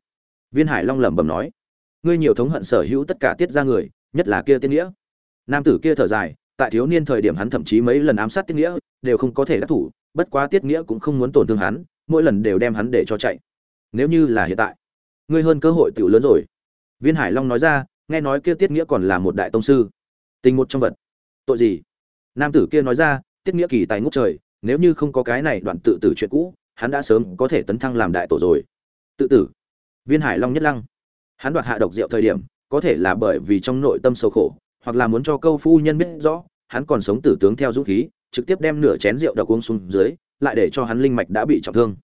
Viên hải long lẩm bẩm nói, ngươi nhiều thống hận sở hữu tất cả tiết ra người, nhất là kia tiết nghĩa. Nam tử kia thở dài, tại thiếu niên thời điểm hắn thậm chí mấy lần ám sát tiết nghĩa, đều không có thể đắc thủ, bất quá tiết nghĩa cũng không muốn tổn thương hắn, mỗi lần đều đem hắn để cho chạy. Nếu như là hiện tại, ngươi hơn cơ hội tiểu lớn rồi. Viên hải long nói ra, nghe nói kia tiết nghĩa còn là một đại tông sư. Tình một trong vật. Tội gì? Nam tử kia nói ra, tiết nghĩa kỳ tài ngút trời, nếu như không có cái này đoạn tự tử chuyện cũ hắn đã sớm có thể tấn thăng làm đại tổ rồi. Tự tử. Viên hải long nhất lăng. Hắn đoạt hạ độc rượu thời điểm, có thể là bởi vì trong nội tâm sâu khổ, hoặc là muốn cho câu phu nhân biết rõ, hắn còn sống tử tướng theo dũng khí, trực tiếp đem nửa chén rượu độc uống xuống dưới, lại để cho hắn linh mạch đã bị trọng thương.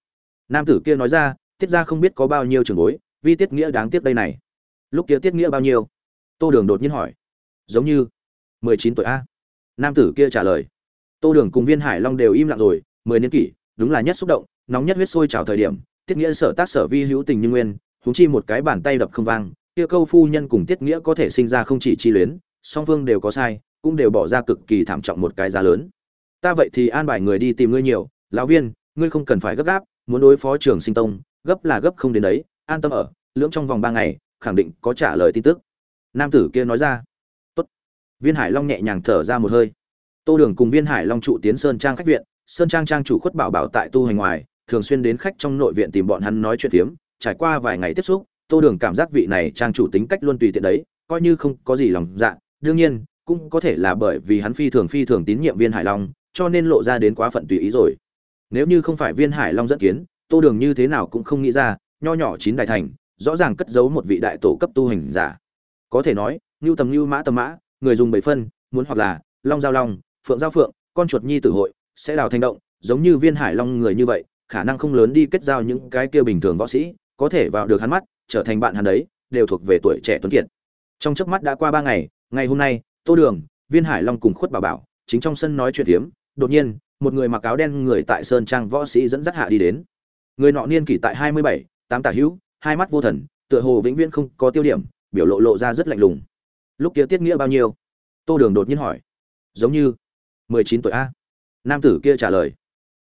Nam tử kia nói ra, tiết ra không biết có bao nhiêu trường bối, vi tiết nghĩa đáng tiếc đây này. Lúc kia tiết nghĩa bao nhiêu? Tô đường đột nhiên hỏi. Giống như mười chín tuổi a. Nam tử kia trả lời. Tô đường cùng viên hải long đều im lặng rồi, mười niên kỷ, đúng là nhất xúc động nóng nhất huyết sôi trào thời điểm, tiết nghĩa sở tác sở vi hữu tình như nguyên húng chi một cái bàn tay đập không vang, kia câu phu nhân cùng tiết nghĩa có thể sinh ra không chỉ chi luyến, song phương đều có sai, cũng đều bỏ ra cực kỳ thảm trọng một cái giá lớn. Ta vậy thì an bài người đi tìm ngươi nhiều, lão viên, ngươi không cần phải gấp gáp, muốn đối phó trường sinh tông, gấp là gấp không đến đấy, an tâm ở, lưỡng trong vòng ba ngày, khẳng định có trả lời tin tức. Nam tử kia nói ra. Tốt. viên hải long nhẹ nhàng thở ra một hơi. Tô đường cùng viên hải long trụ tiến sơn trang khách viện, sơn trang trang chủ khuất bảo bảo tại tu hành ngoài thường xuyên đến khách trong nội viện tìm bọn hắn nói chuyện phiếm, trải qua vài ngày tiếp xúc, tô đường cảm giác vị này trang chủ tính cách luôn tùy tiện đấy, coi như không có gì lòng dạ đương nhiên, cũng có thể là bởi vì hắn phi thường phi thường tín nhiệm viên hải long, cho nên lộ ra đến quá phận tùy ý rồi. Nếu như không phải viên hải long dẫn kiến, tô đường như thế nào cũng không nghĩ ra, nho nhỏ chín đại thành, rõ ràng cất giấu một vị đại tổ cấp tu hành giả. Có thể nói, ngưu tầm ngưu mã tầm mã, người dùng bảy phân, muốn hoặc là long giao long, phượng giao phượng, con chuột nhi tử hội, sẽ đào thành động, giống như viên hải long người như vậy khả năng không lớn đi kết giao những cái kia bình thường võ sĩ có thể vào được hắn mắt trở thành bạn hắn đấy đều thuộc về tuổi trẻ tuấn kiệt. Trong chớp mắt đã qua ba ngày ngày hôm nay tô đường viên hải long cùng khuất bảo bảo chính trong sân nói chuyện thiếm, đột nhiên một người mặc áo đen người tại sơn trang võ sĩ dẫn dắt hạ đi đến. Người nọ niên kỷ tại hai mươi bảy tám tả hữu hai mắt vô thần tựa hồ vĩnh viễn không có tiêu điểm biểu lộ lộ ra rất lạnh lùng. Lúc kia tiết nghĩa bao nhiêu? Tô đường đột nhiên hỏi. Giống như mười chín tuổi a. Nam tử kia trả lời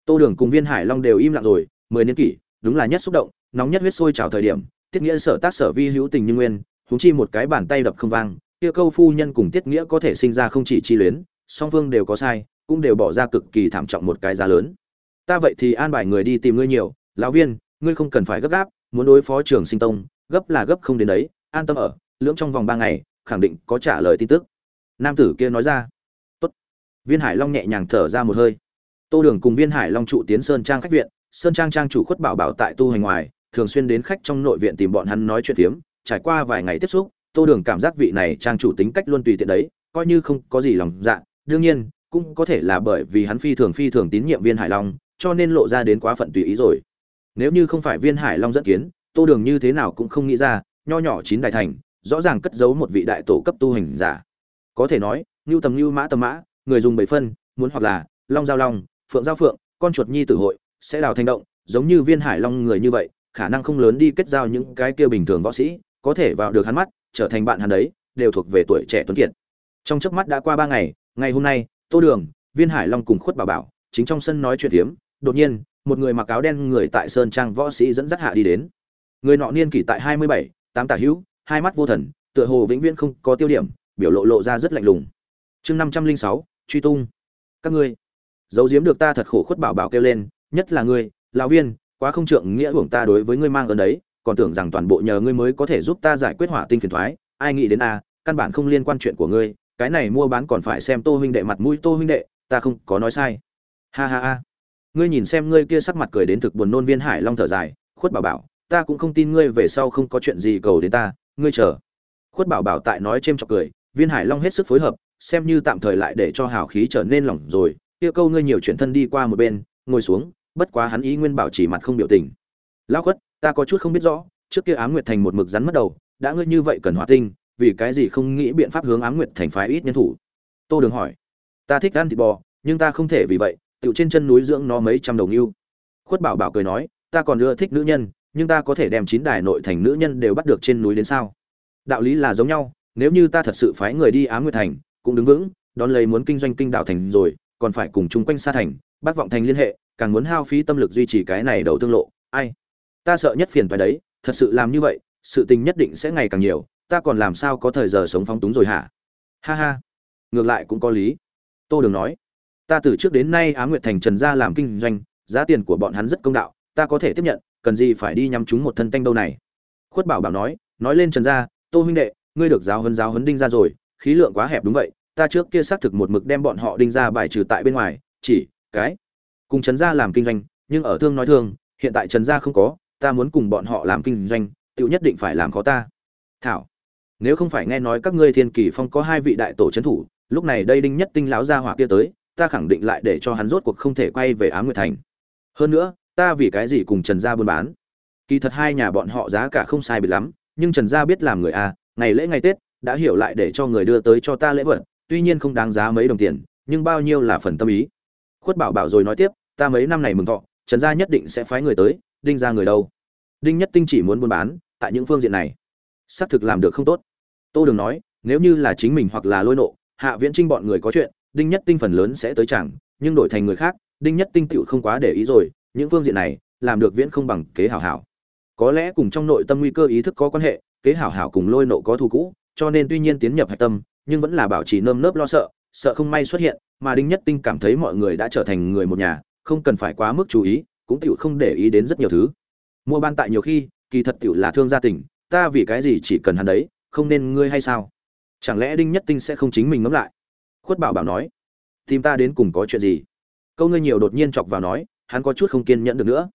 tô đường cùng viên hải long đều im lặng rồi, mười niên kỷ, đúng là nhất xúc động, nóng nhất huyết sôi trào thời điểm, tiết nghĩa sở tác sở vi hữu tình như nguyên húng chi một cái bàn tay đập không vang, kia câu phu nhân cùng tiết nghĩa có thể sinh ra không chỉ chi luyến, song phương đều có sai, cũng đều bỏ ra cực kỳ thảm trọng một cái giá lớn. Ta vậy thì an bài người đi tìm ngươi nhiều, lão viên, ngươi không cần phải gấp gáp, muốn đối phó trường sinh tông, gấp là gấp không đến đấy, an tâm ở, lưỡng trong vòng ba ngày, khẳng định có trả lời tin tức. Nam tử kia nói ra. Tốt. viên hải long nhẹ nhàng thở ra một hơi tô đường cùng viên hải long trụ tiến sơn trang khách viện, sơn trang trang chủ khuất bảo bảo tại tu hành ngoài, thường xuyên đến khách trong nội viện tìm bọn hắn nói chuyện phiếm. Trải qua vài ngày tiếp xúc, tô đường cảm giác vị này trang chủ tính cách luôn tùy tiện đấy, coi như không có gì lòng dạ. Đương nhiên, cũng có thể là bởi vì hắn phi thường phi thường tín nhiệm viên hải long, cho nên lộ ra đến quá phận tùy ý rồi. Nếu như không phải viên hải long dẫn kiến, tô đường như thế nào cũng không nghĩ ra, nho nhỏ chín đại thành, rõ ràng cất giấu một vị đại tổ cấp tu hành giả. Có thể nói, ngưu tầm ngưu mã tầm mã, người dùng bảy phân, muốn hoặc là long giao long phượng giao phượng con chuột nhi tử hội sẽ đào thành động giống như viên hải long người như vậy khả năng không lớn đi kết giao những cái kia bình thường võ sĩ có thể vào được hắn mắt trở thành bạn hắn đấy đều thuộc về tuổi trẻ tuấn kiệt. Trong chớp mắt đã qua ba ngày ngày hôm nay tô đường viên hải long cùng khuất bảo bảo chính trong sân nói chuyện hiếm, đột nhiên một người mặc áo đen người tại sơn trang võ sĩ dẫn dắt hạ đi đến. Người nọ niên kỷ tại hai mươi bảy tám tả hữu hai mắt vô thần tựa hồ vĩnh viễn không có tiêu điểm biểu lộ lộ ra rất lạnh lùng. Chương năm trăm linh sáu truy tung. Các ngươi giấu giếm được ta thật khổ khuất bảo bảo kêu lên, nhất là ngươi, lão viên, quá không trượng nghĩa hưởng ta đối với ngươi mang ơn đấy, còn tưởng rằng toàn bộ nhờ ngươi mới có thể giúp ta giải quyết hỏa tinh phiền thoái, ai nghĩ đến a, căn bản không liên quan chuyện của ngươi, cái này mua bán còn phải xem tô huynh đệ mặt mũi tô huynh đệ, ta không có nói sai. Ha ha ha. Ngươi nhìn xem ngươi kia sắc mặt cười đến thực buồn nôn viên hải long thở dài, khuất bảo bảo, ta cũng không tin ngươi về sau không có chuyện gì cầu đến ta, ngươi chờ. Khuất bảo bảo tại nói chêm chọc cười, viên hải long hết sức phối hợp, xem như tạm thời lại để cho hào khí trở nên lỏng rồi kia câu ngươi nhiều chuyện thân đi qua một bên, ngồi xuống, bất quá hắn ý nguyên bảo chỉ mặt không biểu tình. Lão khuất, ta có chút không biết rõ, trước kia ám nguyệt thành một mực rắn mất đầu, đã ngươi như vậy cần hỏa tinh, vì cái gì không nghĩ biện pháp hướng ám nguyệt thành phái ít nhân thủ? Tô đường hỏi. Ta thích ăn thịt bò, nhưng ta không thể vì vậy tự trên chân núi dưỡng nó mấy trăm đồng yêu. Khuất bảo bảo cười nói, ta còn ưa thích nữ nhân, nhưng ta có thể đem chín đài nội thành nữ nhân đều bắt được trên núi đến sao? Đạo lý là giống nhau, nếu như ta thật sự phái người đi ám nguyệt thành, cũng đứng vững, đón lấy muốn kinh doanh kinh đạo thành rồi còn phải cùng chung quanh xa thành, bác vọng thành liên hệ, càng muốn hao phí tâm lực duy trì cái này đầu tương lộ. Ai? Ta sợ nhất phiền phải đấy, thật sự làm như vậy, sự tình nhất định sẽ ngày càng nhiều, ta còn làm sao có thời giờ sống phóng túng rồi hả? Ha ha. Ngược lại cũng có lý. Tô đường nói, ta từ trước đến nay á nguyệt thành trần gia làm kinh doanh, giá tiền của bọn hắn rất công đạo, ta có thể tiếp nhận, cần gì phải đi nhắm chúng một thân tanh đâu này. Khuất bảo bảo nói nói lên trần gia, tô huynh đệ, ngươi được giáo huấn giáo huấn đinh ra rồi, khí lượng quá hẹp đúng vậy ta trước kia xác thực một mực đem bọn họ đinh ra bài trừ tại bên ngoài, chỉ, cái, cùng trần gia làm kinh doanh, nhưng ở thương nói thương, hiện tại trần gia không có, ta muốn cùng bọn họ làm kinh doanh tự nhất định phải làm khó ta. Thảo, nếu không phải nghe nói các ngươi thiên kỳ phong có hai vị đại tổ trấn thủ, lúc này đây đinh nhất tinh lão gia hỏa kia tới, ta khẳng định lại để cho hắn rốt cuộc không thể quay về ám nguyệt thành. Hơn nữa, ta vì cái gì cùng trần gia buôn bán? Kỳ thật hai nhà bọn họ giá cả không sai biệt lắm, nhưng trần gia biết làm người a ngày lễ ngày tết, đã hiểu lại để cho người đưa tới cho ta lễ vật tuy nhiên không đáng giá mấy đồng tiền, nhưng bao nhiêu là phần tâm ý. Khuất bảo bảo rồi nói tiếp, ta mấy năm này mừng thọ, trần gia nhất định sẽ phái người tới, đinh ra người đâu? Đinh nhất tinh chỉ muốn buôn bán, tại những phương diện này, xác thực làm được không tốt. Tô đường nói, nếu như là chính mình hoặc là lôi nộ, hạ viễn trinh bọn người có chuyện, đinh nhất tinh phần lớn sẽ tới chẳng, nhưng đổi thành người khác, đinh nhất tinh tựu không quá để ý rồi, những phương diện này, làm được viễn không bằng kế hảo hảo. Có lẽ cùng trong nội tâm nguy cơ ý thức có quan hệ, kế hảo hảo cùng lôi nộ có thù cũ, cho nên tuy nhiên tiến nhập hạch tâm nhưng vẫn là bảo trì nơm nớp lo sợ sợ không may xuất hiện, mà đinh nhất tinh cảm thấy mọi người đã trở thành người một nhà, không cần phải quá mức chú ý, cũng tựu không để ý đến rất nhiều thứ. Mua ban tại nhiều khi, kỳ thật tựu là thương gia tình, ta vì cái gì chỉ cần hắn đấy, không nên ngươi hay sao? Chẳng lẽ đinh nhất tinh sẽ không chính mình ngẫm lại? Khuất bảo bảo nói. Tìm ta đến cùng có chuyện gì? Câu ngươi nhiều đột nhiên chọc vào nói, hắn có chút không kiên nhẫn được nữa.